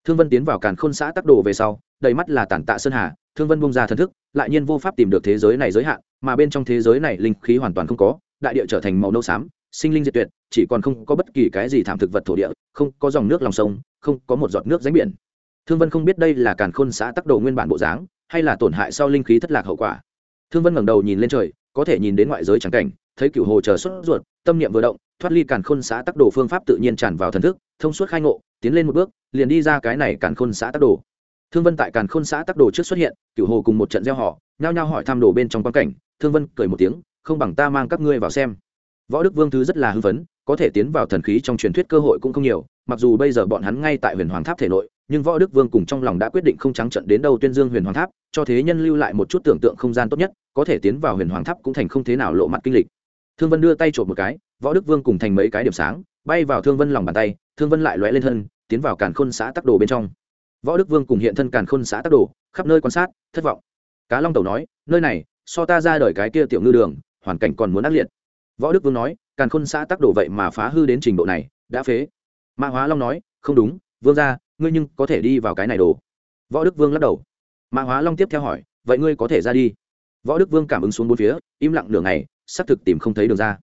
Thương vân tiến vào càn khôn xã tắc đồ về sau, đầy mắt là tàn tạ sơn hà, thương vân bung ra thần thức, lại nhiên vô pháp tìm được thế giới này giới hạn, mà bên trong thế giới này linh khí hoàn toàn không có, đại địa trở thành màu nâu xám, sinh linh diệt tuyệt, chỉ còn không có bất kỳ cái gì thảm thực vật thổ địa, không có dòng nước lòng sông, không có một giọt nước ránh biển. Thương vân không biết đây là càn khôn xã tắc đồ nguyên bản bộ dáng, hay là tổn hại sau linh khí thất lạc hậu quả. Thương vân ngẩng đầu nhìn lên trời có thể nhìn đến ngoại giới trắng cảnh, thấy cựu hồ chờ xuất ruột, tâm niệm vừa động, thoát ly càn khôn xã tắc đồ phương pháp tự nhiên tràn vào thần thức, thông suốt khai ngộ, tiến lên một bước, liền đi ra cái này càn khôn xã tắc đồ. Thương vân tại càn khôn xã tắc đồ trước xuất hiện cựu hồ cùng một trận gieo họ, nhao nhao hỏi thăm đồ bên trong quan cảnh. Thương vân cười một tiếng, không bằng ta mang các ngươi vào xem. Võ đức vương thứ rất là hưng phấn, có thể tiến vào thần khí trong truyền thuyết cơ hội cũng không nhiều, mặc dù bây giờ bọn hắn ngay tại huyền hoàng tháp thể nội nhưng võ đức vương cùng trong lòng đã quyết định không trắng trận đến đâu tuyên dương huyền hoàng tháp, cho thế nhân lưu lại một chút tưởng tượng không gian tốt nhất, có thể tiến vào huyền hoàng tháp cũng thành không thế nào lộ mặt kinh lịch. Thương vân đưa tay trộm một cái, võ đức vương cùng thành mấy cái điểm sáng, bay vào thương vân lòng bàn tay, thương vân lại lóe lên thân, tiến vào càn khôn xã tắc đồ bên trong. Võ đức vương cùng hiện thân càn khôn xã tắc đồ, khắp nơi quan sát, thất vọng. Cá long tẩu nói, nơi này, so ta ra đời cái kia tiểu ngư đường, hoàn cảnh còn muốn ác liệt. Võ đức vương nói, càn khôn xã tắc đồ vậy mà phá hư đến trình độ này, đã phế. Mã hóa long nói, không đúng, vương ra ngươi nhưng có thể đi vào cái này đồ. Võ đức vương lắc đầu. Mã hóa long tiếp theo hỏi, vậy ngươi có thể ra đi? Võ đức vương cảm ứng xuống bốn phía, im lặng nửa ngày, xác thực tìm không thấy đường ra.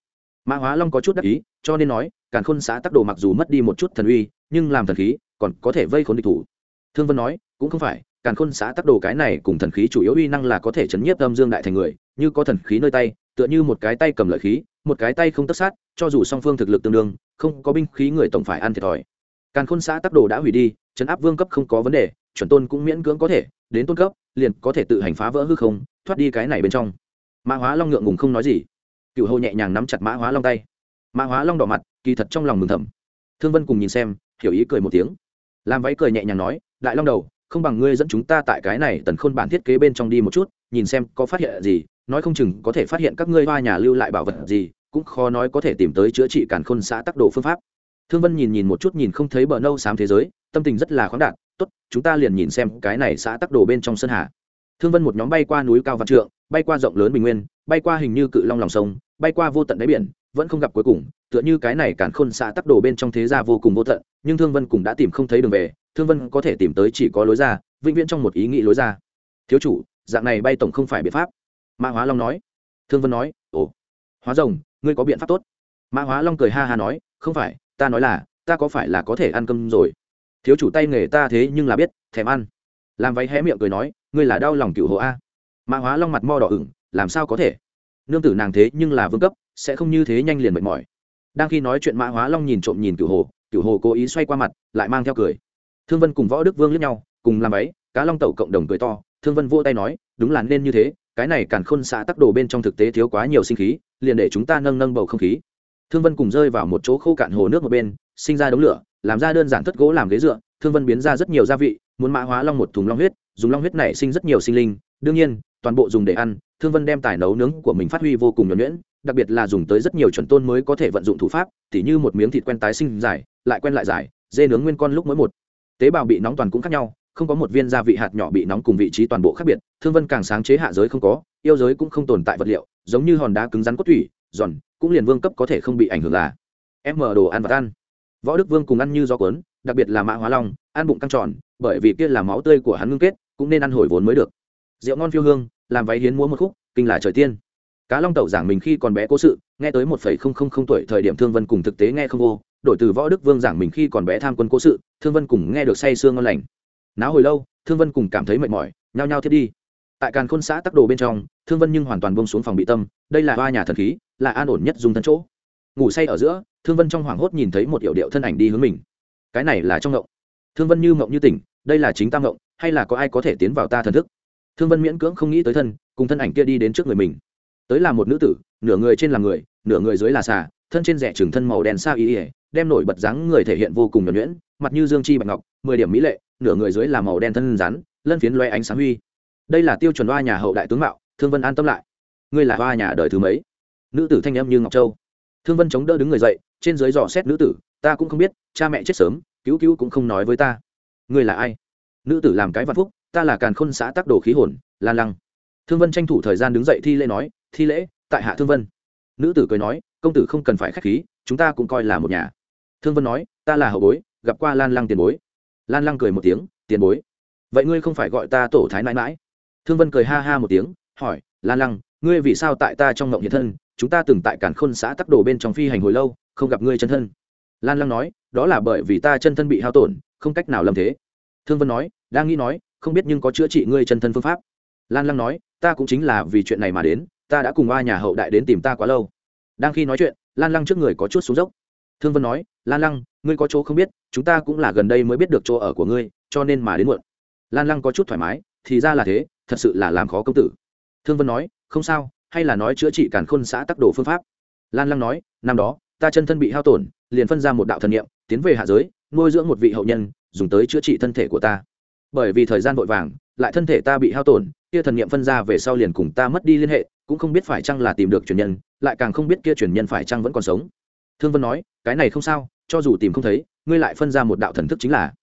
Mã hóa long có chút đắc ý, cho nên nói, càn khôn xã tắc đồ mặc dù mất đi một chút thần uy, nhưng làm thần khí, còn có thể vây khốn địch thủ. Thương vân nói, cũng không phải, càn khôn xã tắc đồ cái này cùng thần khí chủ yếu uy năng là có thể chấn nhiếp âm dương đại thành người, như có thần khí nơi tay, tựa như một cái tay cầm lợi khí, một cái tay không tất sát, cho dù song phương thực lực tương đương, không có binh khí người tổng phải ăn thiệt thòi càn khôn xã tắc đồ đã hủy đi chấn áp vương cấp không có vấn đề, chuẩn tôn cũng miễn cưỡng có thể, đến tôn cấp, liền có thể tự hành phá vỡ hư không, thoát đi cái này bên trong. Mã hóa long ngượng ngùng không nói gì. Cựu hồ nhẹ nhàng nắm chặt mã hóa long tay. Mã hóa long đỏ mặt, kỳ thật trong lòng mừng thầm. Thương vân cùng nhìn xem, hiểu ý cười một tiếng. Làm váy cười nhẹ nhàng nói, đại long đầu, không bằng ngươi dẫn chúng ta tại cái này tần khôn bản thiết kế bên trong đi một chút, nhìn xem có phát hiện gì, nói không chừng có thể phát hiện các ngươi hoa nhà lưu lại bảo vật gì, cũng khó nói có thể tìm tới chữa trị càn khôn xã tắc đồ phương pháp thương vân nhìn nhìn một chút nhìn không thấy bờ nâu xám thế giới, tâm tình rất là khoáng đạt, tốt, chúng ta liền nhìn xem cái này xã tắc đồ bên trong sân hà. Thương vân một nhóm bay qua núi cao văn trượng, bay qua rộng lớn bình nguyên, bay qua hình như cự long lòng sông, bay qua vô tận đáy biển, vẫn không gặp cuối cùng, tựa như cái này cản khôn xã tắc đồ bên trong thế gia vô cùng vô tận, nhưng thương vân cũng đã tìm không thấy đường về, thương vân có thể tìm tới chỉ có lối ra, vĩnh viễn trong một ý nghĩ lối ra. Thiếu chủ, dạng này bay tổng không phải biện pháp. Mã hóa long nói. Thương vân nói, ồ, hóa rồng, ngươi có biện pháp tốt. Mã hóa long cười ha ha nói, không phải ta nói là, ta có phải là có thể ăn cơm rồi? Thiếu chủ tay nghề ta thế nhưng là biết, thèm ăn. Làm váy hé miệng cười nói, ngươi là đau lòng cựu hộ a. Mã hóa long mặt mo đỏ ửng, làm sao có thể? Nương tử nàng thế nhưng là vương cấp, sẽ không như thế nhanh liền mệt mỏi. Đang khi nói chuyện mã hóa long nhìn trộm nhìn cựu hồ cựu hồ cố ý xoay qua mặt, lại mang theo cười. Thương vân cùng võ đức vương lướt nhau, cùng làm ấy cá long tẩu cộng đồng cười to. Thương vân vua tay nói, đúng là nên như thế, cái này càn khôn xạ tắc đồ bên trong thực tế thiếu quá nhiều sinh khí, liền để chúng ta nâng nâng bầu không khí thương vân cùng rơi vào một chỗ khô cạn hồ nước một bên, sinh ra đống lửa, làm ra đơn giản thất gỗ làm ghế dựa, thương vân biến ra rất nhiều gia vị, muốn mã hóa long một thùng long huyết, dùng long huyết này sinh rất nhiều sinh linh. Đương nhiên, toàn bộ dùng để ăn, thương vân đem tài nấu nướng của mình phát huy vô cùng nhuẩn nhuyễn, đặc biệt là dùng tới rất nhiều chuẩn tôn mới có thể vận dụng thủ pháp, tỉ như một miếng thịt quen tái sinh dài, lại quen lại dài, dê nướng nguyên con lúc mỗi một. Tế bào bị nóng toàn cũng khác nhau, không có một viên gia vị hạt nhỏ bị nóng cùng vị trí toàn bộ khác biệt, thương vân càng sáng chế hạ giới không có, yêu giới cũng không tồn tại vật liệu, giống như hòn đá cứng rắn cốt thủy giòn, cũng liền vương cấp có thể không bị ảnh hưởng là. Em mở đồ ăn và ăn. Võ đức vương cùng ăn như gió cuốn, đặc biệt là mã hóa long, ăn bụng căng tròn, bởi vì kia là máu tươi của hắn ngưng kết, cũng nên ăn hồi vốn mới được. Rượu ngon phiêu hương, làm váy hiến múa một khúc, kinh là trời tiên. Cá long tẩu giảng mình khi còn bé cố sự, nghe tới một phẩy không không không tuổi thời điểm thương vân cùng thực tế nghe không vô, đổi từ võ đức vương giảng mình khi còn bé tham quân cố sự, thương vân cùng nghe được say sương ngon lành. Náo hồi lâu, thương vân cùng cảm thấy mệt mỏi, nhao nhao thiết đi tại càn khôn xã tắc đồ bên trong, thương vân nhưng hoàn toàn bông xuống phòng bị tâm, đây là hoa nhà thần khí, là an ổn nhất dùng thân chỗ. Ngủ say ở giữa, thương vân trong hoảng hốt nhìn thấy một yểu điệu thân ảnh đi hướng mình. Cái này là trong ngộng. Thương vân như ngộng như tỉnh, đây là chính tam ngộng, hay là có ai có thể tiến vào ta thần thức? Thương vân miễn cưỡng không nghĩ tới thân, cùng thân ảnh kia đi đến trước người mình. Tới là một nữ tử, nửa người trên là người, nửa người dưới là xà, thân trên rẻ trừng thân màu đen sao ý ỉa đem nổi bật dáng người thể hiện vô cùng nhuẩn nhuyễn, mặt như dương chi bạch ngọc, mười điểm mỹ lệ, nửa người dưới là màu đen thân rắn, lân phiến loe ánh sáng huy đây là tiêu chuẩn hoa nhà hậu đại tướng mạo, thương vân an tâm lại. Ngươi là hoa nhà đời thứ mấy? Nữ tử thanh em như ngọc châu. Thương vân chống đỡ đứng người dậy, trên dưới dò xét nữ tử, ta cũng không biết, cha mẹ chết sớm, cứu cứu cũng không nói với ta. Ngươi là ai? Nữ tử làm cái vạn phúc, ta là càn khôn xã tác đồ khí hồn, lan lăng. Thương vân tranh thủ thời gian đứng dậy thi lễ nói, thi lễ, tại hạ thương vân. Nữ tử cười nói, công tử không cần phải k h á c h khí, chúng ta cũng coi là một nhà. Thương vân nói, ta là hậu bối, gặp qua lan lăng tiền bối. Lan lăng cười một tiếng, tiền bối. Vậy ngươi không phải gọi ta tổ thái mãi mãi thương vân cười ha ha một tiếng, hỏi, lan lăng, ngươi vì sao tại ta trong ngộng hiện thân? Chúng ta từng tại cản khôn xã tắc đồ bên trong phi hành hồi lâu, không gặp ngươi chân thân. Lan lăng nói, đó là bởi vì ta chân thân bị hao tổn, không cách nào lâm thế. Thương vân nói, đang nghĩ nói, không biết nhưng có chữa trị ngươi chân thân phương pháp. Lan lăng nói, ta cũng chính là vì chuyện này mà đến, ta đã cùng ba nhà hậu đại đến tìm ta quá lâu. Đang khi nói chuyện, lan lăng trước người có chút xuống dốc. Thương vân nói, lan lăng, ngươi có chỗ không biết, chúng ta cũng là gần đây mới biết được chỗ ở của ngươi, cho nên mà đến muộn. Lan lăng có chút thoải mái thì ra là thế, thật sự là làm khó công tử. Thương vân nói, không sao, hay là nói chữa trị cản khôn xã tắc đồ phương pháp. Lan lăng nói, năm đó, ta chân thân bị hao tổn, liền phân ra một đạo thần niệm, tiến về hạ giới, nuôi dưỡng một vị hậu nhân, dùng tới chữa trị thân thể của ta. Bởi vì thời gian vội vàng, lại thân thể ta bị hao tổn, kia thần niệm phân ra về sau liền cùng ta mất đi liên hệ, cũng không biết phải chăng là tìm được truyền nhân, lại càng không biết kia truyền nhân phải chăng vẫn còn sống. Thương vân nói, cái này không sao, cho dù tìm không thấy, ngươi lại phân ra một đạo thần thức chính là.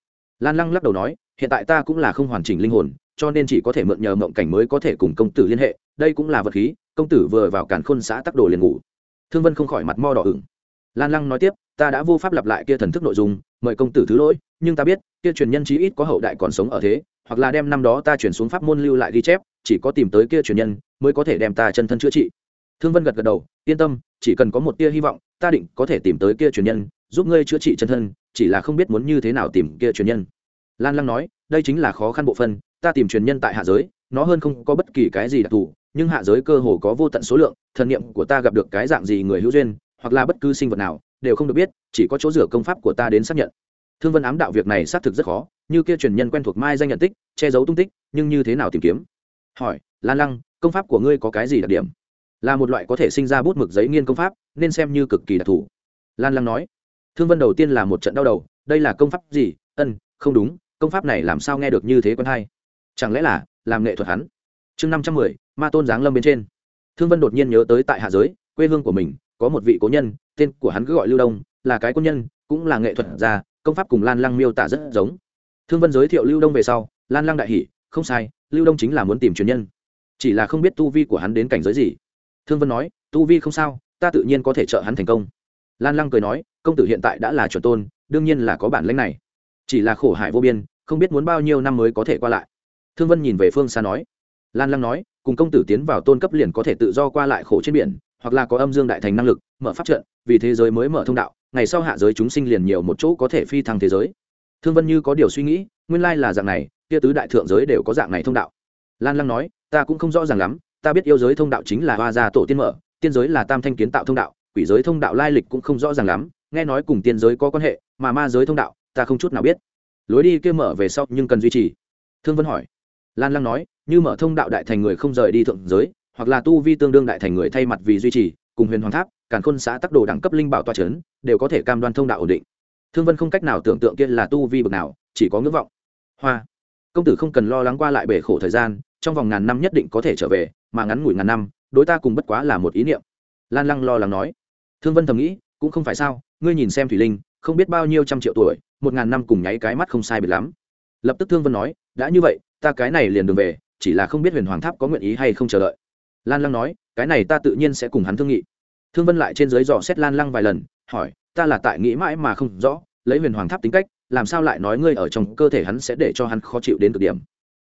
Lan lăng lắc đầu nói, hiện tại ta cũng là không hoàn chỉnh linh hồn cho nên chỉ có thể mượn nhờ mộng cảnh mới có thể cùng công tử liên hệ, đây cũng là vật khí, công tử vừa vào cản khôn xã tắc đồ liền ngủ. Thương vân không khỏi mặt mo đỏ ửng. Lan lăng nói tiếp, ta đã vô pháp lặp lại kia thần thức nội dung, mời công tử thứ lỗi, nhưng ta biết, kia truyền nhân chí ít có hậu đại còn sống ở thế, hoặc là đem năm đó ta chuyển xuống pháp môn lưu lại ghi chép, chỉ có tìm tới kia truyền nhân mới có thể đem ta chân thân chữa trị. Thương vân gật gật đầu, yên tâm, chỉ cần có một tia hy vọng, ta định có thể tìm tới kia truyền nhân, giúp ngươi chữa trị chân thân, chỉ là không biết muốn như thế nào tìm kia truyền nhân. Lan lăng nói, đây chính là khó khăn bộ phân ta tìm truyền nhân tại hạ giới, nó hơn không có bất kỳ cái gì đặc thù, nhưng hạ giới cơ hồ có vô tận số lượng, thần niệm của ta gặp được cái dạng gì người hữu duyên, hoặc là bất cứ sinh vật nào, đều không được biết, chỉ có chỗ rửa công pháp của ta đến xác nhận. Thương vân ám đạo việc này xác thực rất khó, như kia truyền nhân quen thuộc mai danh nhận tích, che giấu tung tích, nhưng như thế nào tìm kiếm? Hỏi, lan lăng, công pháp của ngươi có cái gì đặc điểm? Là một loại có thể sinh ra bút mực giấy nghiên công pháp, nên xem như cực kỳ đặc thù. Lan lăng nói. Thương vân đầu tiên là một trận đau đầu, đây là công pháp gì? Ân, không đúng, công pháp này làm sao nghe được như thế quân hay? Chẳng lẽ là làm nghệ thuật hắn? Chương năm trăm mười, ma tôn giáng lâm bên trên. Thương vân đột nhiên nhớ tới tại hạ giới, quê hương của mình, có một vị cố nhân, tên của hắn cứ gọi lưu đông, là cái cố nhân, cũng là nghệ thuật gia, công pháp cùng lan lăng miêu tả rất giống. Thương vân giới thiệu lưu đông về sau, lan lăng đại hỷ không sai, lưu đông chính là muốn tìm truyền nhân. Chỉ là không biết tu vi của hắn đến cảnh giới gì. Thương vân nói, tu vi không sao, ta tự nhiên có thể trợ hắn thành công. Lan lăng cười nói, công tử hiện tại đã là chuẩn tôn, đương nhiên là có bản lãnh này. Chỉ là khổ hải vô biên, không biết muốn bao nhiêu năm mới có thể qua lại thương vân nhìn về phương xa nói. Lan lăng nói, cùng công tử tiến vào tôn cấp liền có thể tự do qua lại khổ trên biển, hoặc là có âm dương đại thành năng lực, mở pháp trận, vì thế giới mới mở thông đạo, ngày sau hạ giới chúng sinh liền nhiều một chỗ có thể phi thăng thế giới. Thương vân như có điều suy nghĩ, nguyên lai là dạng này, kia tứ đại thượng giới đều có dạng này thông đạo. Lan lăng nói, ta cũng không rõ ràng lắm, ta biết yêu giới thông đạo chính là hoa gia tổ tiên mở, tiên giới là tam thanh kiến tạo thông đạo, quỷ giới thông đạo lai lịch cũng không rõ ràng lắm, nghe nói cùng tiên giới có quan hệ, mà ma giới thông đạo, ta không chút nào biết. Lối đi kia mở về sau nhưng cần duy trì. Thương vân hỏi lan lăng nói, như mở thông đạo đại thành người không rời đi thượng giới, hoặc là tu vi tương đương đại thành người thay mặt vì duy trì, cùng huyền hoàng tháp, càn khôn xã tắc đồ đẳng cấp linh bảo toa c h ấ n đều có thể cam đoan thông đạo ổn định. Thương vân không cách nào tưởng tượng kia là tu vi bực nào, chỉ có ngưỡng vọng. Hoa. Công tử không cần lo lắng qua lại bể khổ thời gian, trong vòng ngàn năm nhất định có thể trở về, mà ngắn ngủi ngàn năm, đối ta cùng bất quá là một ý niệm. Lan lăng lo lắng nói. Thương vân thầm nghĩ, cũng không phải sao, ngươi nhìn xem thủy linh, không biết bao nhiêu trăm triệu tuổi, một ngàn năm cùng nháy cái mắt không sai biệt lắm. Lập tức thương vân nói đã như vậy, ta cái này liền đường về, chỉ là không biết huyền hoàng tháp có nguyện ý hay không chờ đợi. Lan lăng nói, cái này ta tự nhiên sẽ cùng hắn thương nghị. Thương vân lại trên dưới dò xét lan lăng vài lần, hỏi, ta là tại nghĩ mãi mà không rõ, lấy huyền hoàng tháp tính cách, làm sao lại nói ngươi ở trong cơ thể hắn sẽ để cho hắn khó chịu đến cực điểm?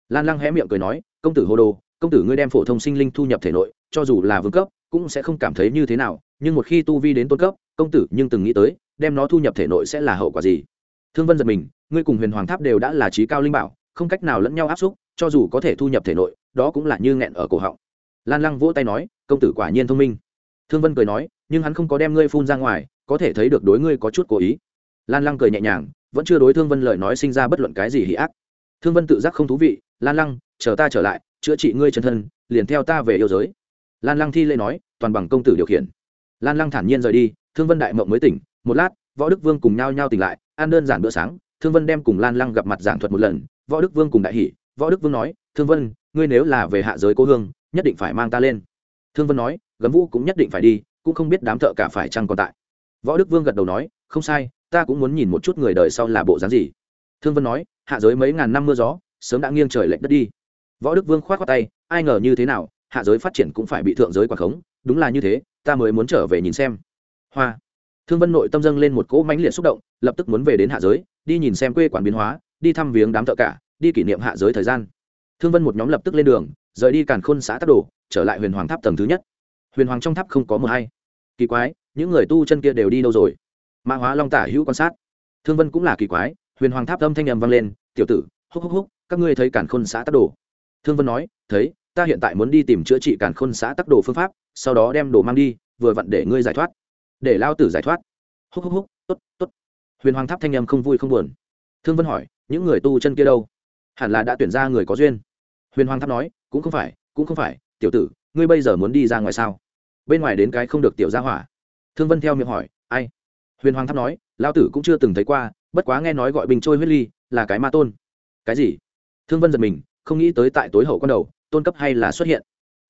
Lan lăng hé miệng cười nói, công tử hô đồ, công tử ngươi đem phổ thông sinh linh thu nhập thể nội, cho dù là vương cấp, cũng sẽ không cảm thấy như thế nào, nhưng một khi tu vi đến tôn cấp, công tử nhưng từng nghĩ tới, đem nó thu nhập thể nội sẽ là hậu quả gì? Thương vân giật mình, ngươi cùng huyền hoàng tháp đều đã là trí cao linh bảo không cách nào lẫn nhau áp xúc, cho dù có thể thu nhập thể nội, đó cũng là như nghẹn ở cổ họng. Lan lăng vỗ tay nói, công tử quả nhiên thông minh. Thương vân cười nói, nhưng hắn không có đem ngươi phun ra ngoài, có thể thấy được đối ngươi có chút cố ý. Lan lăng cười nhẹ nhàng, vẫn chưa đối thương vân lời nói sinh ra bất luận cái gì hỉ ác. Thương vân tự giác không thú vị, lan lăng, chờ ta trở lại, chữa trị ngươi chân thân, liền theo ta về yêu giới. Lan lăng thi lễ nói, toàn bằng công tử điều khiển. Lan lăng thản nhiên rời đi, thương vân đại mộng mới tỉnh, một lát, võ đức vương cùng nhau nhau tỉnh lại, ăn đơn giản bữa sáng, thương vân đem cùng lan lăng gặp mặt giảng thuật một lần võ đức vương cùng đại hỷ, võ đức vương nói, thương vân, ngươi nếu là về hạ giới cố hương, nhất định phải mang ta lên. Thương vân nói, gấm vũ cũng nhất định phải đi, cũng không biết đám thợ cả phải chăng còn tại. Võ đức vương gật đầu nói, không sai, ta cũng muốn nhìn một chút người đời sau là bộ dáng gì. Thương vân nói, hạ giới mấy ngàn năm mưa gió, sớm đã nghiêng trời lệch đất đi. Võ đức vương k h o á t khoác tay, ai ngờ như thế nào, hạ giới phát triển cũng phải bị thượng giới quả khống, đúng là như thế, ta mới muốn trở về nhìn xem. Hoa. Thương vân nội tâm dâng lên một cỗ mãnh liệt xúc động, lập tức muốn về đến hạ giới, đi nhìn xem quê quản biến hóa đi thăm viếng đám thợ cả, đi kỷ niệm hạ giới thời gian. Thương vân một nhóm lập tức lên đường, rời đi càn khôn xã tắc đồ, trở lại huyền hoàng tháp tầng thứ nhất. Huyền hoàng trong tháp không có mờ hay. Kỳ quái, những người tu chân kia đều đi đâu rồi? Mã hóa long tả hữu quan sát. Thương vân cũng là kỳ quái, huyền hoàng tháp âm thanh nhầm vang lên, tiểu tử, húc húc húc, các ngươi thấy cản khôn xã tắc đồ? Thương vân nói, thấy, ta hiện tại muốn đi tìm chữa trị cản khôn xã tắc đồ phương pháp, sau đó đem đồ mang đi, vừa vặn để ngươi giải thoát. Để lao tử giải thoát. Húc húc húc, tốt tốt. Huyền hoàng tháp thanh nhầm không vui không buồn. Thương vân hỏi những người tu chân kia đâu? Hẳn là đã tuyển ra người có duyên. Huyền hoàng tháp nói, cũng không phải, cũng không phải, tiểu tử, ngươi bây giờ muốn đi ra ngoài sao? Bên ngoài đến cái không được tiểu ra hỏa. Thương vân theo miệng hỏi, ai? Huyền hoàng tháp nói lao tử cũng chưa từng thấy qua, bất quá nghe nói gọi bình trôi huyết ly là cái ma tôn. Cái gì? Thương vân giật mình, không nghĩ tới tại tối hậu con đầu, tôn cấp hay là xuất hiện.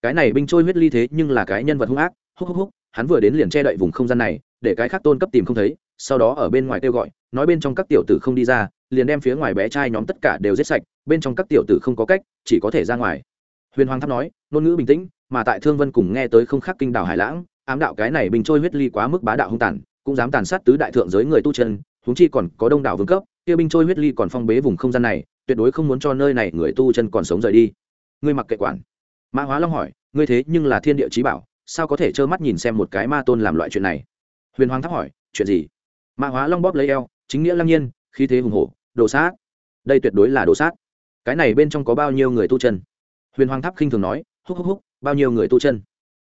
Cái này binh trôi huyết ly thế nhưng là cái nhân vật hung ác, húc húc húc, hắn vừa đến liền che đậy vùng không gian này, để cái khác tôn cấp tìm không thấy, sau đó ở bên ngoài kêu gọi, nói bên trong các tiểu tử không đi ra liền đem phía ngoài bé trai nhóm tất cả đều giết sạch, bên trong các tiểu tử không có cách, chỉ có thể ra ngoài. Huyền hoàng tháp nói, ngôn ngữ bình tĩnh, mà tại thương vân cùng nghe tới không khác kinh đảo hải lãng, ám đạo cái này bình trôi huyết ly quá mức bá đạo hung tàn, cũng dám tàn sát tứ đại thượng giới người tu chân, huống chi còn có đông đảo vương cấp, kia binh trôi huyết ly còn phong bế vùng không gian này, tuyệt đối không muốn cho nơi này người tu chân còn sống rời đi. Ngươi mặc kệ quản. Mã hóa long hỏi, ngươi thế nhưng là thiên địa trí bảo, sao có thể trơ mắt nhìn xem một cái ma tôn làm loại chuyện này? Huyền hoàng tháp hỏi, chuyện gì? Mã hóa long bóp lấy eo, chính nghĩa lăng nhiên, khí thế hùng hổ đồ sát. Đây tuyệt đối là đồ sát. Cái này bên trong có bao nhiêu người tu chân? Huyền hoàng tháp khinh thường nói, húc húc húc, bao nhiêu người tu chân?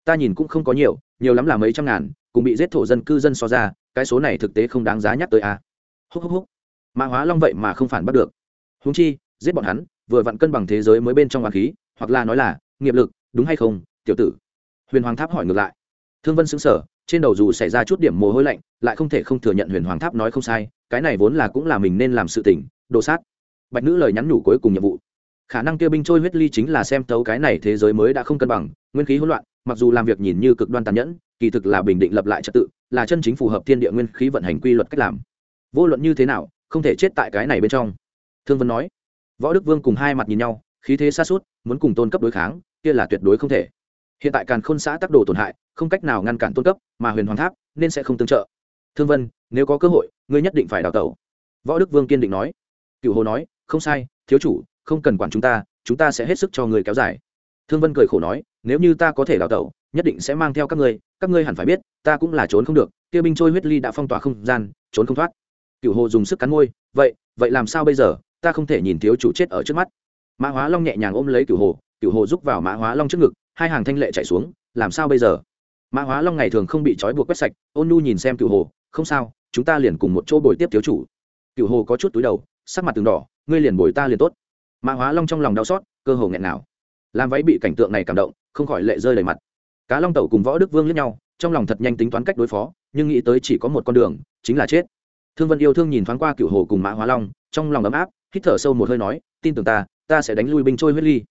Ta nhìn cũng không có nhiều nhiều lắm là mấy trăm ngàn, cùng bị giết thổ dân cư dân so ra, cái số này thực tế không đáng giá nhắc tới a à. húc húc húc. Mã hóa long vậy mà không phản bắt được. Húng chi, giết bọn hắn, vừa vặn cân bằng thế giới mới bên trong hoàng khí, hoặc là nói là, nghiệp lực, đúng hay không, tiểu tử? Huyền hoàng tháp hỏi ngược lại. Thương vân xứng sở trên đầu dù xảy ra chút điểm mồ hôi lạnh, lại không thể không thừa nhận huyền hoàng tháp nói không sai, cái này vốn là cũng là mình nên làm sự tỉnh đồ sát. Bạch nữ lời nhắn nhủ cuối cùng nhiệm vụ. Khả năng kia binh trôi huyết ly chính là xem tấu cái này thế giới mới đã không cân bằng, nguyên khí hỗn loạn, mặc dù làm việc nhìn như cực đoan tàn nhẫn, kỳ thực là bình định lập lại trật tự, là chân chính phù hợp thiên địa nguyên khí vận hành quy luật cách làm. Vô luận như thế nào, không thể chết tại cái này bên trong. Thương vân nói. Võ đức vương cùng hai mặt nhìn nhau, khí thế xa suốt muốn cùng tôn cấp đối kháng, kia là tuyệt đối không thể hiện tại càn khôn xã tác đồ tổn hại, không cách nào ngăn cản tôn cấp, mà huyền hoàng tháp nên sẽ không tương trợ. Thương vân, nếu có cơ hội, ngươi nhất định phải đào tẩu. Võ đức vương kiên định nói. Cựu hồ nói, không sai, thiếu chủ, không cần quản chúng ta chúng ta sẽ hết sức cho người kéo dài. Thương vân cười khổ nói, nếu như ta có thể đào tẩu, nhất định sẽ mang theo các ngươi các ngươi hẳn phải biết, ta cũng là trốn không được, kia binh trôi huyết ly đã phong tỏa không gian, trốn không thoát. Cựu hồ dùng sức cắn môi, vậy vậy làm sao bây giờ, ta không thể nhìn thiếu chủ chết ở trước mắt. Mã hóa long nhẹ nhàng ôm lấy cựu hồ cựu hồ giúp vào mã hóa long trước ngực hai hàng thanh lệ chạy xuống, làm sao bây giờ? Mã hóa long ngày thường không bị trói buộc quét sạch, ôn nu nhìn xem cựu hồ, không sao, chúng ta liền cùng một chỗ bồi tiếp thiếu chủ. Cựu hồ có chút túi đầu, sắc mặt từng đỏ, ngươi liền bồi ta liền tốt. Mã hóa long trong lòng đau xót, cơ hồ nghẹn nào. Làm váy bị cảnh tượng này cảm động, không khỏi lệ rơi đầy mặt. Cá long tẩu cùng võ đức vương lẫn nhau, trong lòng thật nhanh tính toán cách đối phó, nhưng nghĩ tới chỉ có một con đường, chính là chết. Thương vân yêu thương nhìn thoáng qua cựu hồ cùng mã hóa long, trong lòng ấm áp, hít thở sâu một hơi nói, tin tưởng ta ta sẽ đánh lui binh trôi huyết ly.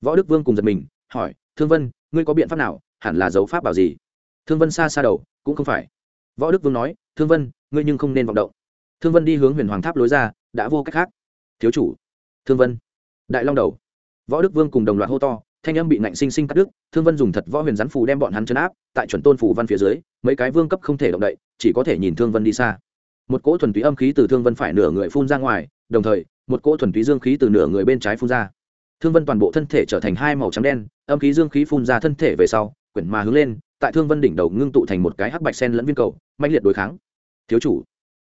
Võ đức vương cùng giật mình hỏi, thương vân, ngươi có biện pháp nào? Hẳn là dấu pháp bảo gì? Thương vân xa xa đầu, cũng không phải. Võ đức vương nói, thương vân, ngươi nhưng không nên vọng động. Thương vân đi hướng huyền hoàng tháp lối ra, đã vô cách khác. Thiếu chủ. Thương vân, đại long đầu. Võ đức vương cùng đồng loạt hô to, thanh âm bị nạnh sinh sinh cắt đứt, thương vân dùng thật võ huyền rắn phù đem bọn hắn chấn áp, tại chuẩn tôn phủ văn phía dưới, mấy cái vương cấp không thể động đậy, chỉ có thể nhìn thương vân đi xa. Một cỗ thuần túy âm khí từ thương vân phải nửa người phun ra ngoài, đồng thời, một cỗ thuần túy dương khí từ nửa người bên trái phun ra. Thương vân toàn bộ thân thể trở thành hai màu trắng đen âm khí dương khí phun ra thân thể về sau, quyển mà hướng lên, tại thương vân đỉnh đầu ngưng tụ thành một cái hắc bạch sen lẫn viên cầu mạnh liệt đối kháng. Thiếu chủ,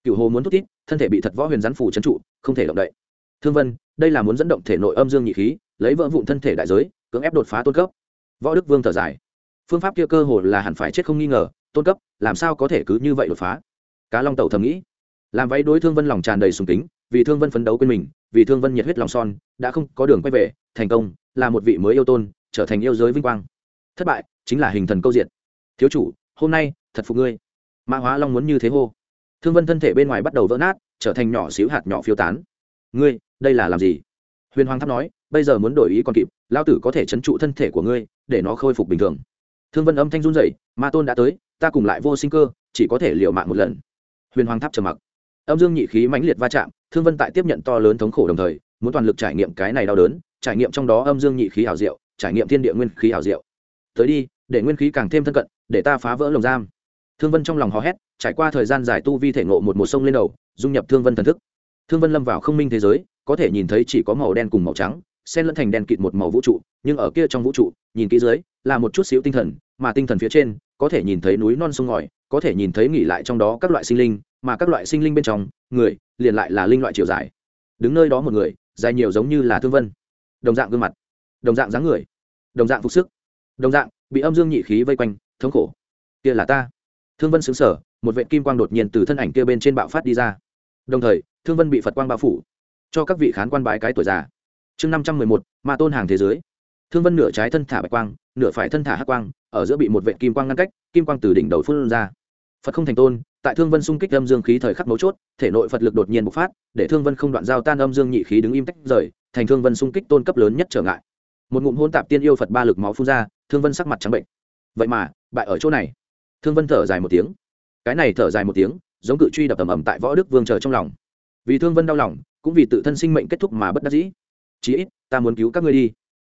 cựu hồ muốn thúc tít thân thể bị thật võ huyền rắn phủ trấn trụ, không thể động đậy. Thương vân, đây là muốn dẫn động thể nội âm dương nhị khí, lấy vỡ vụn thân thể đại giới, cưỡng ép đột phá tôn cấp. Võ đức vương thở dài. Phương pháp kia cơ hồ là hẳn phải chết không nghi ngờ, tôn cấp, làm sao có thể cứ như vậy đột phá? Cá long tẩu thầm nghĩ. Làm váy đối thương vân lòng tràn đầy sùng kính, vì thương vân phấn đấu quên mình, vì thương vân nhiệt huyết lòng son, đã không có đường quay về, thành công, là một vị mới yêu tôn trở thành yêu giới vinh quang. Thất bại chính là hình thần câu diện thiếu chủ, hôm nay, thật phục ngươi. Mã hóa long muốn như thế hô. Thương vân thân thể bên ngoài bắt đầu vỡ nát, trở thành nhỏ xíu hạt nhỏ phiêu tán. Ngươi, đây là làm gì? Huyền hoàng tháp nói, bây giờ muốn đổi ý còn kịp lao tử có thể chấn trụ thân thể của ngươi, để nó khôi phục bình thường. Thương vân âm thanh run rẩy, ma tôn đã tới, ta cùng lại vô sinh cơ, chỉ có thể liều mạng một lần. Huyền hoàng tháp trầm mặc. Âm dương nhị khí mãnh liệt va chạm, thương vân tại tiếp nhận to lớn thống khổ đồng thời, muốn toàn lực trải nghiệm cái này đau đớn, trải nghiệm trong đó âm dương nhị khí hảo diệu trải nghiệm thiên địa nguyên khí hảo diệu. Tới đi, để nguyên khí càng thêm thân cận, để ta phá vỡ lồng giam. Thương vân trong lòng hò hét, trải qua thời gian dài tu vi thể ngộ một một sông lên đầu, dung nhập thương vân thần thức. Thương vân lâm vào không minh thế giới, có thể nhìn thấy chỉ có màu đen cùng màu trắng, xen lẫn thành đen kịt một màu vũ trụ, nhưng ở kia trong vũ trụ, nhìn kỹ dưới, là một chút xíu tinh thần, mà tinh thần phía trên, có thể nhìn thấy núi non sông ngòi, có thể nhìn thấy nghỉ lại trong đó các loại sinh linh, mà các loại sinh linh bên trong, người, liền lại là linh loại chiều dài. Đứng nơi đó một người, dài nhiều giống như là thương vân. Đồng dạng gương mặt đồng dạng dáng người, đồng dạng phục sức, đồng dạng bị âm dương nhị khí vây quanh, thống khổ. Kia là ta. Thương vân xứng sở một vệ kim quang đột nhiên từ thân ảnh kia bên trên bạo phát đi ra. Đồng thời, thương vân bị phật quang bao phủ, cho các vị khán quan bái cái tuổi già. Chương năm trăm mười một, ma tôn hàng thế giới. Thương vân nửa trái thân thả bạch quang, nửa phải thân thả hắc quang, ở giữa bị một vệ kim quang ngăn cách, kim quang từ đỉnh đầu phun ra. Phật không thành tôn, tại thương vân xung kích âm dương khí thời khắc mấu chốt, thể nội phật lực đột nhiên bộc phát, để thương vân không đoạn giao tan âm dương nhị khí đứng im tách rời, thành thương vân xung kích tôn cấp lớn nhất trở ngại một ngụm hôn tạp tiên yêu phật ba lực máu phun ra, thương vân sắc mặt trắng bệnh. Vậy mà, bại ở chỗ này. Thương vân thở dài một tiếng. Cái này thở dài một tiếng, giống cự truy đập ầm ầm tại võ đức vương chờ trong lòng. Vì thương vân đau lòng, cũng vì tự thân sinh mệnh kết thúc mà bất đắc dĩ. Chí ít, ta muốn cứu các ngươi đi.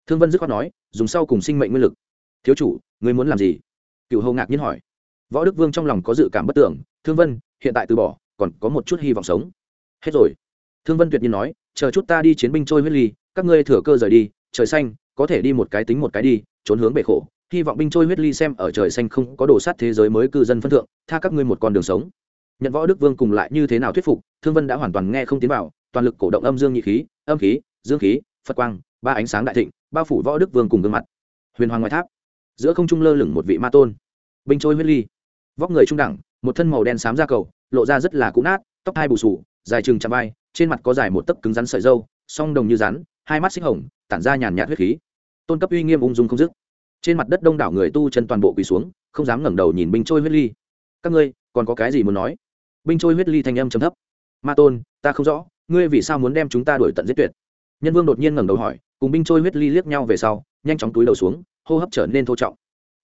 Thương vân dứt khoát nói, dùng sau cùng sinh mệnh nguyên lực. Thiếu chủ, ngươi muốn làm gì? Cựu hầu ngạc nhiên hỏi. Võ đức vương trong lòng có dự cảm bất tưởng, thương vân, hiện tại từ bỏ, còn có một chút hy vọng sống. Hết rồi. Thương vân tuyệt nhiên nói, chờ chút ta đi chiến binh trôi huyết ly, các ngươi thừa cơ rời đi, trời xanh có thể đi một cái tính một cái đi, trốn hướng bể khổ. Hy vọng binh trôi huyết ly xem ở trời xanh không có đồ sát thế giới mới cư dân phân thượng, tha các ngươi một con đường sống. Nhận võ đức vương cùng lại như thế nào thuyết phục, thương vân đã hoàn toàn nghe không tiến vào, toàn lực cổ động âm dương nhị khí, âm khí, dương khí, phật quang, ba ánh sáng đại thịnh, bao phủ võ đức vương cùng gương mặt. Huyền hoàng ngoại tháp, giữa không trung lơ lửng một vị ma tôn. Binh trôi huyết ly, vóc người trung đẳng, một thân màu đen xám da cầu, lộ ra rất là cũ nát, tóc hai bù sù, dài chừng chạm vai, trên mặt có dài một tấc cứng rắn sợi dâu song đồng như rắn, hai mắt xích hồng, tản ra nhàn nhạt huyết khí tôn cấp uy nghiêm ung dung không dứt. Trên mặt đất đông đảo người tu chân toàn bộ quỳ xuống, không dám ngẩng đầu nhìn binh trôi huyết ly. Các ngươi, còn có cái gì muốn nói? Binh trôi huyết ly thanh âm trầm thấp. Ma tôn, ta không rõ, ngươi vì sao muốn đem chúng ta đuổi tận giết tuyệt? Nhân vương đột nhiên ngẩng đầu hỏi, cùng binh trôi huyết ly liếc nhau về sau, nhanh chóng túi đầu xuống, hô hấp trở nên thô trọng.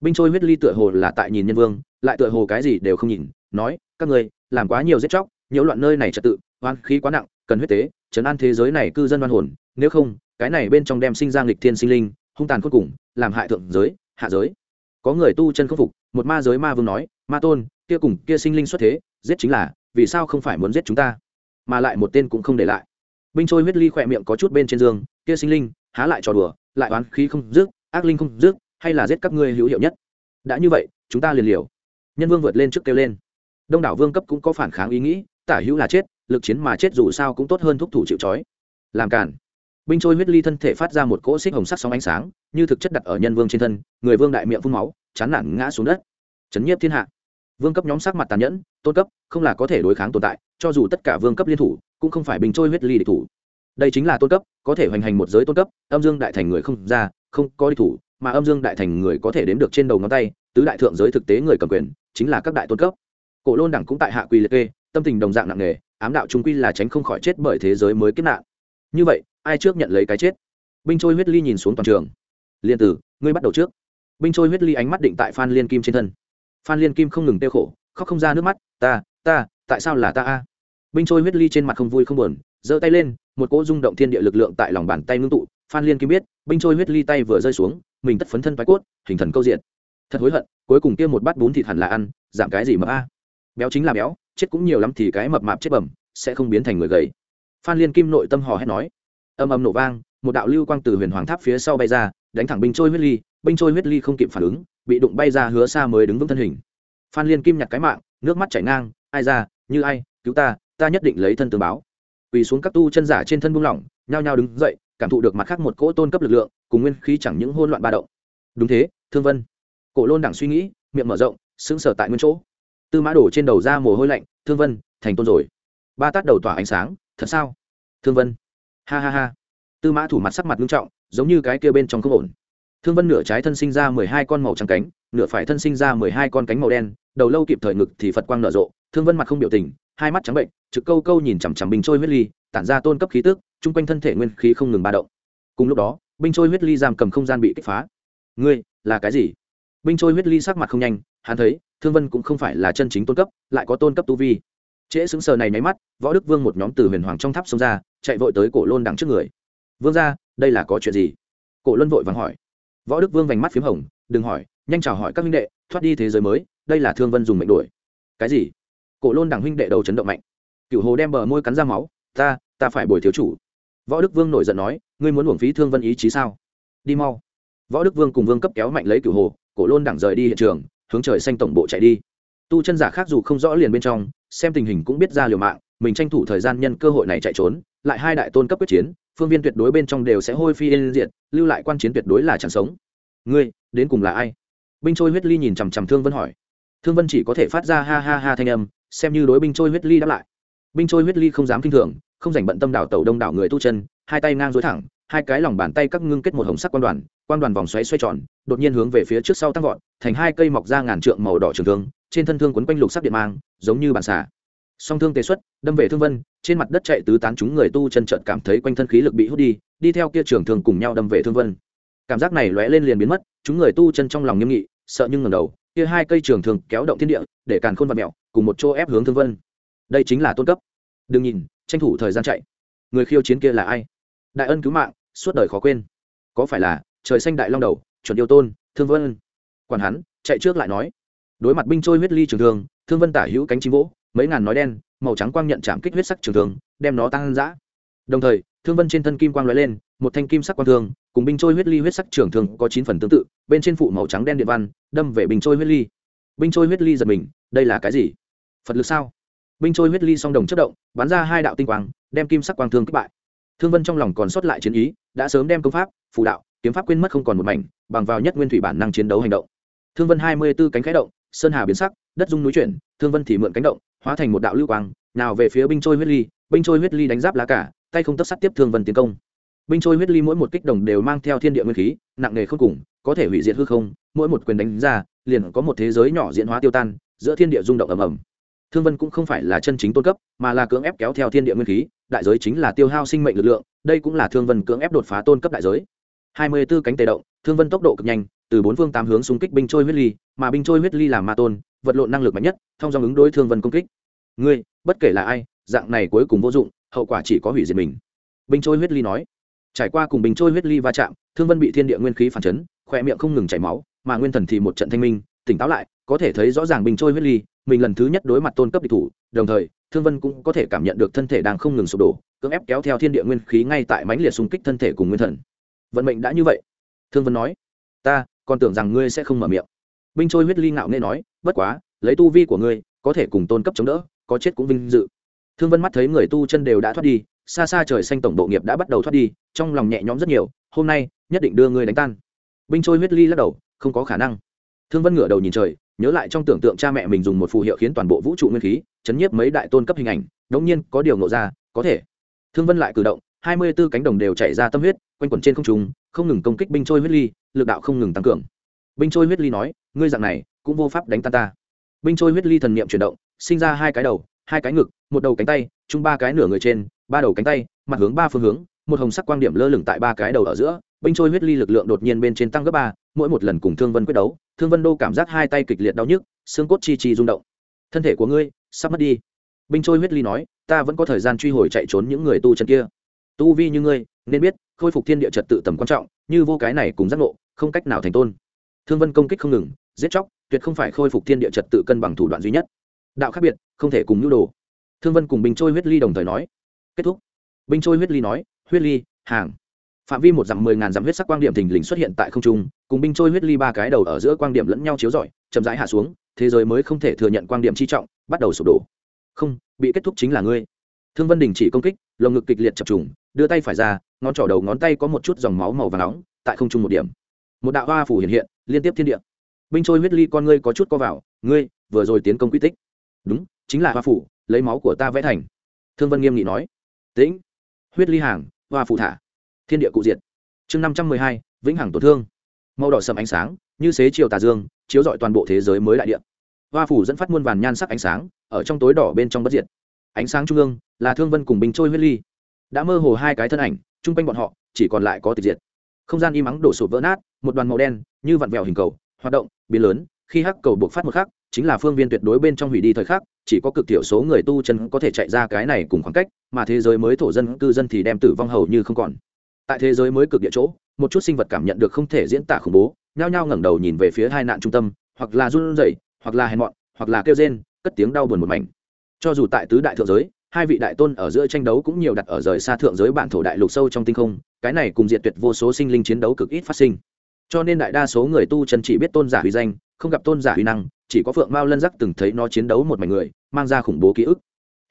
Binh trôi huyết ly tựa hồ là tại nhìn nhân vương, lại tựa hồ cái gì đều không nhìn, nói, các ngươi, làm quá nhiều giết chóc, nhiễu loạn nơi này trật tự hoan khí quá nặng, cần huyết tế chấn an thế giới này cư dân đoan hồn, nếu không, cái này bên trong đem sinh ra nghịch thiên sinh linh hung tàn cuối cùng, làm hại thượng giới, hạ giới. Có người tu chân không phục, một ma giới ma vương nói, ma tôn, kia cùng kia sinh linh xuất thế, giết chính là, vì sao không phải muốn giết chúng ta? Mà lại một tên cũng không để lại. Binh trôi huyết ly khỏe miệng có chút bên trên giường, kia sinh linh, há lại trò đùa, lại oán khí không dứt, ác linh không dứt, hay là giết các ngươi hữu hiệu nhất? Đã như vậy, chúng ta liền liều. Nhân vương vượt lên trước kêu lên. Đông đảo vương cấp cũng có phản kháng ý nghĩ, tả hữu là chết, lực chiến mà chết dù sao cũng tốt hơn thúc thủ chịu trói. Làm cản binh trôi huyết ly thân thể phát ra một cỗ xích hồng sắc sóng ánh sáng, như thực chất đặt ở nhân vương trên thân, người vương đại miệng phun máu, chán nản ngã xuống đất. Chấn nhiếp thiên hạ. Vương cấp nhóm sắc mặt tàn nhẫn, tôn cấp, không là có thể đối kháng tồn tại, cho dù tất cả vương cấp liên thủ, cũng không phải bình trôi huyết ly địch thủ. Đây chính là tôn cấp, có thể hoành hành một giới tôn cấp, âm dương đại thành người không ra, không có địch thủ, mà âm dương đại thành người có thể đếm được trên đầu ngón tay, tứ đại thượng giới thực tế người cầm quyền, chính là các đại tôn cấp. Cổ lôn đẳng cũng tại hạ quy liệt kê, tâm tình đồng dạng nặng nề, ám đạo trung quy là tránh không khỏi chết bởi thế giới mới kết nạn. Như vậy ai trước nhận lấy cái chết? Binh trôi huyết ly nhìn xuống toàn trường. Liên tử, ngươi bắt đầu trước. Binh trôi huyết ly ánh mắt định tại phan liên kim trên thân. Phan liên kim không ngừng tiêu khổ, khóc không ra nước mắt, ta ta, tại sao là ta a? Binh trôi huyết ly trên mặt không vui không buồn, giơ tay lên, một cỗ rung động thiên địa lực lượng tại lòng bàn tay ngưng tụ. Phan liên kim biết, binh trôi huyết ly tay vừa rơi xuống, mình tất phấn thân thoái cốt, hình thần câu diện thật hối hận, cuối cùng kia một bát bún thịt hẳn là ăn, giảm cái gì mà a? Béo chính là béo, chết cũng nhiều lắm thì cái mập mạp chết bẩm, sẽ không biến thành người gầy. Phan liên kim nội tâm hò hét nói âm âm nổ vang, một đạo lưu quang từ huyền hoàng tháp phía sau bay ra, đánh thẳng binh trôi huyết ly, binh trôi huyết ly không kịp phản ứng, bị đụng bay ra hứa xa mới đứng vững thân hình. Phan liên kim nhặt cái mạng, nước mắt chảy ngang, ai ra, như ai, cứu ta ta nhất định lấy thân tường báo. Quỳ xuống các tu chân giả trên thân buông lỏng, nhao nhao đứng dậy, cảm thụ được mặt khác một cỗ tôn cấp lực lượng, cùng nguyên khí chẳng những hôn loạn ba động. Đúng thế, thương vân. Cổ lôn đẳng suy nghĩ, miệng mở rộng, sững sờ tại nguyên chỗ. Tư mã đổ trên đầu ra mồ hôi lạnh, thương vân, thành tôn rồi. Ba tát đầu tỏa ánh sáng, thật sao? Thương vân ha ha ha. Tư mã thủ mặt sắc mặt nghiêm trọng, giống như cái kia bên trong không ổn. Thương vân nửa trái thân sinh ra mười hai con màu trắng cánh, nửa phải thân sinh ra mười hai con cánh màu đen, đầu lâu kịp thời ngực thì phật quang nở rộ, thương vân mặt không biểu tình, hai mắt trắng bệnh, trực câu câu nhìn chằm chằm binh trôi huyết ly, tản ra tôn cấp khí tức, chung quanh thân thể nguyên khí không ngừng ba động. Cùng lúc đó, binh trôi huyết ly giam cầm không gian bị kích phá. Ngươi, là cái gì? Binh trôi huyết ly sắc mặt không nhanh, hắn thấy, thương vân cũng không phải là chân chính tôn cấp, lại có tôn cấp tu vi trễ xứng sờ này nháy mắt, võ đức vương một nhóm từ huyền hoàng trong tháp xông ra, chạy vội tới cổ lôn đằng trước người. Vương ra đây là có chuyện gì? Cổ luân vội vàng hỏi. Võ đức vương vành mắt p h í m hồng, đừng hỏi, nhanh chào hỏi các huynh đệ, thoát đi thế giới mới, đây là thương vân dùng mệnh đuổi. Cái gì? Cổ lôn đằng huynh đệ đầu chấn động mạnh. Cựu hồ đem bờ môi cắn ra máu, ta ta phải bồi thiếu chủ. Võ đức vương nổi giận nói, ngươi muốn uổng phí thương vân ý chí sao? Đi mau. Võ đức vương cùng vương cấp kéo mạnh lấy cựu hồ, cổ lôn đằng rời đi hiện trường, hướng trời xanh tổng bộ chạy đi. Tu chân giả khác dù không rõ liền bên trong xem tình hình cũng biết ra liều mạng, mình tranh thủ thời gian nhân cơ hội này chạy trốn, lại hai đại tôn cấp quyết chiến, phương viên tuyệt đối bên trong đều sẽ hôi phi yên diệt, lưu lại quan chiến tuyệt đối là chẳng sống. Ngươi, đến cùng là ai? Binh trôi huyết ly nhìn chằm chằm thương vân hỏi. Thương vân chỉ có thể phát ra ha ha ha thanh âm, xem như đối binh trôi huyết ly đáp lại. Binh trôi huyết ly không dám kinh thường, không dành bận tâm đảo tàu đông đảo người tu chân, hai tay ngang dối thẳng, hai cái lòng bàn tay các ngưng kết một hồng sắc quan đoàn quan đoàn vòng xoáy xoay tròn, đột nhiên hướng về phía trước sau tăng vọt, thành hai cây mọc ra ngàn trượng màu đỏ trường thương, trên thân thương quấn quanh lục sắc điện mang, giống như bản xà. song thương tế xuất, đâm về thương vân, trên mặt đất chạy tứ tán chúng người tu chân trợn cảm thấy quanh thân khí lực bị hút đi đi theo kia trường thương cùng nhau đâm về thương vân. Cảm giác này lóe lên liền biến mất, chúng người tu chân trong lòng nghiêm nghị, sợ nhưng ngầm đầu, kia hai cây trường thường kéo động thiên địa, để càn khôn và mẹo, cùng một chỗ ép hướng thương vân. Đây chính là tôn cấp. Đừng nhìn, tranh thủ thời gian chạy. Người khiêu chiến kia là ai? Đại ân cứu mạng, suốt đời khó quên. Có phải là trời xanh đại long đầu, chuẩn yêu tôn, thương vân. Quản hắn, chạy trước lại nói. Đối mặt binh trôi huyết ly trường thương thương vân tả hữu cánh chim vỗ, mấy ngàn nói đen, màu trắng quang nhận chạm kích huyết sắc trường thương, đem nó tăng dã. Đồng thời, thương vân trên thân kim quang lóe lên, một thanh kim sắc quang thương, cùng binh trôi huyết ly huyết sắc trường thương có chín phần tương tự, bên trên phụ màu trắng đen điện văn, đâm về binh trôi huyết ly. Binh trôi huyết ly giật mình, đây là cái gì? Phật lực sao? Binh trôi huyết ly song đồng chất động, bắn ra hai đạo tinh quang, đem kim sắc quang thương kích bại. Thương vân trong lòng còn sót lại chiến ý, đã sớm đem công pháp, phù đạo kiếm pháp quên mất không còn một mảnh, bằng vào nhất nguyên thủy bản năng chiến đấu hành động. Thương vân hai mươi b ố cánh khái động, sơn hà biến sắc, đất dung núi chuyển, thương vân thì mượn cánh động, hóa thành một đạo lưu quang, nào về phía binh trôi huyết ly, binh trôi huyết ly đánh giáp lá cả, tay không tất sắt tiếp thương vân tiến công. Binh trôi huyết ly mỗi một kích đồng đều mang theo thiên địa nguyên khí, nặng nề không cùng, có thể hủy diệt hư không, mỗi một quyền đánh ra, liền có một thế giới nhỏ diễn hóa tiêu tan, giữa thiên địa rung động ầm ầm. Thương vân cũng không phải là chân chính tôn cấp, mà là cưỡng ép kéo theo thiên địa nguyên khí, đại giới chính là tiêu hao sinh mệnh lực lượng, đây cũng là thương vân cưỡng ép đột phá tôn cấp đại giới hai mươi 24 cánh tề động, thương vân tốc độ cực nhanh, từ bốn phương tám hướng xung kích binh trôi huyết ly, mà binh trôi huyết ly làm ma tôn, vật lộn năng lực mạnh nhất, thông dòng ứng đối thương vân công kích. Ngươi, bất kể là ai, dạng này cuối cùng vô dụng, hậu quả chỉ có hủy diệt mình. Binh trôi huyết ly nói. Trải qua cùng binh trôi huyết ly va chạm, thương vân bị thiên địa nguyên khí phản chấn khóe miệng không ngừng chảy máu, mà nguyên thần thì một trận thanh minh, tỉnh táo lại, có thể thấy rõ ràng binh trôi huyết ly, mình lần thứ nhất đối mặt tôn cấp địch thủ, đồng thời, thương vân cũng có thể cảm nhận được thân thể đang không ngừng sụp đổ, cưỡng ép kéo theo thiên địa nguyên khí ngay tại mãnh liệt xung kích thân thể cùng nguyên thần vận mệnh đã như vậy. Thương vân nói, ta còn tưởng rằng ngươi sẽ không mở miệng. Binh trôi huyết ly ngạo nghe nói, bất quá, lấy tu vi của ngươi, có thể cùng tôn cấp chống đỡ, có chết cũng vinh dự. Thương vân mắt thấy người tu chân đều đã thoát đi, xa xa trời xanh tổng bộ nghiệp đã bắt đầu thoát đi, trong lòng nhẹ nhõm rất nhiều, hôm nay, nhất định đưa ngươi đánh tan. Binh trôi huyết ly lắc đầu, không có khả năng. Thương vân ngửa đầu nhìn trời, nhớ lại trong tưởng tượng cha mẹ mình dùng một phù hiệu khiến toàn bộ vũ trụ nguyên khí, chấn nhiếp mấy đại tôn cấp hình ảnh, đống nhiên có điều ngộ ra, có thể. Thương vân lại cử động, hai mươi 24 cánh đồng đều chảy ra tâm huyết quanh quẩn trên không trung, không ngừng công kích binh trôi huyết ly, lực đạo không ngừng tăng cường. Binh trôi huyết ly nói, ngươi dạng này, cũng vô pháp đánh tan ta. Binh trôi huyết ly thần niệm chuyển động, sinh ra hai cái đầu, hai cái ngực, một đầu cánh tay, chung ba cái nửa người trên, ba đầu cánh tay, mặt hướng ba phương hướng, một hồng sắc quang điểm lơ lửng tại ba cái đầu ở giữa. Binh trôi huyết ly lực lượng đột nhiên bên trên tăng gấp ba, mỗi một lần cùng thương vân quyết đấu, thương vân đô cảm giác hai tay kịch liệt đau nhức, xương cốt chi chi rung động. Thân thể của ngươi sắp mất đi. Binh trôi huyết ly nói, ta vẫn có thời gian truy hồi chạy trốn những người tu chân kia. Tu vi như ngươi nên biết, khôi phục thiên địa trật tự tầm quan trọng, như vô cái này cùng giác ngộ, không cách nào thành tôn. Thương vân công kích không ngừng, giết chóc, tuyệt không phải khôi phục thiên địa trật tự cân bằng thủ đoạn duy nhất. Đạo khác biệt, không thể cùng nhu đồ. Thương vân cùng binh trôi huyết ly đồng thời nói. Kết thúc. Binh trôi huyết ly nói, huyết ly, hàng. Phạm vi một dặm mười ngàn dặm huyết sắc quang điểm thình lình xuất hiện tại không trung, cùng binh trôi huyết ly ba cái đầu ở giữa quang điểm lẫn nhau chiếu rọi, chậm rãi hạ xuống, thế giới mới không thể thừa nhận quang điểm chi trọng, bắt đầu sụp đổ. Không, bị kết thúc chính là ngươi. Thương vân đình chỉ công kích, lồng ngực kịch liệt chập trùng, đưa tay phải ra ngón trỏ đầu ngón tay có một chút dòng máu màu và nóng, tại không trung một điểm. Một đạo hoa phủ hiện hiện, liên tiếp thiên địa. Binh trôi huyết ly con ngươi có chút co vào, ngươi, vừa rồi tiến công quy tích. Đúng, chính là hoa phủ lấy máu của ta vẽ thành. Thương vân nghiêm nghị nói. Tĩnh. Huyết ly hàng, hoa phủ thả. Thiên địa cụ diệt. Chương năm trăm mười hai, vĩnh hằng tổn thương. Màu đỏ sầm ánh sáng, như xế chiều tà dương, chiếu rọi toàn bộ thế giới mới đại địa. Hoa phủ dẫn phát muôn vàn nhan sắc ánh sáng, ở trong tối đỏ bên trong bất diệt. Ánh sáng trung ương, là thương vân cùng binh trôi huyết ly. Đã mơ hồ hai cái thân ảnh chung quanh bọn họ, chỉ còn lại có tịch diệt. Không gian im ắng đổ sụp vỡ nát, một đoàn màu đen, như vặn vẹo hình cầu, hoạt động, biến lớn. Khi hắc cầu buộc phát một khắc, chính là phương viên tuyệt đối bên trong hủy đi thời khắc, chỉ có cực thiểu số người tu chân có thể chạy ra cái này cùng khoảng cách, mà thế giới mới thổ dân, cư dân thì đem tử vong hầu như không còn. Tại thế giới mới cực địa chỗ, một chút sinh vật cảm nhận được không thể diễn tả khủng bố, nhao nhao ngẩng đầu nhìn về phía hai nạn trung tâm, hoặc là run rẩy, hoặc là hèn mọn, hoặc là kêu rên, cất tiếng đau buồn một mảnh. Cho dù tại tứ đại thượng giới hai vị đại tôn ở giữa tranh đấu cũng nhiều đặt ở rời xa thượng giới bản thổ đại lục sâu trong tinh không, cái này cùng diệt tuyệt vô số sinh linh chiến đấu cực ít phát sinh. Cho nên đại đa số người tu chân chỉ biết tôn giả huy danh, không gặp tôn giả huy năng, chỉ có phượng mao lân giác từng thấy nó chiến đấu một mảnh người, mang ra khủng bố ký ức.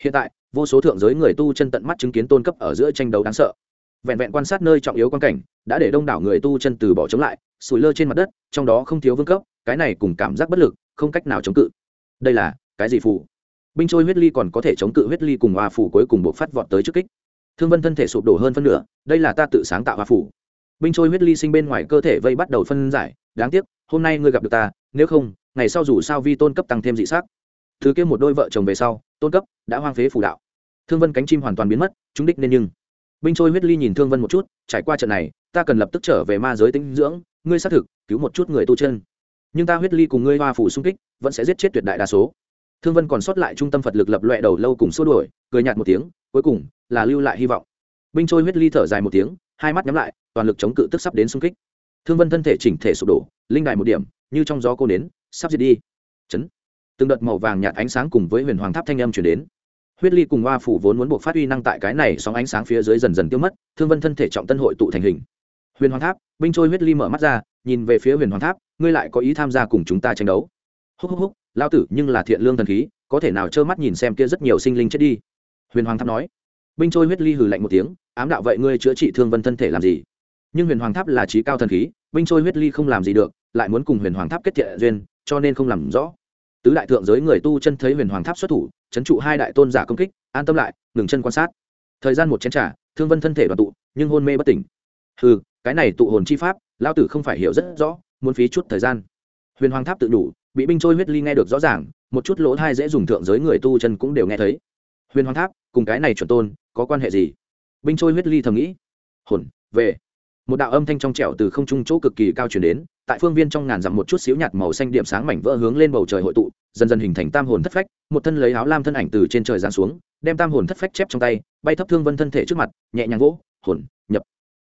Hiện tại, vô số thượng giới người tu chân tận mắt chứng kiến tôn cấp ở giữa tranh đấu đáng sợ. Vẹn vẹn quan sát nơi trọng yếu quan cảnh, đã để đông đảo người tu chân từ bỏ chống lại, sủi lơ trên mặt đất, trong đó không thiếu vương cấp, cái này cùng cảm giác bất lực, không cách nào chống cự. Đây là cái gì phù? Binh trôi huyết ly còn có thể chống cự huyết ly cùng hoa phủ cuối cùng buộc phát vọt tới trước kích. Thương vân thân thể sụp đổ hơn phân nửa, đây là ta tự sáng tạo hoa phủ. Binh trôi huyết ly sinh bên ngoài cơ thể vây bắt đầu phân giải, đáng tiếc, hôm nay ngươi gặp được ta, nếu không, ngày sau dù sao vi tôn cấp tăng thêm dị xác thứ kia một đôi vợ chồng về sau, tôn cấp, đã hoang phế phủ đạo. Thương vân cánh chim hoàn toàn biến mất, chúng đích nên nhưng. Binh trôi huyết ly nhìn thương vân một chút, trải qua trận này, ta cần lập tức trở về ma giới tinh dưỡng, ngươi xác thực, cứu một chút người tu chân. Nhưng ta huyết ly cùng ngươi hoa phủ xung kích, vẫn sẽ giết chết tuyệt đại đa số thương vân còn sót lại trung tâm phật lực lập loẹ đầu lâu cùng xua đuổi cười nhạt một tiếng cuối cùng là lưu lại hy vọng. Binh trôi huyết ly thở dài một tiếng hai mắt nhắm lại toàn lực chống cự tức sắp đến xung kích. Thương vân thân thể chỉnh thể sụp đổ linh đài một điểm như trong gió cô nến, sắp diệt đi. Chấn. Từng đợt màu vàng nhạt ánh sáng cùng với huyền hoàng tháp thanh âm chuyển đến. Huyết ly cùng hoa phủ vốn muốn buộc phát huy năng tại cái này sóng ánh sáng phía dưới dần dần tiêu mất thương vân thân thể trọng tân hội tụ thành hình. Huyền hoàng tháp binh trôi huyết ly mở mắt ra nhìn về phía huyền hoàng tháp ngươi lại có ý tham gia cùng chúng ta tranh đấu. Húc húc húc lao tử, nhưng là thiện lương thần khí, có thể nào trơ mắt nhìn xem kia rất nhiều sinh linh chết đi? Huyền hoàng tháp nói. Binh trôi huyết ly hừ lạnh một tiếng, ám đạo vậy ngươi chữa trị thương vân thân thể làm gì? Nhưng huyền hoàng tháp là trí cao thần khí, binh trôi huyết ly không làm gì được, lại muốn cùng huyền hoàng tháp kết thiện duyên, cho nên không làm rõ. Tứ đại thượng giới người tu chân thấy huyền hoàng tháp xuất thủ, chấn trụ hai đại tôn giả công kích, an tâm lại, ngừng chân quan sát. Thời gian một chén t r à thương vân thân thể đoàn tụ, nhưng hôn mê bất tỉnh. Ừ cái này tụ hồn chi pháp lao tử không phải hiểu rất rõ, muốn phí chút thời gian. Huyền hoàng tháp tự đủ bị binh trôi huyết ly nghe được rõ ràng, một chút lỗ thai dễ dùng thượng giới người tu chân cũng đều nghe thấy. Huyền hoàng tháp, cùng cái này chuẩn tôn, có quan hệ gì? Binh trôi huyết ly thầm nghĩ. Hồn, về. Một đạo âm thanh trong trẻo từ không trung chỗ cực kỳ cao chuyển đến, tại phương viên trong ngàn dặm một chút xíu nhạt màu xanh điểm sáng mảnh vỡ hướng lên bầu trời hội tụ, dần dần hình thành tam hồn thất phách, một thân lấy áo lam thân ảnh từ trên trời giáng xuống, đem tam hồn thất phách chép trong tay, bay thấp thương vân thân thể trước mặt, nhẹ nhàng gỗ hồn, nhập.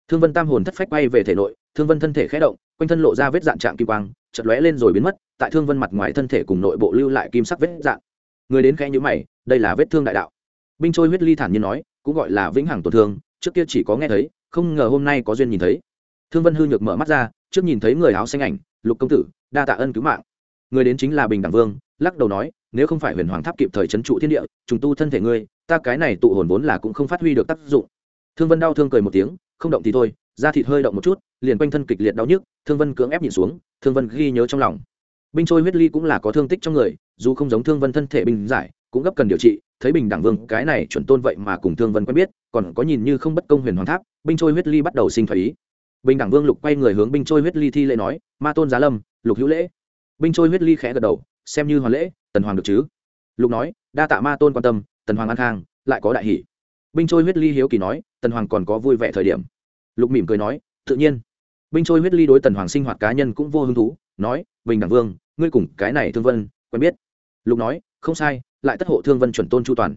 Thương vân tam hồn thất phách bay về thể nội, thương vân thân thể khẽ động, quanh thân lộ ra vết dạn trạng kim quang chật lóe lên rồi biến mất tại thương vân mặt ngoài thân thể cùng nội bộ lưu lại kim sắc vết dạng. người đến khẽ nhữ mày, đây là vết thương đại đạo. Binh trôi huyết ly thản nhiên nói, cũng gọi là vĩnh hằng tổn thương, trước kia chỉ có nghe thấy, không ngờ hôm nay có duyên nhìn thấy. Thương vân hư nhược mở mắt ra, trước nhìn thấy người áo xanh ảnh, lục công tử, đa tạ ân cứu mạng. Người đến chính là bình đẳng vương, lắc đầu nói, nếu không phải huyền hoàng tháp kịp thời c h ấ n trụ thiên địa, trùng tu thân thể ngươi, ta cái này tụ hồn vốn là cũng không phát huy được tác dụng. Thương vân đau thương cười một tiếng, không động thì thôi, da thịt hơi động một chút, liền quanh thân kịch liệt đau nhức, thương vân cưỡng ép nhìn xuống, thương vân ghi nhớ trong lòng binh trôi huyết ly cũng là có thương tích trong người, dù không giống thương vân thân thể bình giải, cũng gấp cần điều trị, thấy bình đẳng vương cái này chuẩn tôn vậy mà cùng thương vân quen biết, còn có nhìn như không bất công huyền hoàng tháp, binh trôi huyết ly bắt đầu sinh thoái ý. Bình đẳng vương lục quay người hướng binh trôi huyết ly thi lễ nói, ma tôn giá lâm, lục hữu lễ. Binh trôi huyết ly khẽ gật đầu, xem như hoàn lễ, tần hoàng được chứ? Lục nói, đa tạ ma tôn quan tâm, tần hoàng an khang, lại có đại hỷ. Binh trôi huyết ly hiếu kỳ nói, tần hoàng còn có vui vẻ thời điểm. Lục mỉm cười nói, tự nhiên. Binh trôi huyết ly đối tần hoàng sinh hoạt cá nhân cũng vô hứng thú, nói, bình đẳng vương ngươi cùng cái này thương vân, quen biết. Lục nói, không sai, lại tất hộ thương vân chuẩn tôn chu toàn.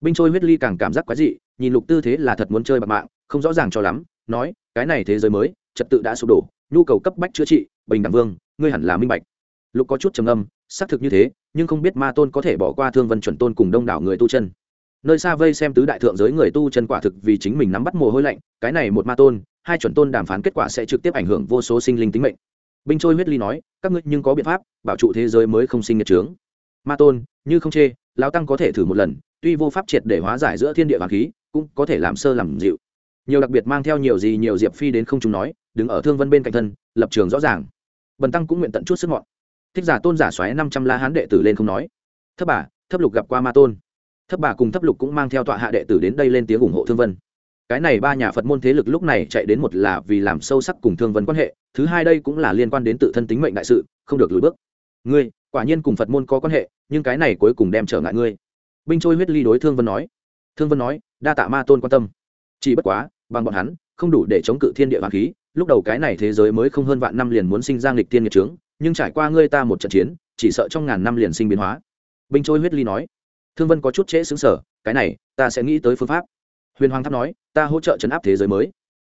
Binh trôi huyết ly càng cảm giác quái dị, nhìn lục tư thế là thật muốn chơi bạc mạng, không rõ ràng cho lắm, nói, cái này thế giới mới, trật tự đã sụp đổ, nhu cầu cấp bách chữa trị, bình đẳng vương, ngươi hẳn là minh bạch. Lục có chút trầm âm xác thực như thế, nhưng không biết ma tôn có thể bỏ qua thương vân chuẩn tôn cùng đông đảo người tu chân. Nơi xa vây xem tứ đại thượng giới người tu chân quả thực vì chính mình nắm bắt mồ hôi lạnh, cái này một ma tôn, hai chuẩn tôn đàm phán kết quả sẽ trực tiếp ảnh hưởng vô số sinh linh tính mệnh binh trôi huyết ly nói, các ngươi nhưng có biện pháp, bảo trụ thế giới mới không sinh nhật trướng ma tôn, như không chê, lão tăng có thể thử một lần, tuy vô pháp triệt để hóa giải giữa thiên địa và khí, cũng có thể làm sơ làm dịu. Nhiều đặc biệt mang theo nhiều gì nhiều diệp phi đến không chúng nói, đứng ở thương vân bên cạnh thân, lập trường rõ ràng. Bần tăng cũng nguyện tận chút sức ngọn. Thích giả tôn giả xoáy năm trăm la hán đệ tử lên không nói. Thấp bà thấp lục gặp qua ma tôn. Thấp bà cùng thấp lục cũng mang theo tọa hạ đệ tử đến đây lên tiếng ủng hộ thương vân cái này ba nhà phật môn thế lực lúc này chạy đến một là vì làm sâu sắc cùng thương vân quan hệ, thứ hai đây cũng là liên quan đến tự thân tính mệnh đại sự, không được lùi bước. Ngươi, quả nhiên cùng phật môn có quan hệ, nhưng cái này cuối cùng đem trở ngại ngươi. Binh trôi huyết ly đối thương vân nói. Thương vân nói, đa tạ ma tôn quan tâm. Chỉ bất quá, bằng bọn hắn, không đủ để chống cự thiên địa hoàng khí, lúc đầu cái này thế giới mới không hơn vạn năm liền muốn sinh ra nghịch tiên nghiệt trướng nhưng trải qua ngươi ta một trận chiến, chỉ sợ trong ngàn năm liền sinh biến hóa. Binh trôi huyết ly nói. Thương vân có chút trễ xứng sở cái này, ta sẽ nghĩ tới phương pháp huyền hoàng tháp nói, ta hỗ trợ chấn áp thế giới mới.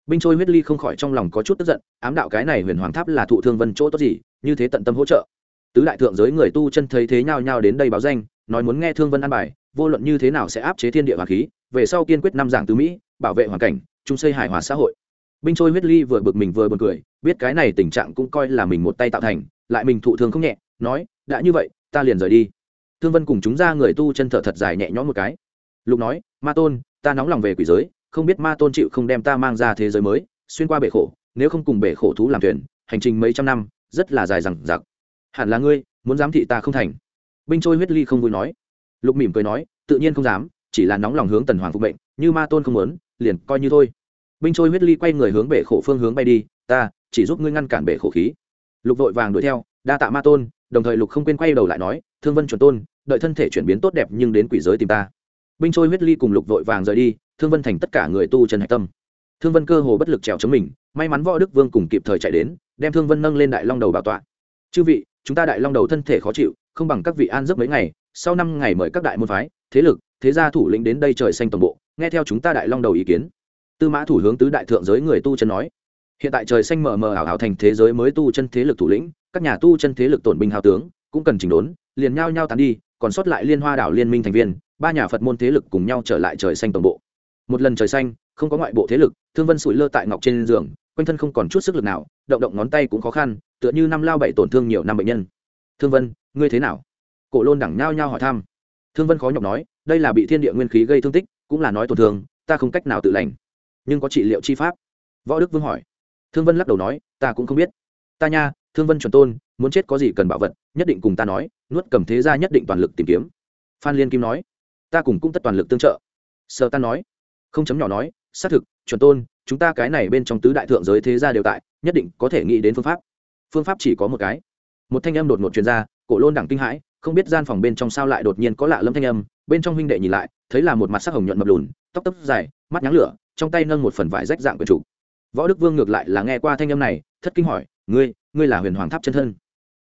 Binh trôi huyết ly không khỏi trong lòng có chút tức giận, ám đạo cái này huyền hoàng tháp là thụ thương vân chỗ tốt gì, như thế tận tâm hỗ trợ. Tứ đại thượng giới người tu chân thấy thế nhao nhao đến đây báo danh, nói muốn nghe thương vân an bài, vô luận như thế nào sẽ áp chế thiên địa hòa khí, về sau kiên quyết năm giảng tứ mỹ, bảo vệ hoàn cảnh, chung xây hài hòa xã hội. Binh trôi huyết ly vừa bực mình vừa buồn cười, biết cái này tình trạng cũng coi là mình một tay tạo thành, lại mình thụ thương không nhẹ, nói, đã như vậy, ta liền rời đi. Thương vân cùng chúng ra người tu chân thở thật dài nhẹ nhõm một cái. Lục nói, ma tôn ta nóng lòng về quỷ giới, không biết ma tôn chịu không đem ta mang ra thế giới mới, xuyên qua bể khổ, nếu không cùng bể khổ thú làm thuyền, hành trình mấy trăm năm, rất là dài rằng giặc hẳn là ngươi, muốn giám thị ta không thành. Binh trôi huyết ly không vui nói. Lục mỉm cười nói, tự nhiên không dám, chỉ là nóng lòng hướng tần hoàng phục mệnh, như ma tôn không muốn, liền coi như thôi. Binh trôi huyết ly quay người hướng bể khổ phương hướng bay đi, ta, chỉ giúp ngươi ngăn cản bể khổ khí. Lục vội vàng đuổi theo, đa tạ ma tôn. Đồng thời lục không quên quay đầu lại nói, thương vân chuẩn tôn, đợi thân thể chuyển biến tốt đẹp nhưng đến quỷ giới tìm ta binh trôi huyết ly cùng lục vội vàng rời đi, thương vân thành tất cả người tu trần hạch tâm. Thương vân cơ hồ bất lực trèo chống mình, may mắn võ đức vương cùng kịp thời chạy đến, đem thương vân nâng lên đại long đầu bảo tọa. Chư vị, chúng ta đại long đầu thân thể khó chịu, không bằng các vị an giấc mấy ngày, sau năm ngày mời các đại môn phái, thế lực, thế gia thủ lĩnh đến đây trời xanh toàn bộ, nghe theo chúng ta đại long đầu ý kiến. Tư mã thủ hướng tứ đại thượng giới người tu chân nói. Hiện tại trời xanh mờ mờ ảo ảo thành thế giới mới tu chân thế lực thủ lĩnh, các nhà tu chân thế lực tổn binh hào tướng, cũng cần chỉnh đốn, liền nhao nhao tán đi, còn sót lại liên hoa đảo liên minh thành viên ba nhà phật môn thế lực cùng nhau trở lại trời xanh tổng bộ. Một lần trời xanh, không có ngoại bộ thế lực, thương vân sủi lơ tại ngọc trên giường, quanh thân không còn chút sức lực nào, động động ngón tay cũng khó khăn, tựa như năm lao bảy tổn thương nhiều năm bệnh nhân. Thương vân, ngươi thế nào? Cổ lôn đẳng nhao nhao hỏi thăm. Thương vân khó nhọc nói, đây là bị thiên địa nguyên khí gây thương tích, cũng là nói tổn thương, ta không cách nào tự lành. Nhưng có trị liệu chi pháp? Võ đức vương hỏi. Thương vân lắc đầu nói, ta cũng không biết. Ta nha, thương vân chuẩn tôn, muốn chết có gì cần bảo vật, nhất định cùng ta nói, nuốt cầm thế ra nhất định toàn lực tìm kiếm. Phan liên kim nói ta cùng cũng tất toàn lực tương trợ. Sơ ta nói. Không chấm nhỏ nói, xác thực, chuẩn tôn, chúng ta cái này bên trong tứ đại thượng giới thế gia đều tại, nhất định có thể nghĩ đến phương pháp. Phương pháp chỉ có một cái. Một thanh âm đột ngột truyền ra, cổ lôn đẳng kinh hãi, không biết gian phòng bên trong sao lại đột nhiên có lạ lâm thanh âm, bên trong huynh đệ nhìn lại, thấy là một mặt sắc hồng nhuận mập lùn, tóc tóc dài, mắt nháng lửa, trong tay nâng một phần vải rách dạng quyền chủ. Võ đức vương ngược lại là nghe qua thanh âm này, thất kinh hỏi, ngươi ngươi là huyền hoàng tháp chân thân?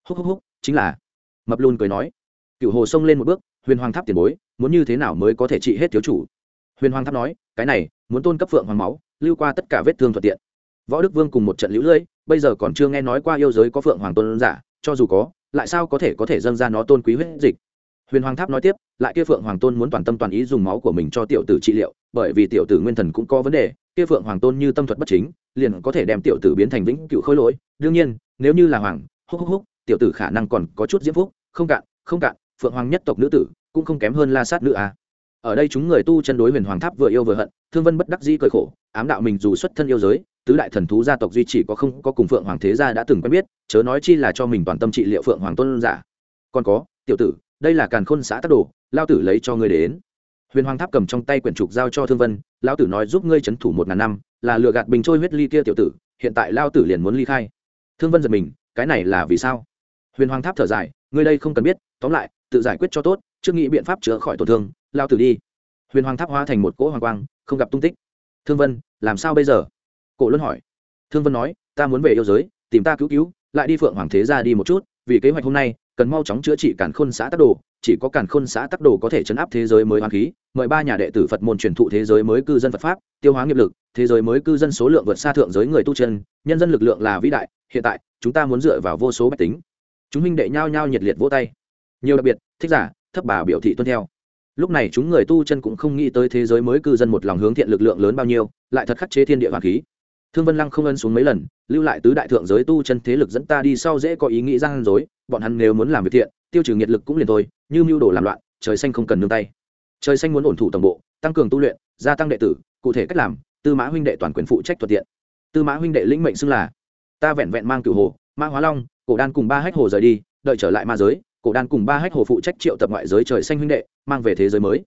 Húc húc húc, chính là. Mập lùn cười nói. Cựu hồ xông lên một bước, huyền hoàng tháp tiền bối muốn như thế nào mới có thể trị hết thiếu chủ? Huyền hoàng tháp nói, cái này, muốn tôn cấp phượng hoàng máu, lưu qua tất cả vết thương thuận tiện. Võ đức vương cùng một trận lũ lưỡi, bây giờ còn chưa nghe nói qua yêu giới có phượng hoàng tôn giả, cho dù có, lại sao có thể có thể dâng ra nó tôn quý huyết dịch? Huyền hoàng tháp nói tiếp, lại kia phượng hoàng tôn muốn toàn tâm toàn ý dùng máu của mình cho tiểu tử trị liệu, bởi vì tiểu tử nguyên thần cũng có vấn đề, kia phượng hoàng tôn như tâm thuật bất chính, liền có thể đem tiểu tử biến thành vĩnh cựu khôi lỗi. Đương nhiên, nếu như là hoàng, húc húc húc, tiểu tử khả năng còn có chút diễm phúc, không cạn không cạn, phượng hoàng nhất tộc nữ tử cũng không kém hơn la sát nữ à. ở đây chúng người tu chân đối huyền hoàng tháp vừa yêu vừa hận, thương vân bất đắc dĩ cười khổ, ám đạo mình dù xuất thân yêu giới, tứ đại thần thú gia tộc duy chỉ có không, có cùng phượng hoàng thế gia đã từng quen biết, chớ nói chi là cho mình toàn tâm trị liệu phượng hoàng tôn giả. Còn có, tiểu tử, đây là càn khôn xã tắc đồ, lao tử lấy cho ngươi đến. Huyền hoàng tháp cầm trong tay quyển trục giao cho thương vân, lao tử nói giúp ngươi c h ấ n thủ một ngàn năm, là lừa gạt bình trôi huyết ly kia tiểu tử, hiện tại lao tử liền muốn ly khai. Thương vân giật mình, cái này là vì sao? Huyền hoàng tháp thở dài, ngươi đây không cần biết, tóm lại, tự giải quyết cho tốt trước nghĩ biện pháp chữa khỏi tổn thương, lao tử đi. Huyền hoàng tháp hóa thành một cỗ hoàng quang, không gặp tung tích. Thương vân, làm sao bây giờ? Cổ luân hỏi. Thương vân nói, ta muốn về yêu giới, tìm ta cứu cứu, lại đi phượng hoàng thế ra đi một chút, vì kế hoạch hôm nay, cần mau chóng chữa trị cản khôn xã tắc đồ, chỉ có cản khôn xã tắc đồ có thể chấn áp thế giới mới hoàng khí, mời ba nhà đệ tử phật môn truyền thụ thế giới mới cư dân phật pháp, tiêu hóa nghiệp lực, thế giới mới cư dân số lượng vượt xa thượng giới người tu chân, nhân dân lực lượng là vĩ đại, hiện tại, chúng ta muốn dựa vào vô số bách tính. Chúng minh đệ nhao nhao nhiệt liệt vỗ tay. Nhiều đặc biệt, thích giả thấp bà biểu thị tuân theo. Lúc này chúng người tu chân cũng không nghĩ tới thế giới mới cư dân một lòng hướng thiện lực lượng lớn bao nhiêu, lại thật khắc chế thiên địa hoàng khí. Thương vân lăng không ân xuống mấy lần, lưu lại tứ đại thượng giới tu chân thế lực dẫn ta đi sau dễ có ý nghĩ gian dối bọn hắn nếu muốn làm việc thiện, tiêu trừ nhiệt lực cũng liền thôi, như mưu đồ làm loạn, trời xanh không cần nương tay. Trời xanh muốn ổn thủ tổng bộ, tăng cường tu luyện, gia tăng đệ tử, cụ thể cách làm, tư mã huynh đệ toàn quyền phụ trách thuận tiện. Tư mã huynh đệ lĩnh mệnh xưng là, ta vẹn vẹn mang cửu hồ, ma hóa long, cổ đan cùng ba hách hồ rời đi, đợi trở lại ma giới cổ đan cùng ba hách hồ phụ trách triệu tập ngoại giới trời xanh huynh đệ, mang về thế giới mới.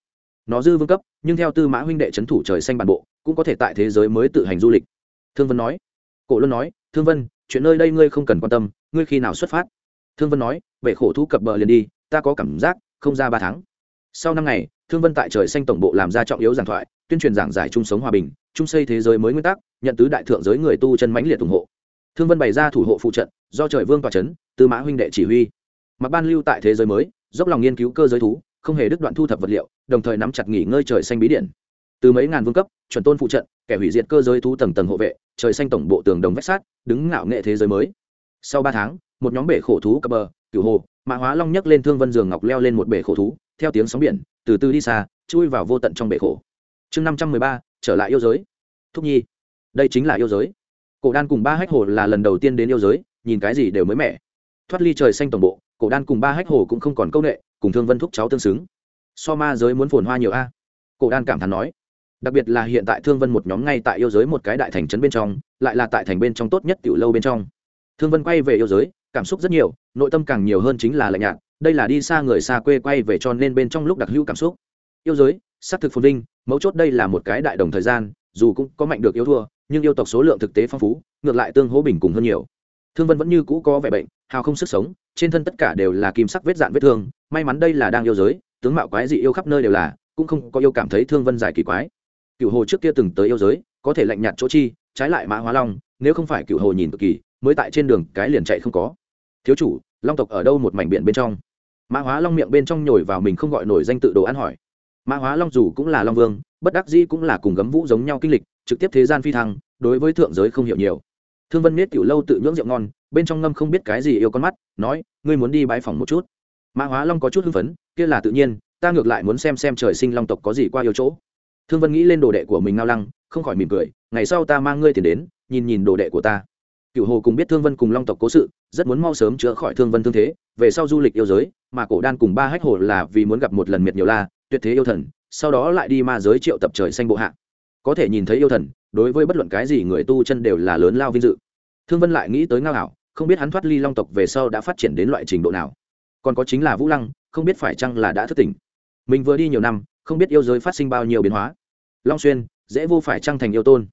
Nó dư vương cấp, nhưng theo tư mã huynh đệ c thủ trời xanh bản bộ, cũng có thể tại thế giới mới tự hành du lịch. Thương vân nói. Cổ luân nói, thương vân, chuyện nơi đây ngươi không cần quan tâm, ngươi khi nào xuất phát? Thương vân nói vệ khổ thu cập bờ liền đi, ta có cảm giác, không ra ba tháng. Sau năm ngày, thương vân tại trời xanh tổng bộ làm ra trọng yếu giảng thoại, tuyên truyền giảng giải chung sống hòa bình, chung xây thế giới mới nguyên tắc, nhận tứ đại thượng giới người tu chân mãnh liệt ủng hộ. Thương vân bày ra thủ hộ phụ trận, do trời vương tòa c h ấ n tư mã huynh đệ chỉ huy mặc ban lưu tại thế giới mới, dốc lòng nghiên cứu cơ giới thú, không hề đứt đoạn thu thập vật liệu, đồng thời nắm chặt nghỉ ngơi trời xanh bí điện từ mấy ngàn vương cấp, chuẩn tôn phụ trận, kẻ hủy diệt cơ giới thú tầng tầng hộ vệ, trời xanh tổng bộ tường đồng vách sát đứng ngạo nghệ thế giới mới. Sau ba tháng, một nhóm bể khổ thú cập bờ, cửu hồ, mã hóa long nhấc lên thương vân giường ngọc leo lên một bể khổ thú, theo tiếng sóng biển, từ từ đi xa, chui vào vô tận trong bể khổ. Chương năm trăm mười ba, trở lại yêu giới. Thúc nhi, đây chính là yêu giới. Cổ đan cùng ba hách hồ là lần đầu tiên đến yêu giới, nhìn cái gì đều mới mẻ thoát ly trời xanh tổng bộ, cổ đan cùng ba hách hồ cũng không còn công nghệ cùng thương vân thúc cháu tương xứng. So ma giới muốn phồn hoa nhiều a. Cổ đan cảm thán nói. Đặc biệt là hiện tại thương vân một nhóm ngay tại yêu giới một cái đại thành trấn bên trong, lại là tại thành bên trong tốt nhất tiểu lâu bên trong. Thương vân quay về yêu giới, cảm xúc rất nhiều, nội tâm càng nhiều hơn chính là lạnh nhạt, đây là đi xa người xa quê quay về cho nên bên trong lúc đặc hữu cảm xúc. Yêu giới, xác thực phồn vinh, mấu chốt đây là một cái đại đồng thời gian, dù cũng có mạnh được yêu thua, nhưng yêu tộc số lượng thực tế phong phú, ngược lại tương hỗ bình cùng hơn nhiều. Thương vân vẫn như cũ có vẻ bệnh hào không sức sống, trên thân tất cả đều là kim sắc vết dạn vết thương, may mắn đây là đang yêu giới, tướng mạo quái dị yêu khắp nơi đều là, cũng không có yêu cảm thấy thương vân giải kỳ quái. Cựu hồ trước kia từng tới yêu giới, có thể lạnh nhạt chỗ chi, trái lại mã hóa long, nếu không phải cựu hồ nhìn cực kỳ, mới tại trên đường cái liền chạy không có. Thiếu chủ, long tộc ở đâu một mảnh biển bên trong? Mã hóa long miệng bên trong nhồi vào mình không gọi nổi danh tự đồ ăn hỏi. Mã hóa long dù cũng là long vương, bất đắc dĩ cũng là cùng gấm vũ giống nhau kinh lịch, trực tiếp thế gian phi thăng, đối với thượng giới không hiểu nhiều. Thương vân miết tiểu lâu tự nhưỡng rượu ngon bên trong ngâm không biết cái gì yêu con mắt, nói, ngươi muốn đi bãi phòng một chút? Mã hóa long có chút hưng phấn, kia là tự nhiên, ta ngược lại muốn xem xem trời sinh long tộc có gì qua yêu chỗ. Thương vân nghĩ lên đồ đệ của mình ngao lăng, không khỏi mỉm cười, ngày sau ta mang ngươi tiền đến, nhìn nhìn đồ đệ của ta. Cựu hồ cùng biết thương vân cùng long tộc cố sự, rất muốn mau sớm chữa khỏi thương vân thương thế, về sau du lịch yêu giới, mà cổ đan cùng ba hách hồ là vì muốn gặp một lần miệt nhiều la, tuyệt thế yêu thần, sau đó lại đi ma giới triệu tập trời xanh bộ hạ. Có thể nhìn thấy yêu thần, đối với bất luận cái gì người tu chân đều là lớn lao vinh dự. Thương vân lại nghĩ tới ngao hảo không biết hắn thoát ly long tộc về sau đã phát triển đến loại trình độ nào. Còn có chính là vũ lăng, không biết phải chăng là đã thức tỉnh. Mình vừa đi nhiều năm, không biết yêu giới phát sinh bao nhiêu biến hóa. Long xuyên, dễ vô phải chăng thành yêu tôn?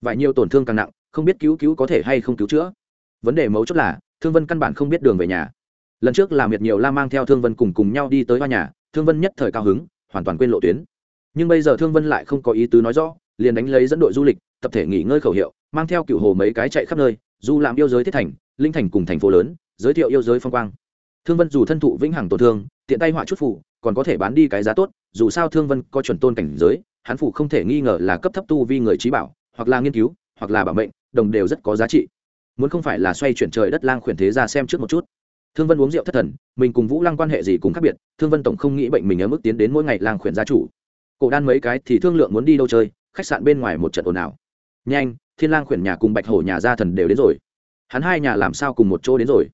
Vài nhiều tổn thương càng nặng, không biết cứu cứu có thể hay không cứu chữa. Vấn đề mấu chốt là, thương vân căn bản không biết đường về nhà. Lần trước làm miệt nhiều la mang theo thương vân cùng cùng nhau đi tới hoa nhà, thương vân nhất thời cao hứng, hoàn toàn quên lộ tuyến. Nhưng bây giờ thương vân lại không có ý tứ nói rõ, liền đánh lấy dẫn đội du lịch, tập thể nghỉ ngơi khẩu hiệu, mang theo cựu hồ mấy cái chạy khắp nơi, du làm yêu giới thiết thành linh thành cùng thành phố lớn, giới thiệu yêu giới phong quang. Thương vân dù thân thụ vĩnh hằng tổn thương, tiện tay họa chút phủ còn có thể bán đi cái giá tốt, dù sao thương vân có chuẩn tôn cảnh giới, hắn phủ không thể nghi ngờ là cấp thấp tu vi người trí bảo, hoặc là nghiên cứu, hoặc là bảo mệnh, đồng đều rất có giá trị. Muốn không phải là xoay chuyển trời đất lang khuyển thế ra xem trước một chút. Thương vân uống rượu thất thần, mình cùng vũ lăng quan hệ gì cũng khác biệt, thương vân tổng không nghĩ bệnh mình ở mức tiến đến mỗi ngày lang khuyển gia chủ. Cổ đan mấy cái thì thương lượng muốn đi đâu chơi, khách sạn bên ngoài một trận ồn ào. Nhanh, thiên lang khuyển nhà cùng bạch hổ nhà gia thần đều đến rồi hắn hai nhà làm sao cùng một chỗ đến rồi?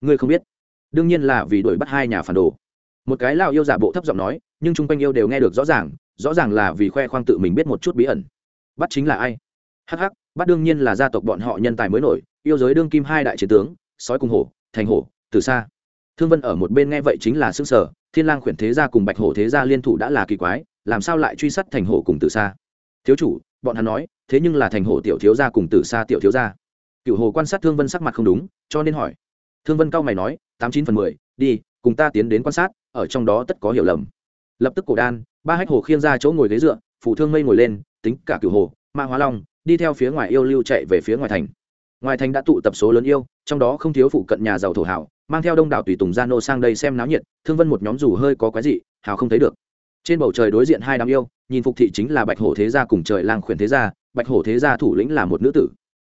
Ngươi không biết. Đương nhiên là vì đuổi bắt hai nhà phản đồ. Một cái lao yêu giả bộ thấp giọng nói, nhưng chung quanh yêu đều nghe được rõ ràng rõ ràng là vì khoe khoang tự mình biết một chút bí ẩn. Bắt chính là ai? Hắc hắc, bắt đương nhiên là gia tộc bọn họ nhân tài mới nổi, yêu giới đương kim hai đại chiến tướng, sói cùng hổ, thành hổ, từ xa. Thương vân ở một bên nghe vậy chính là xương sở thiên lang khuyển thế gia cùng bạch hổ thế gia liên thủ đã là kỳ quái, làm sao lại truy sát thành hổ cùng từ xa? Thiếu chủ, bọn hắn nói, thế nhưng là thành hổ tiểu thiếu gia cùng từ xa tiểu thiếu gia cựu hồ quan sát thương vân sắc mặt không đúng, cho nên hỏi. Thương vân cao mày nói, tám chín phần mười, đi, cùng ta tiến đến quan sát, ở trong đó tất có hiểu lầm. Lập tức cổ đan, ba hách hồ khiêng ra chỗ ngồi ghế dựa, phủ thương mây ngồi lên, tính cả cựu hồ, ma hóa long, đi theo phía ngoài yêu lưu chạy về phía ngoài thành. Ngoài thành đã tụ tập số lớn yêu, trong đó không thiếu phụ cận nhà giàu thổ hảo, mang theo đông đảo tùy tùng gia nô sang đây xem náo nhiệt, thương vân một nhóm dù hơi có quái dị, hào không thấy được. Trên bầu trời đối diện hai đám yêu, nhìn phục thị chính là bạch hổ thế gia cùng trời lang khuyển thế gia, bạch hổ thế gia thủ lĩnh là một nữ tử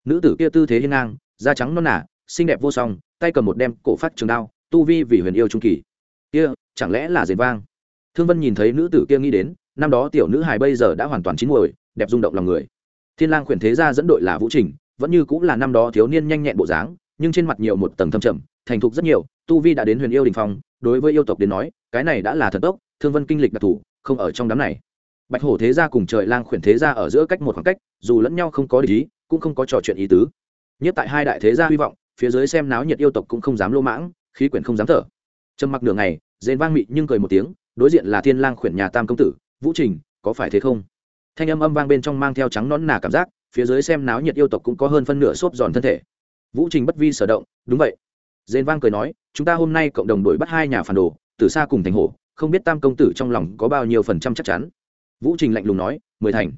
nữ tử kia tư thế hiên ngang, da trắng non nả xinh đẹp vô song, tay cầm một đem cổ phát trường đao, tu vi vì huyền yêu trung kỳ. Kia, chẳng lẽ là dền vang? Thương vân nhìn thấy nữ tử kia nghĩ đến, năm đó tiểu nữ hài bây giờ đã hoàn toàn chín muồi, đẹp rung động lòng người. Thiên lang khuyển thế gia dẫn đội là vũ trình, vẫn như cũng là năm đó thiếu niên nhanh nhẹn bộ dáng, nhưng trên mặt nhiều một tầng thâm trầm, thành thục rất nhiều, tu vi đã đến huyền yêu đình phong, đối với yêu tộc đến nói, cái này đã là thần tốc, thương vân kinh lịch đặc thù, không ở trong đám này. Bạch hổ thế gia cùng trời lang khuyển thế gia ở giữa cách một khoảng cách, dù lẫn nhau không có lý cũng không có trò chuyện ý tứ. Nhất tại hai đại thế gia hy vọng, phía dưới xem náo nhiệt yêu tộc cũng không dám lô mãng, khí quyển không dám thở. Trầm mặc nửa ngày, dền vang mị nhưng cười một tiếng, đối diện là thiên lang khuyển nhà tam công tử, vũ trình, có phải thế không? Thanh âm âm vang bên trong mang theo trắng nón nà cảm giác, phía dưới xem náo nhiệt yêu tộc cũng có hơn phân nửa xốp giòn thân thể. Vũ trình bất vi sở động, đúng vậy. Dền vang cười nói, chúng ta hôm nay cộng đồng đuổi bắt hai nhà phản đồ, từ xa cùng thành hổ, không biết tam công tử trong lòng có bao nhiêu phần trăm chắc chắn. Vũ trình lạnh lùng nói, mười thành.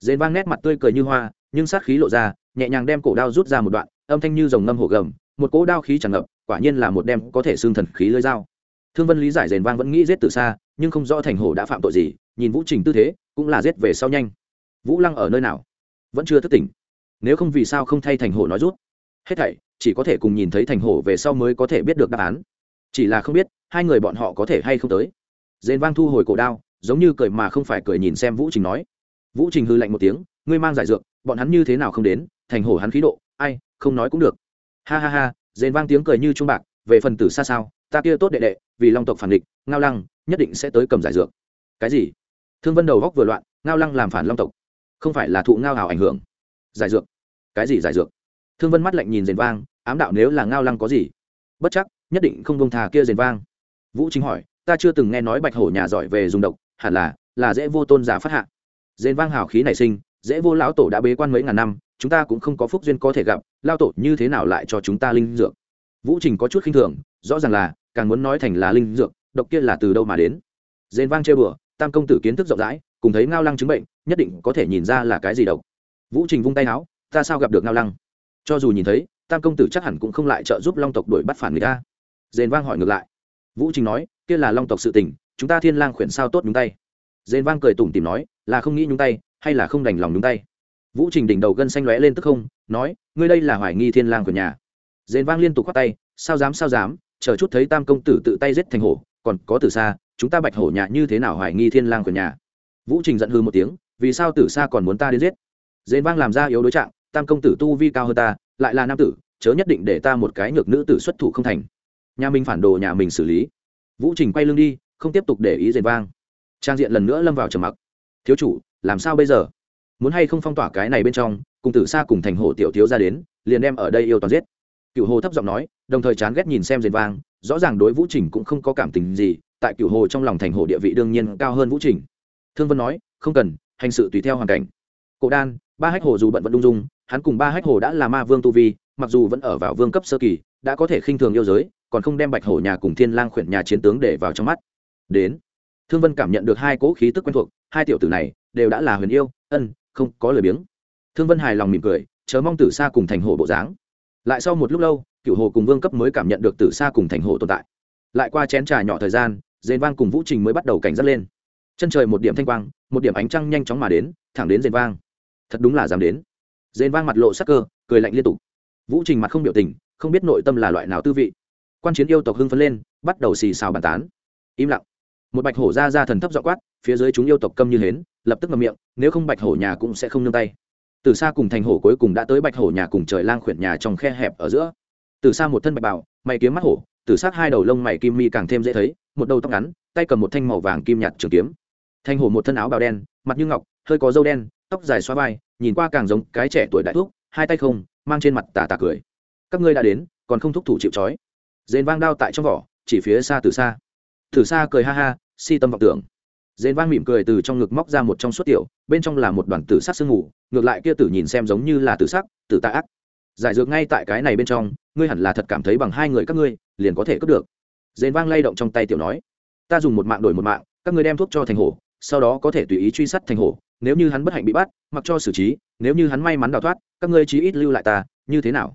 Dền vang nét mặt tươi cười như hoa nhưng sát khí lộ ra, nhẹ nhàng đem cổ đao rút ra một đoạn, âm thanh như dòng ngâm hổ gầm, một cỗ đao khí tràn ngập, quả nhiên là một đem có thể xương thần khí lưỡi dao. Thương vân lý giải rền vang vẫn nghĩ giết từ xa nhưng không rõ thành hổ đã phạm tội gì, nhìn vũ trình tư thế, cũng là giết về sau nhanh. Vũ lăng ở nơi nào? Vẫn chưa thức tỉnh. Nếu không vì sao không thay thành hổ nói rút? Hết thảy, chỉ có thể cùng nhìn thấy thành hổ về sau mới có thể biết được đáp án. Chỉ là không biết, hai người bọn họ có thể hay không tới. Rền vang thu hồi cổ đao, giống như cười mà không phải cười nhìn xem vũ trình nói. Vũ trình hư lạnh một tiếng, ngươi mang giải dược bọn hắn như thế nào không đến, thành hổ hắn khí độ, ai, không nói cũng được. Ha ha ha dền vang tiếng cười như trung bạc, về phần tử xa sao, ta kia tốt đệ đệ, vì long tộc phản địch, ngao lăng nhất định sẽ tới cầm giải dược. Cái gì? Thương vân đầu góc vừa loạn, ngao lăng làm phản long tộc. Không phải là thụ ngao hào ảnh hưởng. Giải dược. Cái gì giải dược? Thương vân mắt lạnh nhìn dền vang, ám đạo nếu là ngao lăng có gì? Bất chắc, nhất định không bông thà kia dền vang. Vũ chính hỏi, ta chưa từng nghe nói bạch hổ nhà giỏi về dùng độc, hẳn là là dễ vô tôn giả phát hạ. Dền vang hào khí nảy sinh dễ vô lão tổ đã bế quan mấy ngàn năm, chúng ta cũng không có phúc duyên có thể gặp lao tổ như thế nào lại cho chúng ta linh dược? Vũ trình có chút khinh thường, rõ ràng là, càng muốn nói thành là linh dược, độc kia là từ đâu mà đến? Dền vang chơi bừa tam công tử kiến thức rộng rãi, cùng thấy ngao lăng chứng bệnh, nhất định có thể nhìn ra là cái gì độc. Vũ trình vung tay áo, ta sao gặp được ngao lăng? Cho dù nhìn thấy, tam công tử chắc hẳn cũng không lại trợ giúp long tộc đuổi bắt phản người ta. Dền vang hỏi ngược lại. Vũ trình nói, kia là long tộc sự tình, chúng ta thiên lang khuyển sao tốt nhúng tay? Dền vang cười tủm tìm nói, là không nghĩ nhúng tay hay là không đành lòng nhúng tay? Vũ trình đỉnh đầu gân xanh lóe lên tức không, nói, ngươi đây là hoài nghi thiên lang của nhà. Dền vang liên tục khoát tay, sao dám sao dám, chờ chút thấy tam công tử tự tay giết thành hổ, còn có từ xa chúng ta bạch hổ nhà như thế nào hoài nghi thiên lang của nhà? Vũ trình giận hư một tiếng, vì sao tử xa còn muốn ta đến giết? Dền vang làm ra yếu đối trạng, tam công tử tu vi cao hơn ta, lại là nam tử, chớ nhất định để ta một cái nhược nữ tử xuất thủ không thành. Nhà mình phản đồ nhà mình xử lý. Vũ trình quay lưng đi, không tiếp tục để ý dền vang. Trang diện lần nữa lâm vào trầm mặc. Thiếu chủ làm sao bây giờ? Muốn hay không phong tỏa cái này bên trong, cùng tử xa cùng thành hồ tiểu thiếu ra đến, liền đem ở đây yêu toàn giết. Cựu hồ thấp giọng nói, đồng thời chán ghét nhìn xem dền vang, rõ ràng đối vũ trình cũng không có cảm tình gì, tại cựu hồ trong lòng thành hồ địa vị đương nhiên cao hơn vũ trình. Thương vân nói, không cần, hành sự tùy theo hoàn cảnh. Cổ đan, ba hách hồ dù bận vẫn đung dung, hắn cùng ba hách hồ đã là ma vương tu vi, mặc dù vẫn ở vào vương cấp sơ kỳ, đã có thể khinh thường yêu giới, còn không đem bạch hổ nhà cùng thiên lang khuyển nhà chiến tướng để vào trong mắt. Đến, thương vân cảm nhận được hai cỗ khí tức quen thuộc, hai tiểu tử này đều đã là huyền yêu, ân, không, có lời biếng. Thương vân hài lòng mỉm cười, chờ mong tử xa cùng thành hổ bộ dáng. Lại sau một lúc lâu cựu hồ cùng vương cấp mới cảm nhận được tử xa cùng thành hổ tồn tại. Lại qua chén trà nhỏ thời gian, dền vang cùng vũ trình mới bắt đầu cảnh giác lên. Chân trời một điểm thanh quang, một điểm ánh trăng nhanh chóng mà đến, thẳng đến dền vang. Thật đúng là dám đến. Dền vang mặt lộ sắc cơ, cười lạnh liên tục. Vũ trình mặt không biểu tình, không biết nội tâm là loại nào tư vị. Quan chiến yêu tộc hưng phấn lên, bắt đầu xì xào bàn tán. Im lặng. Một bạch hổ ra ra thần thấp dọ quát, phía dưới chúng yêu tộc câm như hến lập tức ngậm miệng, nếu không bạch hổ nhà cũng sẽ không nương tay. Từ xa cùng thành hổ cuối cùng đã tới bạch hổ nhà cùng trời lang khuyển nhà trong khe hẹp ở giữa. Từ xa một thân bạch bào, mày kiếm mắt hổ, từ sát hai đầu lông mày kim mi càng thêm dễ thấy, một đầu tóc ngắn, tay cầm một thanh màu vàng kim nhạt trường kiếm. Thanh hổ một thân áo bào đen, mặt như ngọc, hơi có dâu đen, tóc dài xoa vai, nhìn qua càng giống cái trẻ tuổi đại thuốc hai tay không, mang trên mặt tà tà cười. Các ngươi đã đến, còn không thúc thủ chịu trói. Dền vang đao tại trong vỏ, chỉ phía xa từ xa từ xa cười ha ha, si tâm vọng tưởng dền vang mỉm cười từ trong ngực móc ra một trong suốt tiểu, bên trong là một đoàn tử sắc sương ngủ ngược lại kia tử nhìn xem giống như là tử sắc, tử tạ ác. Giải dược ngay tại cái này bên trong, ngươi hẳn là thật cảm thấy bằng hai người các ngươi, liền có thể cướp được. Dền vang lay động trong tay tiểu nói, ta dùng một mạng đổi một mạng, các ngươi đem thuốc cho thành hổ, sau đó có thể tùy ý truy sát thành hổ, nếu như hắn bất hạnh bị bắt, mặc cho xử trí, nếu như hắn may mắn đào thoát, các ngươi chí ít lưu lại ta, như thế nào?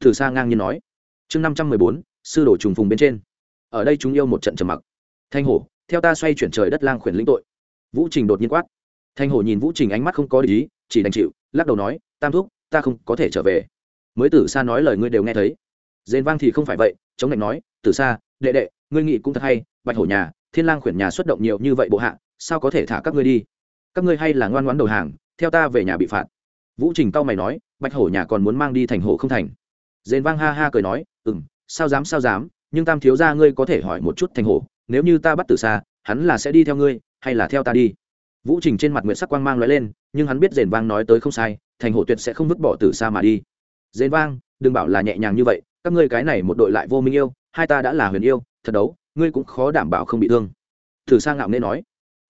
Thử sa ngang nhiên nói. Chương năm trăm mười bốn, sư đồ trùng phùng bên trên. Ở đây chúng yêu một trận trầm mặc. Thanh hổ theo ta xoay chuyển trời đất lang khuyển lĩnh tội. Vũ trình đột nhiên quát. Thanh hổ nhìn vũ trình ánh mắt không có ý, chỉ đành chịu, lắc đầu nói, tam thúc, ta không có thể trở về. Mới tử xa nói lời ngươi đều nghe thấy. Dền vang thì không phải vậy, chống lạnh nói, tử xa đệ đệ, ngươi nghĩ cũng thật hay, bạch hổ nhà, thiên lang khuyển nhà xuất động nhiều như vậy bộ hạ, sao có thể thả các ngươi đi? Các ngươi hay là ngoan ngoãn đầu hàng, theo ta về nhà bị phạt. Vũ trình cao mày nói, bạch hổ nhà còn muốn mang đi thành hổ không thành. Dền vang ha ha cười nói ừ m sao dám sao dám, nhưng tam thiếu ra ngươi có thể hỏi một chút thành hổ nếu như ta bắt từ xa, hắn là sẽ đi theo ngươi, hay là theo ta đi? Vũ trình trên mặt nguyện sắc quang mang nói lên, nhưng hắn biết rền vang nói tới không sai, thành hổ tuyệt sẽ không vứt bỏ từ xa mà đi. Rền vang, đừng bảo là nhẹ nhàng như vậy, các ngươi cái này một đội lại vô minh yêu, hai ta đã là huyền yêu, thật đấu, ngươi cũng khó đảm bảo không bị thương. Từ xa ngạo nên nói.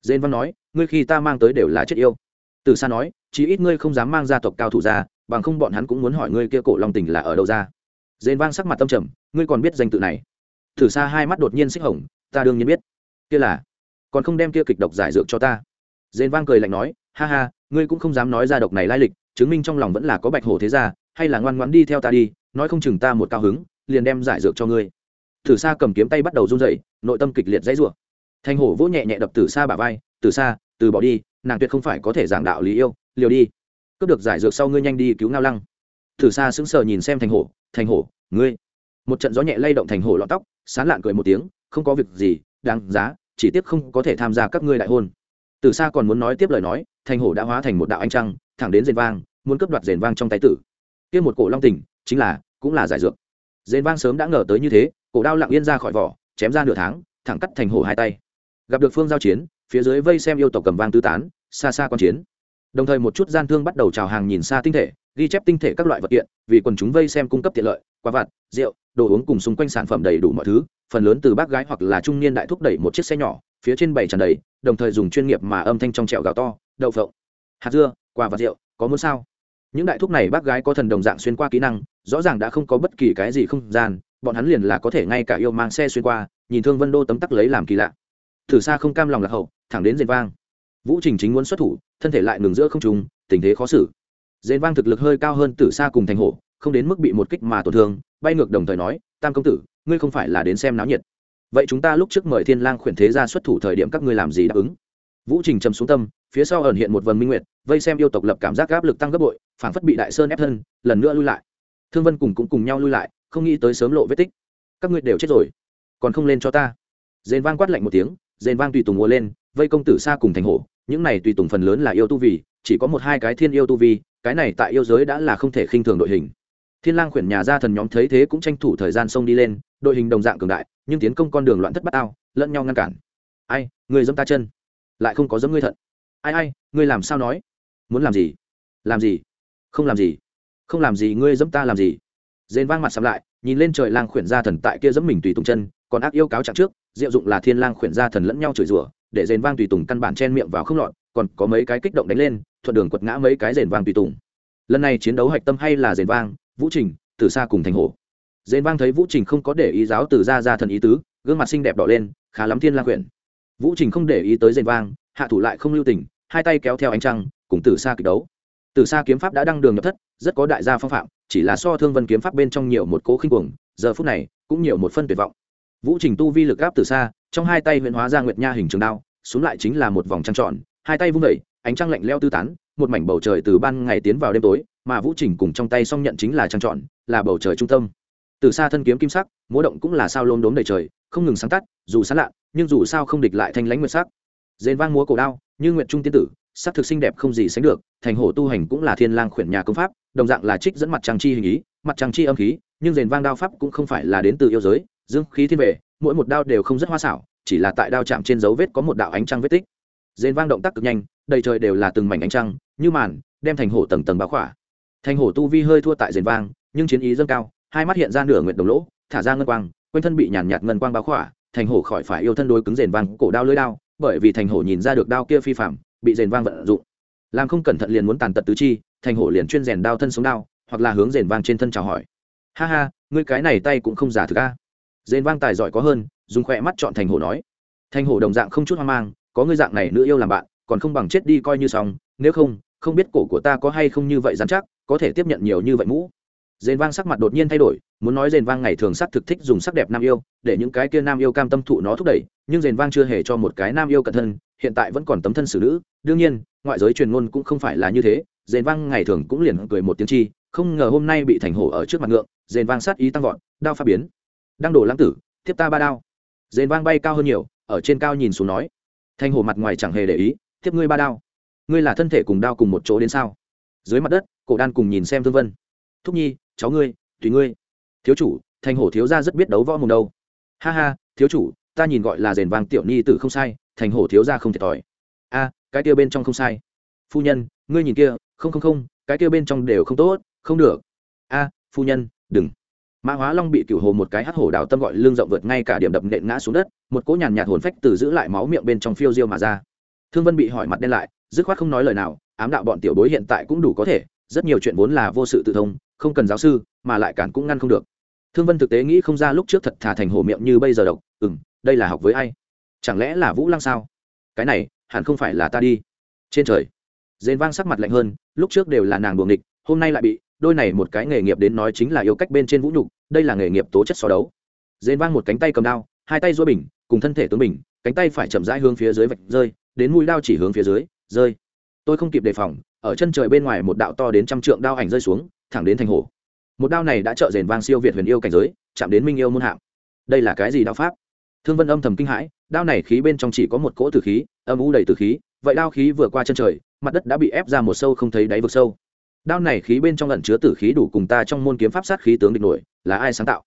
Dền vang nói, ngươi khi ta mang tới đều là chết yêu. Từ xa nói, chí ít ngươi không dám mang gia tộc cao thủ ra, bằng không bọn hắn cũng muốn hỏi ngươi kia cổ long tình là ở đâu ra. Dền vang sắc mặt tâm trầm, ngươi còn biết danh tự này. Thử xa hai mắt đột nhiên xích hồng ta đương nhiên biết. Kia là còn không đem kia kịch độc giải dược cho ta. Dền vang cười lạnh nói ha ha ngươi cũng không dám nói ra độc này lai lịch chứng minh trong lòng vẫn là có bạch hổ thế gia hay là ngoan ngoãn đi theo ta đi nói không chừng ta một cao hứng liền đem giải dược cho ngươi. Tử Sa cầm kiếm tay bắt đầu run rẩy nội tâm kịch liệt dãy rủa. Thanh hổ vỗ nhẹ nhẹ đập tử Sa bả vai tử Sa, từ bỏ đi nàng tuyệt không phải có thể giảng đạo lý yêu liều đi. Cướp được giải dược sau ngươi nhanh đi cứu ngao lăng. Tử sa sững sờ nhìn xem thành hổ thành hổ ngươi. Một trận gió nhẹ lay động thành hổ lọn tóc sán lạn cười một tiếng không có việc gì, đáng giá, chỉ tiếc không có thể tham gia các ngươi đại hôn. Từ xa còn muốn nói tiếp lời nói, thành hổ đã hóa thành một đạo anh trăng, thẳng đến rền vang, muốn cướp đoạt rền vang trong tay tử. Kia một cổ long tình, chính là, cũng là giải dược. Rền vang sớm đã ngờ tới như thế, cổ đao lặng yên ra khỏi vỏ, chém ra nửa tháng, thẳng cắt thành hổ hai tay. Gặp được phương giao chiến, phía dưới vây xem yêu tộc cầm vang tứ tán, xa xa quan chiến. Đồng thời một chút gian thương bắt đầu trào hàng nhìn xa tinh thể, ghi chép tinh thể các loại vật kiện, vì quần chúng vây xem cung cấp tiện lợi quả vặt, rượu, đồ uống cùng xung quanh sản phẩm đầy đủ mọi thứ phần lớn từ bác gái hoặc là trung niên đại thúc đẩy một chiếc xe nhỏ, phía trên bảy tràn đầy, đồng thời dùng chuyên nghiệp mà âm thanh trong trẹo gào to, đậu phộng. Hạt dưa, quà và rượu, có muốn sao? Những đại thúc này bác gái có thần đồng dạng xuyên qua kỹ năng, rõ ràng đã không có bất kỳ cái gì không gian, bọn hắn liền là có thể ngay cả yêu mang xe xuyên qua, nhìn thương vân đô tấm tắc lấy làm kỳ lạ. Thử xa không cam lòng lạc hậu, thẳng đến dền vang. Vũ trình chính muốn xuất thủ, thân thể lại ngừng giữa không trùng tình thế khó xử. Dền vang thực lực hơi cao hơn tử xa cùng thành hổ, không đến mức bị một kích mà tổn thương, bay ngược đồng thời nói, tam công tử ngươi không phải là đến xem náo nhiệt. Vậy chúng ta lúc trước mời thiên lang khuyển thế ra xuất thủ thời điểm các ngươi làm gì đáp ứng? Vũ trình trầm xuống tâm, phía sau ẩn hiện một vần minh nguyệt, vây xem yêu tộc lập cảm giác áp lực tăng gấp bội, phảng phất bị đại sơn ép thân, lần nữa lui lại. Thương vân cùng cũng cùng nhau lui lại, không nghĩ tới sớm lộ vết tích. Các ngươi đều chết rồi, còn không lên cho ta. Dền vang quát lạnh một tiếng, dền vang tùy tùng mua lên, vây công tử xa cùng thành hổ, những này tùy tùng phần lớn là yêu tu vì, chỉ có một hai cái thiên yêu tu vi cái này tại yêu giới đã là không thể khinh thường đội hình thiên lang khuyển nhà gia thần nhóm thấy thế cũng tranh thủ thời gian xông đi lên, đội hình đồng dạng cường đại, nhưng tiến công con đường loạn thất bát ao, lẫn nhau ngăn cản. Ai, người dẫm ta chân, lại không có dẫm ngươi thận. Ai ai, ngươi làm sao nói? Muốn làm gì? Làm gì? Không làm gì? Không làm gì, ngươi dẫm ta làm gì? Dền vang mặt sắm lại, nhìn lên trời lang khuyển gia thần tại kia dẫm mình tùy tùng chân, còn ác yêu cáo trạng trước, diệu dụng là thiên lang khuyển gia thần lẫn nhau chửi rủa, để dền vang tùy tùng căn bản chen miệng vào không lọt, còn có mấy cái kích động đánh lên, thuận đường quật ngã mấy cái dền vang tùy tùng. Lần này chiến đấu hạch tâm hay là dền vang vũ trình từ xa cùng thành hổ dền vang thấy vũ trình không có để ý giáo từ ra ra thần ý tứ gương mặt xinh đẹp đỏ lên khá lắm thiên lang quyển. Vũ trình không để ý tới dền vang hạ thủ lại không lưu tình hai tay kéo theo ánh trăng cùng từ xa kịch đấu. Từ xa kiếm pháp đã đăng đường nhập thất rất có đại gia phong phạm chỉ là so thương vân kiếm pháp bên trong nhiều một cố khinh cuồng giờ phút này cũng nhiều một phân tuyệt vọng. Vũ trình tu vi lực gáp từ xa trong hai tay huyện hóa ra nguyệt nha hình trường đao xuống lại chính là một vòng trăng tròn hai tay vung đẩy, ánh trăng lạnh leo tư tán một mảnh bầu trời từ ban ngày tiến vào đêm tối mà vũ trình cùng trong tay song nhận chính là trăng trọn, là bầu trời trung tâm. Từ xa thân kiếm kim sắc, múa động cũng là sao lôm đốm đầy trời, không ngừng sáng tắt, dù sán lạ, nhưng dù sao không địch lại thanh lãnh nguyệt sắc. Dền vang múa cổ đao, như nguyện trung tiên tử, sắc thực xinh đẹp không gì sánh được, thành hổ tu hành cũng là thiên lang khuyển nhà công pháp, đồng dạng là trích dẫn mặt trăng chi hình ý, mặt trăng chi âm khí, nhưng dền vang đao pháp cũng không phải là đến từ yêu giới, dương khí thiên về, mỗi một đao đều không rất hoa xảo, chỉ là tại đao chạm trên dấu vết có một đạo ánh trăng vết tích. Dền vang động tác cực nhanh, đầy trời đều là từng mảnh ánh trăng, như màn, đem thành hổ tầng tầng báo khỏa thành hổ tu vi hơi thua tại rền vang, nhưng chiến ý dâng cao, hai mắt hiện ra nửa nguyệt đồng lỗ, thả ra ngân quang, quanh thân bị nhàn nhạt ngân quang báo khỏa, thành hổ khỏi phải yêu thân đối cứng rền vang cổ đao lưỡi đao, bởi vì thành hổ nhìn ra được đao kia phi phạm, bị rền vang vận dụng. Làm không cẩn thận liền muốn tàn tật tứ chi, thành hổ liền chuyên rèn đao thân sống đao, hoặc là hướng rền vang trên thân chào hỏi. Ha ha, ngươi cái này tay cũng không giả thực a. Rền vang tài giỏi có hơn, dùng khỏe mắt chọn thành hổ nói. Thành hổ đồng dạng không chút hoang mang, có ngươi dạng này nữ yêu làm bạn, còn không bằng chết đi coi như xong, nếu không không biết cổ của ta có hay không như vậy dám chắc, có thể tiếp nhận nhiều như vậy mũ. Dền vang sắc mặt đột nhiên thay đổi, muốn nói dền vang ngày thường sắc thực thích dùng sắc đẹp nam yêu, để những cái kia nam yêu cam tâm thụ nó thúc đẩy, nhưng dền vang chưa hề cho một cái nam yêu cận thân, hiện tại vẫn còn tấm thân xử nữ. Đương nhiên, ngoại giới truyền ngôn cũng không phải là như thế, dền vang ngày thường cũng liền cười một tiếng chi, không ngờ hôm nay bị thành hổ ở trước mặt ngượng, dền vang sát ý tăng vọt, đao pha biến. Đang đổ lãng tử, tiếp ta ba đao. Dền vang bay cao hơn nhiều, ở trên cao nhìn xuống nói, thành hổ mặt ngoài chẳng hề để ý, tiếp ngươi ba đao ngươi là thân thể cùng đao cùng một chỗ đến sao? Dưới mặt đất, cổ đan cùng nhìn xem thương vân. Thúc nhi, cháu ngươi, tùy ngươi. Thiếu chủ, thành hổ thiếu gia rất biết đấu võ mồm đâu. Ha ha, thiếu chủ, ta nhìn gọi là rền vang tiểu nhi tử không sai, thành hổ thiếu gia không thiệt thòi. A, cái kia bên trong không sai. Phu nhân, ngươi nhìn kia, không không không, cái kia bên trong đều không tốt, không được. A, phu nhân, đừng. Mã hóa long bị cửu hồ một cái hắt hổ đào tâm gọi lương rộng vượt ngay cả điểm đập nện ngã xuống đất, một cỗ nhàn nhạt hồn phách từ giữ lại máu miệng bên trong phiêu diêu mà ra. Thương vân bị hỏi mặt đen lại dứt khoát không nói lời nào, ám đạo bọn tiểu bối hiện tại cũng đủ có thể, rất nhiều chuyện vốn là vô sự tự thông, không cần giáo sư, mà lại cản cũng ngăn không được. Thương vân thực tế nghĩ không ra lúc trước thật thả thành hổ miệng như bây giờ độc ừ m đây là học với ai? Chẳng lẽ là vũ lăng sao? Cái này, hẳn không phải là ta đi. Trên trời dền vang sắc mặt lạnh hơn, lúc trước đều là nàng buồng địch hôm nay lại bị, đôi này một cái nghề nghiệp đến nói chính là yêu cách bên trên vũ nhục, đây là nghề nghiệp tố chất so đấu. Dền vang một cánh tay cầm đao, hai tay dối bình, cùng thân thể tướng bình, cánh tay phải chậm rãi hướng phía dưới vạch rơi, đến mũi đao chỉ hướng phía dưới rơi. Tôi không kịp đề phòng, ở chân trời bên ngoài một đạo to đến trăm trượng đao ảnh rơi xuống, thẳng đến thành hồ. Một đao này đã trợ rền vang siêu việt huyền yêu cảnh giới, chạm đến minh yêu môn hạng. Đây là cái gì đao pháp? Thương vân âm thầm kinh hãi, đao này khí bên trong chỉ có một cỗ tử khí, âm u đầy tử khí, vậy đao khí vừa qua chân trời, mặt đất đã bị ép ra một sâu không thấy đáy vực sâu. Đao này khí bên trong lẩn chứa tử khí đủ cùng ta trong môn kiếm pháp sát khí tướng địch nổi, là ai sáng tạo?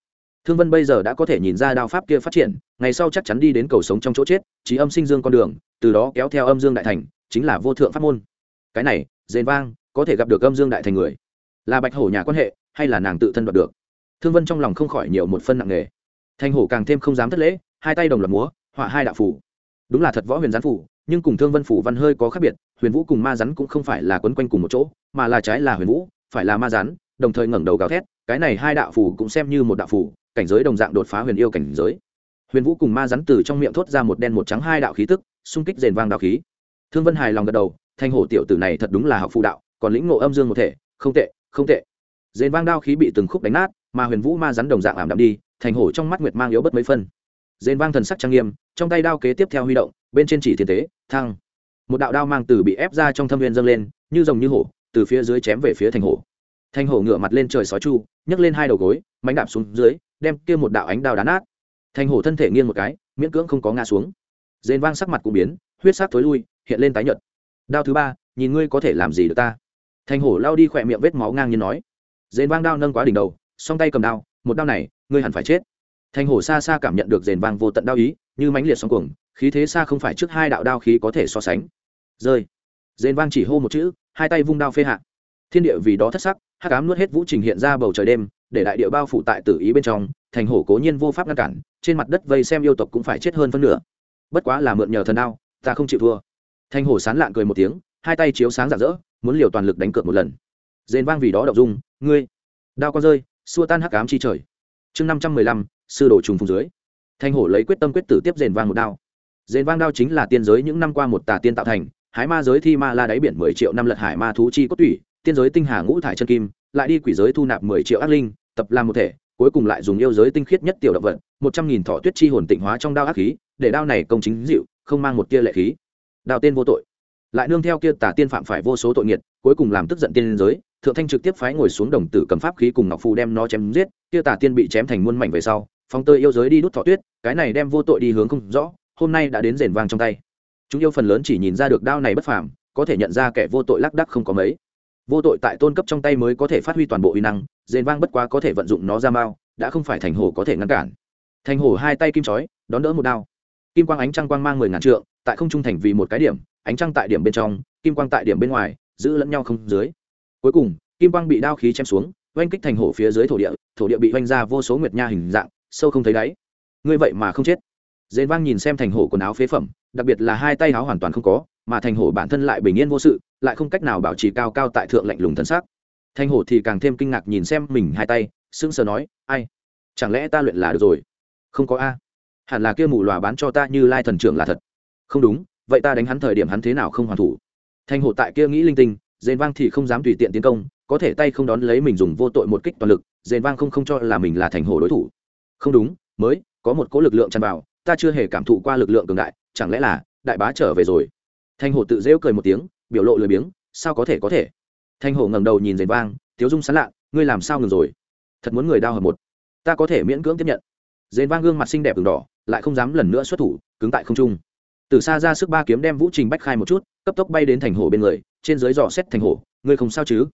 Thương vân bây giờ đã có thể nhìn ra đao pháp kia phát triển, ngày sau chắc chắn đi đến cầu sống trong chỗ chết, trí âm sinh dương con đường, từ đó kéo theo âm dương đại thành chính là vô thượng pháp môn. Cái này, dền vang, có thể gặp được âm dương đại thành người. Là bạch hổ nhà quan hệ, hay là nàng tự thân đoạt được? Thương vân trong lòng không khỏi nhiều một phân nặng nề. Thanh hổ càng thêm không dám thất lễ, hai tay đồng loạt múa, họa hai đạo phủ. Đúng là thật võ huyền gián phủ, nhưng cùng thương vân phủ văn hơi có khác biệt, huyền vũ cùng ma rắn cũng không phải là quấn quanh cùng một chỗ, mà là trái là huyền vũ, phải là ma rắn, đồng thời ngẩng đầu gào thét, cái này hai đạo phủ cũng xem như một đạo phủ, cảnh giới đồng dạng đột phá huyền yêu cảnh giới. Huyền vũ cùng ma rắn từ trong miệng thốt ra một đen một trắng hai đạo khí tức, xung kích rền vang đạo khí thương vân hài lòng gật đầu, thanh hổ tiểu tử này thật đúng là học phụ đạo, còn lĩnh ngộ âm dương một thể, không tệ không tệ. Dền vang đao khí bị từng khúc đánh nát, mà huyền vũ ma rắn đồng dạng ảm đạm đi, thành hổ trong mắt nguyệt mang yếu bất mấy phân. Dền vang thần sắc trang nghiêm, trong tay đao kế tiếp theo huy động, bên trên chỉ thiên tế, thăng. Một đạo đao mang từ bị ép ra trong thâm viên dâng lên, như rồng như hổ, từ phía dưới chém về phía thành hổ. Thành hổ ngửa mặt lên trời sói chu, nhấc lên hai đầu gối, mánh đạp xuống dưới, đem kia một đạo ánh đao đá nát. Thành hổ thân thể nghiêng một cái, miễn cưỡng không có ngã xuống. Dền vang sắc mặt cũng biến, huyết sắc thối lui hiện lên tái nhợt. Đao thứ ba, nhìn ngươi có thể làm gì được ta? Thành hổ lao đi khỏe miệng vết máu ngang như nói. Dền vang đao nâng quá đỉnh đầu, song tay cầm đao, một đao này, ngươi hẳn phải chết. Thành hổ xa xa cảm nhận được dền vang vô tận đao ý, như mãnh liệt sóng cuồng, khí thế xa không phải trước hai đạo đao khí có thể so sánh. Rơi. Dền vang chỉ hô một chữ, hai tay vung đao phê hạ. Thiên địa vì đó thất sắc hát cám nuốt hết vũ trình hiện ra bầu trời đêm, để đại địa bao phủ tại tử ý bên trong, thành hổ cố nhiên vô pháp ngăn cản, trên mặt đất vây xem yêu tộc cũng phải chết hơn phân nửa. Bất quá là mượn nhờ thần đao, ta không chịu thua. Thanh hổ sán lạng cười một tiếng, hai tay chiếu sáng rạng rỡ, muốn liều toàn lực đánh cược một lần. Dền vang vì đó đậu dung, ngươi, đao con rơi, xua tan hắc ám chi trời. Chương năm trăm mười lăm, sư đồ trùng phùng dưới. Thanh hổ lấy quyết tâm quyết tử tiếp dền vang một đao. Dền vang đao chính là tiên giới những năm qua một tà tiên tạo thành hái ma giới thi ma la đáy biển mười triệu năm lật hải ma thú chi cốt tủy, tiên giới tinh hà ngũ thải chân kim, lại đi quỷ giới thu nạp mười triệu ác linh, tập làm một thể, cuối cùng lại dùng yêu giới tinh khiết nhất tiểu động vật, một trăm nghìn thọ tuyết chi hồn tịnh hóa trong đao ác khí, để đao này công chính dịu, không mang một tia lệ khí đào tên vô tội. Lại nương theo kia tả tiên phạm phải vô số tội nghiệt, cuối cùng làm tức giận tiên giới, thượng thanh trực tiếp phái ngồi xuống đồng tử cầm pháp khí cùng ngọc phù đem nó chém giết, kia tả tiên bị chém thành muôn mảnh về sau phong tơi yêu giới đi đút thọ tuyết, cái này đem vô tội đi hướng không rõ, hôm nay đã đến rền vang trong tay. Chúng yêu phần lớn chỉ nhìn ra được đao này bất phàm, có thể nhận ra kẻ vô tội lác đắc không có mấy. Vô tội tại tôn cấp trong tay mới có thể phát huy toàn bộ uy năng, rền vang bất quá có thể vận dụng nó ra mao, đã không phải thành hồ có thể ngăn cản. Thành hồ hai tay kim chói, đón đỡ một đao kim quang ánh trăng quang mang mười ngàn trượng, tại không trung thành vì một cái điểm, ánh trăng tại điểm bên trong, kim quang tại điểm bên ngoài, giữ lẫn nhau không dưới. Cuối cùng, kim quang bị đao khí chém xuống, oanh kích thành hổ phía dưới thổ địa thổ địa bị oanh ra vô số nguyệt nha hình dạng, sâu không thấy đáy. Ngươi vậy mà không chết. Dền vang nhìn xem thành hổ quần áo phế phẩm, đặc biệt là hai tay áo hoàn toàn không có, mà thành hổ bản thân lại bình yên vô sự, lại không cách nào bảo trì cao cao tại thượng lạnh lùng thân xác. Thành hổ thì càng thêm kinh ngạc nhìn xem mình hai tay, sững sờ nói, ai? Chẳng lẽ ta luyện là được rồi? Không có a hẳn là kia mù lòa bán cho ta như lai thần trưởng là thật. Không đúng, vậy ta đánh hắn thời điểm hắn thế nào không hoàn thủ. Thành hổ tại kia nghĩ linh tinh, dền vang thì không dám tùy tiện tiến công, có thể tay không đón lấy mình dùng vô tội một kích toàn lực, dền vang không không cho là mình là thành hổ đối thủ. Không đúng, mới, có một cỗ lực lượng tràn vào, ta chưa hề cảm thụ qua lực lượng cường đại, chẳng lẽ là, đại bá trở về rồi? Thành hổ tự rêu cười một tiếng, biểu lộ lười biếng, sao có thể có thể? Thành hổ ngẩng đầu nhìn dền vang, tiếu dung sán lạ, ngươi làm sao ngừng rồi? Thật muốn người đau hợp một. Ta có thể miễn cưỡng tiếp nhận. Dền vang gương mặt xinh đẹp đường đỏ lại không dám lần nữa xuất thủ, cứng tại không trung. Từ xa ra sức ba kiếm đem vũ trình bách khai một chút, cấp tốc bay đến thành hổ bên người, trên dưới dò xét thành hổ, ngươi không sao chứ?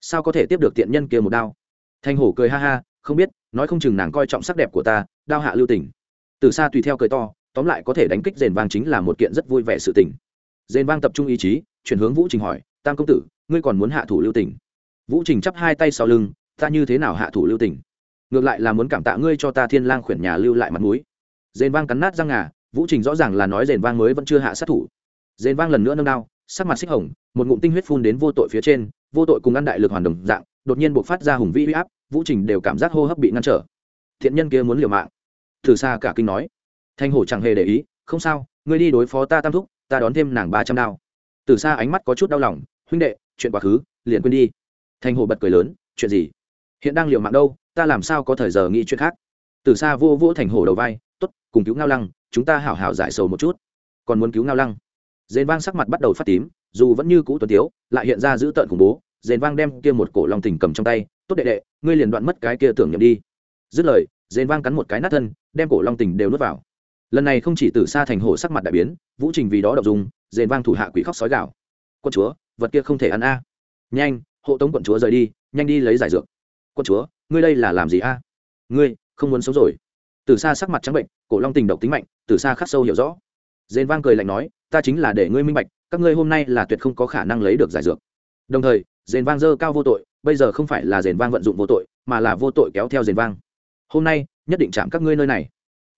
Sao có thể tiếp được tiện nhân kia một đao? Thành hổ cười ha ha, không biết, nói không chừng nàng coi trọng sắc đẹp của ta, đao hạ lưu tình. Từ xa tùy theo cười to, tóm lại có thể đánh kích rền vang chính là một kiện rất vui vẻ sự tình. Rền vang tập trung ý chí, chuyển hướng vũ trình hỏi, tam công tử, ngươi còn muốn hạ thủ lưu tình? Vũ trình chắp hai tay sau lưng, ta như thế nào hạ thủ lưu tình? Ngược lại là muốn cảm tạ ngươi cho ta thiên lang khuyển nhà lưu lại mặt mũi dền vang cắn nát răng ngà, vũ trình rõ ràng là nói dền vang mới vẫn chưa hạ sát thủ. Dền vang lần nữa nâng đao, sắc mặt xích hồng, một ngụm tinh huyết phun đến vô tội phía trên, vô tội cùng ăn đại lực hoàn đồng dạng, đột nhiên buộc phát ra hùng vĩ huy áp, vũ trình đều cảm giác hô hấp bị ngăn trở. Thiện nhân kia muốn liều mạng. Thử xa cả kinh nói. Thanh hổ chẳng hề để ý, không sao, ngươi đi đối phó ta tam thúc, ta đón thêm nàng ba trăm đao. Từ xa ánh mắt có chút đau lòng, huynh đệ, chuyện quá khứ, liền quên đi. Thanh hổ bật cười lớn, chuyện gì? Hiện đang liều mạng đâu, ta làm sao có thời giờ nghĩ chuyện khác? Từ xa vô vô thành hổ đầu vai t ố t cùng cứu ngao lăng, chúng ta hảo hảo giải sầu một chút. Còn muốn cứu ngao lăng? Dền vang sắc mặt bắt đầu phát tím, dù vẫn như cũ tuấn tiếu, lại hiện ra giữ tợn khủng bố. Dền vang đem kia một cổ long tình cầm trong tay, tốt đệ đệ, ngươi liền đoạn mất cái kia tưởng nhầm đi. Dứt lời, dền vang cắn một cái nát thân, đem cổ long tình đều nuốt vào. Lần này không chỉ từ xa thành hồ sắc mặt đại biến, vũ trình vì đó đậu dùng dền vang thủ hạ quỷ khóc sói gạo quân chúa, vật kia không thể ăn a. Nhanh, hộ tống quận chúa rời đi, nhanh đi lấy giải dược. Quân chúa, ngươi đây là làm gì a? Ngươi, không muốn sống rồi từ xa sắc mặt trắng bệnh, cổ long tình độc tính mạnh, từ xa khắc sâu hiểu rõ. Dền vang cười lạnh nói, ta chính là để ngươi minh bạch, các ngươi hôm nay là tuyệt không có khả năng lấy được giải dược. Đồng thời dền vang dơ cao vô tội, bây giờ không phải là dền vang vận dụng vô tội, mà là vô tội kéo theo dền vang. Hôm nay, nhất định chạm các ngươi nơi này.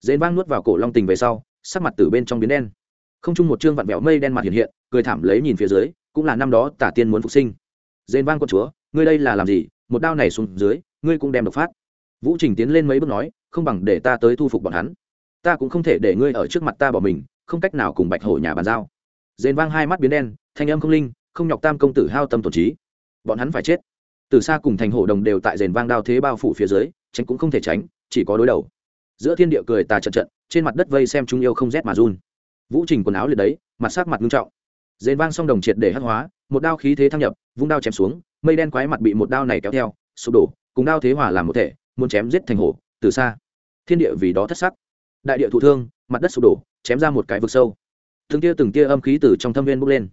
Dền vang nuốt vào cổ long tình về sau, sắc mặt từ bên trong biến đen. Không chung một chương vặn vẹo mây đen mặt hiện hiện, cười thảm lấy nhìn phía dưới, cũng là năm đó tả tiên muốn phục sinh. Dền vang con chúa, ngươi đây là làm gì? Một đao này xuống dưới, ngươi cũng đem độc phát vũ trình tiến lên mấy bước nói, không bằng để ta tới thu phục bọn hắn. Ta cũng không thể để ngươi ở trước mặt ta bỏ mình, không cách nào cùng bạch hổ nhà bàn giao. Dền vang hai mắt biến đen, thanh âm không linh, không nhọc tam công tử hao tâm tổn trí. Bọn hắn phải chết. Từ xa cùng thành hổ đồng đều tại dền vang đao thế bao phủ phía dưới, tránh cũng không thể tránh, chỉ có đối đầu. Giữa thiên địa cười tà trận trận, trên mặt đất vây xem chúng yêu không rét mà run. Vũ trình quần áo liệt đấy, mặt sắc mặt nghiêm trọng. Dền vang song đồng triệt để hắc hóa, một đao khí thế thăng nhập, vung đao chém xuống, mây đen quái mặt bị một đao này kéo theo, sụp đổ, cùng đao thế hòa làm một thể muốn chém giết thành hổ, từ xa. Thiên địa vì đó thất sắc. Đại địa thụ thương, mặt đất sụp đổ, chém ra một cái vực sâu. Từng tia từng tia âm khí từ trong thâm viên bốc lên.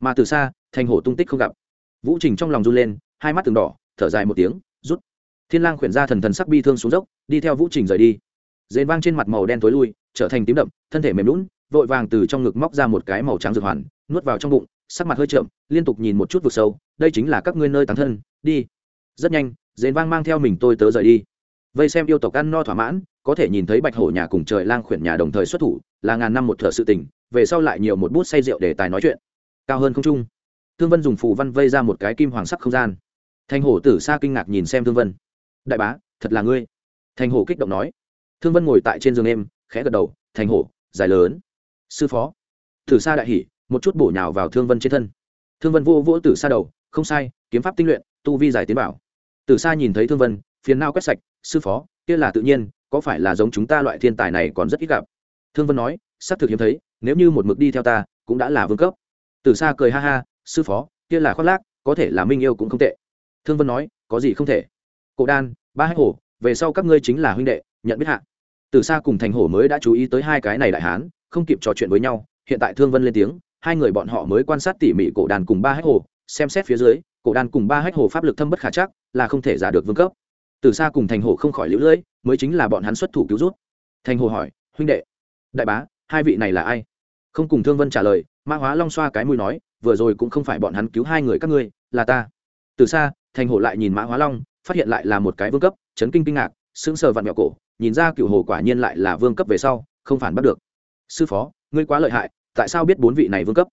Mà từ xa, thành hổ tung tích không gặp. Vũ trình trong lòng run lên, hai mắt từng đỏ, thở dài một tiếng, rút. Thiên lang khuyển ra thần thần sắc bi thương xuống dốc, đi theo vũ trình rời đi. Dền vang trên mặt màu đen tối lui, trở thành tím đậm, thân thể mềm lún vội vàng từ trong ngực móc ra một cái màu trắng dược hoàn, nuốt vào trong bụng, sắc mặt hơi chậm liên tục nhìn một chút vực sâu, đây chính là các ngươi nơi tán thân, đi. Rất nhanh dền vang mang theo mình tôi tớ rời đi. Vây xem yêu tộc ăn no thỏa mãn, có thể nhìn thấy bạch hổ nhà cùng trời lang khuyển nhà đồng thời xuất thủ, là ngàn năm một thợ sự tình, về sau lại nhiều một bút say rượu để tài nói chuyện. Cao hơn không trung, thương vân dùng phù văn vây ra một cái kim hoàng sắc không gian. Thành hổ tử xa kinh ngạc nhìn xem thương vân. Đại bá, thật là ngươi. Thành hổ kích động nói. Thương vân ngồi tại trên giường em khẽ gật đầu thành hổ dài lớn. Sư phó. Tử xa đại hỉ, một chút bổ nhào vào thương vân trên thân. Thương vân vô vỗ tử xa đầu, không sai, kiếm pháp tinh luyện, tu vi giải tiến bảo. Từ xa nhìn thấy thương vân, phiền nao quét sạch, sư phó, kia là tự nhiên, có phải là giống chúng ta loại thiên tài này còn rất ít gặp? Thương vân nói, xác thực hiếm thấy, nếu như một mực đi theo ta, cũng đã là vương cấp. Từ xa cười ha ha, sư phó, kia là khoác lác, có thể là minh yêu cũng không tệ. Thương vân nói, có gì không thể. Cổ đan, ba hách hổ, về sau các ngươi chính là huynh đệ, nhận biết hạ. Từ xa cùng thành hổ mới đã chú ý tới hai cái này đại hán, không kịp trò chuyện với nhau, hiện tại thương vân lên tiếng, hai người bọn họ mới quan sát tỉ mỉ cổ đàn cùng ba hách hồ xem xét phía dưới cổ đan cùng ba hách hồ pháp lực thâm bất khả chắc, là không thể giả được vương cấp. Từ xa cùng thành hồ không khỏi lũ lưỡi mới chính là bọn hắn xuất thủ cứu rút. Thành hồ hỏi, huynh đệ, đại bá, hai vị này là ai? Không cùng thương vân trả lời, mã hóa long xoa cái mũi nói, vừa rồi cũng không phải bọn hắn cứu hai người các ngươi, là ta. Từ xa, thành hồ lại nhìn mã hóa long, phát hiện lại là một cái vương cấp, chấn kinh kinh ngạc, sững sờ vặn mẹo cổ, nhìn ra cựu hồ quả nhiên lại là vương cấp về sau, không phản bắt được. Sư phó, ngươi quá lợi hại, tại sao biết bốn vị này vương cấp?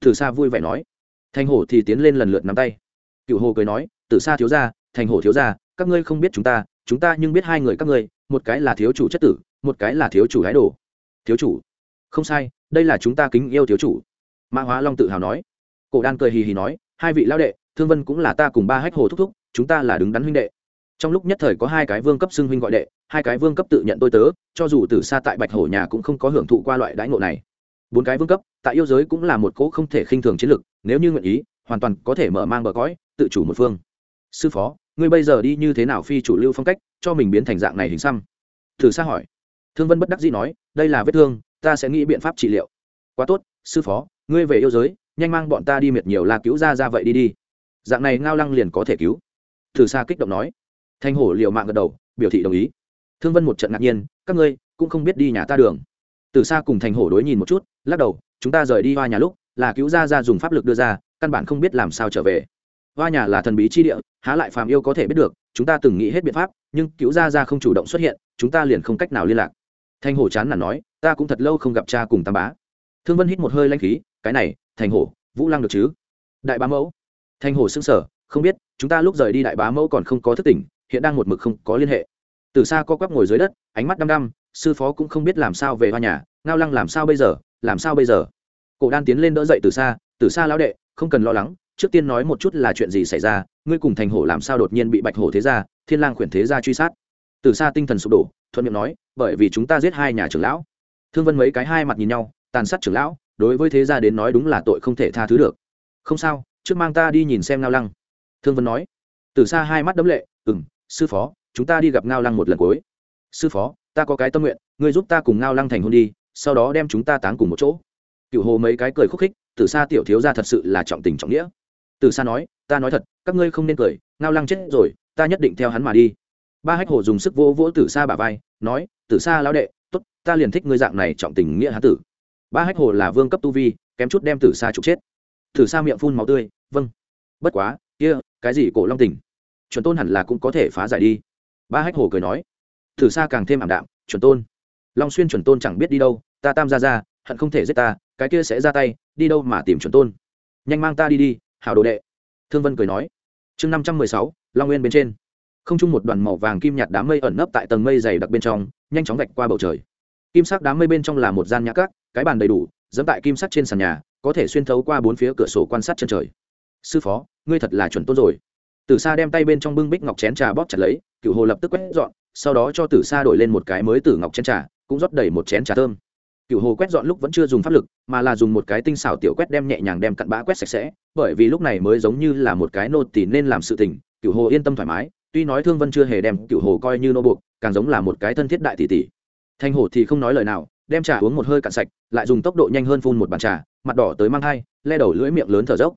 Từ xa vui vẻ nói. Thành hồ thì tiến lên lần lượt nắm tay cựu hồ cười nói từ xa thiếu gia, thành hồ thiếu gia, các ngươi không biết chúng ta chúng ta nhưng biết hai người các ngươi một cái là thiếu chủ chất tử một cái là thiếu chủ hái đồ. Thiếu chủ? Không sai đây là chúng ta kính yêu thiếu chủ. Mã hóa long tự hào nói. Cổ đan cười hì hì nói hai vị lao đệ thương vân cũng là ta cùng ba hách hồ thúc thúc chúng ta là đứng đắn huynh đệ. Trong lúc nhất thời có hai cái vương cấp xưng huynh gọi đệ hai cái vương cấp tự nhận tôi tớ cho dù từ xa tại bạch hổ nhà cũng không có hưởng thụ qua loại đãi ngộ này. Bốn cái vương cấp tại yêu giới cũng là một cỗ không thể khinh thường chiến lực nếu như nguyện ý hoàn toàn có thể mở mang bờ cõi tự chủ một phương. Sư phó, ngươi bây giờ đi như thế nào phi chủ lưu phong cách, cho mình biến thành dạng này hình xăm? Thử xa hỏi. Thương vân bất đắc dĩ nói, đây là vết thương, ta sẽ nghĩ biện pháp trị liệu. Quá tốt, sư phó, ngươi về yêu giới, nhanh mang bọn ta đi miệt nhiều là cứu ra ra vậy đi đi. Dạng này ngao lăng liền có thể cứu. Thử xa kích động nói. Thanh hổ liều mạng gật đầu, biểu thị đồng ý. Thương vân một trận ngạc nhiên, các ngươi cũng không biết đi nhà ta đường. Từ xa cùng thành hổ đối nhìn một chút, lắc đầu, chúng ta rời đi hoa nhà lúc là cứu ra ra dùng pháp lực đưa ra, căn bản không biết làm sao trở về hoa nhà là thần bí chi địa, há lại phàm yêu có thể biết được, chúng ta từng nghĩ hết biện pháp, nhưng cứu ra ra không chủ động xuất hiện, chúng ta liền không cách nào liên lạc. Thanh hổ chán là nói, ta cũng thật lâu không gặp cha cùng tam bá. Thương vân hít một hơi lanh khí, cái này, thành hổ, vũ lăng được chứ? Đại bá mẫu. Thanh hổ xưng sở không biết, chúng ta lúc rời đi đại bá mẫu còn không có thức tỉnh, hiện đang một mực không có liên hệ. Từ xa co quắp ngồi dưới đất, ánh mắt đăm đăm, sư phó cũng không biết làm sao về hoa nhà, ngao lăng làm sao bây giờ, làm sao bây giờ? Cổ đan tiến lên đỡ dậy từ xa từ xa lão đệ, không cần lo lắng trước tiên nói một chút là chuyện gì xảy ra, ngươi cùng thành hổ làm sao đột nhiên bị bạch hổ thế gia thiên lang khuyển thế gia truy sát. Từ xa tinh thần sụp đổ, thuận miệng nói, bởi vì chúng ta giết hai nhà trưởng lão. Thương vân mấy cái hai mặt nhìn nhau, tàn sát trưởng lão, đối với thế gia đến nói đúng là tội không thể tha thứ được. Không sao, trước mang ta đi nhìn xem ngao lăng. Thương vân nói. Từ xa hai mắt đấm lệ ừ m sư phó, chúng ta đi gặp ngao lăng một lần cuối. Sư phó, ta có cái tâm nguyện, ngươi giúp ta cùng ngao lăng thành hôn đi, sau đó đem chúng ta táng cùng một chỗ. Cựu hồ mấy cái cười khúc khích, từ xa tiểu thiếu ra thật sự là trọng tình trọng nghĩa từ xa nói, ta nói thật, các ngươi không nên cười, ngao lăng chết rồi, ta nhất định theo hắn mà đi. Ba hách hồ dùng sức vỗ vỗ từ xa bà vai, nói, từ xa lão đệ t ố t ta liền thích ngươi dạng này trọng tình nghĩa hán tử. Ba hách hồ là vương cấp tu vi, kém chút đem từ xa trục chết. Từ xa miệng phun màu tươi vâng bất quá, kia, cái gì cổ long tình? Chuẩn tôn hẳn là cũng có thể phá giải đi. Ba hách hồ cười nói, từ xa càng thêm ảm đạm, chuẩn tôn, long xuyên chuẩn tôn chẳng biết đi đâu, ta tam ra ra hận không thể giết ta, cái kia sẽ ra tay, đi đâu mà tìm chuẩn tôn. Nhanh mang ta đi đi hào đồ đệ. Thương vân cười nói, chương năm trăm mười sáu, long nguyên bên trên. Không chung một đoàn màu vàng kim nhạt đám mây ẩn nấp tại tầng mây dày đặc bên trong, nhanh chóng vạch qua bầu trời. Kim sắc đám mây bên trong là một gian nhã cát, cái bàn đầy đủ, dẫm tại kim sắc trên sàn nhà, có thể xuyên thấu qua bốn phía cửa sổ quan sát chân trời. Sư phó, ngươi thật là chuẩn tốt rồi. Từ xa đem tay bên trong bưng bích ngọc chén trà bóp chặt lấy, cựu hồ lập tức quét dọn, sau đó cho tử xa đổi lên một cái mới tử ngọc chén trà, cũng rót đầy một chén trà thơm cựu hồ quét dọn lúc vẫn chưa dùng pháp lực mà là dùng một cái tinh xảo tiểu quét đem nhẹ nhàng đem cặn bã quét sạch sẽ bởi vì lúc này mới giống như là một cái nô tỳ nên làm sự tình cựu hồ yên tâm thoải mái tuy nói thương vân chưa hề đem cựu hồ coi như nô buộc càng giống là một cái thân thiết đại tỷ tỷ. Thanh hồ thì không nói lời nào đem trà uống một hơi cạn sạch lại dùng tốc độ nhanh hơn phun một bàn trà mặt đỏ tới mang hai le đầu lưỡi miệng lớn thở dốc.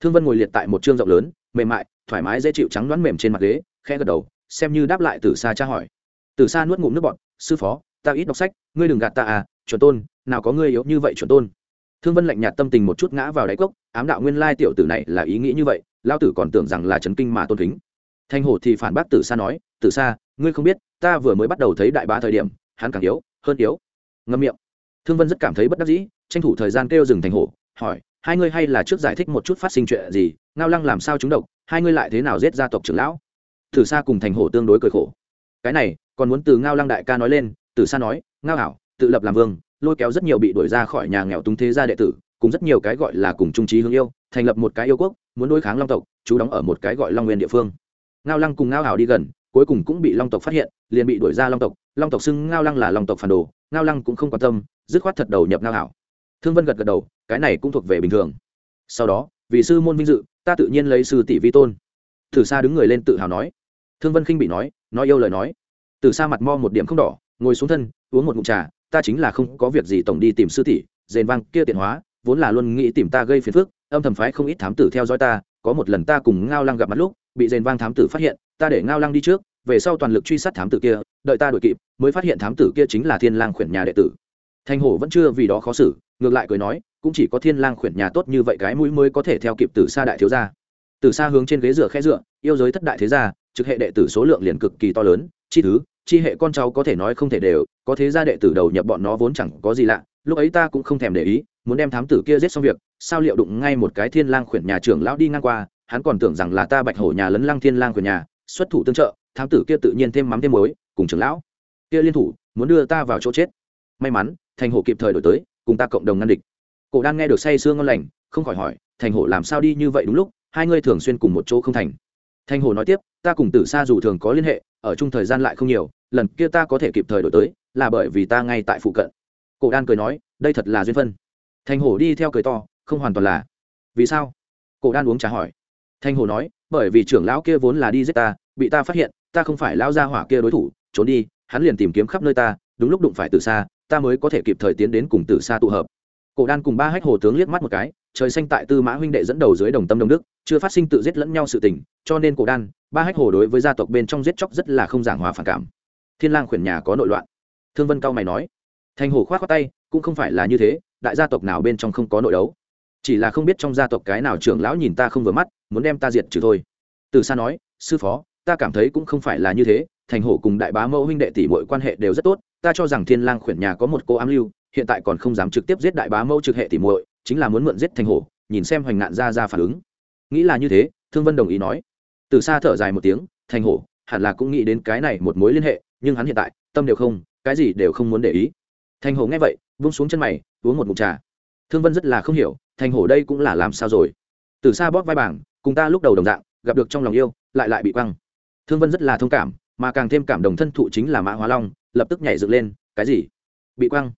Thương vân ngồi liệt tại một chương rộng lớn mềm mại thoải mái dễ chịu trắng đoán mềm trên mặt ghế khe gật đầu xem như đáp lại từ xa tra hỏi. Từ xa nuốt ngụm nước bọt, sư phó ta ít đọc sách ngươi đừng gạt ta à chuẩn tôn, nào có ngươi yếu như vậy chuẩn tôn. Thương vân lạnh nhạt tâm tình một chút ngã vào đáy cốc, ám đạo nguyên lai tiểu tử này là ý nghĩ như vậy lao tử còn tưởng rằng là trấn kinh mà tôn kính. Thanh hổ thì phản bác tử sa nói, tử sa, ngươi không biết, ta vừa mới bắt đầu thấy đại bá thời điểm, hắn càng yếu, hơn yếu. Ngâm miệng. Thương vân rất cảm thấy bất đắc dĩ, tranh thủ thời gian kêu dừng thành hổ, hỏi, hai ngươi hay là trước giải thích một chút phát sinh chuyện gì, ngao lăng làm sao chúng độc, hai ngươi lại thế nào giết gia tộc trưởng lão? Tử sa cùng thành hổ tương đối cười khổ. Cái này, còn muốn từ ngao lăng đại ca nói lên, tử sa nói, ngao hảo tự lập làm vương, lôi kéo rất nhiều bị đuổi ra khỏi nhà nghèo túng thế gia đệ tử, cùng rất nhiều cái gọi là cùng trung trí hướng yêu, thành lập một cái yêu quốc, muốn đối kháng long tộc chú đóng ở một cái gọi long nguyên địa phương. Ngao lăng cùng ngao hảo đi gần, cuối cùng cũng bị long tộc phát hiện, liền bị đuổi ra long tộc. Long tộc xưng ngao lăng là long tộc phản đồ, ngao lăng cũng không quan tâm, dứt khoát thật đầu nhập ngao hảo. Thương vân gật gật đầu, cái này cũng thuộc về bình thường. Sau đó vì sư môn vinh dự, ta tự nhiên lấy sư tỷ vi tôn. Thử xa đứng người lên tự hào nói. Thương vân khinh bị nói nói yêu lời nói. Từ xa mặt mo một điểm không đỏ, ngồi xuống thân, uống một ngụm trà ta chính là không có việc gì tổng đi tìm sư tỷ dền vang, kia tiện hóa, vốn là luôn nghĩ tìm ta gây phiền phức, âm thầm phái không ít thám tử theo dõi ta, có một lần ta cùng ngao lăng gặp mặt lúc, bị dền vang thám tử phát hiện, ta để ngao lăng đi trước, về sau toàn lực truy sát thám tử kia, đợi ta đuổi kịp, mới phát hiện thám tử kia chính là thiên lang khuyển nhà đệ tử. Thanh hổ vẫn chưa vì đó khó xử, ngược lại cười nói, cũng chỉ có thiên lang khuyển nhà tốt như vậy cái mũi mới có thể theo kịp từ xa đại thiếu gia. Từ xa hướng trên ghế dựa khẽ dựa, yêu giới thất đại thế gia, trực hệ đệ tử số lượng liền cực kỳ to lớn, chi thứ chi hệ con cháu có thể nói không thể đều, có thế gia đệ tử đầu nhập bọn nó vốn chẳng có gì lạ, lúc ấy ta cũng không thèm để ý, muốn đem thám tử kia giết xong việc, sao liệu đụng ngay một cái thiên lang khuyển nhà trưởng lão đi ngang qua, hắn còn tưởng rằng là ta bạch hổ nhà lấn lang thiên lang khuyển nhà, xuất thủ tương trợ, thám tử kia tự nhiên thêm mắm thêm muối, cùng trưởng lão, kia liên thủ, muốn đưa ta vào chỗ chết. May mắn, thành hổ kịp thời đổi tới, cùng ta cộng đồng ngăn địch. Cổ đang nghe được say sương ngon lành, không khỏi hỏi, thành hổ làm sao đi như vậy đúng lúc, hai ngươi thường xuyên cùng một chỗ không thành. Thành hồ nói tiếp, ta cùng tử sa dù thường có liên hệ, ở chung thời gian lại không nhiều lần kia ta có thể kịp thời đổi tới, là bởi vì ta ngay tại phụ cận. Cổ đan cười nói, đây thật là duyên phân. Thanh Hổ đi theo cười to, không hoàn toàn là. Vì sao? Cổ đan uống trà hỏi. Thanh Hổ nói, bởi vì trưởng lão kia vốn là đi giết ta, bị ta phát hiện, ta không phải lão gia hỏa kia đối thủ, trốn đi, hắn liền tìm kiếm khắp nơi ta, đúng lúc đụng phải từ xa ta mới có thể kịp thời tiến đến cùng từ xa tụ hợp. Cổ đan cùng ba hách hồ tướng liếc mắt một cái, trời xanh tại tư mã huynh đệ dẫn đầu dưới đồng tâm đồng đức, chưa phát sinh tự giết lẫn nhau sự tình, cho nên cổ đan, ba hách hồ đối với gia tộc bên trong giết chóc rất là không giảng hòa phản cảm thiên lang khuyển nhà có nội loạn. Thương vân cao mày nói, thành Hổ khoát khoát tay, cũng không phải là như thế, đại gia tộc nào bên trong không có nội đấu. Chỉ là không biết trong gia tộc cái nào trưởng lão nhìn ta không vừa mắt, muốn đem ta diệt trừ thôi. Từ xa nói, sư phó, ta cảm thấy cũng không phải là như thế, thành hổ cùng đại bá mẫu huynh đệ tỷ mọi quan hệ đều rất tốt, ta cho rằng thiên lang khuyển nhà có một cô ám lưu, hiện tại còn không dám trực tiếp giết đại bá mẫu trực hệ tỷ muội, chính là muốn mượn giết thành hổ, nhìn xem hoành nạn ra ra phản ứng. Nghĩ là như thế, thương vân đồng ý nói. Từ xa thở dài một tiếng, thành hổ, hẳn là cũng nghĩ đến cái này một mối liên hệ nhưng hắn hiện tại, tâm đều không, cái gì đều không muốn để ý. Thành hổ nghe vậy vung xuống chân mày, uống một ngụm trà. Thương vân rất là không hiểu, thành hổ đây cũng là làm sao rồi? Từ xa bóp vai bảng, cùng ta lúc đầu đồng dạng, gặp được trong lòng yêu, lại lại bị quăng. Thương vân rất là thông cảm, mà càng thêm cảm đồng thân thụ chính là mã hóa long, lập tức nhảy dựng lên, cái gì? Bị quăng?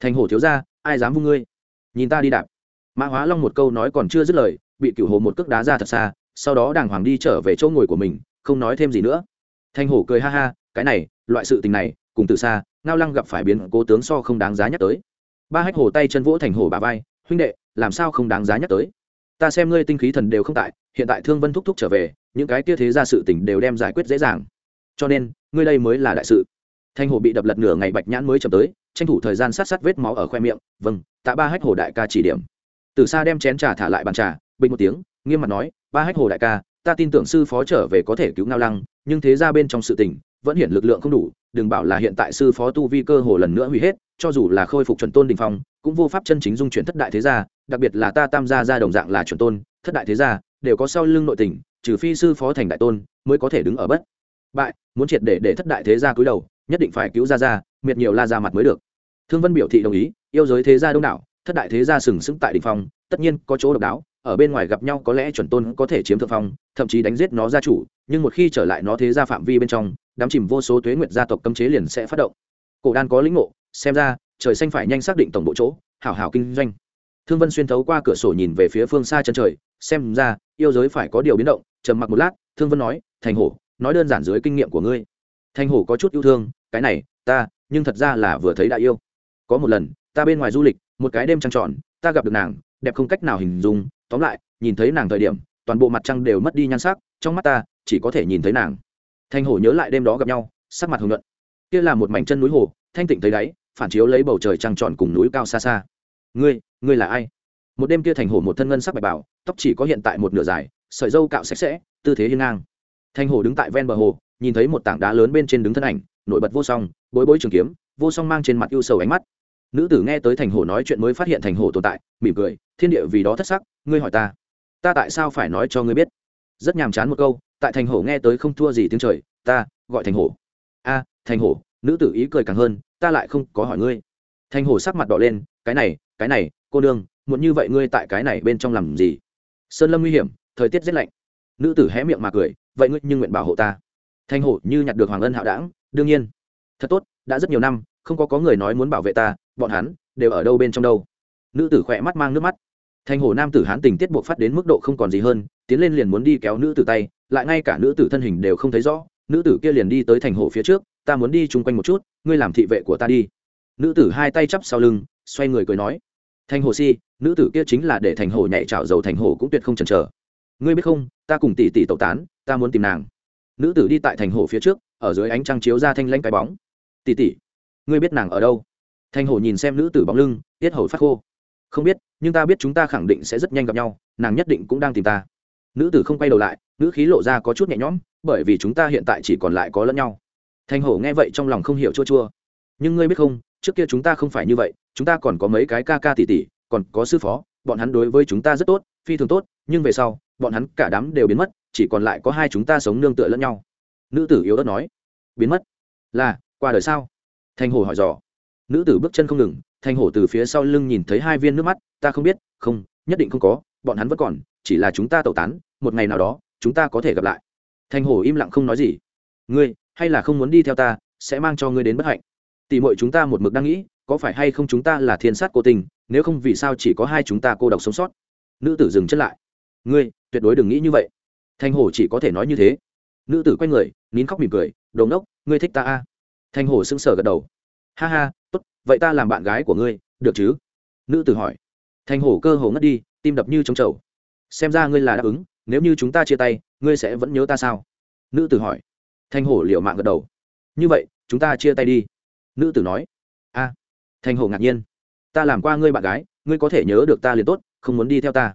Thành hổ thiếu ra, ai dám vung ngươi? Nhìn ta đi đạp. Mã hóa long một câu nói còn chưa dứt lời, bị cửu hồ một cước đá ra thật xa, sau đó đàng hoàng đi trở về chỗ ngồi của mình, không nói thêm gì nữa. Thành hổ cười ha ha, cái này loại sự tình này, cùng từ xa, ngao lăng gặp phải biến cố tướng so không đáng giá nhắc tới. Ba hách hổ tay chân vỗ thành hổ bà vai, huynh đệ, làm sao không đáng giá nhắc tới? Ta xem ngươi tinh khí thần đều không tại, hiện tại thương vân thúc thúc trở về, những cái kia thế ra sự tình đều đem giải quyết dễ dàng. Cho nên, ngươi đây mới là đại sự. Thanh hồ bị đập lật nửa ngày bạch nhãn mới chậm tới, tranh thủ thời gian sát sát vết máu ở khoe miệng vâng tạ ba hách hồ đại ca chỉ điểm. Từ xa đem chén trà thả lại bàn trà, bình một tiếng, nghiêm mặt nói, ba hách hồ đại ca, ta tin tưởng sư phó trở về có thể cứu ngao lăng, nhưng thế ra bên trong sự tình vẫn hiện lực lượng không đủ, đừng bảo là hiện tại sư phó tu vi cơ hồ lần nữa hủy hết, cho dù là khôi phục chuẩn tôn đình phong, cũng vô pháp chân chính dung chuyển thất đại thế gia, đặc biệt là ta tam gia gia đồng dạng là chuẩn tôn, thất đại thế gia, đều có sau lưng nội tình, trừ phi sư phó thành đại tôn mới có thể đứng ở bất. Bại, muốn triệt để để thất đại thế gia cúi đầu, nhất định phải cứu ra ra miệt nhiều la ra mặt mới được. Thương vân biểu thị đồng ý, yêu giới thế gia đông đảo, thất đại thế gia sừng sững tại đ ỉ n h phong tất nhiên, có chỗ độc đáo, ở bên ngoài gặp nhau có lẽ chuẩn tôn có thể chiếm thượng phong, thậm chí đánh giết nó gia chủ, nhưng một khi trở lại nó thế ra phạm vi bên trong, đám chìm vô số tuế nguyệt gia tộc cấm chế liền sẽ phát động. Cổ đan có lĩnh ngộ, xem ra, trời xanh phải nhanh xác định tổng bộ chỗ, hảo hảo kinh doanh. Thương vân xuyên thấu qua cửa sổ nhìn về phía phương xa chân trời, xem ra, yêu giới phải có điều biến động, trầm mặc một lát, thương vân nói, thành hổ, nói đơn giản dưới kinh nghiệm của ngươi. Thành hổ có chút yêu thương, cái này, ta, nhưng thật ra là vừa thấy đại yêu. Có một lần, ta bên ngoài du lịch, một cái đêm trăng tròn, ta gặp được nàng đẹp không cách nào hình dung, tóm lại, nhìn thấy nàng thời điểm, toàn bộ mặt trăng đều mất đi nhan sắc, trong mắt ta, chỉ có thể nhìn thấy nàng. Thanh hổ nhớ lại đêm đó gặp nhau, sắc mặt hồng nhuận. Kia là một mảnh chân núi hồ, thanh tịnh thấy đáy, phản chiếu lấy bầu trời trăng tròn cùng núi cao xa xa. Ngươi ngươi là ai? Một đêm kia thành hổ một thân ngân sắc bạch bảo tóc chỉ có hiện tại một nửa dài, sợi dâu cạo sạch sẽ, tư thế hiên ngang. Thanh hổ đứng tại ven bờ hồ, nhìn thấy một tảng đá lớn bên trên đứng thân ảnh, nổi bật vô song, bối bối trường kiếm, vô song mang trên mặt ưu sầu ánh mắt nữ tử nghe tới thành hổ nói chuyện mới phát hiện thành hổ tồn tại mỉm cười thiên địa vì đó thất sắc ngươi hỏi ta ta tại sao phải nói cho ngươi biết? Rất nhàm chán một câu tại thành hổ nghe tới không thua gì tiếng trời ta gọi thành hổ. A thành hổ. Nữ tử ý cười càng hơn ta lại không có hỏi ngươi. Thành hổ sắc mặt đỏ lên cái này cái này cô đương, muốn như vậy ngươi tại cái này bên trong làm gì? Sơn lâm nguy hiểm thời tiết rét lạnh. Nữ tử hé miệng mà cười vậy ngươi nhưng nguyện bảo hộ ta. Thành hổ như nhặt được hoàng ân hạo đảng đương nhiên thật tốt đã rất nhiều năm không có có người nói muốn bảo vệ ta bọn hắn đều ở đâu bên trong đâu? Nữ tử khỏe mắt mang nước mắt. Thành hồ nam tử hán tình tiết buộc phát đến mức độ không còn gì hơn, tiến lên liền muốn đi kéo nữ tử tay, lại ngay cả nữ tử thân hình đều không thấy rõ. Nữ tử kia liền đi tới thành hồ phía trước, ta muốn đi chung quanh một chút, ngươi làm thị vệ của ta đi. Nữ tử hai tay chắp sau lưng, xoay người cười nói, thành hồ si, nữ tử kia chính là để thành hồ nhảy trào dầu thành hồ cũng tuyệt không chần chờ. Ngươi biết không, ta cùng tỷ tỷ tẩu tán, ta muốn tìm nàng. Nữ tử đi tại thành hồ phía trước, ở dưới ánh trăng chiếu ra thanh lanh cái bóng. Tỷ tỷ, ngươi biết nàng ở đâu? Thành Hổ nhìn xem nữ tử bóng lưng, tiết hầu phát khô. Không biết, nhưng ta biết chúng ta khẳng định sẽ rất nhanh gặp nhau, nàng nhất định cũng đang tìm ta. Nữ tử không quay đầu lại nữ khí lộ ra có chút nhẹ nhõm, bởi vì chúng ta hiện tại chỉ còn lại có lẫn nhau. Thành hổ nghe vậy trong lòng không hiểu chua chua. Nhưng ngươi biết không, trước kia chúng ta không phải như vậy, chúng ta còn có mấy cái ca ca tỷ tỷ, còn có sư phó, bọn hắn đối với chúng ta rất tốt, phi thường tốt, nhưng về sau, bọn hắn cả đám đều biến mất, chỉ còn lại có hai chúng ta sống nương tựa lẫn nhau. Nữ tử yếu ớt nói. Biến mất? Là, qua đời sao? Thanh hồ hỏi dò nữ tử bước chân không ngừng thanh hổ từ phía sau lưng nhìn thấy hai viên nước mắt, ta không biết, không, nhất định không có, bọn hắn vẫn còn, chỉ là chúng ta tẩu tán, một ngày nào đó, chúng ta có thể gặp lại. Thanh hổ im lặng không nói gì. Ngươi, hay là không muốn đi theo ta, sẽ mang cho ngươi đến bất hạnh. Tỷ muội chúng ta một mực đang nghĩ, có phải hay không chúng ta là thiên sát cô tình, nếu không vì sao chỉ có hai chúng ta cô độc sống sót? Nữ tử dừng chân lại. Ngươi, tuyệt đối đừng nghĩ như vậy. Thanh hổ chỉ có thể nói như thế. Nữ tử quay người, nín khóc mỉm cười đồn đốc ngươi thích ta a? À? thanh hổ sững sờ gật đầu. Ha ha vậy ta làm bạn gái của ngươi, được chứ? Nữ tử hỏi. Thanh hổ cơ hồ ngất đi, tim đập như trống trầu. Xem ra ngươi là đáp ứng, nếu như chúng ta chia tay, ngươi sẽ vẫn nhớ ta sao? Nữ tử hỏi. Thanh hổ liệu mạng gật đầu. Như vậy, chúng ta chia tay đi. Nữ tử nói. A. Thanh hổ ngạc nhiên. Ta làm qua ngươi bạn gái, ngươi có thể nhớ được ta liền tốt, không muốn đi theo ta.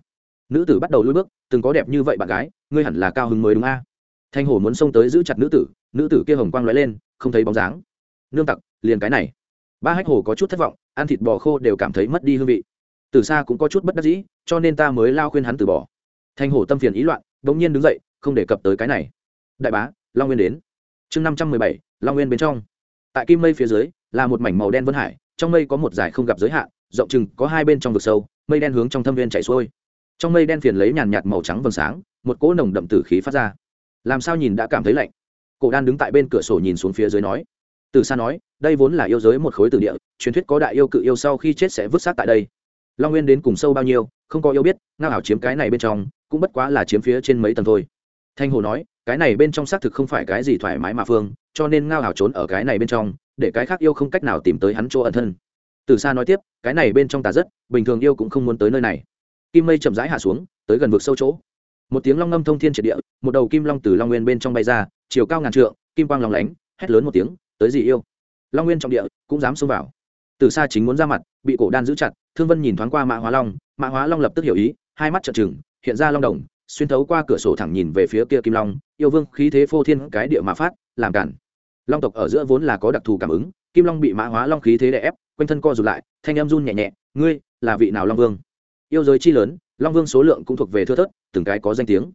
Nữ tử bắt đầu lùi bước, từng có đẹp như vậy bạn gái, ngươi hẳn là cao hứng mới đúng a. Thanh hổ muốn xông tới giữ chặt nữ tử nữ tử kia hồng quang lóe lên, không thấy bóng dáng. Nương tặc, liền cái này ba hách hổ có chút thất vọng, ăn thịt bò khô đều cảm thấy mất đi hương vị. Từ xa cũng có chút bất đắc dĩ, cho nên ta mới lao khuyên hắn từ bỏ. Thanh hổ tâm phiền ý loạn đ ỗ n g nhiên đứng dậy, không đề cập tới cái này. Đại bá, long nguyên đến. Chương năm trăm mười bảy, long nguyên bên trong. Tại kim mây phía dưới, là một mảnh màu đen vân hải, trong mây có một dải không gặp giới hạn, rộng chừng có hai bên trong vực sâu, mây đen hướng trong thâm viên chạy xuôi. Trong mây đen phiền lấy nhàn nhạt màu trắng vầng sáng, một cỗ nồng đậm tử khí phát ra. Làm sao nhìn đã cảm thấy lạnh? Cổ đan đứng tại bên cửa sổ nhìn xuống phía dưới nói từ xa nói, đây vốn là yêu giới một khối từ địa, truyền thuyết có đại yêu cự yêu sau khi chết sẽ vứt xác tại đây. Long nguyên đến cùng sâu bao nhiêu, không có yêu biết, ngao ảo chiếm cái này bên trong, cũng bất quá là chiếm phía trên mấy tầng thôi. Thanh hồ nói, cái này bên trong xác thực không phải cái gì thoải mái mà phương, cho nên ngao ảo trốn ở cái này bên trong, để cái khác yêu không cách nào tìm tới hắn chỗ ẩn thân. Từ xa nói tiếp, cái này bên trong tà rất, bình thường yêu cũng không muốn tới nơi này. Kim mây chậm rãi hạ xuống, tới gần vực sâu chỗ. Một tiếng long ngâm thông thiên triệt địa, một đầu kim long từ long nguyên bên trong bay ra, chiều cao ngàn trượng, kim quang lòng lánh, hét lớn một tiếng tới gì yêu? Long nguyên trọng địa, cũng dám xông vào. Từ xa chính muốn ra mặt, bị cổ đan giữ chặt, thương vân nhìn thoáng qua mã hóa long, mã hóa long lập tức hiểu ý, hai mắt trợn trừng, hiện ra long đồng, xuyên thấu qua cửa sổ thẳng nhìn về phía kia kim long, yêu vương khí thế phô thiên, cái địa mà phát, làm cản. Long tộc ở giữa vốn là có đặc thù cảm ứng, kim long bị mã hóa long khí thế đè ép, quanh thân co rụt lại, thanh em run nhẹ nhẹ, ngươi là vị nào long vương? Yêu giới chi lớn, long vương số lượng cũng thuộc về thưa thớt, từng cái có danh tiếng.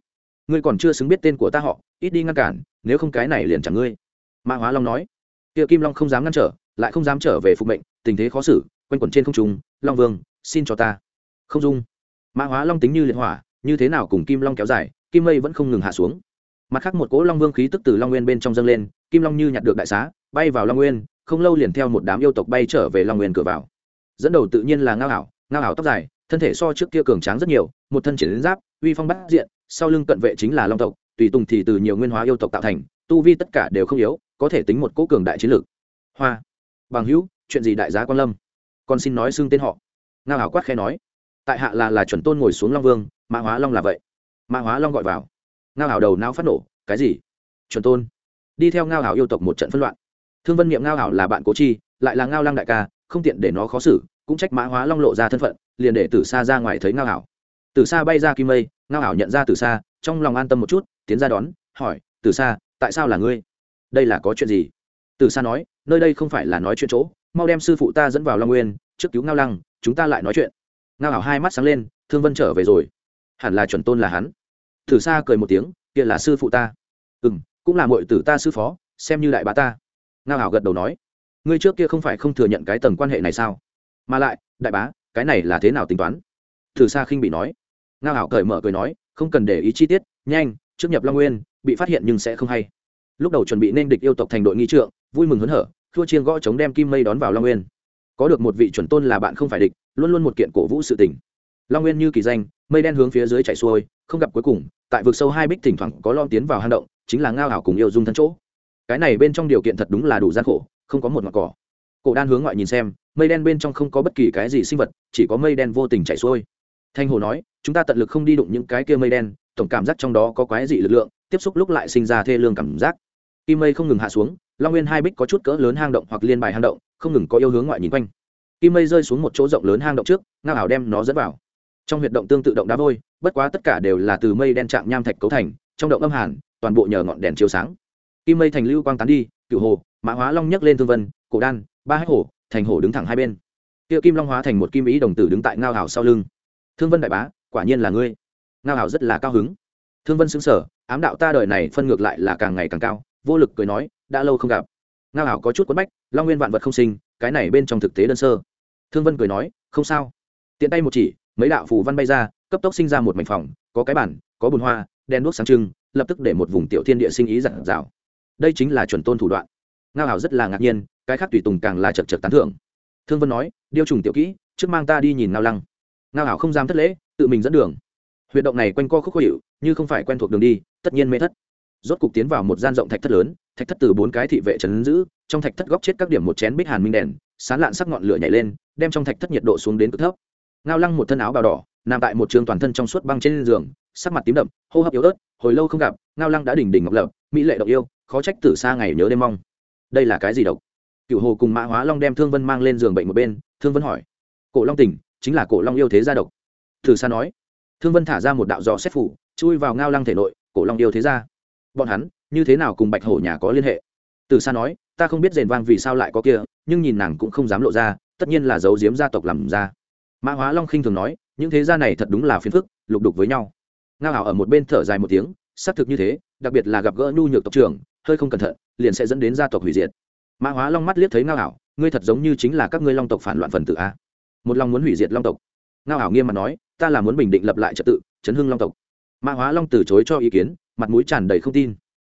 Ngươi còn chưa xứng biết tên của ta họ, ít đi ngăn cản, nếu không cái này liền chẳng ngươi. Mã hóa long nói kia kim long không dám ngăn trở, lại không dám trở về phục mệnh, tình thế khó xử, quanh quẩn trên không trung, long vương, xin cho ta. Không dung. Mã hóa long tính như liệt hỏa, như thế nào cùng kim long kéo dài, kim mây vẫn không ngừng hạ xuống. Mặt khác một cỗ long vương khí tức từ long nguyên bên trong dâng lên, kim long như nhặt được đại xá, bay vào long nguyên, không lâu liền theo một đám yêu tộc bay trở về long nguyên cửa vào. Dẫn đầu tự nhiên là ngao ảo ngao ảo tóc dài, thân thể so trước kia cường tráng rất nhiều, một thân triển giáp, uy phong bắt diện, sau lưng cận vệ chính là long tộc, tùy tùng thì từ nhiều nguyên hóa yêu tộc tạo thành, tu vi tất cả đều không yếu có thể tính một cố cường đại chiến lược. Hoa. Bằng hữu, chuyện gì đại giá quan lâm? Con xin nói xưng tên họ. Ngao hảo quát khe nói. Tại hạ là là chuẩn tôn ngồi xuống long vương, mã hóa long là vậy. Mã hóa long gọi vào. Ngao hảo đầu não phát nổ. Cái gì? Chuẩn tôn. Đi theo ngao hảo yêu tộc một trận phân loạn. Thương vân niệm ngao hảo là bạn cố chi, lại là ngao lăng đại ca, không tiện để nó khó xử, cũng trách mã hóa long lộ ra thân phận, liền để từ xa ra ngoài thấy ngao hảo. Từ xa bay ra kim mây, ngao hảo nhận ra từ xa trong lòng an tâm một chút, tiến ra đón, hỏi từ xa tại sao là ngươi? Đây là có chuyện gì? Từ xa nói, nơi đây không phải là nói chuyện chỗ, mau đem sư phụ ta dẫn vào long nguyên, trước cứu ngao lăng, chúng ta lại nói chuyện. Ngao hảo hai mắt sáng lên, thương vân trở về rồi. Hẳn là chuẩn tôn là hắn. Thử xa cười một tiếng, kia là sư phụ ta. Ừ m cũng là mọi tử ta sư phó, xem như đại bá ta. Ngao hảo gật đầu nói, ngươi trước kia không phải không thừa nhận cái tầng quan hệ này sao? Mà lại, đại bá, cái này là thế nào tính toán? Thử xa khinh bị nói. Ngao hảo cởi mở cười nói, không cần để ý chi tiết, nhanh, trước nhập long nguyên, bị phát hiện nhưng sẽ không hay lúc đầu chuẩn bị nên địch yêu tộc thành đội nghi trượng, vui mừng hớn hở thua chiên gõ chống đem kim mây đón vào long nguyên. Có được một vị chuẩn tôn là bạn không phải địch, luôn luôn một kiện cổ vũ sự tình. Long nguyên như kỳ danh, mây đen hướng phía dưới chảy xuôi, không gặp cuối cùng, tại vực sâu hai bích thỉnh thoảng có lom tiến vào hang động, chính là ngao ảo cùng yêu dung thân chỗ. Cái này bên trong điều kiện thật đúng là đủ gian khổ, không có một ngọn cỏ. Cổ đan hướng ngoại nhìn xem, mây đen bên trong không có bất kỳ cái gì sinh vật, chỉ có mây đen vô tình chảy xuôi. Thanh hồ nói, chúng ta tận lực không đi đụng những cái kia mây đen, tổng cảm giác trong đó có quái dị lực lượng, tiếp xúc lúc lại sinh ra thê lương cảm giác kim mây không ngừng hạ xuống, long nguyên hai bích có chút cỡ lớn hang động hoặc liên bài hang động, không ngừng có yêu hướng ngoại nhìn quanh. Kim mây rơi xuống một chỗ rộng lớn hang động trước, ngao ảo đem nó dẫn vào. Trong huyệt động tương tự động đá vôi, bất quá tất cả đều là từ mây đen chạm nham thạch cấu thành, trong động âm hàn, toàn bộ nhờ ngọn đèn chiếu sáng. Kim mây thành lưu quang tán đi cựu hồ, mã hóa long nhấc lên thương vân, cổ đan, ba hách hổ, thành hổ đứng thẳng hai bên. Kia kim long hóa thành một kim ý đồng tử đứng tại ngao hảo sau lưng. Thương vân đại bá, quả nhiên là ngươi. Ngao hảo rất là cao hứng. Thương vân xứng sở ám đạo ta đời này phân ngược lại là càng ngày càng cao vô lực cười nói, đã lâu không gặp. Ngao hảo có chút quấn bách, long nguyên vạn vật không sinh, cái này bên trong thực tế đơn sơ. Thương vân cười nói, không sao. Tiện tay một chỉ, mấy đạo phù văn bay ra, cấp tốc sinh ra một mảnh phòng, có cái bản có bùn hoa đen đuốc sáng trưng, lập tức để một vùng tiểu thiên địa sinh ý giản dạo đây chính là chuẩn tôn thủ đoạn. Ngao hảo rất là ngạc nhiên, cái khác tùy tùng càng là chật chật tán thưởng. Thương vân nói, điêu trùng tiểu kỹ, trước mang ta đi nhìn ngao lăng. Ngao hảo không dám thất lễ, tự mình dẫn đường. Huyệt động này quanh co khúc khó hiệu như không phải quen thuộc đường đi, tất nhiên mê thất rốt cục tiến vào một gian rộng thạch thất lớn, thạch thất từ bốn cái thị vệ trấn giữ, trong thạch thất góc chết các điểm một chén bích hàn minh đèn, sán lạn sắc ngọn lửa nhảy lên, đem trong thạch thất nhiệt độ xuống đến cực thấp. Ngao lăng một thân áo bào đỏ, nằm tại một trường toàn thân trong suốt băng trên giường, sắc mặt tím đậm, hô hấp yếu ớt, hồi lâu không gặp, ngao lăng đã đỉnh đỉnh ngọc lập, mỹ lệ động yêu, khó trách từ xa ngày nhớ đêm mong. Đây là cái gì độc? Cựu hồ cùng mã hóa long đem thương vân mang lên giường bệnh một bên, thương vân hỏi. Cổ long tỉnh, chính là cổ long yêu thế gia độc. Từ xa nói. Thương vân thả ra một đạo dò xét phủ, chui vào ngao lăng thể nội, cổ long yêu thế gia bọn hắn như thế nào cùng bạch hổ nhà có liên hệ từ xa nói ta không biết rền vang vì sao lại có kia nhưng nhìn nàng cũng không dám lộ ra tất nhiên là giấu giếm gia tộc làm ra mã hóa long khinh thường nói những thế gia này thật đúng là phiền phức lục đục với nhau ngao hảo ở một bên thở dài một tiếng xác thực như thế đặc biệt là gặp gỡ nhu nhược tộc trưởng hơi không cẩn thận liền sẽ dẫn đến gia tộc hủy diệt mã hóa long mắt liếc thấy ngao hảo ngươi thật giống như chính là các ngươi long tộc phản loạn phần tử a một lòng muốn hủy diệt long tộc ngao hảo nghiêm mặt nói ta là muốn bình định lập lại trật tự chấn hưng long tộc mã hóa long từ chối cho ý kiến mặt mũi tràn đầy không tin.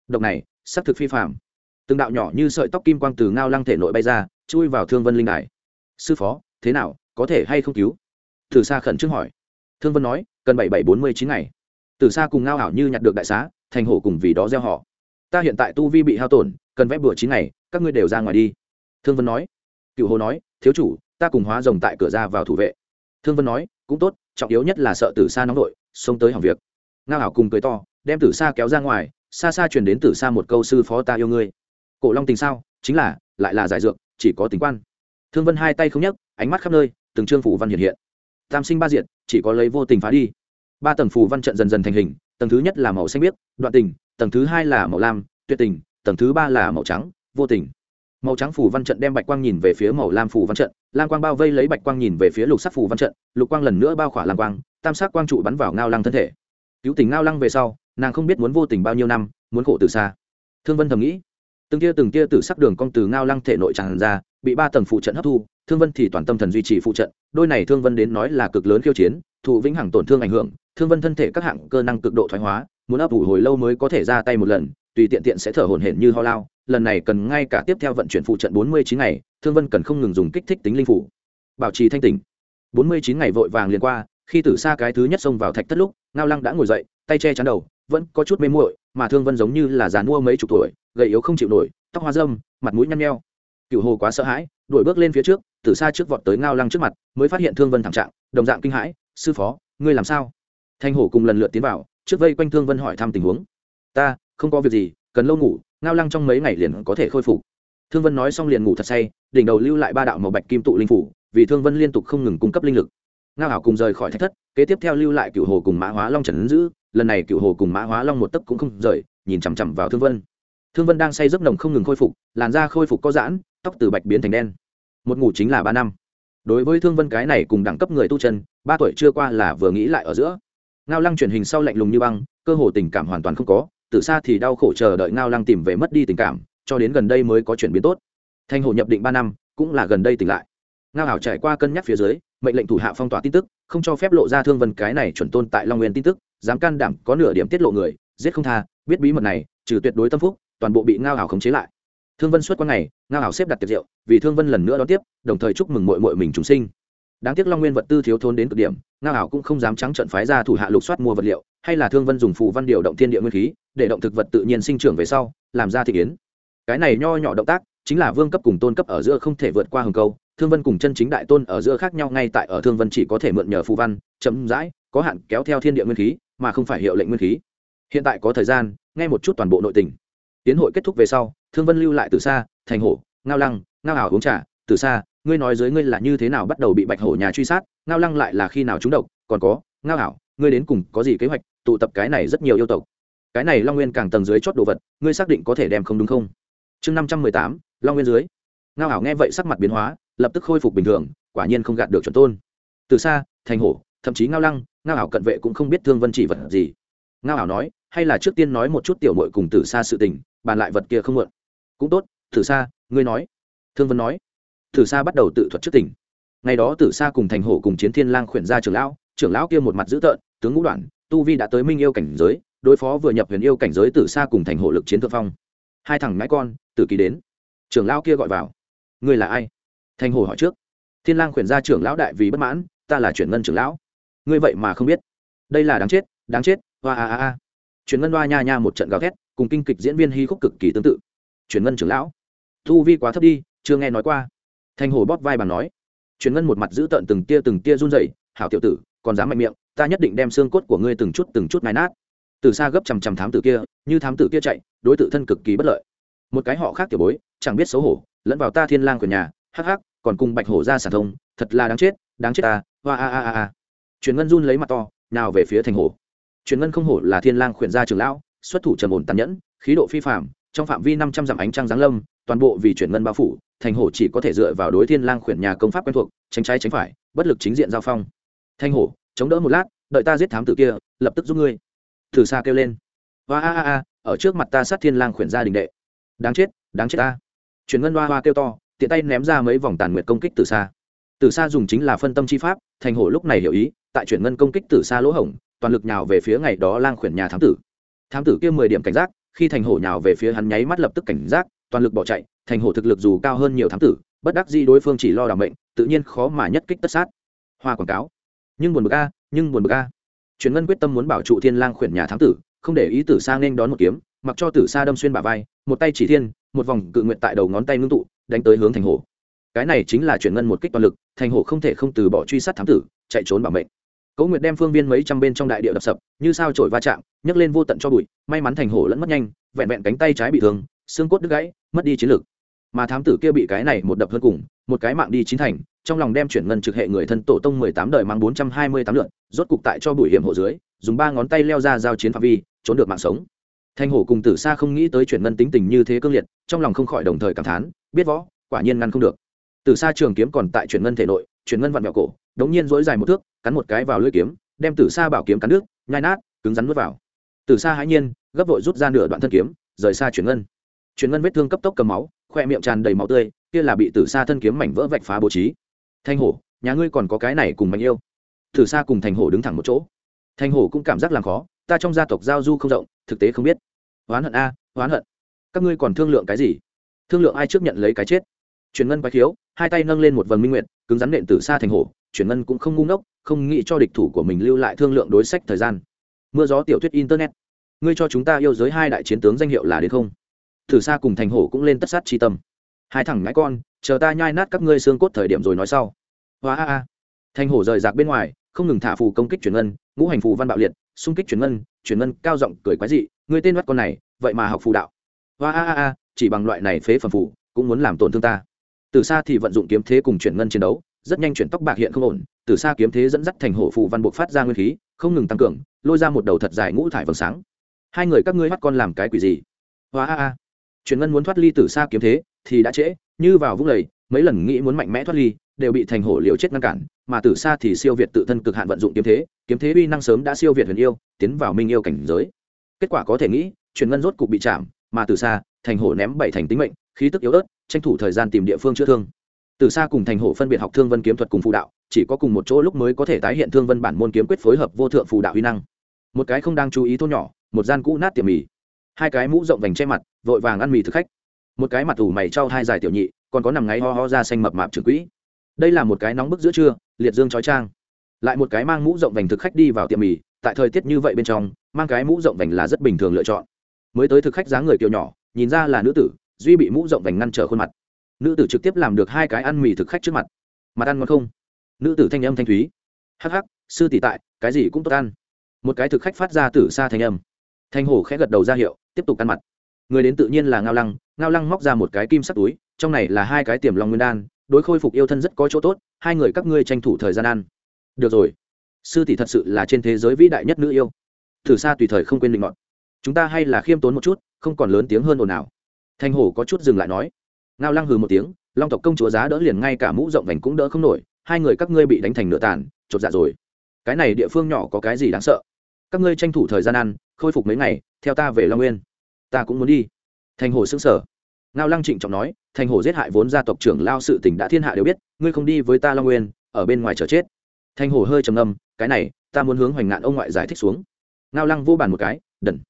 Độc này, xác thực phi phạm từng đạo nhỏ như sợi tóc kim quang từ ngao lăng thể nội bay ra, chui vào thương vân linh đài. Sư phó, thế nào, có thể hay không cứu? Từ xa khẩn trương hỏi. Thương vân nói, cần bảy bảy bốn mươi chín ngày. Từ xa cùng ngao ảo như nhặt được đại xá, thành hổ cùng vì đó gieo họ. Ta hiện tại tu vi bị hao tổn, cần vẽ bữa chín ngày, các ngươi đều ra ngoài đi. Thương vân nói. Cựu hồ nói, thiếu chủ, ta cùng hóa rồng tại cửa ra vào thủ vệ. Thương vân nói, cũng tốt, trọng yếu nhất là sợ từ xa nóng đội xông tới hỏng việc. Ngao ảo cùng cười to đem tử xa kéo ra ngoài, xa xa truyền đến tử xa một câu sư phó ta yêu ngươi. Cổ long tình sao? Chính là, lại là giải dược, chỉ có tính quan. Thương vân hai tay không nhấc, ánh mắt khắp nơi, từng trương phủ văn hiện hiện. Tam sinh ba diện chỉ có lấy vô tình phá đi. Ba tầng phủ văn trận dần dần thành hình, tầng thứ nhất là màu xanh biếc, đoạn tình, tầng thứ hai là màu lam, tuyệt tình, tầng thứ ba là màu trắng, vô tình. Màu trắng phủ văn trận đem bạch quang nhìn về phía màu lam phủ văn trận, lam quang bao vây lấy bạch quang nhìn về phía lục sắc phủ văn trận, lục quang lần nữa bao khỏa lam quang, tam sắc quang trụ bắn vào ngao lăng thân thể. Cứu tình ngao lăng về sau nàng không biết muốn vô tình bao nhiêu năm, muốn khổ từ xa. Thương vân thầm nghĩ. Từng tia từng tia từ sắc đường cong từ ngao lăng thể nội tràn ra, bị ba tầng phụ trận hấp thu, thương vân thì toàn tâm thần duy trì phụ trận, đôi này thương vân đến nói là cực lớn khiêu chiến, thụ vĩnh hằng tổn thương ảnh hưởng, thương vân thân thể các hạng cơ năng cực độ thoái hóa, muốn ấp ủ hồi lâu mới có thể ra tay một lần, tùy tiện tiện sẽ thở hổn hển như ho lao, lần này cần ngay cả tiếp theo vận chuyển phụ trận bốn mươi chín ngày, thương vân cần không ngừng dùng kích thích tính linh phủ. Bảo trì thanh tỉnh. Bốn mươi chín ngày vội vàng liền qua, khi tử xa cái thứ nhất xông vào thạch thất lúc, ngao lăng đã ngồi dậy tay che chắn đầu, vẫn có chút mê muội, mà thương vân giống như là già mua mấy chục tuổi, gầy yếu không chịu nổi, tóc hoa dâm mặt mũi nhăn nheo. Cựu hồ quá sợ hãi, đuổi bước lên phía trước, từ xa trước vọt tới ngao lăng trước mặt, mới phát hiện thương vân thảm trạng, đồng dạng kinh hãi, sư phó, ngươi làm sao? Thanh hổ cùng lần lượt tiến vào, trước vây quanh thương vân hỏi thăm tình huống. Ta, không có việc gì, cần lâu ngủ, ngao lăng trong mấy ngày liền có thể khôi phục. Thương vân nói xong liền ngủ thật say, đỉnh đầu lưu lại ba đạo màu bạch kim tụ linh phủ, vì thương vân liên tục không ngừng cung cấp linh lực. Ngao hảo cùng rời khỏi thách thất, kế tiếp theo lưu lại cựu hồ cùng mã hóa long trần giữ lần này cựu hồ cùng mã hóa long một tấc cũng không rời, nhìn chằm chằm vào thương vân. Thương vân đang say giấc nồng không ngừng khôi phục, làn da khôi phục có giãn, tóc từ bạch biến thành đen. Một ngủ chính là ba năm. Đối với thương vân cái này cùng đẳng cấp người tu chân, ba tuổi chưa qua là vừa nghĩ lại ở giữa. Ngao lăng truyền hình sau lạnh lùng như băng, cơ hồ tình cảm hoàn toàn không có, từ xa thì đau khổ chờ đợi ngao lăng tìm về mất đi tình cảm, cho đến gần đây mới có chuyển biến tốt. Thanh hồ nhập định ba năm, cũng là gần đây tỉnh lại. Ngao hảo trải qua cân nhắc phía dưới, mệnh lệnh thủ hạ phong tỏa tin tức, không cho phép lộ ra thương vân cái này chuẩn tôn tại long nguyên tin tức dám can đảm có nửa điểm tiết lộ người, giết không tha, biết bí mật này, trừ tuyệt đối tâm phúc, toàn bộ bị ngao hảo khống chế lại. Thương vân suốt qua ngày, ngao hảo xếp đặt tiệc rượu, vì thương vân lần nữa đón tiếp, đồng thời chúc mừng mội mội mình chúng sinh. Đáng tiếc long nguyên vật tư thiếu thốn đến cực điểm, ngao hảo cũng không dám trắng trận phái ra thủ hạ lục soát mua vật liệu, hay là thương vân dùng phù văn điều động thiên địa nguyên khí, để động thực vật tự nhiên sinh trưởng về sau, làm ra thị kiến. Cái này nho nhỏ động tác, chính là vương cấp cùng tôn cấp ở giữa không thể vượt qua hừng câu, thương vân cùng chân chính đại tôn ở giữa khác nhau, ngay tại ở thương vân chỉ có thể mượn nhờ phù văn chấm dãi có hạn kéo theo thiên địa nguyên khí, mà không phải hiệu lệnh nguyên khí. Hiện tại có thời gian, nghe một chút toàn bộ nội tình. Tiến hội kết thúc về sau, thương vân lưu lại từ xa, thành hổ, ngao lăng, ngao ảo uống trà. Từ xa, ngươi nói dưới ngươi là như thế nào bắt đầu bị bạch hổ nhà truy sát, ngao lăng lại là khi nào trúng độc, còn có, ngao ảo, ngươi đến cùng có gì kế hoạch, tụ tập cái này rất nhiều yêu tộc. Cái này long nguyên càng tầng dưới chót đồ vật, ngươi xác định có thể đem không đúng không? Chương năm trăm mười tám, long nguyên dưới. Ngao ảo nghe vậy sắc mặt biến hóa, lập tức khôi phục bình thường, quả nhiên không gạt được chuẩn tôn. Từ xa, thành hổ, thậm chí ngao lăng ngao ảo cận vệ cũng không biết thương vân chỉ vật gì. Ngao ảo nói, hay là trước tiên nói một chút tiểu mội cùng Tử xa sự tình, bàn lại vật kia không mượn. Cũng tốt, Tử xa ngươi nói. Thương vân nói. Tử xa bắt đầu tự thuật trước tỉnh ngày đó Tử xa cùng thành hổ cùng chiến thiên lang khuyển ra trưởng lão trưởng lão kia một mặt dữ tợn, tướng ngũ đoạn, tu vi đã tới minh yêu cảnh giới, đối phó vừa nhập huyền yêu cảnh giới Tử xa cùng thành Hổ lực chiến thượng phong. Hai thằng ngãi con, tử kỳ đến. Trưởng lão kia gọi vào. Ngươi là ai? Thành Hổ hỏi trước. Thiên lang khuyển ra trưởng lão đại vì bất mãn, ta là chuyển ngân trưởng lão ngươi vậy mà không biết. Đây là đáng chết đáng chết, hoa a a a. Chuyển ngân hoa nha nha một trận gào thét, cùng kinh kịch diễn viên hy khúc cực kỳ tương tự. Chuyển ngân trưởng lão thu vi quá thấp đi, chưa nghe nói qua. Thành hồ bóp vai bàn nói. Chuyển ngân một mặt giữ tợn từng tia từng tia run rẩy, hảo tiểu tử, còn dám mạnh miệng, ta nhất định đem xương cốt của ngươi từng chút từng chút mái nát. Từ xa gấp chằm chằm thám tử kia, như thám tử kia chạy, đối tự thân cực kỳ bất lợi. Một cái họ khác tiểu bối, chẳng biết xấu hổ, lẫn vào ta thiên lang của nhà, hắc hắc, còn cùng bạch hổ ra sản thông, thật là đáng chết đáng chết ta, hoa a a a a truyền ngân run lấy mặt to, nào về phía thành hồ. truyền ngân không hổ là thiên lang khuyển gia trường lão, xuất thủ trầm ổn tàn nhẫn, khí độ phi phạm trong phạm vi năm trăm dặm ánh trăng giáng lâm, toàn bộ vì truyền ngân bao phủ, thành hồ chỉ có thể dựa vào đối thiên lang khuyển nhà công pháp quen thuộc, tránh trái tránh phải, bất lực chính diện giao phong. Thành hổ chống đỡ một lát, đợi ta giết thám tử kia, lập tức giúp ngươi. Thử xa kêu lên. Hoa a a a, ở trước mặt ta sát thiên lang khuyển gia đình đệ. Đáng chết đáng chết ta. Truyền ngân hoa hoa kêu to, tiện tay ném ra mấy vòng tàn nguyệt công kích từ xa từ xa dùng chính là phân tâm chi pháp, thành hổ lúc này hiểu ý tại chuyển ngân công kích từ xa lỗ hổng, toàn lực nhào về phía ngày đó lang khuyển nhà thám tử. Thám tử kia mười điểm cảnh giác, khi thành hổ nhào về phía hắn nháy mắt lập tức cảnh giác, toàn lực bỏ chạy, thành hổ thực lực dù cao hơn nhiều thám tử, bất đắc di đối phương chỉ lo đảm mệnh, tự nhiên khó mà nhất kích tất sát. Hoa quảng cáo. Nhưng buồn bực a, nhưng buồn bực a. Chuyển ngân quyết tâm muốn bảo trụ thiên lang khuyển nhà thám tử, không để ý tử sa nên đón một kiếm, mặc cho tử sa đâm xuyên bả vai, một tay chỉ thiên, một vòng cự nguyện tại đầu ngón tay ngưng tụ, đánh tới hướng thành hổ. Cái này chính là chuyển ngân một kích toàn lực, thành hổ không thể không từ bỏ truy sát thám tử, chạy trốn bảo mệnh. Cố Nguyệt đem phương viên mấy trăm bên trong đại địa đập sập, như sao trổi va chạm, nhấc lên vô tận cho bụi, may mắn thành hổ lẫn mất nhanh, vẹn vẹn cánh tay trái bị thương, xương cốt đứt gãy, mất đi chiến lực. Mà thám tử kia bị cái này một đập hơn cùng, một cái mạng đi chín thành, trong lòng đem chuyển ngân trực hệ người thân tổ tông mười tám đời mang bốn trăm hai mươi tám lượt, rốt cục tại cho bụi hiểm hộ dưới, dùng ba ngón tay leo ra giao chiến phạm vi, trốn được mạng sống. Thanh hổ cùng Tử Sa không nghĩ tới chuyển ngân tính tình như thế cương liệt, trong lòng không khỏi đồng thời cảm thán, biết võ, quả nhiên ngăn không được. Tử Sa trường kiếm còn tại chuyển ngân thể nội, chuyển ngân vặn vẹo cổ, đống nhiên dối dài một thước, cắn một cái vào lưỡi kiếm, đem Tử Sa bảo kiếm cắn nước, nhai nát, cứng rắn nuốt vào. Tử Sa hãi nhiên, gấp vội rút ra nửa đoạn thân kiếm, rời xa chuyển ngân. Chuyển ngân vết thương cấp tốc cầm máu, khoe miệng tràn đầy máu tươi, kia là bị Tử Sa thân kiếm mảnh vỡ vạch phá bố trí. Thanh hổ, nhà ngươi còn có cái này cùng mạnh yêu. Tử Sa cùng Thành hổ đứng thẳng một chỗ. Thanh hổ cũng cảm giác làm khó, ta trong gia tộc giao du không rộng, thực tế không biết oán hận a oán hận các ngươi còn thương lượng cái gì thương lượng ai trước nhận lấy cái chết truyền ngân quái khiếu hai tay nâng lên một vầng minh nguyện cứng rắn nện từ xa thành hổ, chuyển ngân cũng không ngu ngốc, không nghĩ cho địch thủ của mình lưu lại thương lượng đối sách thời gian. Mưa gió tiểu thuyết internet. Ngươi cho chúng ta yêu giới hai đại chiến tướng danh hiệu là đến không? Thử xa cùng thành hổ cũng lên tất sát chi tâm. Hai thằng ngãi con, chờ ta nhai nát các ngươi xương cốt thời điểm rồi nói sau. Hóa a a. Thành hổ rời rạc bên ngoài, không ngừng thả phù công kích chuyển ngân, ngũ hành phù văn bạo liệt, xung kích chuyển ngân chuyển ngân cao giọng cười quái dị, ngươi tên mắt con này, vậy mà học phù đạo. Hóa a a a, chỉ bằng loại này phế phẩm phù, cũng muốn làm tổn thương ta từ xa thì vận dụng kiếm thế cùng chuyển ngân chiến đấu, rất nhanh chuyển tóc bạc hiện không ổn. Từ xa kiếm thế dẫn dắt thành hổ phụ văn buộc phát ra nguyên khí, không ngừng tăng cường, lôi ra một đầu thật dài ngũ thải vầng sáng. Hai người các ngươi mắt con làm cái quỷ gì? Hóa a a. Chuyển ngân muốn thoát ly từ xa kiếm thế thì đã trễ, như vào vũng lầy, mấy lần nghĩ muốn mạnh mẽ thoát ly, đều bị thành hổ liều chết ngăn cản, mà từ xa thì siêu việt tự thân cực hạn vận dụng kiếm thế kiếm thế uy năng sớm đã siêu việt huyền yêu, tiến vào minh yêu cảnh giới. Kết quả có thể nghĩ truyền ngân rốt cục bị chạm, mà từ xa, thành hổ ném bảy thành tính mệnh, khí tức yếu ớt tranh thủ thời gian tìm địa phương chữa thương. Từ xa cùng thành hổ phân biệt học thương vân kiếm thuật cùng phù đạo, chỉ có cùng một chỗ lúc mới có thể tái hiện thương vân bản môn kiếm quyết phối hợp vô thượng phù đạo uy năng. Một cái không đang chú ý thôn nhỏ, một gian cũ nát tiệm mì. Hai cái mũ rộng vành che mặt, vội vàng ăn mì thực khách. Một cái mặt ủ mày trao hai dài tiểu nhị, còn có nằm ngáy ho ho ra xanh mập mạp trưởng quỹ. Đây là một cái nóng bức giữa trưa, liệt dương trói trang. Lại một cái mang mũ rộng vành thực khách đi vào tiệm mì, tại thời tiết như vậy bên trong, mang cái mũ rộng vành là rất bình thường lựa chọn. Mới tới thực khách dáng người kiều nhỏ, nhìn ra là nữ tử duy bị mũ rộng vành ngăn trở khuôn mặt. Nữ tử trực tiếp làm được hai cái ăn mì thực khách trước mặt. Mặt ăn ngon không? Nữ tử thanh âm thanh thúy. Hắc hắc, sư tỷ tại, cái gì cũng tốt ăn. Một cái thực khách phát ra từ xa thanh âm. Thanh hổ khẽ gật đầu ra hiệu, tiếp tục ăn mặt. Người đến tự nhiên là ngao lăng. Ngao lăng móc ra một cái kim sắt túi, trong này là hai cái tiềm long nguyên đan, đối khôi phục yêu thân rất có chỗ tốt, hai người các ngươi tranh thủ thời gian ăn. Được rồi. Sư tỷ thật sự là trên thế giới vĩ đại nhất nữ yêu. Thử xa tùy thời không quên định ngọn chúng ta hay là khiêm tốn một chút, không còn lớn tiếng hơn ồn nào thanh hổ có chút dừng lại nói. Ngao lăng hừ một tiếng, long tộc công chúa giá đỡ liền ngay cả mũ rộng vành cũng đỡ không nổi, hai người các ngươi bị đánh thành nửa tàn, chột dạ rồi. Cái này địa phương nhỏ có cái gì đáng sợ? Các ngươi tranh thủ thời gian ăn, khôi phục mấy ngày, theo ta về long nguyên. Ta cũng muốn đi. Thành hồ xứng sở ngao lăng trịnh trọng nói thành hồ giết hại vốn gia tộc trưởng lao sự tỉnh đã thiên hạ đều biết, ngươi không đi với ta long nguyên, ở bên ngoài chờ chết. Thành hồ hơi trầm ngâm, cái này, ta muốn hướng hoành ngạn ông ngoại giải thích xuống. Ngao lăng vô bàn một cái, đần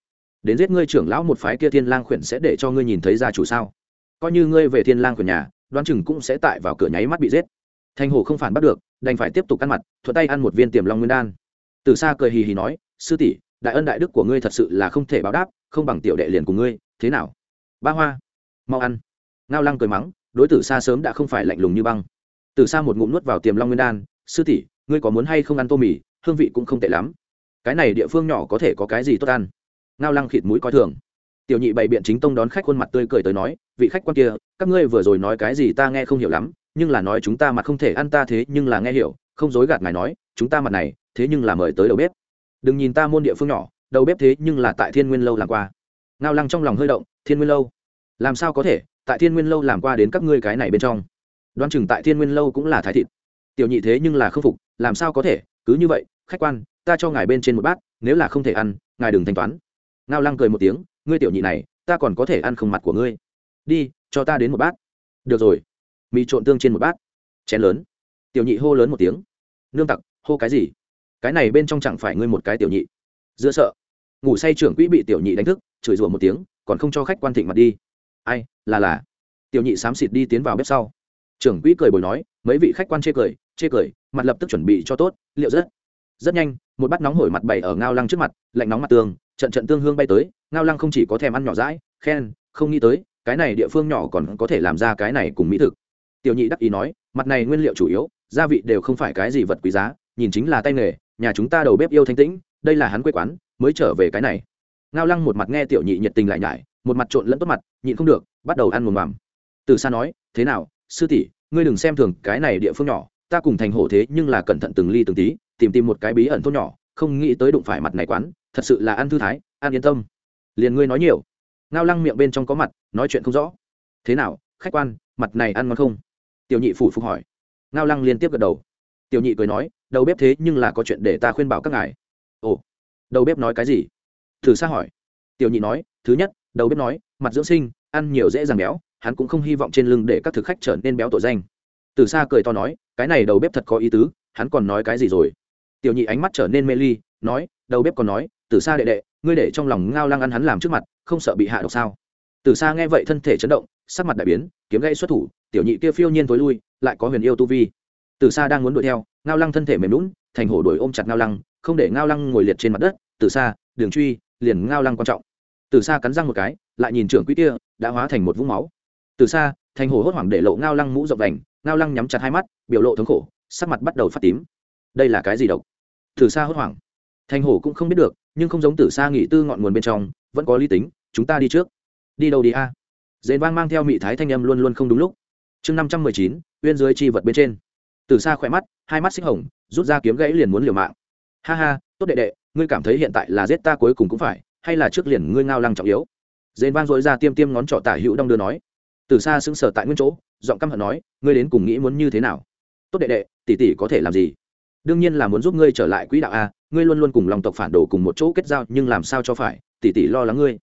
đến giết ngươi trưởng lão một phái kia thiên lang khuyển sẽ để cho ngươi nhìn thấy gia chủ sao? Coi như ngươi về thiên lang khuyển nhà, đoán chừng cũng sẽ tại vào cửa nháy mắt bị giết. Thanh hồ không phản bắt được, đành phải tiếp tục ăn mặt, thuận tay ăn một viên tiềm long nguyên đan. Từ xa cười hì hì nói, sư tỷ, đại ân đại đức của ngươi thật sự là không thể báo đáp, không bằng tiểu đệ liền của ngươi, thế nào? Ba hoa, mau ăn. Ngao lăng cười mắng, đối tử xa sớm đã không phải lạnh lùng như băng. Từ xa một ngụm nuốt vào tiềm long nguyên đan, sư tỷ, ngươi có muốn hay không ăn tô mì, hương vị cũng không tệ lắm. Cái này địa phương nhỏ có thể có cái gì tốt ăn? Ngao lăng khịt mũi coi thường. Tiểu nhị bày biện chính tông đón khách khuôn mặt tươi cười tới nói, vị khách quan kia, các ngươi vừa rồi nói cái gì ta nghe không hiểu lắm, nhưng là nói chúng ta mặt không thể ăn ta thế nhưng là nghe hiểu, không dối gạt ngài nói, chúng ta mặt này, thế nhưng là mời tới đầu bếp. Đừng nhìn ta môn địa phương nhỏ, đầu bếp thế nhưng là tại thiên nguyên lâu làm qua. Ngao lăng trong lòng hơi động, thiên nguyên lâu? Làm sao có thể? Tại thiên nguyên lâu làm qua đến các ngươi cái này bên trong. Đoan chừng tại thiên nguyên lâu cũng là thái thịt. Tiểu nhị thế nhưng là không phục, làm sao có thể? Cứ như vậy, khách quan, ta cho ngài bên trên một bát, nếu là không thể ăn, ngài đừng thanh toán ngao lăng cười một tiếng, ngươi tiểu nhị này, ta còn có thể ăn không mặt của ngươi. Đi, cho ta đến một bát. Được rồi. Mì trộn tương trên một bát. Chén lớn. Tiểu nhị hô lớn một tiếng. Nương tặc, hô cái gì? Cái này bên trong chẳng phải ngươi một cái tiểu nhị. Dựa sợ. Ngủ say trưởng quỹ bị tiểu nhị đánh thức, chửi rủa một tiếng, còn không cho khách quan thịnh mặt đi. Ai, là là. Tiểu nhị xám xịt đi tiến vào bếp sau. Trưởng quỹ cười bồi nói, mấy vị khách quan chê cười chê cười, mặt lập tức chuẩn bị cho tốt, liệu rất rất nhanh, một bát nóng hổi mặt bày ở ngao lăng trước mặt, lạnh nóng mặt tường trận trận tương hương bay tới, ngao lăng không chỉ có thèm ăn nhỏ rãi khen, không nghĩ tới, cái này địa phương nhỏ còn có thể làm ra cái này cùng mỹ thực. Tiểu nhị đắc ý nói, mặt này nguyên liệu chủ yếu, gia vị đều không phải cái gì vật quý giá, nhìn chính là tay nghề, nhà chúng ta đầu bếp yêu thanh tĩnh, đây là hắn quê quán, mới trở về cái này. Ngao lăng một mặt nghe tiểu nhị nhiệt tình lại nhải, một mặt trộn lẫn tốt mặt, nhịn không được, bắt đầu ăn mồm mầm từ xa nói, thế nào, sư tỷ, ngươi đừng xem thường cái này địa phương nhỏ, ta cùng thành hổ thế nhưng là cẩn thận từng ly từng tí, tìm tìm một cái bí ẩn thôn nhỏ, không nghĩ tới đụng phải mặt này quán thật sự là ăn thư thái, ăn yên tâm. Liền ngươi nói nhiều. Ngao lăng miệng bên trong có mặt, nói chuyện không rõ. Thế nào, khách quan, mặt này ăn ngon không? Tiểu nhị phủ phục hỏi. Ngao lăng liên tiếp gật đầu. Tiểu nhị cười nói, đầu bếp thế nhưng là có chuyện để ta khuyên bảo các ngài. Ồ, đầu bếp nói cái gì? Thử xa hỏi. Tiểu nhị nói, thứ nhất, đầu bếp nói, mặt dưỡng sinh, ăn nhiều dễ dàng béo, hắn cũng không hy vọng trên lưng để các thực khách trở nên béo tội danh. Từ xa cười to nói, cái này đầu bếp thật có ý tứ, hắn còn nói cái gì rồi? Tiểu nhị ánh mắt trở nên mê ly, nói, đầu bếp còn nói từ xa đệ đệ, ngươi để trong lòng ngao lăng ăn hắn làm trước mặt, không sợ bị hạ độc sao? Từ xa nghe vậy thân thể chấn động, sắc mặt đại biến, kiếm gây xuất thủ, tiểu nhị kia phiêu nhiên tối lui, lại có huyền yêu tu vi. Từ xa đang muốn đuổi theo, ngao lăng thân thể mềm lún thành hổ đuổi ôm chặt ngao lăng, không để ngao lăng ngồi liệt trên mặt đất. Từ xa, đường truy, liền ngao lăng quan trọng. Từ xa cắn răng một cái, lại nhìn trưởng quỹ kia, đã hóa thành một vũng máu. Từ xa, thành hổ hốt hoảng để lộ ngao lăng mũ rộng vành, ngao lăng nhắm chặt hai mắt, biểu lộ thống khổ, sắc mặt bắt đầu phát tím. Đây là cái gì độc? Từ xa hốt hoảng. Thành hổ cũng không biết được nhưng không giống Tử xa nghỉ tư ngọn nguồn bên trong, vẫn có lý tính, chúng ta đi trước. Đi đâu đi a? À? vang mang theo mị thái thanh âm luôn luôn không đúng lúc. Chương năm trăm mười chín, uyên dưới chi vật bên trên. Từ xa khỏe mắt, hai mắt xích hồng, rút ra kiếm gãy liền muốn liều mạng. Ha ha, tốt đệ đệ, ngươi cảm thấy hiện tại là giết ta cuối cùng cũng phải, hay là trước liền ngươi ngao lăng trọng yếu? Dền vang dội ra tiêm tiêm ngón trỏ tả hữu đong đưa nói. Từ xa sững sờ tại nguyên chỗ, giọng căm hận nói, ngươi đến cùng nghĩ muốn như thế nào? Tốt đệ đệ, tỷ tỷ có thể làm gì? Đương nhiên là muốn giúp ngươi trở lại quỹ đạo a, ngươi luôn luôn cùng lòng tộc phản đồ cùng một chỗ kết giao, nhưng làm sao cho phải? Tỷ tỷ lo lắng ngươi.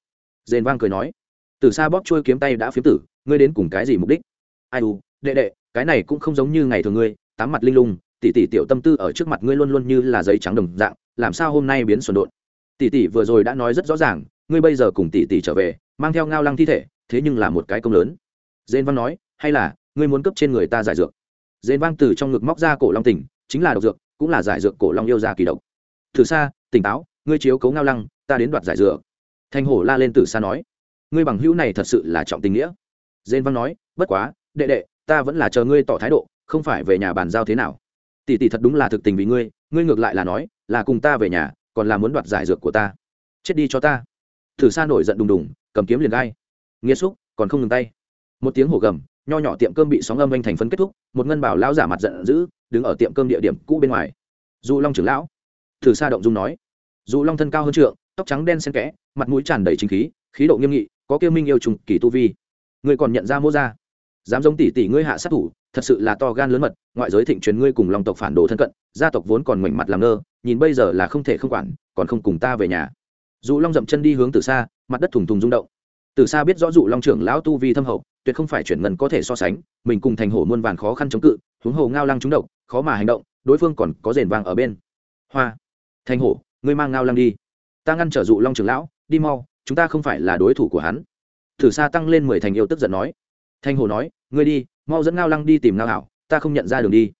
Dền vang cười nói. Từ xa bóp trôi kiếm tay đã phiếm tử, ngươi đến cùng cái gì mục đích? Ai u, đệ đệ, cái này cũng không giống như ngày thường ngươi, tám mặt linh lung, tỷ tỷ tiểu tâm tư ở trước mặt ngươi luôn luôn như là giấy trắng đồng dạng, làm sao hôm nay biến xuẩn đột? Tỷ tỷ vừa rồi đã nói rất rõ ràng, ngươi bây giờ cùng tỷ tỷ trở về, mang theo ngao lăng thi thể, thế nhưng là một cái công lớn. Dên Vang nói, hay là, ngươi muốn cấp trên người ta giải dược? Dên vang từ trong ngực móc ra cổ long tỉnh, chính là độc dược cũng là giải dược cổ long yêu ra kỳ độc. Từ xa, tỉnh táo, ngươi chiếu cấu ngao lăng, ta đến đoạt giải dược. Thanh hổ la lên từ xa nói, ngươi bằng hữu này thật sự là trọng tình nghĩa. Dên văn nói, bất quá, đệ đệ, ta vẫn là chờ ngươi tỏ thái độ, không phải về nhà bàn giao thế nào. Tỷ tỷ thật đúng là thực tình vì ngươi ngươi ngược lại là nói, là cùng ta về nhà, còn là muốn đoạt giải dược của ta. Chết đi cho ta. Thử xa nổi giận đùng đùng, cầm kiếm liền gai. Nghĩa xúc, còn không ngừng tay. Một tiếng hổ gầm, nho nhỏ tiệm cơm bị sóng âm anh thành phấn kết thúc, một ngân bảo lão giả mặt giận dữ đứng ở tiệm cơm địa điểm cũ bên ngoài. Dù long trưởng lão. Thử xa động dung nói. Dù long thân cao hơn trượng, tóc trắng đen xen kẽ, mặt mũi tràn đầy chính khí khí độ nghiêm nghị, có kêu minh yêu trùng, kỳ tu vi. Người còn nhận ra mô ra dám giống tỷ tỷ ngươi hạ sát thủ, thật sự là to gan lớn mật, ngoại giới thịnh truyền ngươi cùng lòng tộc phản đồ thân cận, gia tộc vốn còn ngoảnh mặt làm ngơ, nhìn bây giờ là không thể không quản, còn không cùng ta về nhà. Dụ long dậm chân đi hướng từ xa mặt đất thùng thùng rung động. Từ xa biết rõ dụ long trưởng lão tu vi thâm hậu, tuyệt không phải chuyển ngân có thể so sánh, mình cùng thành hổ muôn vàn khó khăn chống cự, huống hồ ngao lăng trúng độc khó mà hành động, đối phương còn có rền vàng ở bên. Hoa thành hổ, ngươi mang ngao lăng đi. Ta ngăn trở dụ long trưởng lão, đi mau, chúng ta không phải là đối thủ của hắn. Thử xa tăng lên mười thành yêu tức giận nói. Thanh hổ nói, ngươi đi, mau dẫn ngao lăng đi tìm ngao hảo, ta không nhận ra đường đi.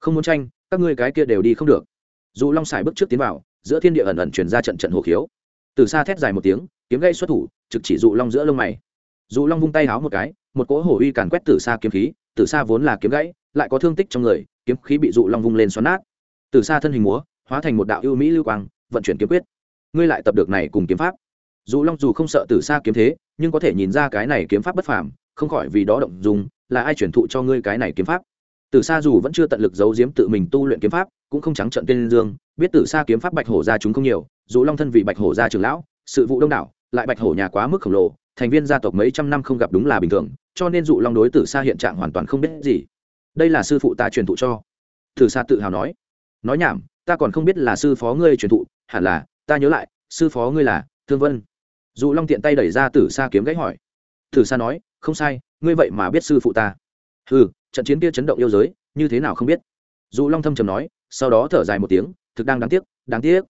Không muốn tranh, các ngươi cái kia đều đi không được. Dù long xài bước trước tiến vào, giữa thiên địa ẩn ẩn chuyển ra trận trận hồ khiếu. Từ xa thét dài một tiếng, kiếm gây xuất thủ, trực chỉ dụ long giữa lông mày. Dụ long vung tay háo một cái, một cỗ hổ uy càn quét từ xa kiếm khí từ xa vốn là kiếm gãy lại có thương tích trong người, kiếm khí bị dụ long vung lên xoắn nát. Từ xa thân hình múa, hóa thành một đạo ưu mỹ lưu quang, vận chuyển kiếm quyết. Ngươi lại tập được này cùng kiếm pháp. Dù long dù không sợ từ xa kiếm thế, nhưng có thể nhìn ra cái này kiếm pháp bất phàm, không khỏi vì đó động dùng là ai chuyển thụ cho ngươi cái này kiếm pháp? Từ xa dù vẫn chưa tận lực giấu giếm tự mình tu luyện kiếm pháp, cũng không trắng trận tên dương, biết từ xa kiếm pháp bạch hổ ra chúng không nhiều dù long thân vì bạch hổ gia trưởng lão, sự vụ đông đảo, lại bạch hổ nhà quá mức khổng lồ, thành viên gia tộc mấy trăm năm không gặp đúng là bình thường, cho nên dụ long đối tử xa hiện trạng hoàn toàn không biết gì đây là sư phụ ta truyền thụ cho. Tử xa tự hào nói. Nói nhảm, ta còn không biết là sư phó ngươi truyền thụ, hẳn là, ta nhớ lại, sư phó ngươi là thương vân. Dụ long tiện tay đẩy ra tử xa kiếm gãy hỏi. Tử xa nói, không sai, ngươi vậy mà biết sư phụ ta. Ừ trận chiến kia chấn động yêu giới, như thế nào không biết? Dụ long thâm trầm nói, sau đó thở dài một tiếng, thực đang đáng tiếc đáng tiếc.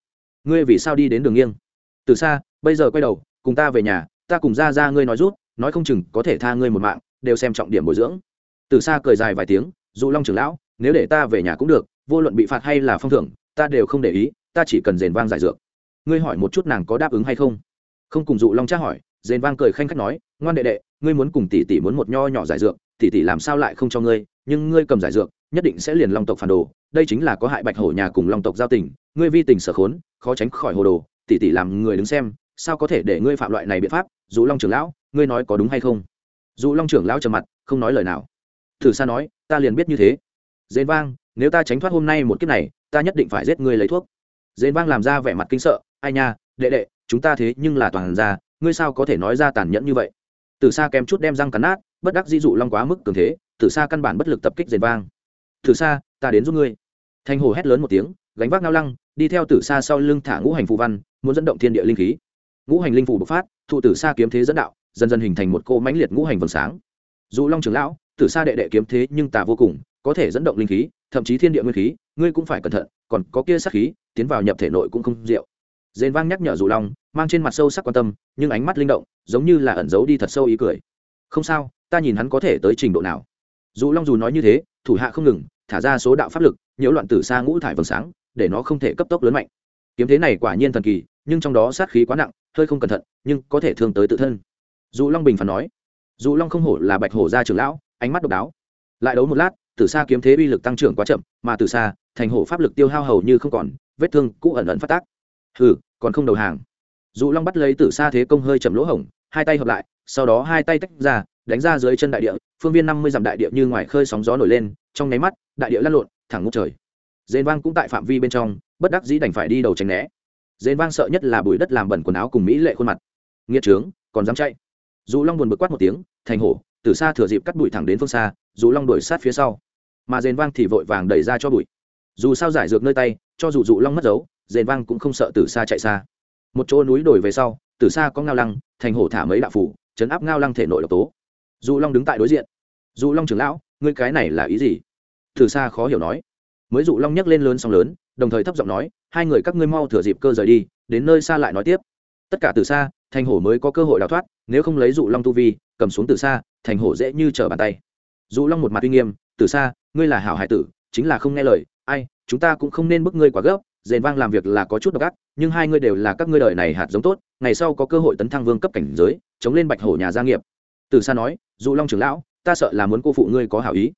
Ngươi vì sao đi đến đường nghiêng? Từ xa bây giờ quay đầu, cùng ta về nhà, ta cùng ra ra ngươi nói rút, nói không chừng có thể tha ngươi một mạng, đều xem trọng điểm bồi dưỡng từ xa cười dài vài tiếng, dụ long trưởng lão, nếu để ta về nhà cũng được, vô luận bị phạt hay là phong thưởng, ta đều không để ý, ta chỉ cần rền vang giải dược. Ngươi hỏi một chút nàng có đáp ứng hay không? Không cùng dụ long tra hỏi, rền vang cười khanh khách nói, ngoan đệ đệ, ngươi muốn cùng tỷ tỷ muốn một nho nhỏ giải dược, tỷ tỷ làm sao lại không cho ngươi, nhưng ngươi cầm giải dược, nhất định sẽ liền long tộc phản đồ, đây chính là có hại bạch hổ nhà cùng long tộc giao tình, ngươi vi tình sở khốn, khó tránh khỏi hồ đồ, tỷ tỷ làm người đứng xem, sao có thể để ngươi phạm loại này biện pháp? Dù long trưởng lão, ngươi nói có đúng hay không? Dù long trưởng lão trầm mặt, không nói lời nào thử xa nói, ta liền biết như thế. Dền vang, nếu ta tránh thoát hôm nay một kiếp này, ta nhất định phải giết ngươi lấy thuốc. Dền vang làm ra vẻ mặt kinh sợ, ai nha, đệ đệ, chúng ta thế nhưng là toàn ra ngươi sao có thể nói ra tàn nhẫn như vậy? Từ xa kém chút đem răng cắn nát, bất đắc di dụ long quá mức cường thế từ xa căn bản bất lực tập kích dền vang. Từ xa ta đến giúp ngươi. Thanh hồ hét lớn một tiếng, gánh vác ngao lăng, đi theo từ xa sau lưng thả ngũ hành phù văn, muốn dẫn động thiên địa linh khí. Ngũ hành linh phù bộc phát, thụ tử xa kiếm thế dẫn đạo, dần dần hình thành một cô mãnh liệt ngũ hành vầng sáng. Dù long trưởng lão tử xa đệ đệ kiếm thế nhưng tà vô cùng, có thể dẫn động linh khí, thậm chí thiên địa nguyên khí, ngươi cũng phải cẩn thận, còn có kia sát khí, tiến vào nhập thể nội cũng không rượu. Dền vang nhắc nhở dù long, mang trên mặt sâu sắc quan tâm, nhưng ánh mắt linh động, giống như là ẩn giấu đi thật sâu ý cười. Không sao, ta nhìn hắn có thể tới trình độ nào. Dù long dù nói như thế, thủ hạ không ngừng, thả ra số đạo pháp lực, nhiễu loạn tử xa ngũ thải vầng sáng, để nó không thể cấp tốc lớn mạnh. Kiếm thế này quả nhiên thần kỳ, nhưng trong đó sát khí quá nặng, hơi không cẩn thận, nhưng có thể thương tới tự thân. Dù long bình phản nói. Dù long không hổ là bạch hổ gia trưởng lão ánh mắt độc đáo. Lại đấu một lát từ xa kiếm thế uy lực tăng trưởng quá chậm, mà từ xa thành hổ pháp lực tiêu hao hầu như không còn, vết thương cũ ẩn ẩn phát tác. Hừ, còn không đầu hàng. Dụ long bắt lấy từ xa thế công hơi chậm lỗ hổng, hai tay hợp lại, sau đó hai tay tách ra, đánh ra dưới chân đại địa, phương viên năm mươi dặm đại địa như ngoài khơi sóng gió nổi lên, trong nháy mắt, đại địa lăn lộn, thẳng ngút trời. Dền vang cũng tại phạm vi bên trong, bất đắc dĩ đành phải đi đầu tránh né. Dền vang sợ nhất là bụi đất làm bẩn quần áo cùng mỹ lệ khuôn mặt. Nghiệt trướng, còn dám chạy. Dù long buồn bực quát một tiếng, thành hổ từ xa thừa dịp cắt bụi thẳng đến phương xa, dù long đuổi sát phía sau. Mà rền vang thì vội vàng đẩy ra cho bụi. Dù sao giải dược nơi tay, cho dù dụ long mất dấu, rền vang cũng không sợ từ xa chạy xa. Một chỗ núi đổi về sau, từ xa có ngao lăng, thành hổ thả mấy đạo phủ, chấn áp ngao lăng thể nội độc tố. Dù long đứng tại đối diện. Dù long trưởng lão, ngươi cái này là ý gì? Từ xa khó hiểu nói. Mới dụ long nhấc lên lớn song lớn, đồng thời thấp giọng nói, hai người các ngươi mau thừa dịp cơ rời đi, đến nơi xa lại nói tiếp. Tất cả từ xa, thành hổ mới có cơ hội đào thoát, nếu không lấy dụ long tu vi cầm xuống từ xa, thành hổ dễ như trở bàn tay. Dụ long một mặt uy nghiêm, từ xa, ngươi là hảo hải tử, chính là không nghe lời. Ai, chúng ta cũng không nên bức ngươi quá gấp dền vang làm việc là có chút độc ác, nhưng hai ngươi đều là các ngươi đời này hạt giống tốt, ngày sau có cơ hội tấn thăng vương cấp cảnh giới, chống lên bạch hổ nhà gia nghiệp. Từ xa nói dụ long trưởng lão, ta sợ là muốn cô phụ ngươi có hảo ý.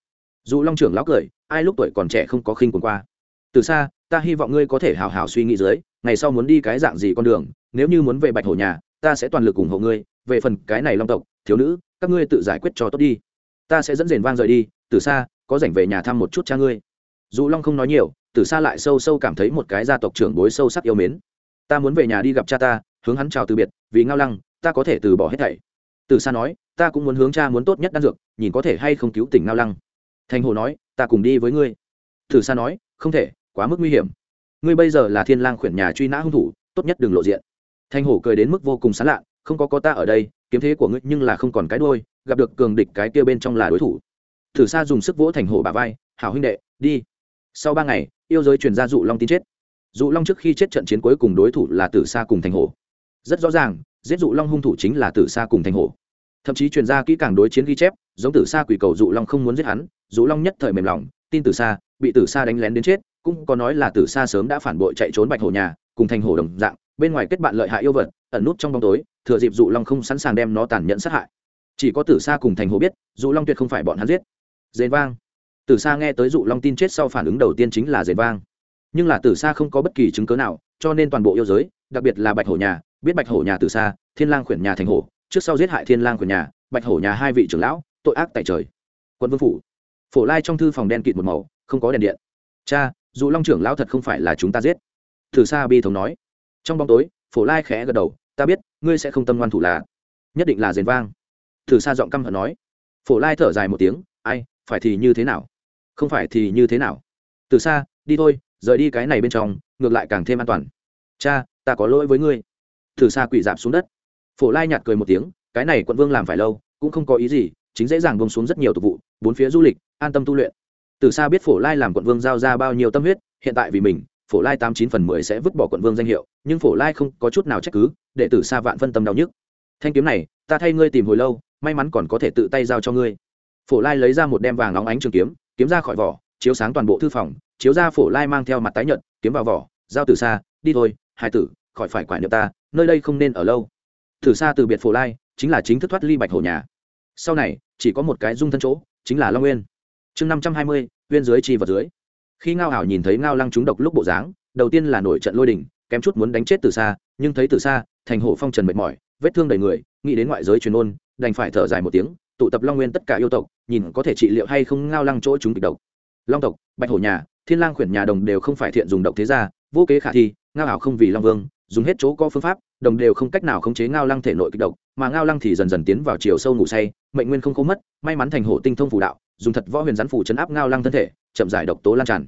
Dụ long trưởng lão cười, ai lúc tuổi còn trẻ không có khinh quần qua. Từ xa, ta hy vọng ngươi có thể hào hào suy nghĩ dưới, ngày sau muốn đi cái dạng gì con đường, nếu như muốn về bạch hổ nhà, ta sẽ toàn lực ủng hộ ngươi về phần cái này long tộc, thiếu nữ, các ngươi tự giải quyết cho tốt đi. Ta sẽ dẫn rền vang rời đi, từ xa, có rảnh về nhà thăm một chút cha ngươi. Dù long không nói nhiều, từ xa lại sâu sâu cảm thấy một cái gia tộc trưởng bối sâu sắc yêu mến. Ta muốn về nhà đi gặp cha ta, hướng hắn chào từ biệt, vì ngao lăng, ta có thể từ bỏ hết thảy. Từ xa nói, ta cũng muốn hướng cha muốn tốt nhất đan dược, nhìn có thể hay không cứu tỉnh ngao lăng. Thành hồ nói, ta cùng đi với ngươi. Từ xa nói, không thể, quá mức nguy hiểm. Ngươi bây giờ là thiên lang khuyển nhà truy nã hung thủ, tốt nhất đừng lộ diện. Thanh hổ cười đến mức vô cùng sán lạ không có có ta ở đây, kiếm thế của ngươi nhưng là không còn cái đôi gặp được cường địch cái kia bên trong là đối thủ. Thử xa dùng sức vỗ thành hổ bà vai, hảo huynh đệ, đi. Sau ba ngày, yêu giới truyền ra dụ long tin chết. Dụ long trước khi chết trận chiến cuối cùng đối thủ là tử xa cùng thành hổ. Rất rõ ràng, giết dụ long hung thủ chính là tử sa cùng thành hổ. Thậm chí truyền ra kỹ càng đối chiến ghi chép, giống tử sa quỷ cầu dụ long không muốn giết hắn, dụ long nhất thời mềm lòng, tin tử sa, bị tử sa đánh lén đến chết, cũng có nói là tử sa sớm đã phản bội chạy trốn bạch hổ nhà, cùng thành hổ đồng dạng bên ngoài kết bạn lợi hại yêu vật, ẩn nút trong bóng tối, thừa dịp dụ long không sẵn sàng đem nó tàn nhẫn sát hại. Chỉ có tử sa cùng thành hồ biết, dụ long tuyệt không phải bọn hắn giết. Dền vang. Tử sa nghe tới dụ long tin chết sau phản ứng đầu tiên chính là dền vang. Nhưng là tử sa không có bất kỳ chứng cớ nào, cho nên toàn bộ yêu giới, đặc biệt là bạch hổ nhà, biết bạch hổ nhà tử sa, thiên lang khuyển nhà thành hổ trước sau giết hại thiên lang khuyển nhà, bạch hổ nhà hai vị trưởng lão, tội ác tại trời. Quân vương phủ. Phổ lai trong thư phòng đen kịt một màu, không có đèn điện. Cha dù long trưởng lão thật không phải là chúng ta giết. Tử sa bi thống nói trong bóng tối, phổ lai khẽ gật đầu, ta biết, ngươi sẽ không tâm ngoan thủ là, nhất định là rền vang. Thử xa giọng căm hận nói. Phổ lai thở dài một tiếng, ai, phải thì như thế nào? Không phải thì như thế nào? Từ xa đi thôi, rời đi cái này bên trong, ngược lại càng thêm an toàn. Cha, ta có lỗi với ngươi. Thử xa quỷ dạp xuống đất. Phổ lai nhạt cười một tiếng, cái này quận vương làm phải lâu, cũng không có ý gì, chính dễ dàng bông xuống rất nhiều tục vụ, bốn phía du lịch, an tâm tu luyện. Từ xa biết phổ lai làm quận vương giao ra bao nhiêu tâm huyết, hiện tại vì mình phổ lai tám chín phần mười sẽ vứt bỏ quận vương danh hiệu, nhưng phổ lai không có chút nào trách cứ để tử xa vạn phân tâm đau nhức. Thanh kiếm này, ta thay ngươi tìm hồi lâu, may mắn còn có thể tự tay giao cho ngươi. Phổ lai lấy ra một đem vàng óng ánh trường kiếm kiếm ra khỏi vỏ, chiếu sáng toàn bộ thư phòng, chiếu ra phổ lai mang theo mặt tái nhợt, kiếm vào vỏ, giao từ xa, đi thôi hai tử, khỏi phải quản niệm ta, nơi đây không nên ở lâu. Từ xa từ biệt phổ lai, chính là chính thức thoát ly bạch hổ nhà. Sau này, chỉ có một cái dung thân chỗ, chính là long nguyên. Chương năm trăm hai mươi Nguyên dưới chi vật dưới khi ngao hảo nhìn thấy ngao lăng trúng độc lúc bộ dáng, đầu tiên là nổi trận lôi đình, kém chút muốn đánh chết từ xa nhưng thấy từ xa thành hổ phong trần mệt mỏi, vết thương đầy người, nghĩ đến ngoại giới truyền ôn, đành phải thở dài một tiếng, tụ tập long nguyên tất cả yêu tộc, nhìn có thể trị liệu hay không ngao lăng chỗ chúng kịch độc. Long tộc, bạch hổ nhà, thiên lang khuyển nhà đồng đều không phải thiện dùng độc thế gia, vô kế khả thi, ngao hảo không vì long vương, dùng hết chỗ có phương pháp, đồng đều không cách nào khống chế ngao lăng thể nội kịch độc, mà ngao lăng thì dần dần tiến vào chiều sâu ngủ say, mệnh nguyên không khô mất, may mắn thành hổ tinh thông phù đạo dùng thật võ huyền rắn phủ chấn áp ngao lăng thân thể, chậm giải độc tố lan tràn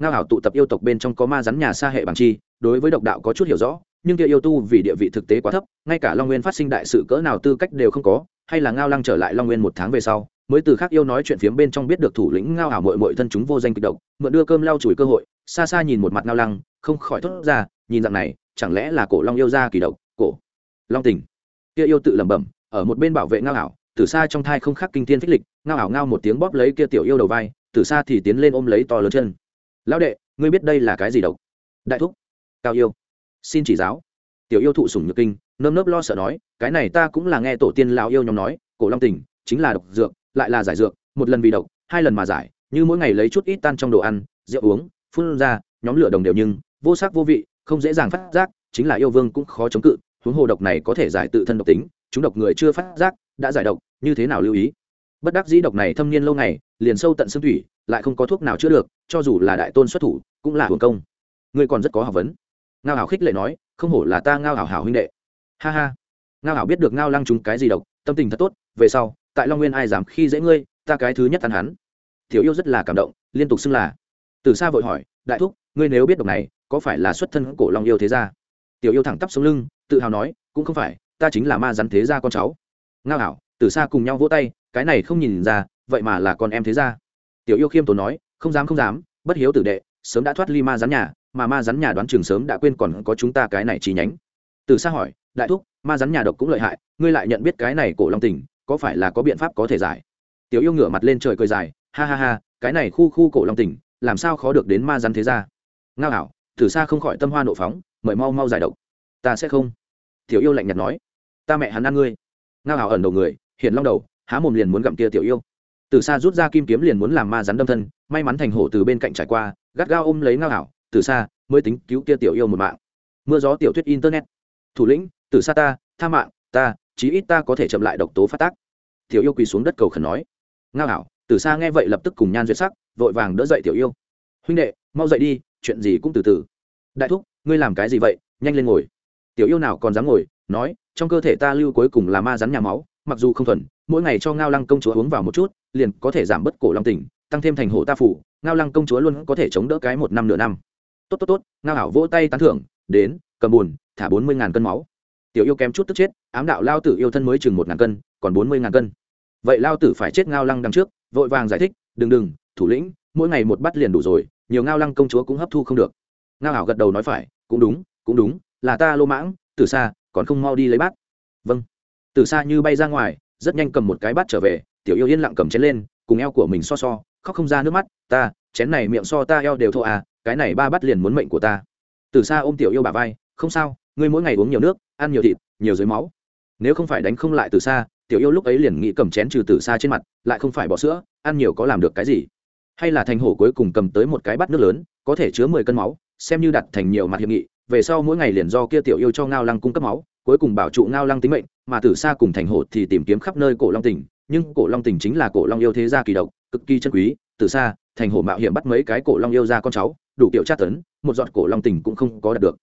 ngao hảo tụ tập yêu tộc bên trong có ma rắn nhà xa hệ bằng chi, đối với độc đạo có chút hiểu rõ, nhưng kia yêu tu vì địa vị thực tế quá thấp, ngay cả long nguyên phát sinh đại sự cỡ nào tư cách đều không có, hay là ngao lăng trở lại long nguyên một tháng về sau, mới từ khác yêu nói chuyện phiếm bên trong biết được thủ lĩnh ngao hảo mội mội thân chúng vô danh kịch độc, mượn đưa cơm lau chùi cơ hội, xa xa nhìn một mặt ngao lăng, không khỏi thốt ra, nhìn dạng này, chẳng lẽ là cổ long yêu ra kỳ độc, cổ long tình kia yêu tự lẩm bẩm, ở một bên bảo vệ ngao hảo từ xa trong thai không khác kinh tiên phích lịch, ngao ảo ngao một tiếng bóp lấy kia tiểu yêu đầu vai từ xa thì tiến lên ôm lấy to lớn chân. Lão đệ, ngươi biết đây là cái gì độc? Đại thúc. Cao yêu. Xin chỉ giáo. Tiểu yêu thụ sủng nhược kinh, nơm nớp lo sợ nói, cái này ta cũng là nghe tổ tiên lão yêu nhóm nói, cổ long tình, chính là độc dược, lại là giải dược, một lần vì độc, hai lần mà giải, như mỗi ngày lấy chút ít tan trong đồ ăn, rượu uống, phun ra, nhóm lửa đồng đều nhưng, vô sắc vô vị, không dễ dàng phát giác, chính là yêu vương cũng khó chống cự, huống hồ độc này có thể giải tự thân độc tính, chúng độc người chưa phát giác đã giải độc, như thế nào lưu ý? Bất đắc dĩ độc này thâm niên lâu ngày, liền sâu tận xương thủy, lại không có thuốc nào chữa được, cho dù là đại tôn xuất thủ, cũng là hưởng công. Ngươi còn rất có học vấn. Ngao hảo khích lệ nói, không hổ là ta ngao hảo hảo huynh đệ. Ha ha. Ngao hảo biết được ngao lăng chúng cái gì độc, tâm tình thật tốt, về sau, tại long nguyên ai dám khi dễ ngươi, ta cái thứ nhất ăn hắn. Tiểu yêu rất là cảm động, liên tục xưng là. Từ xa vội hỏi, đại thúc, ngươi nếu biết độc này, có phải là xuất thân cổ long yêu thế gia? Tiểu yêu thẳng tắp xuống lưng, tự hào nói, cũng không phải, ta chính là ma rắn thế gia con cháu ngao hảo, từ xa cùng nhau vỗ tay, cái này không nhìn ra, vậy mà là con em thế gia. Tiểu yêu khiêm tốn nói, không dám không dám, bất hiếu tử đệ, sớm đã thoát ly ma rắn nhà, mà ma rắn nhà đoán trường sớm đã quên còn có chúng ta cái này chi nhánh. Từ xa hỏi, đại thúc, ma rắn nhà độc cũng lợi hại, ngươi lại nhận biết cái này cổ long tình, có phải là có biện pháp có thể giải? Tiểu yêu ngửa mặt lên trời cười dài, ha ha ha, cái này khu khu cổ long tình, làm sao khó được đến ma rắn thế gia? Ngao ảo từ xa không khỏi tâm hoa nộ phóng, mời mau mau giải độc. Ta sẽ không. Tiểu yêu lạnh nhạt nói, ta mẹ hắn ăn ngươi ngao hào ẩn đầu người hiện long đầu há mồm liền muốn gặm kia tiểu yêu. Từ xa rút ra kim kiếm liền muốn làm ma rắn đâm thân may mắn thành hổ từ bên cạnh trải qua gắt gao ôm lấy ngao Hảo. từ xa mới tính cứu kia tiểu yêu một mạng. Mưa gió tiểu thuyết internet. Thủ lĩnh từ xa ta tha mạng ta chí ít ta có thể chậm lại độc tố phát tác. Tiểu yêu quỳ xuống đất cầu khẩn nói. Ngao Hảo, từ xa nghe vậy lập tức cùng nhan duyệt sắc vội vàng đỡ dậy tiểu yêu. Huynh đệ mau dậy đi chuyện gì cũng từ từ. Đại thúc ngươi làm cái gì vậy? Nhanh lên ngồi. Tiểu yêu nào còn dám ngồi nói trong cơ thể ta lưu cuối cùng là ma rắn nhà máu, mặc dù không thuần, mỗi ngày cho ngao lăng công chúa uống vào một chút, liền có thể giảm bớt cổ long tình, tăng thêm thành hộ ta phủ, ngao lăng công chúa luôn có thể chống đỡ cái một năm nửa năm. Tốt tốt tốt, ngao hảo vỗ tay tán thưởng, đến, cầm bùn, thả bốn mươi ngàn cân máu. Tiểu yêu kém chút tức chết, ám đạo lao tử yêu thân mới chừng một ngàn cân, còn bốn mươi ngàn cân. Vậy lao tử phải chết ngao lăng đằng trước, vội vàng giải thích, đừng đừng, thủ lĩnh, mỗi ngày một bắt liền đủ rồi, nhiều ngao lăng công chúa cũng hấp thu không được. Ngao hảo gật đầu nói phải, cũng đúng cũng đúng, là ta lô mãng, từ xa còn không mau đi lấy bát. Vâng. Từ xa như bay ra ngoài, rất nhanh cầm một cái bát trở về, tiểu yêu yên lặng cầm chén lên, cùng eo của mình so so, khóc không ra nước mắt, ta, chén này miệng so ta eo đều thô à cái này ba bát liền muốn mệnh của ta. Từ xa ôm tiểu yêu bà vai, không sao, ngươi mỗi ngày uống nhiều nước, ăn nhiều thịt, nhiều dưới máu. Nếu không phải đánh không lại từ xa, tiểu yêu lúc ấy liền nghĩ cầm chén trừ từ xa trên mặt, lại không phải bỏ sữa, ăn nhiều có làm được cái gì. Hay là thành hổ cuối cùng cầm tới một cái bát nước lớn, có thể chứa mười cân máu, xem như đặt thành nhiều mặt hiệp nghị về sau mỗi ngày liền do kia tiểu yêu cho ngao lăng cung cấp máu, cuối cùng bảo trụ ngao lăng tính mệnh, mà từ xa cùng thành hổ thì tìm kiếm khắp nơi cổ long tỉnh, nhưng cổ long tỉnh chính là cổ long yêu thế gia kỳ độc, cực kỳ chân quý từ xa thành hổ mạo hiểm bắt mấy cái cổ long yêu ra con cháu, đủ kiểu tra tấn, một giọt cổ long tỉnh cũng không có đạt được.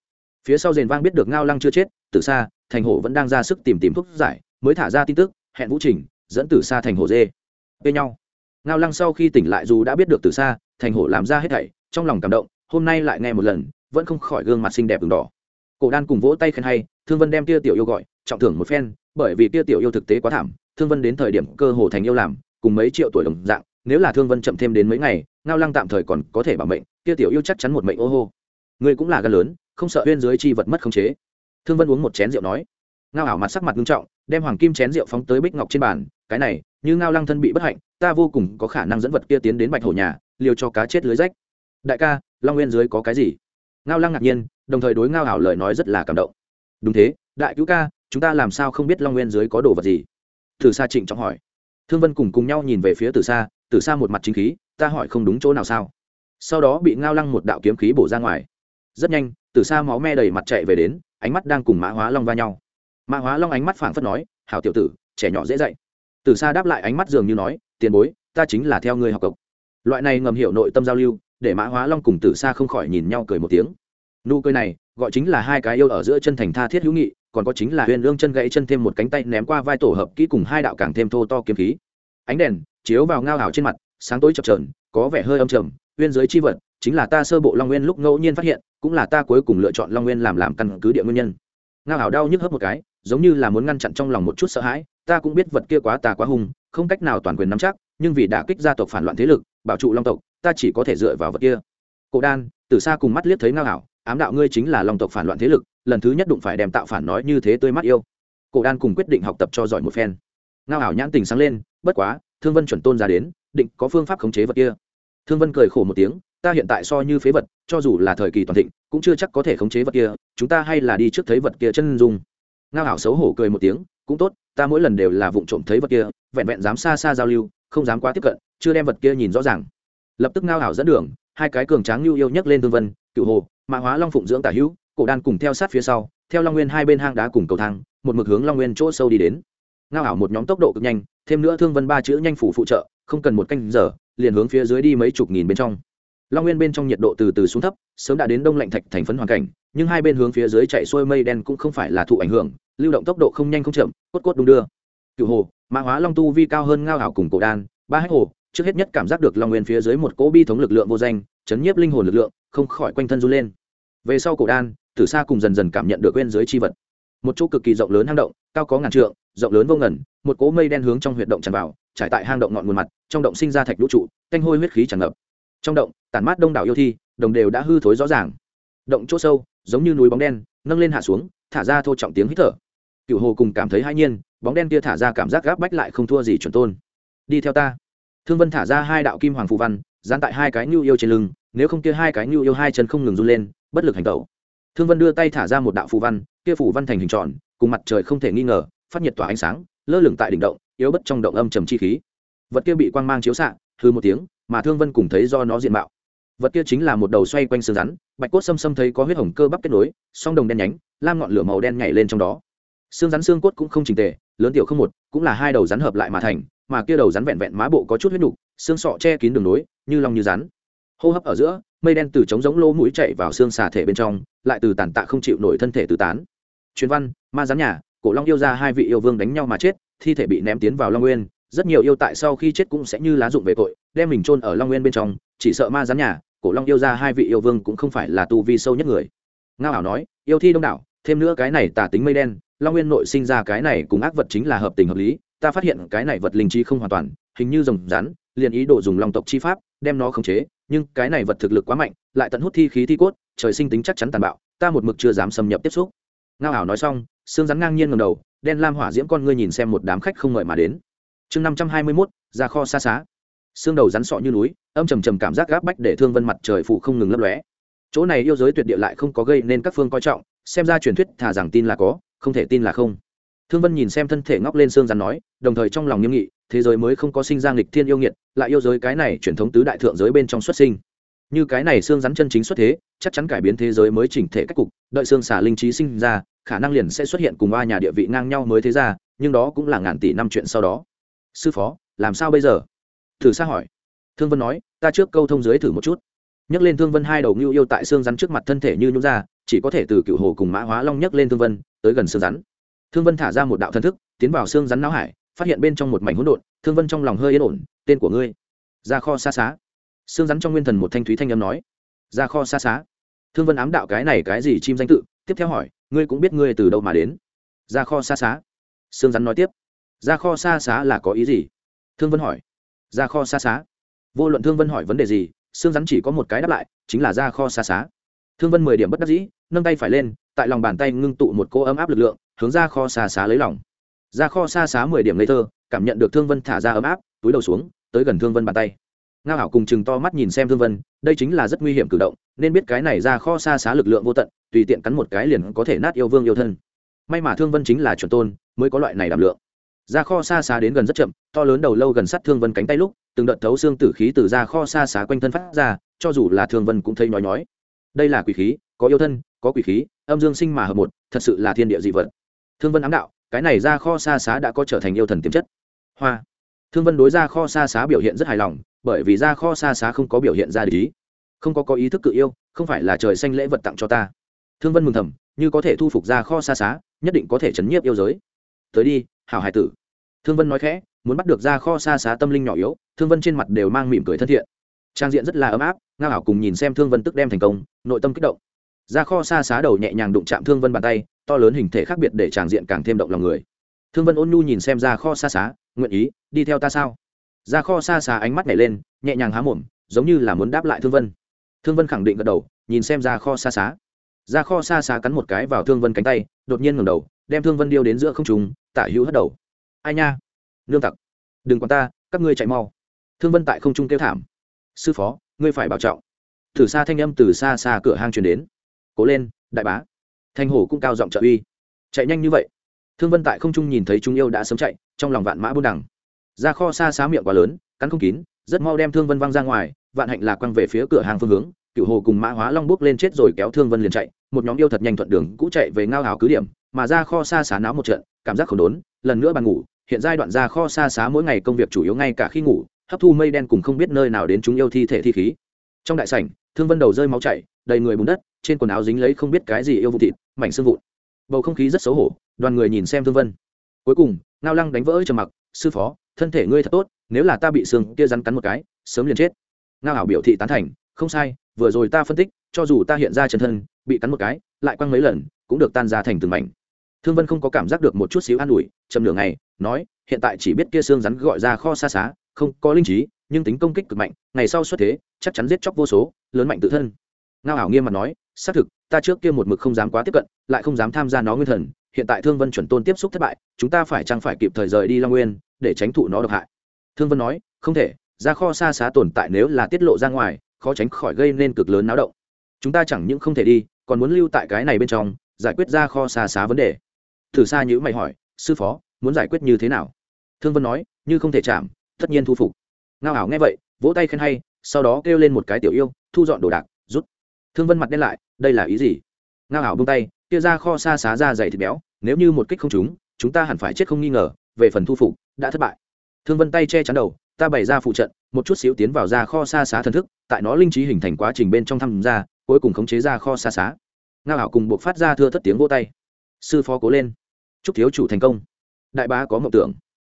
Phía sau rền vang biết được ngao lăng chưa chết từ xa thành hổ vẫn đang ra sức tìm tìm thuốc giải, mới thả ra tin tức, hẹn vũ trình, dẫn từ xa thành hổ dê. Bên nhau. Ngao lăng sau khi tỉnh lại dù đã biết được từ xa thành hổ làm ra hết thảy, trong lòng cảm động, hôm nay lại nghe một lần vẫn không khỏi gương mặt xinh đẹp ửng đỏ. Cổ đan cùng vỗ tay khen hay, thương vân đem tia tiểu yêu gọi, trọng thưởng một phen, bởi vì tia tiểu yêu thực tế quá thảm, thương vân đến thời điểm cơ hồ thành yêu làm, cùng mấy triệu tuổi đồng dạng, nếu là thương vân chậm thêm đến mấy ngày, ngao lăng tạm thời còn có thể bảo mệnh, tia tiểu yêu chắc chắn một mệnh ô hô. Người cũng là gan lớn, không sợ huyên dưới chi vật mất khống chế. Thương vân uống một chén rượu nói. Ngao ảo mặt sắc mặt nghiêm trọng, đem hoàng kim chén rượu phóng tới bích ngọc trên bàn, cái này, như ngao lăng thân bị bất hạnh, ta vô cùng có khả năng dẫn vật kia tiến đến bạch hổ nhà, liều cho cá chết lưới rách. Đại ca, long nguyên dưới có cái gì? Ngao lăng ngạc nhiên, đồng thời đối ngao Hảo lời nói rất là cảm động. Đúng thế, đại cứu ca, chúng ta làm sao không biết long nguyên dưới có đồ vật gì? Từ xa trịnh trọng hỏi. Thương vân cùng cùng nhau nhìn về phía từ xa từ xa một mặt chính khí, ta hỏi không đúng chỗ nào sao? Sau đó bị ngao lăng một đạo kiếm khí bổ ra ngoài. Rất nhanh, từ xa máu me đầy mặt chạy về đến, ánh mắt đang cùng mã hóa long va nhau. Mã hóa long ánh mắt phảng phất nói, hảo tiểu tử, trẻ nhỏ dễ dạy. Từ xa đáp lại ánh mắt dường như nói, tiền bối, ta chính là theo người học cộc. Loại này ngầm hiểu nội tâm giao lưu để mã hóa long cùng tử xa không khỏi nhìn nhau cười một tiếng. Nụ cười này, gọi chính là hai cái yêu ở giữa chân thành tha thiết hữu nghị, còn có chính là huyền lương chân gãy chân thêm một cánh tay ném qua vai tổ hợp kỹ cùng hai đạo càng thêm thô to kiếm khí. Ánh đèn, chiếu vào ngao hảo trên mặt, sáng tối chập trờn có vẻ hơi âm trầm, uyên giới chi vật, chính là ta sơ bộ long nguyên lúc ngẫu nhiên phát hiện, cũng là ta cuối cùng lựa chọn long nguyên làm làm căn cứ địa nguyên nhân. Ngao hảo đau nhức hớp một cái, giống như là muốn ngăn chặn trong lòng một chút sợ hãi, ta cũng biết vật kia quá tà quá hung, không cách nào toàn quyền nắm chắc, nhưng vì đã kích gia tộc phản loạn thế lực, bảo trụ long tộc ta chỉ có thể dựa vào vật kia. Cổ đan từ xa cùng mắt liếc thấy ngao hảo, ám đạo ngươi chính là long tộc phản loạn thế lực, lần thứ nhất đụng phải đem tạo phản nói như thế tươi mắt yêu. Cổ đan cùng quyết định học tập cho giỏi một phen. Ngao hảo nhãn tình sáng lên, bất quá, thương vân chuẩn tôn ra đến, định có phương pháp khống chế vật kia. Thương vân cười khổ một tiếng, ta hiện tại so như phế vật, cho dù là thời kỳ toàn thịnh, cũng chưa chắc có thể khống chế vật kia, chúng ta hay là đi trước thấy vật kia chân dung. Ngao hảo xấu hổ cười một tiếng, cũng tốt, ta mỗi lần đều là vụng trộm thấy vật kia, vẹn vẹn dám xa xa giao lưu, không dám quá tiếp cận, chưa đem vật kia nhìn rõ ràng lập tức ngao hảo dẫn đường, hai cái cường tráng lưu yêu nhấc lên thương vân, cựu hồ, mã hóa long phụng dưỡng tả hữu, cổ đan cùng theo sát phía sau, theo long nguyên hai bên hang đá cùng cầu thang, một mực hướng long nguyên chỗ sâu đi đến. Ngao ảo một nhóm tốc độ cực nhanh, thêm nữa thương vân ba chữ nhanh phủ phụ trợ, không cần một canh giờ, liền hướng phía dưới đi mấy chục nghìn bên trong. Long nguyên bên trong nhiệt độ từ từ xuống thấp, sớm đã đến đông lạnh thạch thành phấn hoàn cảnh, nhưng hai bên hướng phía dưới chạy xuôi mây đen cũng không phải là thụ ảnh hưởng, lưu động tốc độ không nhanh không chậm, cốt cốt đung đưa. Cựu hồ, mã hóa long tu vi cao hơn ngao ảo cùng cổ đan, ba hách hồ trước hết nhất cảm giác được long nguyên phía dưới một cỗ bi thống lực lượng vô danh, chấn nhiếp linh hồn lực lượng, không khỏi quanh thân run lên. Về sau cổ đan, tử xa cùng dần dần cảm nhận được bên dưới chi vật. Một chỗ cực kỳ rộng lớn hang động, cao có ngàn trượng, rộng lớn vô ngần, một cỗ mây đen hướng trong huyệt động tràn vào, trải tại hang động ngọn nguồn mặt, trong động sinh ra thạch lũ trụ canh hôi huyết khí tràn ngập. Trong động, tản mát đông đảo yêu thi, đồng đều đã hư thối rõ ràng. Động chỗ sâu, giống như núi bóng đen, nâng lên hạ xuống, thả ra thô trọng tiếng hít thở. Cựu hồ cùng cảm thấy hai nhiên, bóng đen kia thả ra cảm giác gáp bách lại không thua gì chuẩn tôn. Đi theo ta thương vân thả ra hai đạo kim hoàng phù văn dán tại hai cái nhu yêu trên lưng, nếu không kia hai cái nhu yêu hai chân không ngừng run lên, bất lực hành tẩu thương vân đưa tay thả ra một đạo phù văn, kia phù văn thành hình tròn, cùng mặt trời không thể nghi ngờ, phát nhiệt tỏa ánh sáng, lơ lửng tại đỉnh động, yếu bất trong động âm trầm chi khí. Vật kia bị quang mang chiếu xạ, hư một tiếng, mà thương vân cùng thấy do nó diện mạo. Vật kia chính là một đầu xoay quanh xương rắn, bạch cốt xâm xâm thấy có huyết hồng cơ bắp kết nối, song đồng đen nhánh, lam ngọn lửa màu đen nhảy lên trong đó. Xương rắn xương cốt cũng không trình tề, lớn tiểu không một, cũng là hai đầu rắn hợp lại mà thành mà kia đầu rắn vẹn vẹn má bộ có chút huyết nục, xương sọ che kín đường nối, như lòng như rắn. Hô hấp ở giữa, mây đen từ trống giống lỗ mũi chạy vào xương xà thể bên trong, lại từ tàn tạ không chịu nổi thân thể từ tán. Truyền văn, ma rắn nhà, cổ long yêu ra hai vị yêu vương đánh nhau mà chết, thi thể bị ném tiến vào long nguyên, rất nhiều yêu tại sau khi chết cũng sẽ như lá dụng về tội, đem mình chôn ở long nguyên bên trong, chỉ sợ ma rắn nhà, cổ long yêu ra hai vị yêu vương cũng không phải là tu vi sâu nhất người. Ngao ảo nói, yêu thi đông đảo, thêm nữa cái này tả tính mây đen, long nguyên nội sinh ra cái này cùng ác vật chính là hợp tình hợp lý ta phát hiện cái này vật linh trí không hoàn toàn, hình như rồng rắn, liền ý đồ dùng long tộc chi pháp, đem nó khống chế, nhưng cái này vật thực lực quá mạnh, lại tận hút thi khí thi cốt, trời sinh tính chắc chắn tàn bạo, ta một mực chưa dám xâm nhập tiếp xúc. Ngao ảo nói xong, xương rắn ngang nhiên ngầm đầu, đen lam hỏa diễm con ngươi nhìn xem một đám khách không ngợi mà đến. Chương năm trăm hai mươi mốt, ra kho xa xá. Xương đầu rắn sọ như núi, âm trầm trầm cảm giác gáp bách để thương vân mặt trời phụ không ngừng lấp lóe. Chỗ này yêu giới tuyệt địa lại không có gây nên các phương coi trọng, xem ra truyền thuyết thà rằng tin là có, không thể tin là không thương vân nhìn xem thân thể ngóc lên xương rắn nói, đồng thời trong lòng nghiêm nghị, thế giới mới không có sinh ra nghịch thiên yêu nghiệt, lại yêu giới cái này truyền thống tứ đại thượng giới bên trong xuất sinh. Như cái này xương rắn chân chính xuất thế, chắc chắn cải biến thế giới mới chỉnh thể cách cục, đợi xương xả linh trí sinh ra, khả năng liền sẽ xuất hiện cùng oa nhà địa vị ngang nhau mới thế ra, nhưng đó cũng là ngàn tỷ năm chuyện sau đó. Sư phó, làm sao bây giờ? Thử xa hỏi. Thương vân nói, ta trước câu thông dưới thử một chút. Nhấc lên thương vân hai đầu ngưu yêu tại xương rắn trước mặt thân thể như nhũ ra, chỉ có thể từ cựu hồ cùng mã hóa long nhấc lên thương vân, tới gần xương rắn thương vân thả ra một đạo thân thức, tiến vào xương rắn não hải, phát hiện bên trong một mảnh hỗn độn, thương vân trong lòng hơi yên ổn, tên của ngươi? Ra kho xa xá. Xương rắn trong nguyên thần một thanh thúy thanh âm nói. Ra kho xa xá. Thương vân ám đạo cái này cái gì chim danh tự, tiếp theo hỏi, ngươi cũng biết ngươi từ đâu mà đến? Ra kho xa xá. Xương rắn nói tiếp. Ra kho xa xá là có ý gì? Thương vân hỏi. Ra kho xa xá. Vô luận thương vân hỏi vấn đề gì, xương rắn chỉ có một cái đáp lại, chính là ra kho xa xá. Thương vân mười điểm bất đắc dĩ, nâng tay phải lên, tại lòng bàn tay ngưng tụ một cô ấm áp lực lượng hướng ra kho xa xá lấy lòng. Ra kho xa xá mười điểm ngây thơ, cảm nhận được thương vân thả ra ấm áp, túi đầu xuống, tới gần thương vân bàn tay. Ngao hảo cùng chừng to mắt nhìn xem thương vân, đây chính là rất nguy hiểm cử động, nên biết cái này ra kho xa xá lực lượng vô tận, tùy tiện cắn một cái liền có thể nát yêu vương yêu thân. May mà thương vân chính là chuẩn tôn, mới có loại này đảm lượng. Ra kho xa xá đến gần rất chậm, to lớn đầu lâu gần sát thương vân cánh tay lúc, từng đợt thấu xương tử khí từ ra kho xa xá quanh thân phát ra, cho dù là thương vân cũng thấy nhói nhói. Đây là quỷ khí, có yêu thân, có quỷ khí, âm dương sinh mà hợp một, thật sự là thiên địa dị vật thương vân ám đạo, cái này ra kho xa xá đã có trở thành yêu thần tiềm chất. Hoa. Thương vân đối ra kho xa xá biểu hiện rất hài lòng, bởi vì ra kho xa xá không có biểu hiện ra lý không có có ý thức cự yêu, không phải là trời xanh lễ vật tặng cho ta. Thương vân mừng thầm, như có thể thu phục ra kho xa xá, nhất định có thể chấn nhiếp yêu giới. Tới đi, hảo hải tử. Thương vân nói khẽ, muốn bắt được ra kho xa xá tâm linh nhỏ yếu, thương vân trên mặt đều mang mỉm cười thân thiện. Trang diện rất là ấm áp, ngao hảo cùng nhìn xem thương vân tức đem thành công, nội tâm kích động ra kho xa xá đầu nhẹ nhàng đụng chạm thương vân bàn tay, to lớn hình thể khác biệt để tràng diện càng thêm động lòng người. Thương vân ôn nhu nhìn xem ra kho xa xá, nguyện ý, đi theo ta sao? Ra kho xa xá ánh mắt nhảy lên, nhẹ nhàng há mồm, giống như là muốn đáp lại thương vân. Thương vân khẳng định gật đầu, nhìn xem ra kho xa xá. Ra kho xa xá cắn một cái vào thương vân cánh tay, đột nhiên ngầm đầu, đem thương vân điêu đến giữa không trùng tả hữu hất đầu. Ai nha? Nương tặc. Đừng còn ta, các ngươi chạy mau. Thương vân tại không trung kêu thảm. Sư phó, ngươi phải bảo trọng. Thử xa thanh âm từ xa xa cửa hang truyền đến cố lên, đại bá. Thanh hổ cũng cao giọng trợ uy. Chạy nhanh như vậy. Thương vân tại không trung nhìn thấy chúng yêu đã sớm chạy, trong lòng vạn mã buôn đằng. Ra kho xa xá miệng quá lớn, cắn không kín, rất mau đem thương vân văng ra ngoài, vạn hạnh là quăng về phía cửa hàng phương hướng, cựu hồ cùng mã hóa long bước lên chết rồi kéo thương vân liền chạy, một nhóm yêu thật nhanh thuận đường cũ chạy về ngao hào cứ điểm, mà ra kho xa xá náo một trận, cảm giác khổ đốn, lần nữa bàn ngủ, hiện giai đoạn ra kho xa xá mỗi ngày công việc chủ yếu ngay cả khi ngủ, hấp thu mây đen cùng không biết nơi nào đến chúng yêu thi thể thi khí. Trong đại sảnh, thương vân đầu rơi máu chảy đầy người bùn đất, trên quần áo dính lấy không biết cái gì yêu vụ thịt, mảnh xương vụn. Bầu không khí rất xấu hổ, đoàn người nhìn xem thương vân. Cuối cùng, ngao lăng đánh vỡ trầm mặc, sư phó, thân thể ngươi thật tốt, nếu là ta bị xương kia rắn cắn một cái, sớm liền chết. Ngao ảo biểu thị tán thành, không sai, vừa rồi ta phân tích, cho dù ta hiện ra chân thân, bị cắn một cái, lại quăng mấy lần, cũng được tan ra thành từng mảnh. Thương vân không có cảm giác được một chút xíu an ủi chầm nửa ngày, nói, hiện tại chỉ biết kia xương rắn gọi ra kho xa xá, không có linh trí, nhưng tính công kích cực mạnh, ngày sau xuất thế, chắc chắn giết chóc vô số, lớn mạnh tự thân ngao ảo nghiêm mặt nói, xác thực, ta trước kia một mực không dám quá tiếp cận, lại không dám tham gia nó nguyên thần, hiện tại thương vân chuẩn tôn tiếp xúc thất bại, chúng ta phải chăng phải kịp thời rời đi long nguyên, để tránh thụ nó độc hại? Thương vân nói, không thể, ra kho xa xá tồn tại nếu là tiết lộ ra ngoài, khó tránh khỏi gây nên cực lớn náo động. Chúng ta chẳng những không thể đi, còn muốn lưu tại cái này bên trong, giải quyết ra kho xa xá vấn đề. Thử xa nhữ mày hỏi, sư phó, muốn giải quyết như thế nào? Thương vân nói, như không thể chạm, tất nhiên thu phục. Ngao ảo nghe vậy, vỗ tay khen hay, sau đó kêu lên một cái tiểu yêu, thu dọn đồ đạc thương vân mặt đen lại, đây là ý gì? Ngao ảo bông tay, kia ra kho xa xá ra dày thịt béo, nếu như một kích không trúng, chúng ta hẳn phải chết không nghi ngờ, về phần thu phục, đã thất bại. Thương vân tay che chắn đầu, ta bày ra phụ trận, một chút xíu tiến vào ra kho xa xá thần thức, tại nó linh trí hình thành quá trình bên trong thăm ra cuối cùng khống chế ra kho xa xá. Ngao ảo cùng buộc phát ra thưa thất tiếng vô tay. Sư phó cố lên. Chúc thiếu chủ thành công. Đại bá có mộng tưởng.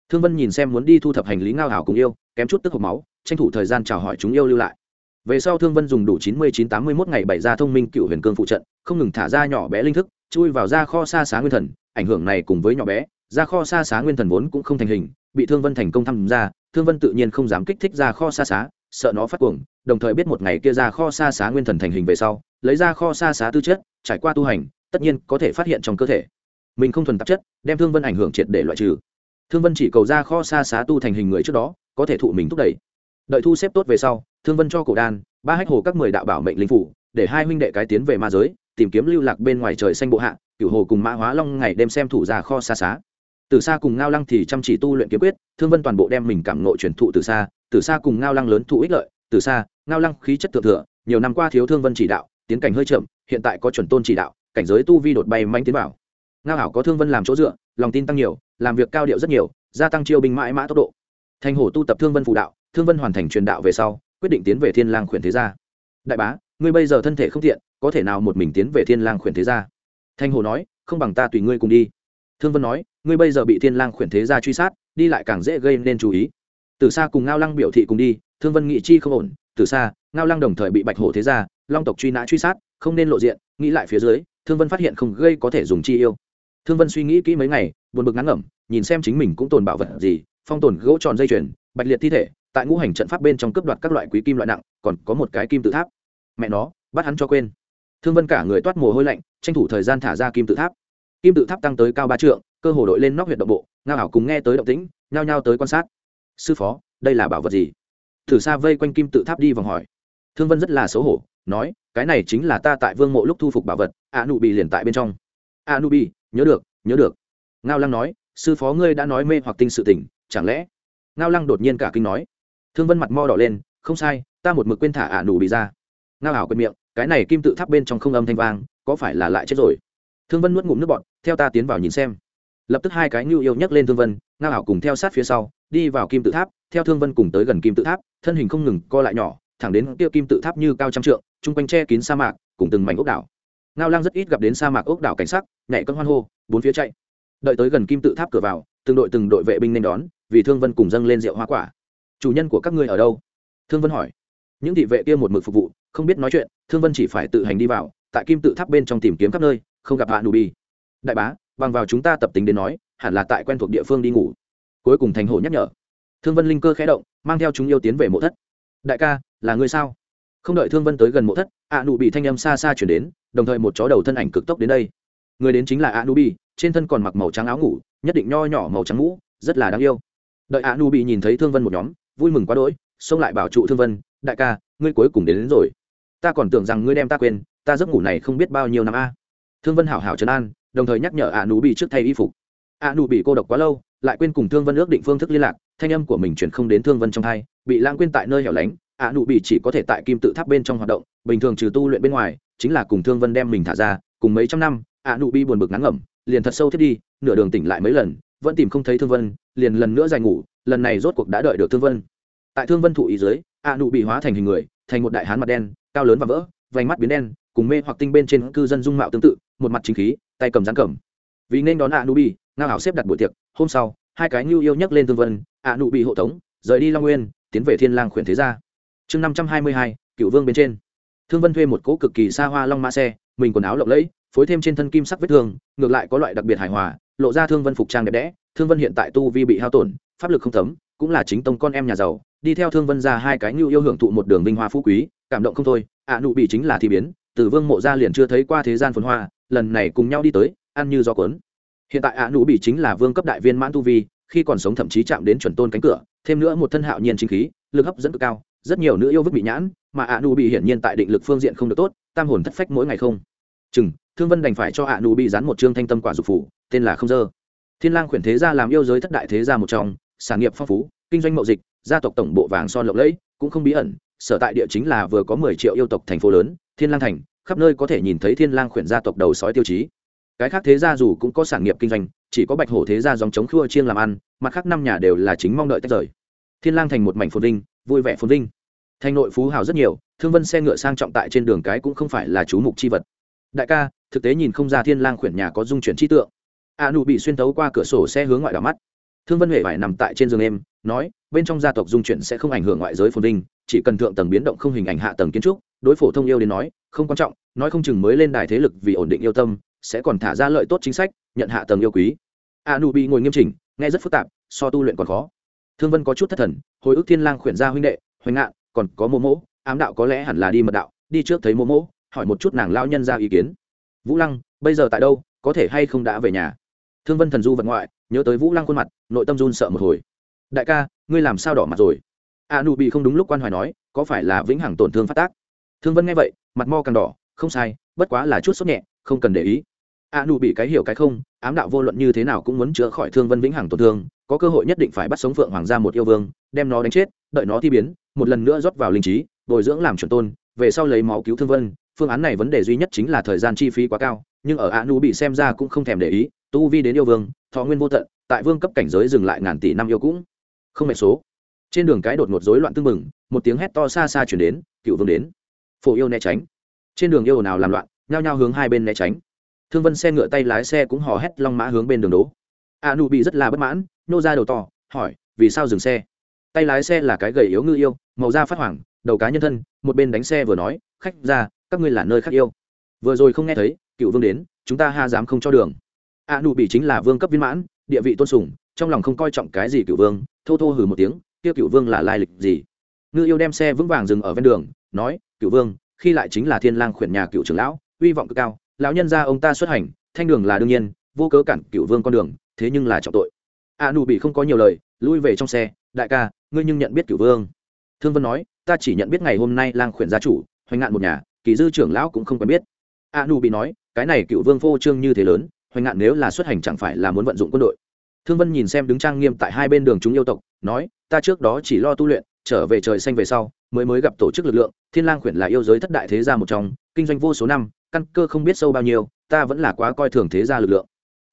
Thương vân nhìn xem muốn đi thu thập hành lý ngao ảo cùng yêu, kém chút tức hộp máu, tranh thủ thời gian chào hỏi chúng yêu lưu lại về sau thương vân dùng đủ chín mươi chín tám mươi mốt ngày bày ra thông minh cựu huyền cương phụ trận, không ngừng thả ra nhỏ bé linh thức, chui vào ra kho xa xá nguyên thần, ảnh hưởng này cùng với nhỏ bé, ra kho xa xá nguyên thần vốn cũng không thành hình, bị thương vân thành công tham gia, thương vân tự nhiên không dám kích thích ra kho xa xá, sợ nó phát cuồng, đồng thời biết một ngày kia ra kho xa xá nguyên thần thành hình về sau, lấy ra kho xa xá tư chất, trải qua tu hành, tất nhiên có thể phát hiện trong cơ thể. Mình không thuần tạp chất, đem thương vân ảnh hưởng triệt để loại trừ. Thương vân chỉ cầu ra kho xa xá tu thành hình người trước đó, có thể thụ mình thúc đẩy đợi thu xếp tốt về sau, thương vân cho cổ đan, ba hách hồ các mười đạo bảo mệnh linh phủ, để hai huynh đệ cái tiến về ma giới, tìm kiếm lưu lạc bên ngoài trời xanh bộ hạ, cửu hồ cùng mã hóa long ngày đêm xem thủ già kho xa xá. Từ xa cùng ngao lăng thì chăm chỉ tu luyện kiếm quyết, thương vân toàn bộ đem mình cảm ngộ truyền thụ từ xa từ xa cùng ngao lăng lớn thụ ích lợi, từ xa, ngao lăng khí chất thượng thừa, nhiều năm qua thiếu thương vân chỉ đạo, tiến cảnh hơi chậm, hiện tại có chuẩn tôn chỉ đạo, cảnh giới tu vi đột bay manh tiến bảo ngao hảo có thương vân làm chỗ dựa, lòng tin tăng nhiều, làm việc cao điệu rất nhiều, gia tăng chiêu binh mãi mã tốc độ. Thành hổ tu tập thương vân phụ đạo thương vân hoàn thành truyền đạo về sau, quyết định tiến về thiên lang khuyển thế gia. Đại bá, ngươi bây giờ thân thể không tiện, có thể nào một mình tiến về thiên lang khuyển thế gia? Thanh hồ nói, không bằng ta tùy ngươi cùng đi. Thương vân nói, ngươi bây giờ bị thiên lang khuyển thế gia truy sát, đi lại càng dễ gây nên chú ý. Từ xa cùng ngao lăng biểu thị cùng đi, thương vân nghĩ chi không ổn. Từ xa ngao lăng đồng thời bị bạch hổ thế gia, long tộc truy nã truy sát, không nên lộ diện, nghĩ lại phía dưới, thương vân phát hiện không gây có thể dùng chi yêu. Thương vân suy nghĩ kỹ mấy ngày, buồn bực ngắn ngẩm, nhìn xem chính mình cũng tồn bảo vật gì, phong tồn gỗ tròn dây chuyền, bạch liệt thi thể tại ngũ hành trận pháp bên trong cướp đoạt các loại quý kim loại nặng, còn có một cái kim tự tháp. Mẹ nó, bắt hắn cho quên. Thương vân cả người toát mồ hôi lạnh, tranh thủ thời gian thả ra kim tự tháp. Kim tự tháp tăng tới cao ba trượng, cơ hồ đội lên nóc huyện động bộ, ngao ảo cùng nghe tới động tĩnh, nhao nhao tới quan sát. Sư phó, đây là bảo vật gì? Thử xa vây quanh kim tự tháp đi vòng hỏi. Thương vân rất là xấu hổ, nói, cái này chính là ta tại vương mộ lúc thu phục bảo vật, a nụ bị liền tại bên trong. A nụ bị nhớ được nhớ được. Ngao lăng nói, sư phó ngươi đã nói mê hoặc tinh sự tỉnh chẳng lẽ? Ngao lăng đột nhiên cả kinh nói thương vân mặt mo đỏ lên, không sai, ta một mực quên thả ả nù bị ra. Ngao ảo quên miệng, cái này kim tự tháp bên trong không âm thanh vang, có phải là lại chết rồi? Thương vân nuốt ngụm nước bọt, theo ta tiến vào nhìn xem. Lập tức hai cái nhu yêu nhấc lên thương vân, ngao ảo cùng theo sát phía sau, đi vào kim tự tháp, theo thương vân cùng tới gần kim tự tháp, thân hình không ngừng co lại nhỏ, thẳng đến kia kim tự tháp như cao trăm trượng, chung quanh che kín sa mạc, cùng từng mảnh ốc đảo. Ngao lang rất ít gặp đến sa mạc ốc đảo cảnh sắc, nhảy cân hoan hô, bốn phía chạy. Đợi tới gần kim tự tháp cửa vào, từng đội từng đội vệ binh nên đón, vì thương vân cùng dâng lên rượu hoa quả chủ nhân của các ngươi ở đâu? Thương vân hỏi. Những thị vệ kia một mực phục vụ, không biết nói chuyện, thương vân chỉ phải tự hành đi vào, tại kim tự tháp bên trong tìm kiếm khắp nơi, không gặp hạ nụ bi đại bá, bằng vào chúng ta tập tính đến nói, hẳn là tại quen thuộc địa phương đi ngủ. Cuối cùng thành hổ nhắc nhở. Thương vân linh cơ khẽ động, mang theo chúng yêu tiến về mộ thất. Đại ca, là người sao? Không đợi thương vân tới gần mộ thất ạ nụ bị thanh âm xa xa chuyển đến, đồng thời một chó đầu thân ảnh cực tốc đến đây. Người đến chính là ạ nụ bị trên thân còn mặc màu trắng áo ngủ, nhất định nho nhỏ màu trắng mũ, rất là đáng yêu. Đợi ạ nụ bị nhìn thấy thương vân một nhóm vui mừng quá đỗi xông lại bảo trụ thương vân đại ca ngươi cuối cùng đến, đến rồi. Ta còn tưởng rằng ngươi đem ta quên ta giấc ngủ này không biết bao nhiêu năm a. Thương vân hảo hảo trấn an đồng thời nhắc nhở ạ nụ bị trước thay y phục. Ạ nụ bị cô độc quá lâu lại quên cùng thương vân ước định phương thức liên lạc thanh âm của mình chuyển không đến thương vân trong hai bị lãng quên tại nơi hẻo lánh. Ạ nụ bị chỉ có thể tại kim tự tháp bên trong hoạt động bình thường trừ tu luyện bên ngoài chính là cùng thương vân đem mình thả ra cùng mấy trăm năm ạ nụ bị buồn bực ngắn ngẩm liền thật sâu thiết đi nửa đường tỉnh lại mấy lần vẫn tìm không thấy thương vân liền lần nữa dài ngủ lần này rốt cuộc đã đợi được thương vân. Tại thương vân thụ ý dưới, a nụ bị hóa thành hình người, thành một đại hán mặt đen, cao lớn và vỡ, vành mắt biến đen, cùng mê hoặc tinh bên trên cư dân dung mạo tương tự, một mặt chính khí, tay cầm rắn cầm. Vì nên đón a nụ bị, ngao hảo xếp đặt buổi tiệc, hôm sau, hai cái nhu yêu nhắc lên thương vân, a nụ bị hộ tống, rời đi long nguyên, tiến về thiên lang khuyển thế gia. Chương năm trăm hai mươi hai cựu vương bên trên. Thương vân thuê một cỗ cực kỳ xa hoa long mã xe, mình quần áo lộng lẫy, phối thêm trên thân kim sắc vết thương, ngược lại có loại đặc biệt hài hòa, lộ ra thương vân phục trang đẹp đẽ, thương vân hiện tại tu vi bị hao tổn pháp lực không thấm, cũng là chính tông con em nhà giàu, đi theo thương vân ra hai cái như yêu hưởng thụ một đường vinh hoa phú quý, cảm động không thôi, ạ nụ bị chính là thi biến từ vương mộ gia liền chưa thấy qua thế gian phồn hoa, lần này cùng nhau đi tới, ăn như do cuốn. Hiện tại ạ nụ bị chính là vương cấp đại viên mãn tu vi, khi còn sống thậm chí chạm đến chuẩn tôn cánh cửa, thêm nữa một thân hạo nhiên chính khí, lực hấp dẫn cực cao, rất nhiều nữ yêu vứt bị nhãn, mà ạ nụ bị hiển nhiên tại định lực phương diện không được tốt, tam hồn thất phách mỗi ngày không. Chừng, thương vân đành phải cho ạ nụ bị dán một chương thanh tâm quả dục phủ tên là không dơ. Thiên lang khuyển thế gia làm yêu giới thất đại thế gia một trong sản nghiệp phong phú, kinh doanh mậu dịch, gia tộc tổng bộ vàng son lộng lẫy, cũng không bí ẩn, sở tại địa chính là vừa có mười triệu yêu tộc thành phố lớn, thiên lang thành, khắp nơi có thể nhìn thấy thiên lang khuyển gia tộc đầu sói tiêu chí. Cái khác thế gia dù cũng có sản nghiệp kinh doanh, chỉ có bạch hổ thế gia dòng chống khua chiên làm ăn, mặt khác năm nhà đều là chính mong đợi tách rời. Thiên lang thành một mảnh phồn vinh, vui vẻ phồn vinh. Thành nội phú hào rất nhiều, thương vân xe ngựa sang trọng tại trên đường cái cũng không phải là chú mục chi vật. Đại ca, thực tế nhìn không ra thiên lang khuyển nhà có dung chuyển chi tượng. A nụ bị xuyên tấu qua cửa sổ xe hướng ngoại đảo mắt thương vân huệ phải nằm tại trên giường em, nói, bên trong gia tộc dung chuyển sẽ không ảnh hưởng ngoại giới phồn vinh, chỉ cần thượng tầng biến động không hình ảnh hạ tầng kiến trúc, đối phổ thông yêu đến nói, không quan trọng, nói không chừng mới lên đài thế lực vì ổn định yêu tâm, sẽ còn thả ra lợi tốt chính sách, nhận hạ tầng yêu quý. A nu bị ngồi nghiêm chỉnh, nghe rất phức tạp, so tu luyện còn khó. Thương vân có chút thất thần, hồi ức thiên lang khuyển gia huynh đệ, hoành ngạn, còn có mô mỗ ám đạo có lẽ hẳn là đi mật đạo, đi trước thấy mô mỗ hỏi một chút nàng lao nhân ra ý kiến. Vũ lăng, bây giờ tại đâu, có thể hay không đã về nhà? Thương vân thần du vật ngoại nhớ tới vũ lăng khuôn mặt, nội tâm run sợ một hồi. Đại ca, ngươi làm sao đỏ mặt rồi? A nụ bị không đúng lúc quan hoài nói, có phải là vĩnh hằng tổn thương phát tác? Thương vân nghe vậy, mặt mo càng đỏ, không sai, bất quá là chút sốt nhẹ, không cần để ý. A nụ bị cái hiểu cái không, ám đạo vô luận như thế nào cũng muốn chữa khỏi thương vân vĩnh hằng tổn thương, có cơ hội nhất định phải bắt sống phượng hoàng gia một yêu vương, đem nó đánh chết, đợi nó thi biến, một lần nữa rót vào linh trí, bồi dưỡng làm chuẩn tôn, về sau lấy máu cứu thương vân, phương án này vấn đề duy nhất chính là thời gian chi phí quá cao, nhưng ở a nu bị xem ra cũng không thèm để ý tu vi đến yêu vương, thọ nguyên vô tận, tại vương cấp cảnh giới dừng lại ngàn tỷ năm yêu cũng không mệnh số. Trên đường cái đột ngột rối loạn tưng bừng, một tiếng hét to xa xa chuyển đến, cựu vương đến. Phổ yêu né tránh. Trên đường yêu nào làm loạn, nhao nhao hướng hai bên né tránh. Thương vân xe ngựa tay lái xe cũng hò hét long mã hướng bên đường đố. A nu bị rất là bất mãn, nô ra đầu to, hỏi, vì sao dừng xe? Tay lái xe là cái gầy yếu ngư yêu, màu da phát hoảng, đầu cá nhân thân, một bên đánh xe vừa nói, khách ra, các ngươi là nơi khác yêu. Vừa rồi không nghe thấy, cựu vương đến, chúng ta ha dám không cho đường a nụ bị chính là vương cấp viên mãn, địa vị tôn sùng, trong lòng không coi trọng cái gì cựu vương, thô thô hừ một tiếng, kia cựu vương là lai lịch gì? Ngư yêu đem xe vững vàng dừng ở ven đường, nói cựu vương, khi lại chính là thiên lang khuyển nhà cựu trưởng lão, uy vọng cực cao, lão nhân gia ông ta xuất hành, thanh đường là đương nhiên, vô cớ cản cựu vương con đường, thế nhưng là trọng tội. A nụ bị không có nhiều lời, lui về trong xe, đại ca, ngươi nhưng nhận biết cựu vương? Thương vân nói, ta chỉ nhận biết ngày hôm nay lang khuyển gia chủ, hoành ngạn một nhà, kỳ dư trưởng lão cũng không quen biết. A nu bị nói, cái này cựu vương phô trương như thế lớn hoành ngạn nếu là xuất hành chẳng phải là muốn vận dụng quân đội. Thương vân nhìn xem đứng trang nghiêm tại hai bên đường chúng yêu tộc, nói, ta trước đó chỉ lo tu luyện, trở về trời xanh về sau, mới mới gặp tổ chức lực lượng, thiên lang khuyển là yêu giới thất đại thế gia một trong, kinh doanh vô số năm, căn cơ không biết sâu bao nhiêu, ta vẫn là quá coi thường thế gia lực lượng.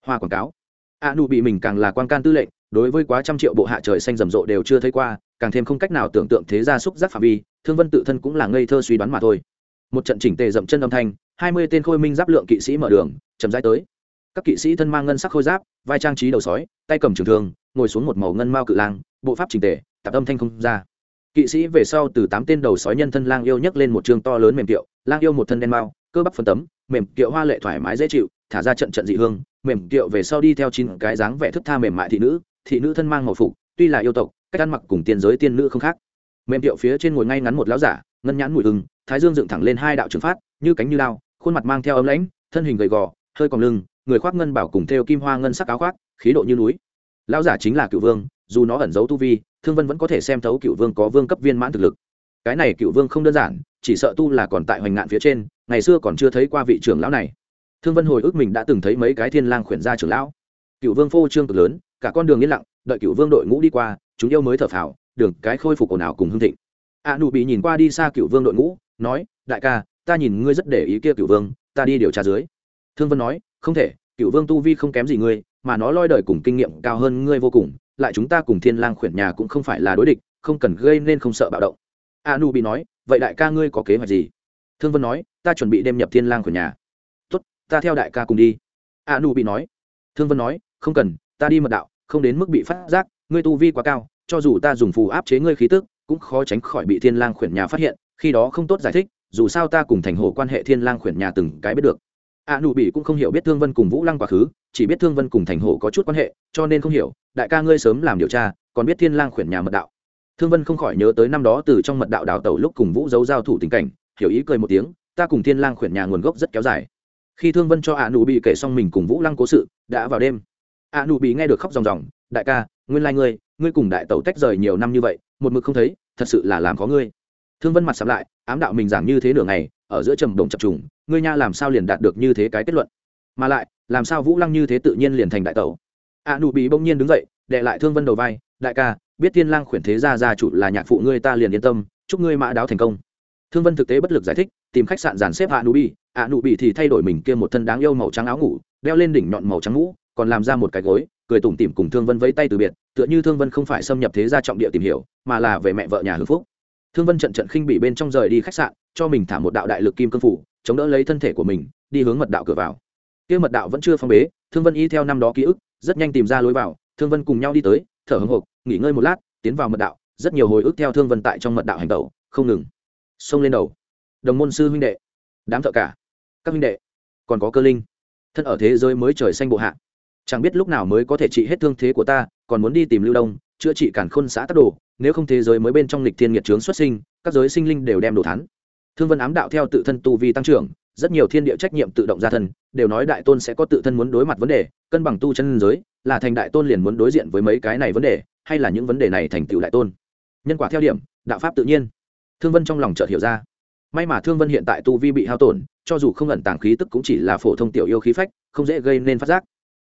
Hoa quảng cáo. A nu bị mình càng là quan can tư lệnh, đối với quá trăm triệu bộ hạ trời xanh rầm rộ đều chưa thấy qua, càng thêm không cách nào tưởng tượng thế gia xúc giác phạm vi, thương vân tự thân cũng là ngây thơ suy đoán mà thôi. Một trận chỉnh tề dậm chân âm thanh, hai mươi tên khôi minh giáp lượng kỵ sĩ mở đường, chậm rãi tới các kỵ sĩ thân mang ngân sắc khôi giáp, vai trang trí đầu sói, tay cầm trường thương, ngồi xuống một màu ngân mao cự lang, bộ pháp trình tề, tạp âm thanh không ra. Kỵ sĩ về sau từ tám tên đầu sói nhân thân lang yêu nhấc lên một trường to lớn mềm kiệu lang yêu một thân đen mao, cơ bắp phân tấm, mềm kiệu hoa lệ thoải mái dễ chịu, thả ra trận trận dị hương, mềm kiệu về sau đi theo chín cái dáng vẻ thức tha mềm mại thị nữ thị nữ thân mang màu phục, tuy là yêu tộc, cách ăn mặc cùng tiên giới tiên nữ không khác. Mềm kiệu phía trên ngồi ngay ngắn một lão giả, ngân nhãn mùi hưng thái dương dựng thẳng lên hai đạo trường phát, như cánh như lao khuôn mặt mang theo ấm lãnh, thân hình gầy gò, hơi còn lưng người khoác ngân bảo cùng theo kim hoa ngân sắc áo khoác, khí độ như núi. Lão giả chính là cựu vương, dù nó ẩn giấu tu vi, thương vân vẫn có thể xem thấu cựu vương có vương cấp viên mãn thực lực. Cái này cựu vương không đơn giản, chỉ sợ tu là còn tại hoành ngạn phía trên, ngày xưa còn chưa thấy qua vị trưởng lão này. Thương vân hồi ức mình đã từng thấy mấy cái thiên lang khuyển ra trưởng lão. Cựu vương phô trương cực lớn, cả con đường yên lặng, đợi cựu vương đội ngũ đi qua, chúng yêu mới thở phào, đường, cái khôi phục ồn ào cùng hương thịnh. A nụ bị nhìn qua đi xa cựu vương đội ngũ, nói, đại ca, ta nhìn ngươi rất để ý kia cựu vương, ta đi điều tra dưới. Thương vân nói, không thể cựu vương tu vi không kém gì ngươi, mà nó loi đời cùng kinh nghiệm cao hơn ngươi vô cùng, lại chúng ta cùng thiên lang khuyển nhà cũng không phải là đối địch, không cần gây nên không sợ bạo động. A nu bị nói, vậy đại ca ngươi có kế hoạch gì? Thương vân nói, ta chuẩn bị đem nhập thiên lang khuyển nhà. Tốt, ta theo đại ca cùng đi. A nu bị nói. Thương vân nói, không cần, ta đi mật đạo, không đến mức bị phát giác, ngươi tu vi quá cao, cho dù ta dùng phù áp chế ngươi khí tức, cũng khó tránh khỏi bị thiên lang khuyển nhà phát hiện, khi đó không tốt giải thích, dù sao ta cùng thành hồ quan hệ thiên lang khuyển nhà từng cái biết được a nụ bị cũng không hiểu biết thương vân cùng vũ lăng quá khứ, chỉ biết thương vân cùng thành hồ có chút quan hệ, cho nên không hiểu, đại ca ngươi sớm làm điều tra, còn biết thiên lang khuyển nhà mật đạo. Thương vân không khỏi nhớ tới năm đó từ trong mật đạo đào tẩu lúc cùng vũ giấu giao thủ tình cảnh, hiểu ý cười một tiếng, ta cùng thiên lang khuyển nhà nguồn gốc rất kéo dài. Khi thương vân cho a nụ bị kể xong mình cùng vũ lăng cố sự, đã vào đêm. A nụ bị nghe được khóc ròng ròng, đại ca, nguyên lai ngươi ngươi cùng đại tẩu tách rời nhiều năm như vậy, một mực không thấy, thật sự là làm có ngươi. Thương vân mặt sắm lại, ám đạo mình giảng như thế nửa ngày, ở giữa trầm đồng chập trùng ngươi nha làm sao liền đạt được như thế cái kết luận? Mà lại, làm sao vũ lăng như thế tự nhiên liền thành đại tẩu? A nụ bị bỗng nhiên đứng dậy đệ lại thương vân đầu vai, đại ca, biết thiên lang khuyển thế gia gia chủ là nhạc phụ ngươi ta liền yên tâm, chúc ngươi mã đáo thành công. Thương vân thực tế bất lực giải thích, tìm khách sạn dàn xếp a nụ bị a nụ bị thì thay đổi mình kia một thân đáng yêu màu trắng áo ngủ, đeo lên đỉnh nhọn màu trắng ngũ, còn làm ra một cái gối, cười tủm tỉm cùng thương vân vẫy tay từ biệt, tựa như thương vân không phải xâm nhập thế gia trọng địa tìm hiểu, mà là về mẹ vợ nhà hưng phúc. Thương vân trận trận khinh bị bên trong rời đi khách sạn, cho mình thả một đạo đại lực kim cương phủ chống đỡ lấy thân thể của mình, đi hướng mật đạo cửa vào. Kia mật đạo vẫn chưa phong bế, thương vân y theo năm đó ký ức, rất nhanh tìm ra lối vào, thương vân cùng nhau đi tới, thở hưng hộp nghỉ ngơi một lát, tiến vào mật đạo, rất nhiều hồi ức theo thương vân tại trong mật đạo hành tẩu, không ngừng xông lên đầu. Đồng môn sư huynh đệ, đám thợ cả, các huynh đệ, còn có cơ linh, thân ở thế giới mới trời xanh bộ hạ, chẳng biết lúc nào mới có thể trị hết thương thế của ta, còn muốn đi tìm lưu đông, chữa trị cản khôn xã tắc đồ, nếu không thế giới mới bên trong lịch thiên nghiệt trướng xuất sinh, các giới sinh linh đều đem đồ thắn thương vân ám đạo theo tự thân tu vi tăng trưởng, rất nhiều thiên địa trách nhiệm tự động ra thân, đều nói đại tôn sẽ có tự thân muốn đối mặt vấn đề, cân bằng tu chân giới, là thành đại tôn liền muốn đối diện với mấy cái này vấn đề, hay là những vấn đề này thành tựu đại tôn? Nhân quả theo điểm, đạo pháp tự nhiên. Thương vân trong lòng chợt hiểu ra. May mà thương vân hiện tại tu vi bị hao tổn, cho dù không ẩn tàng khí tức cũng chỉ là phổ thông tiểu yêu khí phách, không dễ gây nên phát giác.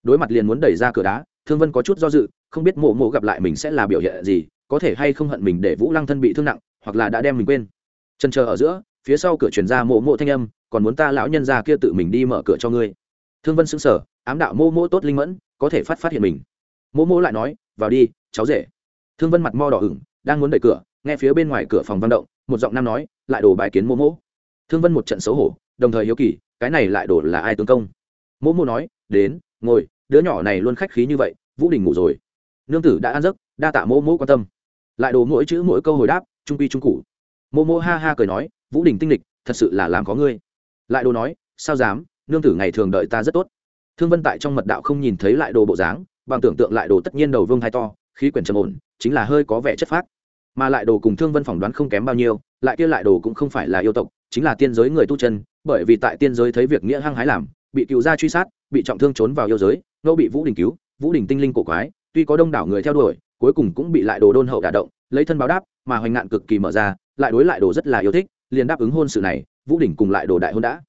Đối mặt liền muốn đẩy ra cửa đá, thương vân có chút do dự, không biết mộ mộ gặp lại mình sẽ là biểu hiện gì, có thể hay không hận mình để vũ lăng thân bị thương nặng, hoặc là đã đem mình quên. Chân chờ ở giữa phía sau cửa chuyển ra mộ mộ thanh âm, còn muốn ta lão nhân ra kia tự mình đi mở cửa cho ngươi. Thương vân xứng sở ám đạo mô mô tốt linh mẫn, có thể phát phát hiện mình. Mô mô lại nói, vào đi, cháu rể. Thương vân mặt mo đỏ ửng, đang muốn đẩy cửa, nghe phía bên ngoài cửa phòng văn động, một giọng nam nói, lại đổ bài kiến mô mô thương vân một trận xấu hổ, đồng thời hiếu kỳ, cái này lại đổ là ai tướng công? Mô mô nói, đến, ngồi, đứa nhỏ này luôn khách khí như vậy, vũ đình ngủ rồi. Nương tử đã ăn giấc, đa tạ mô mô quan tâm. Lại đổ mỗi chữ mỗi câu hồi đáp, trung quy trung cụ mô mô ha ha cười nói, vũ đình tinh lịch, thật sự là làm có ngươi. Lại đồ nói, sao dám, nương tử ngày thường đợi ta rất tốt. Thương vân tại trong mật đạo không nhìn thấy lại đồ bộ dáng, bằng tưởng tượng lại đồ tất nhiên đầu vương hai to, khí quyển trầm ổn, chính là hơi có vẻ chất phác. Mà lại đồ cùng thương vân phỏng đoán không kém bao nhiêu, lại kia lại đồ cũng không phải là yêu tộc, chính là tiên giới người tu chân, bởi vì tại tiên giới thấy việc nghĩa hăng hái làm, bị cựu gia truy sát, bị trọng thương trốn vào yêu giới, ngẫu bị vũ đình cứu, vũ đình tinh linh cổ quái, tuy có đông đảo người theo đuổi, cuối cùng cũng bị lại đồ đôn hậu đả động, lấy thân báo đáp, mà hoành ngạn cực kỳ mở ra lại đối lại đồ rất là yêu thích, liền đáp ứng hôn sự này, vũ đình cùng lại đồ đại hôn đã.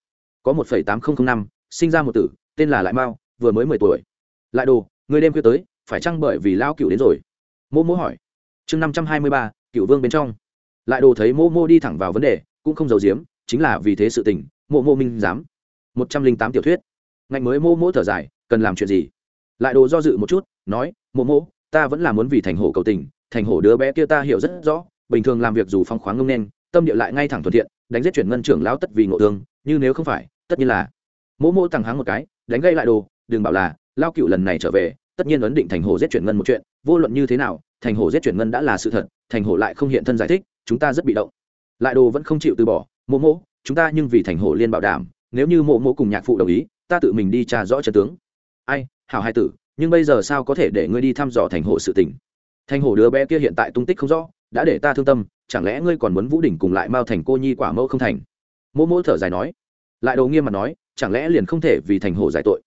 Có một phẩy tám nghìn năm, sinh ra một tử, tên là lại mao, vừa mới mười tuổi. Lại đồ, người đêm khuya tới, phải chăng bởi vì lao cựu đến rồi? Mô mô hỏi. Chương năm trăm hai mươi ba, cựu vương bên trong. Lại đồ thấy mô mô đi thẳng vào vấn đề, cũng không giấu giếm, chính là vì thế sự tình mô mô minh dám một trăm linh tám tiểu thuyết. Ngạnh mới mô mô thở dài, cần làm chuyện gì? Lại đồ do dự một chút, nói mô mô ta vẫn là muốn vì thành hổ cầu tình, thành hổ đứa bé kia ta hiểu rất rõ bình thường làm việc dù phong khoáng ngông nên, tâm địa lại ngay thẳng thuận thiện, đánh giết chuyển ngân trưởng lão tất vì ngộ thương, như nếu không phải, tất nhiên là mỗ mỗ tăng háng một cái, đánh gây lại đồ, đừng bảo là, lao cựu lần này trở về, tất nhiên ấn định thành hồ giết chuyển ngân một chuyện, vô luận như thế nào, thành hồ giết chuyển ngân đã là sự thật, thành hồ lại không hiện thân giải thích, chúng ta rất bị động. Lại đồ vẫn không chịu từ bỏ, mỗ mỗ, chúng ta nhưng vì thành hồ liên bảo đảm, nếu như mỗ mỗ cùng nhạc phụ đồng ý, ta tự mình đi tra rõ chân tướng. Ai, hảo hai tử, nhưng bây giờ sao có thể để ngươi đi thăm dò thành hồ sự tình? Thành hồ đứa bé kia hiện tại tung tích không rõ đã để ta thương tâm, chẳng lẽ ngươi còn muốn vũ đỉnh cùng lại mao thành cô nhi quả mẫu không thành? Mỗ mỗ thở dài nói. Lại đầu nghiêm mặt nói, chẳng lẽ liền không thể vì thành hổ giải tội?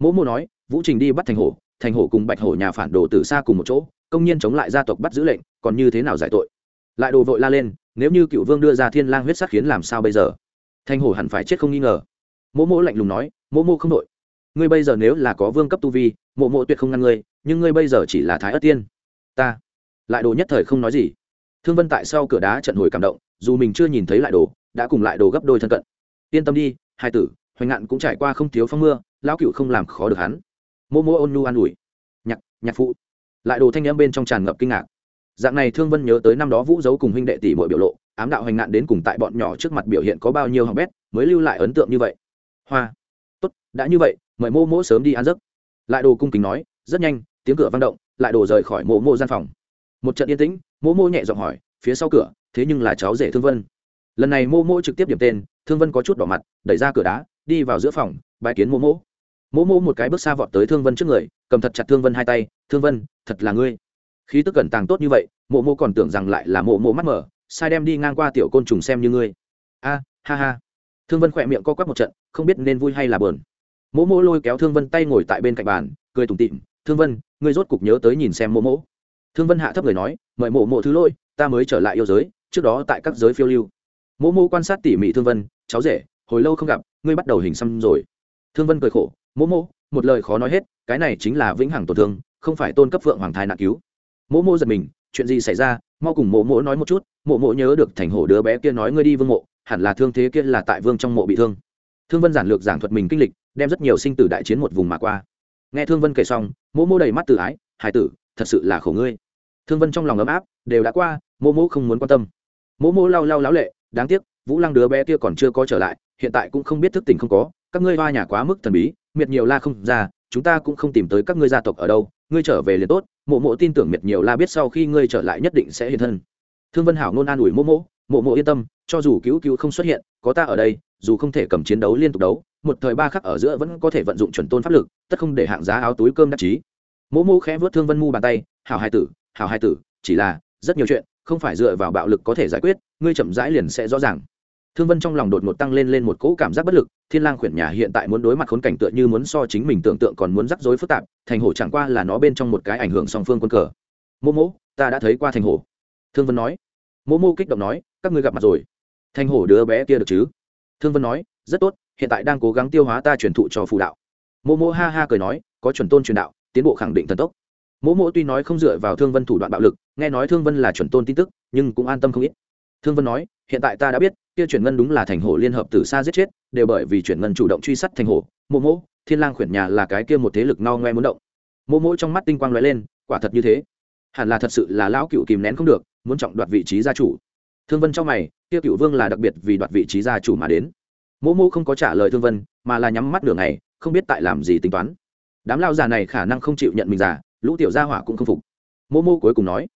Mỗ mỗ nói, vũ trình đi bắt thành hổ thành hổ cùng bạch hổ nhà phản đồ từ xa cùng một chỗ, công nhiên chống lại gia tộc bắt giữ lệnh, còn như thế nào giải tội? Lại đồ vội la lên, nếu như cựu vương đưa ra thiên lang huyết sát khiến làm sao bây giờ? Thành hổ hẳn phải chết không nghi ngờ. Mỗ mỗ lạnh lùng nói, mỗ mỗ không đội. Ngươi bây giờ nếu là có vương cấp tu vi mộ mộ tuyệt không ngăn ngươi, nhưng ngươi bây giờ chỉ là thái ất tiên. Ta. Lại đồ nhất thời không nói gì thương vân tại sau cửa đá trận hồi cảm động, dù mình chưa nhìn thấy lại đồ, đã cùng lại đồ gấp đôi thân cận. Yên tâm đi, hai tử, hoành ngạn cũng trải qua không thiếu phong mưa, lão cựu không làm khó được hắn. Mô mô ôn nu an ủi. Nhạc nhạc phụ. Lại đồ thanh n m bên trong tràn ngập kinh ngạc. Dạng này thương vân nhớ tới năm đó vũ giấu cùng huynh đệ tỷ mọi biểu lộ, ám đạo hoành ngạn đến cùng tại bọn nhỏ trước mặt biểu hiện có bao nhiêu hỏng bét, mới lưu lại ấn tượng như vậy. Hoa. Tốt, đã như vậy, mời mô mô sớm đi ăn giấc. Lại đồ cung kính nói, rất nhanh, tiếng cửa vang động, lại đồ rời khỏi mộ mô gian phòng một trận yên tĩnh mô mô nhẹ giọng hỏi, phía sau cửa, thế nhưng là cháu rể thương vân. Lần này mô mô trực tiếp điểm tên, thương vân có chút đỏ mặt, đẩy ra cửa đá, đi vào giữa phòng bài kiến mô mô mô mô một cái bước xa vọt tới thương vân trước người, cầm thật chặt thương vân hai tay, thương vân, thật là ngươi. Khí tức cẩn tàng tốt như vậy mộ mô còn tưởng rằng lại là mộ mô mắt mở, sai đem đi ngang qua tiểu côn trùng xem như ngươi. A, ha ha. Thương vân khỏe miệng co quắp một trận, không biết nên vui hay là bờn mỗ mỗ lôi kéo thương vân tay ngồi tại bên cạnh bàn, cười tủm tịm thương vân, ngươi rốt cục nhớ tới nhìn xem mỗ mỗ thương vân hạ thấp người nói, mời mộ mộ thứ lôi ta mới trở lại yêu giới, trước đó tại các giới phiêu lưu. Mộ mộ quan sát tỉ mỉ thương vân, cháu rể, hồi lâu không gặp, ngươi bắt đầu hình xăm rồi. Thương vân cười khổ, mộ mộ, một lời khó nói hết, cái này chính là vĩnh hằng tổn thương, không phải tôn cấp phượng hoàng thai nạn cứu. Mộ mộ giật mình, chuyện gì xảy ra? Mau cùng mộ mộ nói một chút, mộ mộ nhớ được thành hổ đứa bé kia nói ngươi đi vương mộ, hẳn là thương thế kia là tại vương trong mộ bị thương. Thương vân giản lược giảng thuật mình kinh lịch, đem rất nhiều sinh tử đại chiến một vùng mà qua. Nghe thương vân kể xong, mộ mộ đầy mắt tự ái, hải tử, thật sự là khổ ngươi thương vân trong lòng ấm áp, đều đã qua mô mô không muốn quan tâm. Mô mô lau lau láo lệ, đáng tiếc, vũ lăng đứa bé kia còn chưa có trở lại, hiện tại cũng không biết thức tỉnh không có, các ngươi hoa nhà quá mức thần bí, miệt nhiều la không ra, chúng ta cũng không tìm tới các ngươi gia tộc ở đâu, ngươi trở về liền tốt mộ mộ tin tưởng miệt nhiều la biết sau khi ngươi trở lại nhất định sẽ hiện thân. Thương vân hảo nôn an ủi mộ mộ mộ mộ yên tâm, cho dù cứu cứu không xuất hiện, có ta ở đây, dù không thể cầm chiến đấu liên tục đấu, một thời ba khắc ở giữa vẫn có thể vận dụng chuẩn tôn pháp lực, tất không để hạng giá áo túi cơm đắc chí. Mỗ mỗ khẽ vớt thương vân mu bàn tay, hảo hai tử hảo hai tử, chỉ là, rất nhiều chuyện, không phải dựa vào bạo lực có thể giải quyết, ngươi chậm rãi liền sẽ rõ ràng. Thương vân trong lòng đột ngột tăng lên lên một cỗ cảm giác bất lực, thiên lang khuyển nhà hiện tại muốn đối mặt khốn cảnh tựa như muốn so chính mình tưởng tượng còn muốn rắc rối phức tạp, thành hổ chẳng qua là nó bên trong một cái ảnh hưởng song phương quân cờ. Mô mô ta đã thấy qua thành hổ. Thương vân nói. Mô mô kích động nói, các ngươi gặp mặt rồi. Thành hổ đứa bé kia được chứ? Thương vân nói, rất tốt, hiện tại đang cố gắng tiêu hóa ta truyền thụ cho phù đạo. Mô mô ha ha cười nói, có chuẩn tôn truyền đạo, tiến bộ khẳng định thần tốc mô mô tuy nói không dựa vào thương vân thủ đoạn bạo lực, nghe nói thương vân là chuẩn tôn tin tức, nhưng cũng an tâm không ít. Thương vân nói, hiện tại ta đã biết, kia chuyển ngân đúng là thành hổ liên hợp từ xa giết chết, đều bởi vì chuyển ngân chủ động truy sát thành hổ. Mô mô thiên lang khuyển nhà là cái kia một thế lực no ngoe muốn động. Mô mô trong mắt tinh quang lóe lên, quả thật như thế. Hẳn là thật sự là lão cựu kìm nén không được, muốn trọng đoạt vị trí gia chủ. Thương vân trong mày, kia cựu vương là đặc biệt vì đoạt vị trí gia chủ mà đến. Mô mô không có trả lời thương vân, mà là nhắm mắt nửa ngày, không biết tại làm gì tính toán. Đám lao già này khả năng không chịu nhận mình già lũ tiểu gia hỏa cũng không phục. Mô mô cuối cùng nói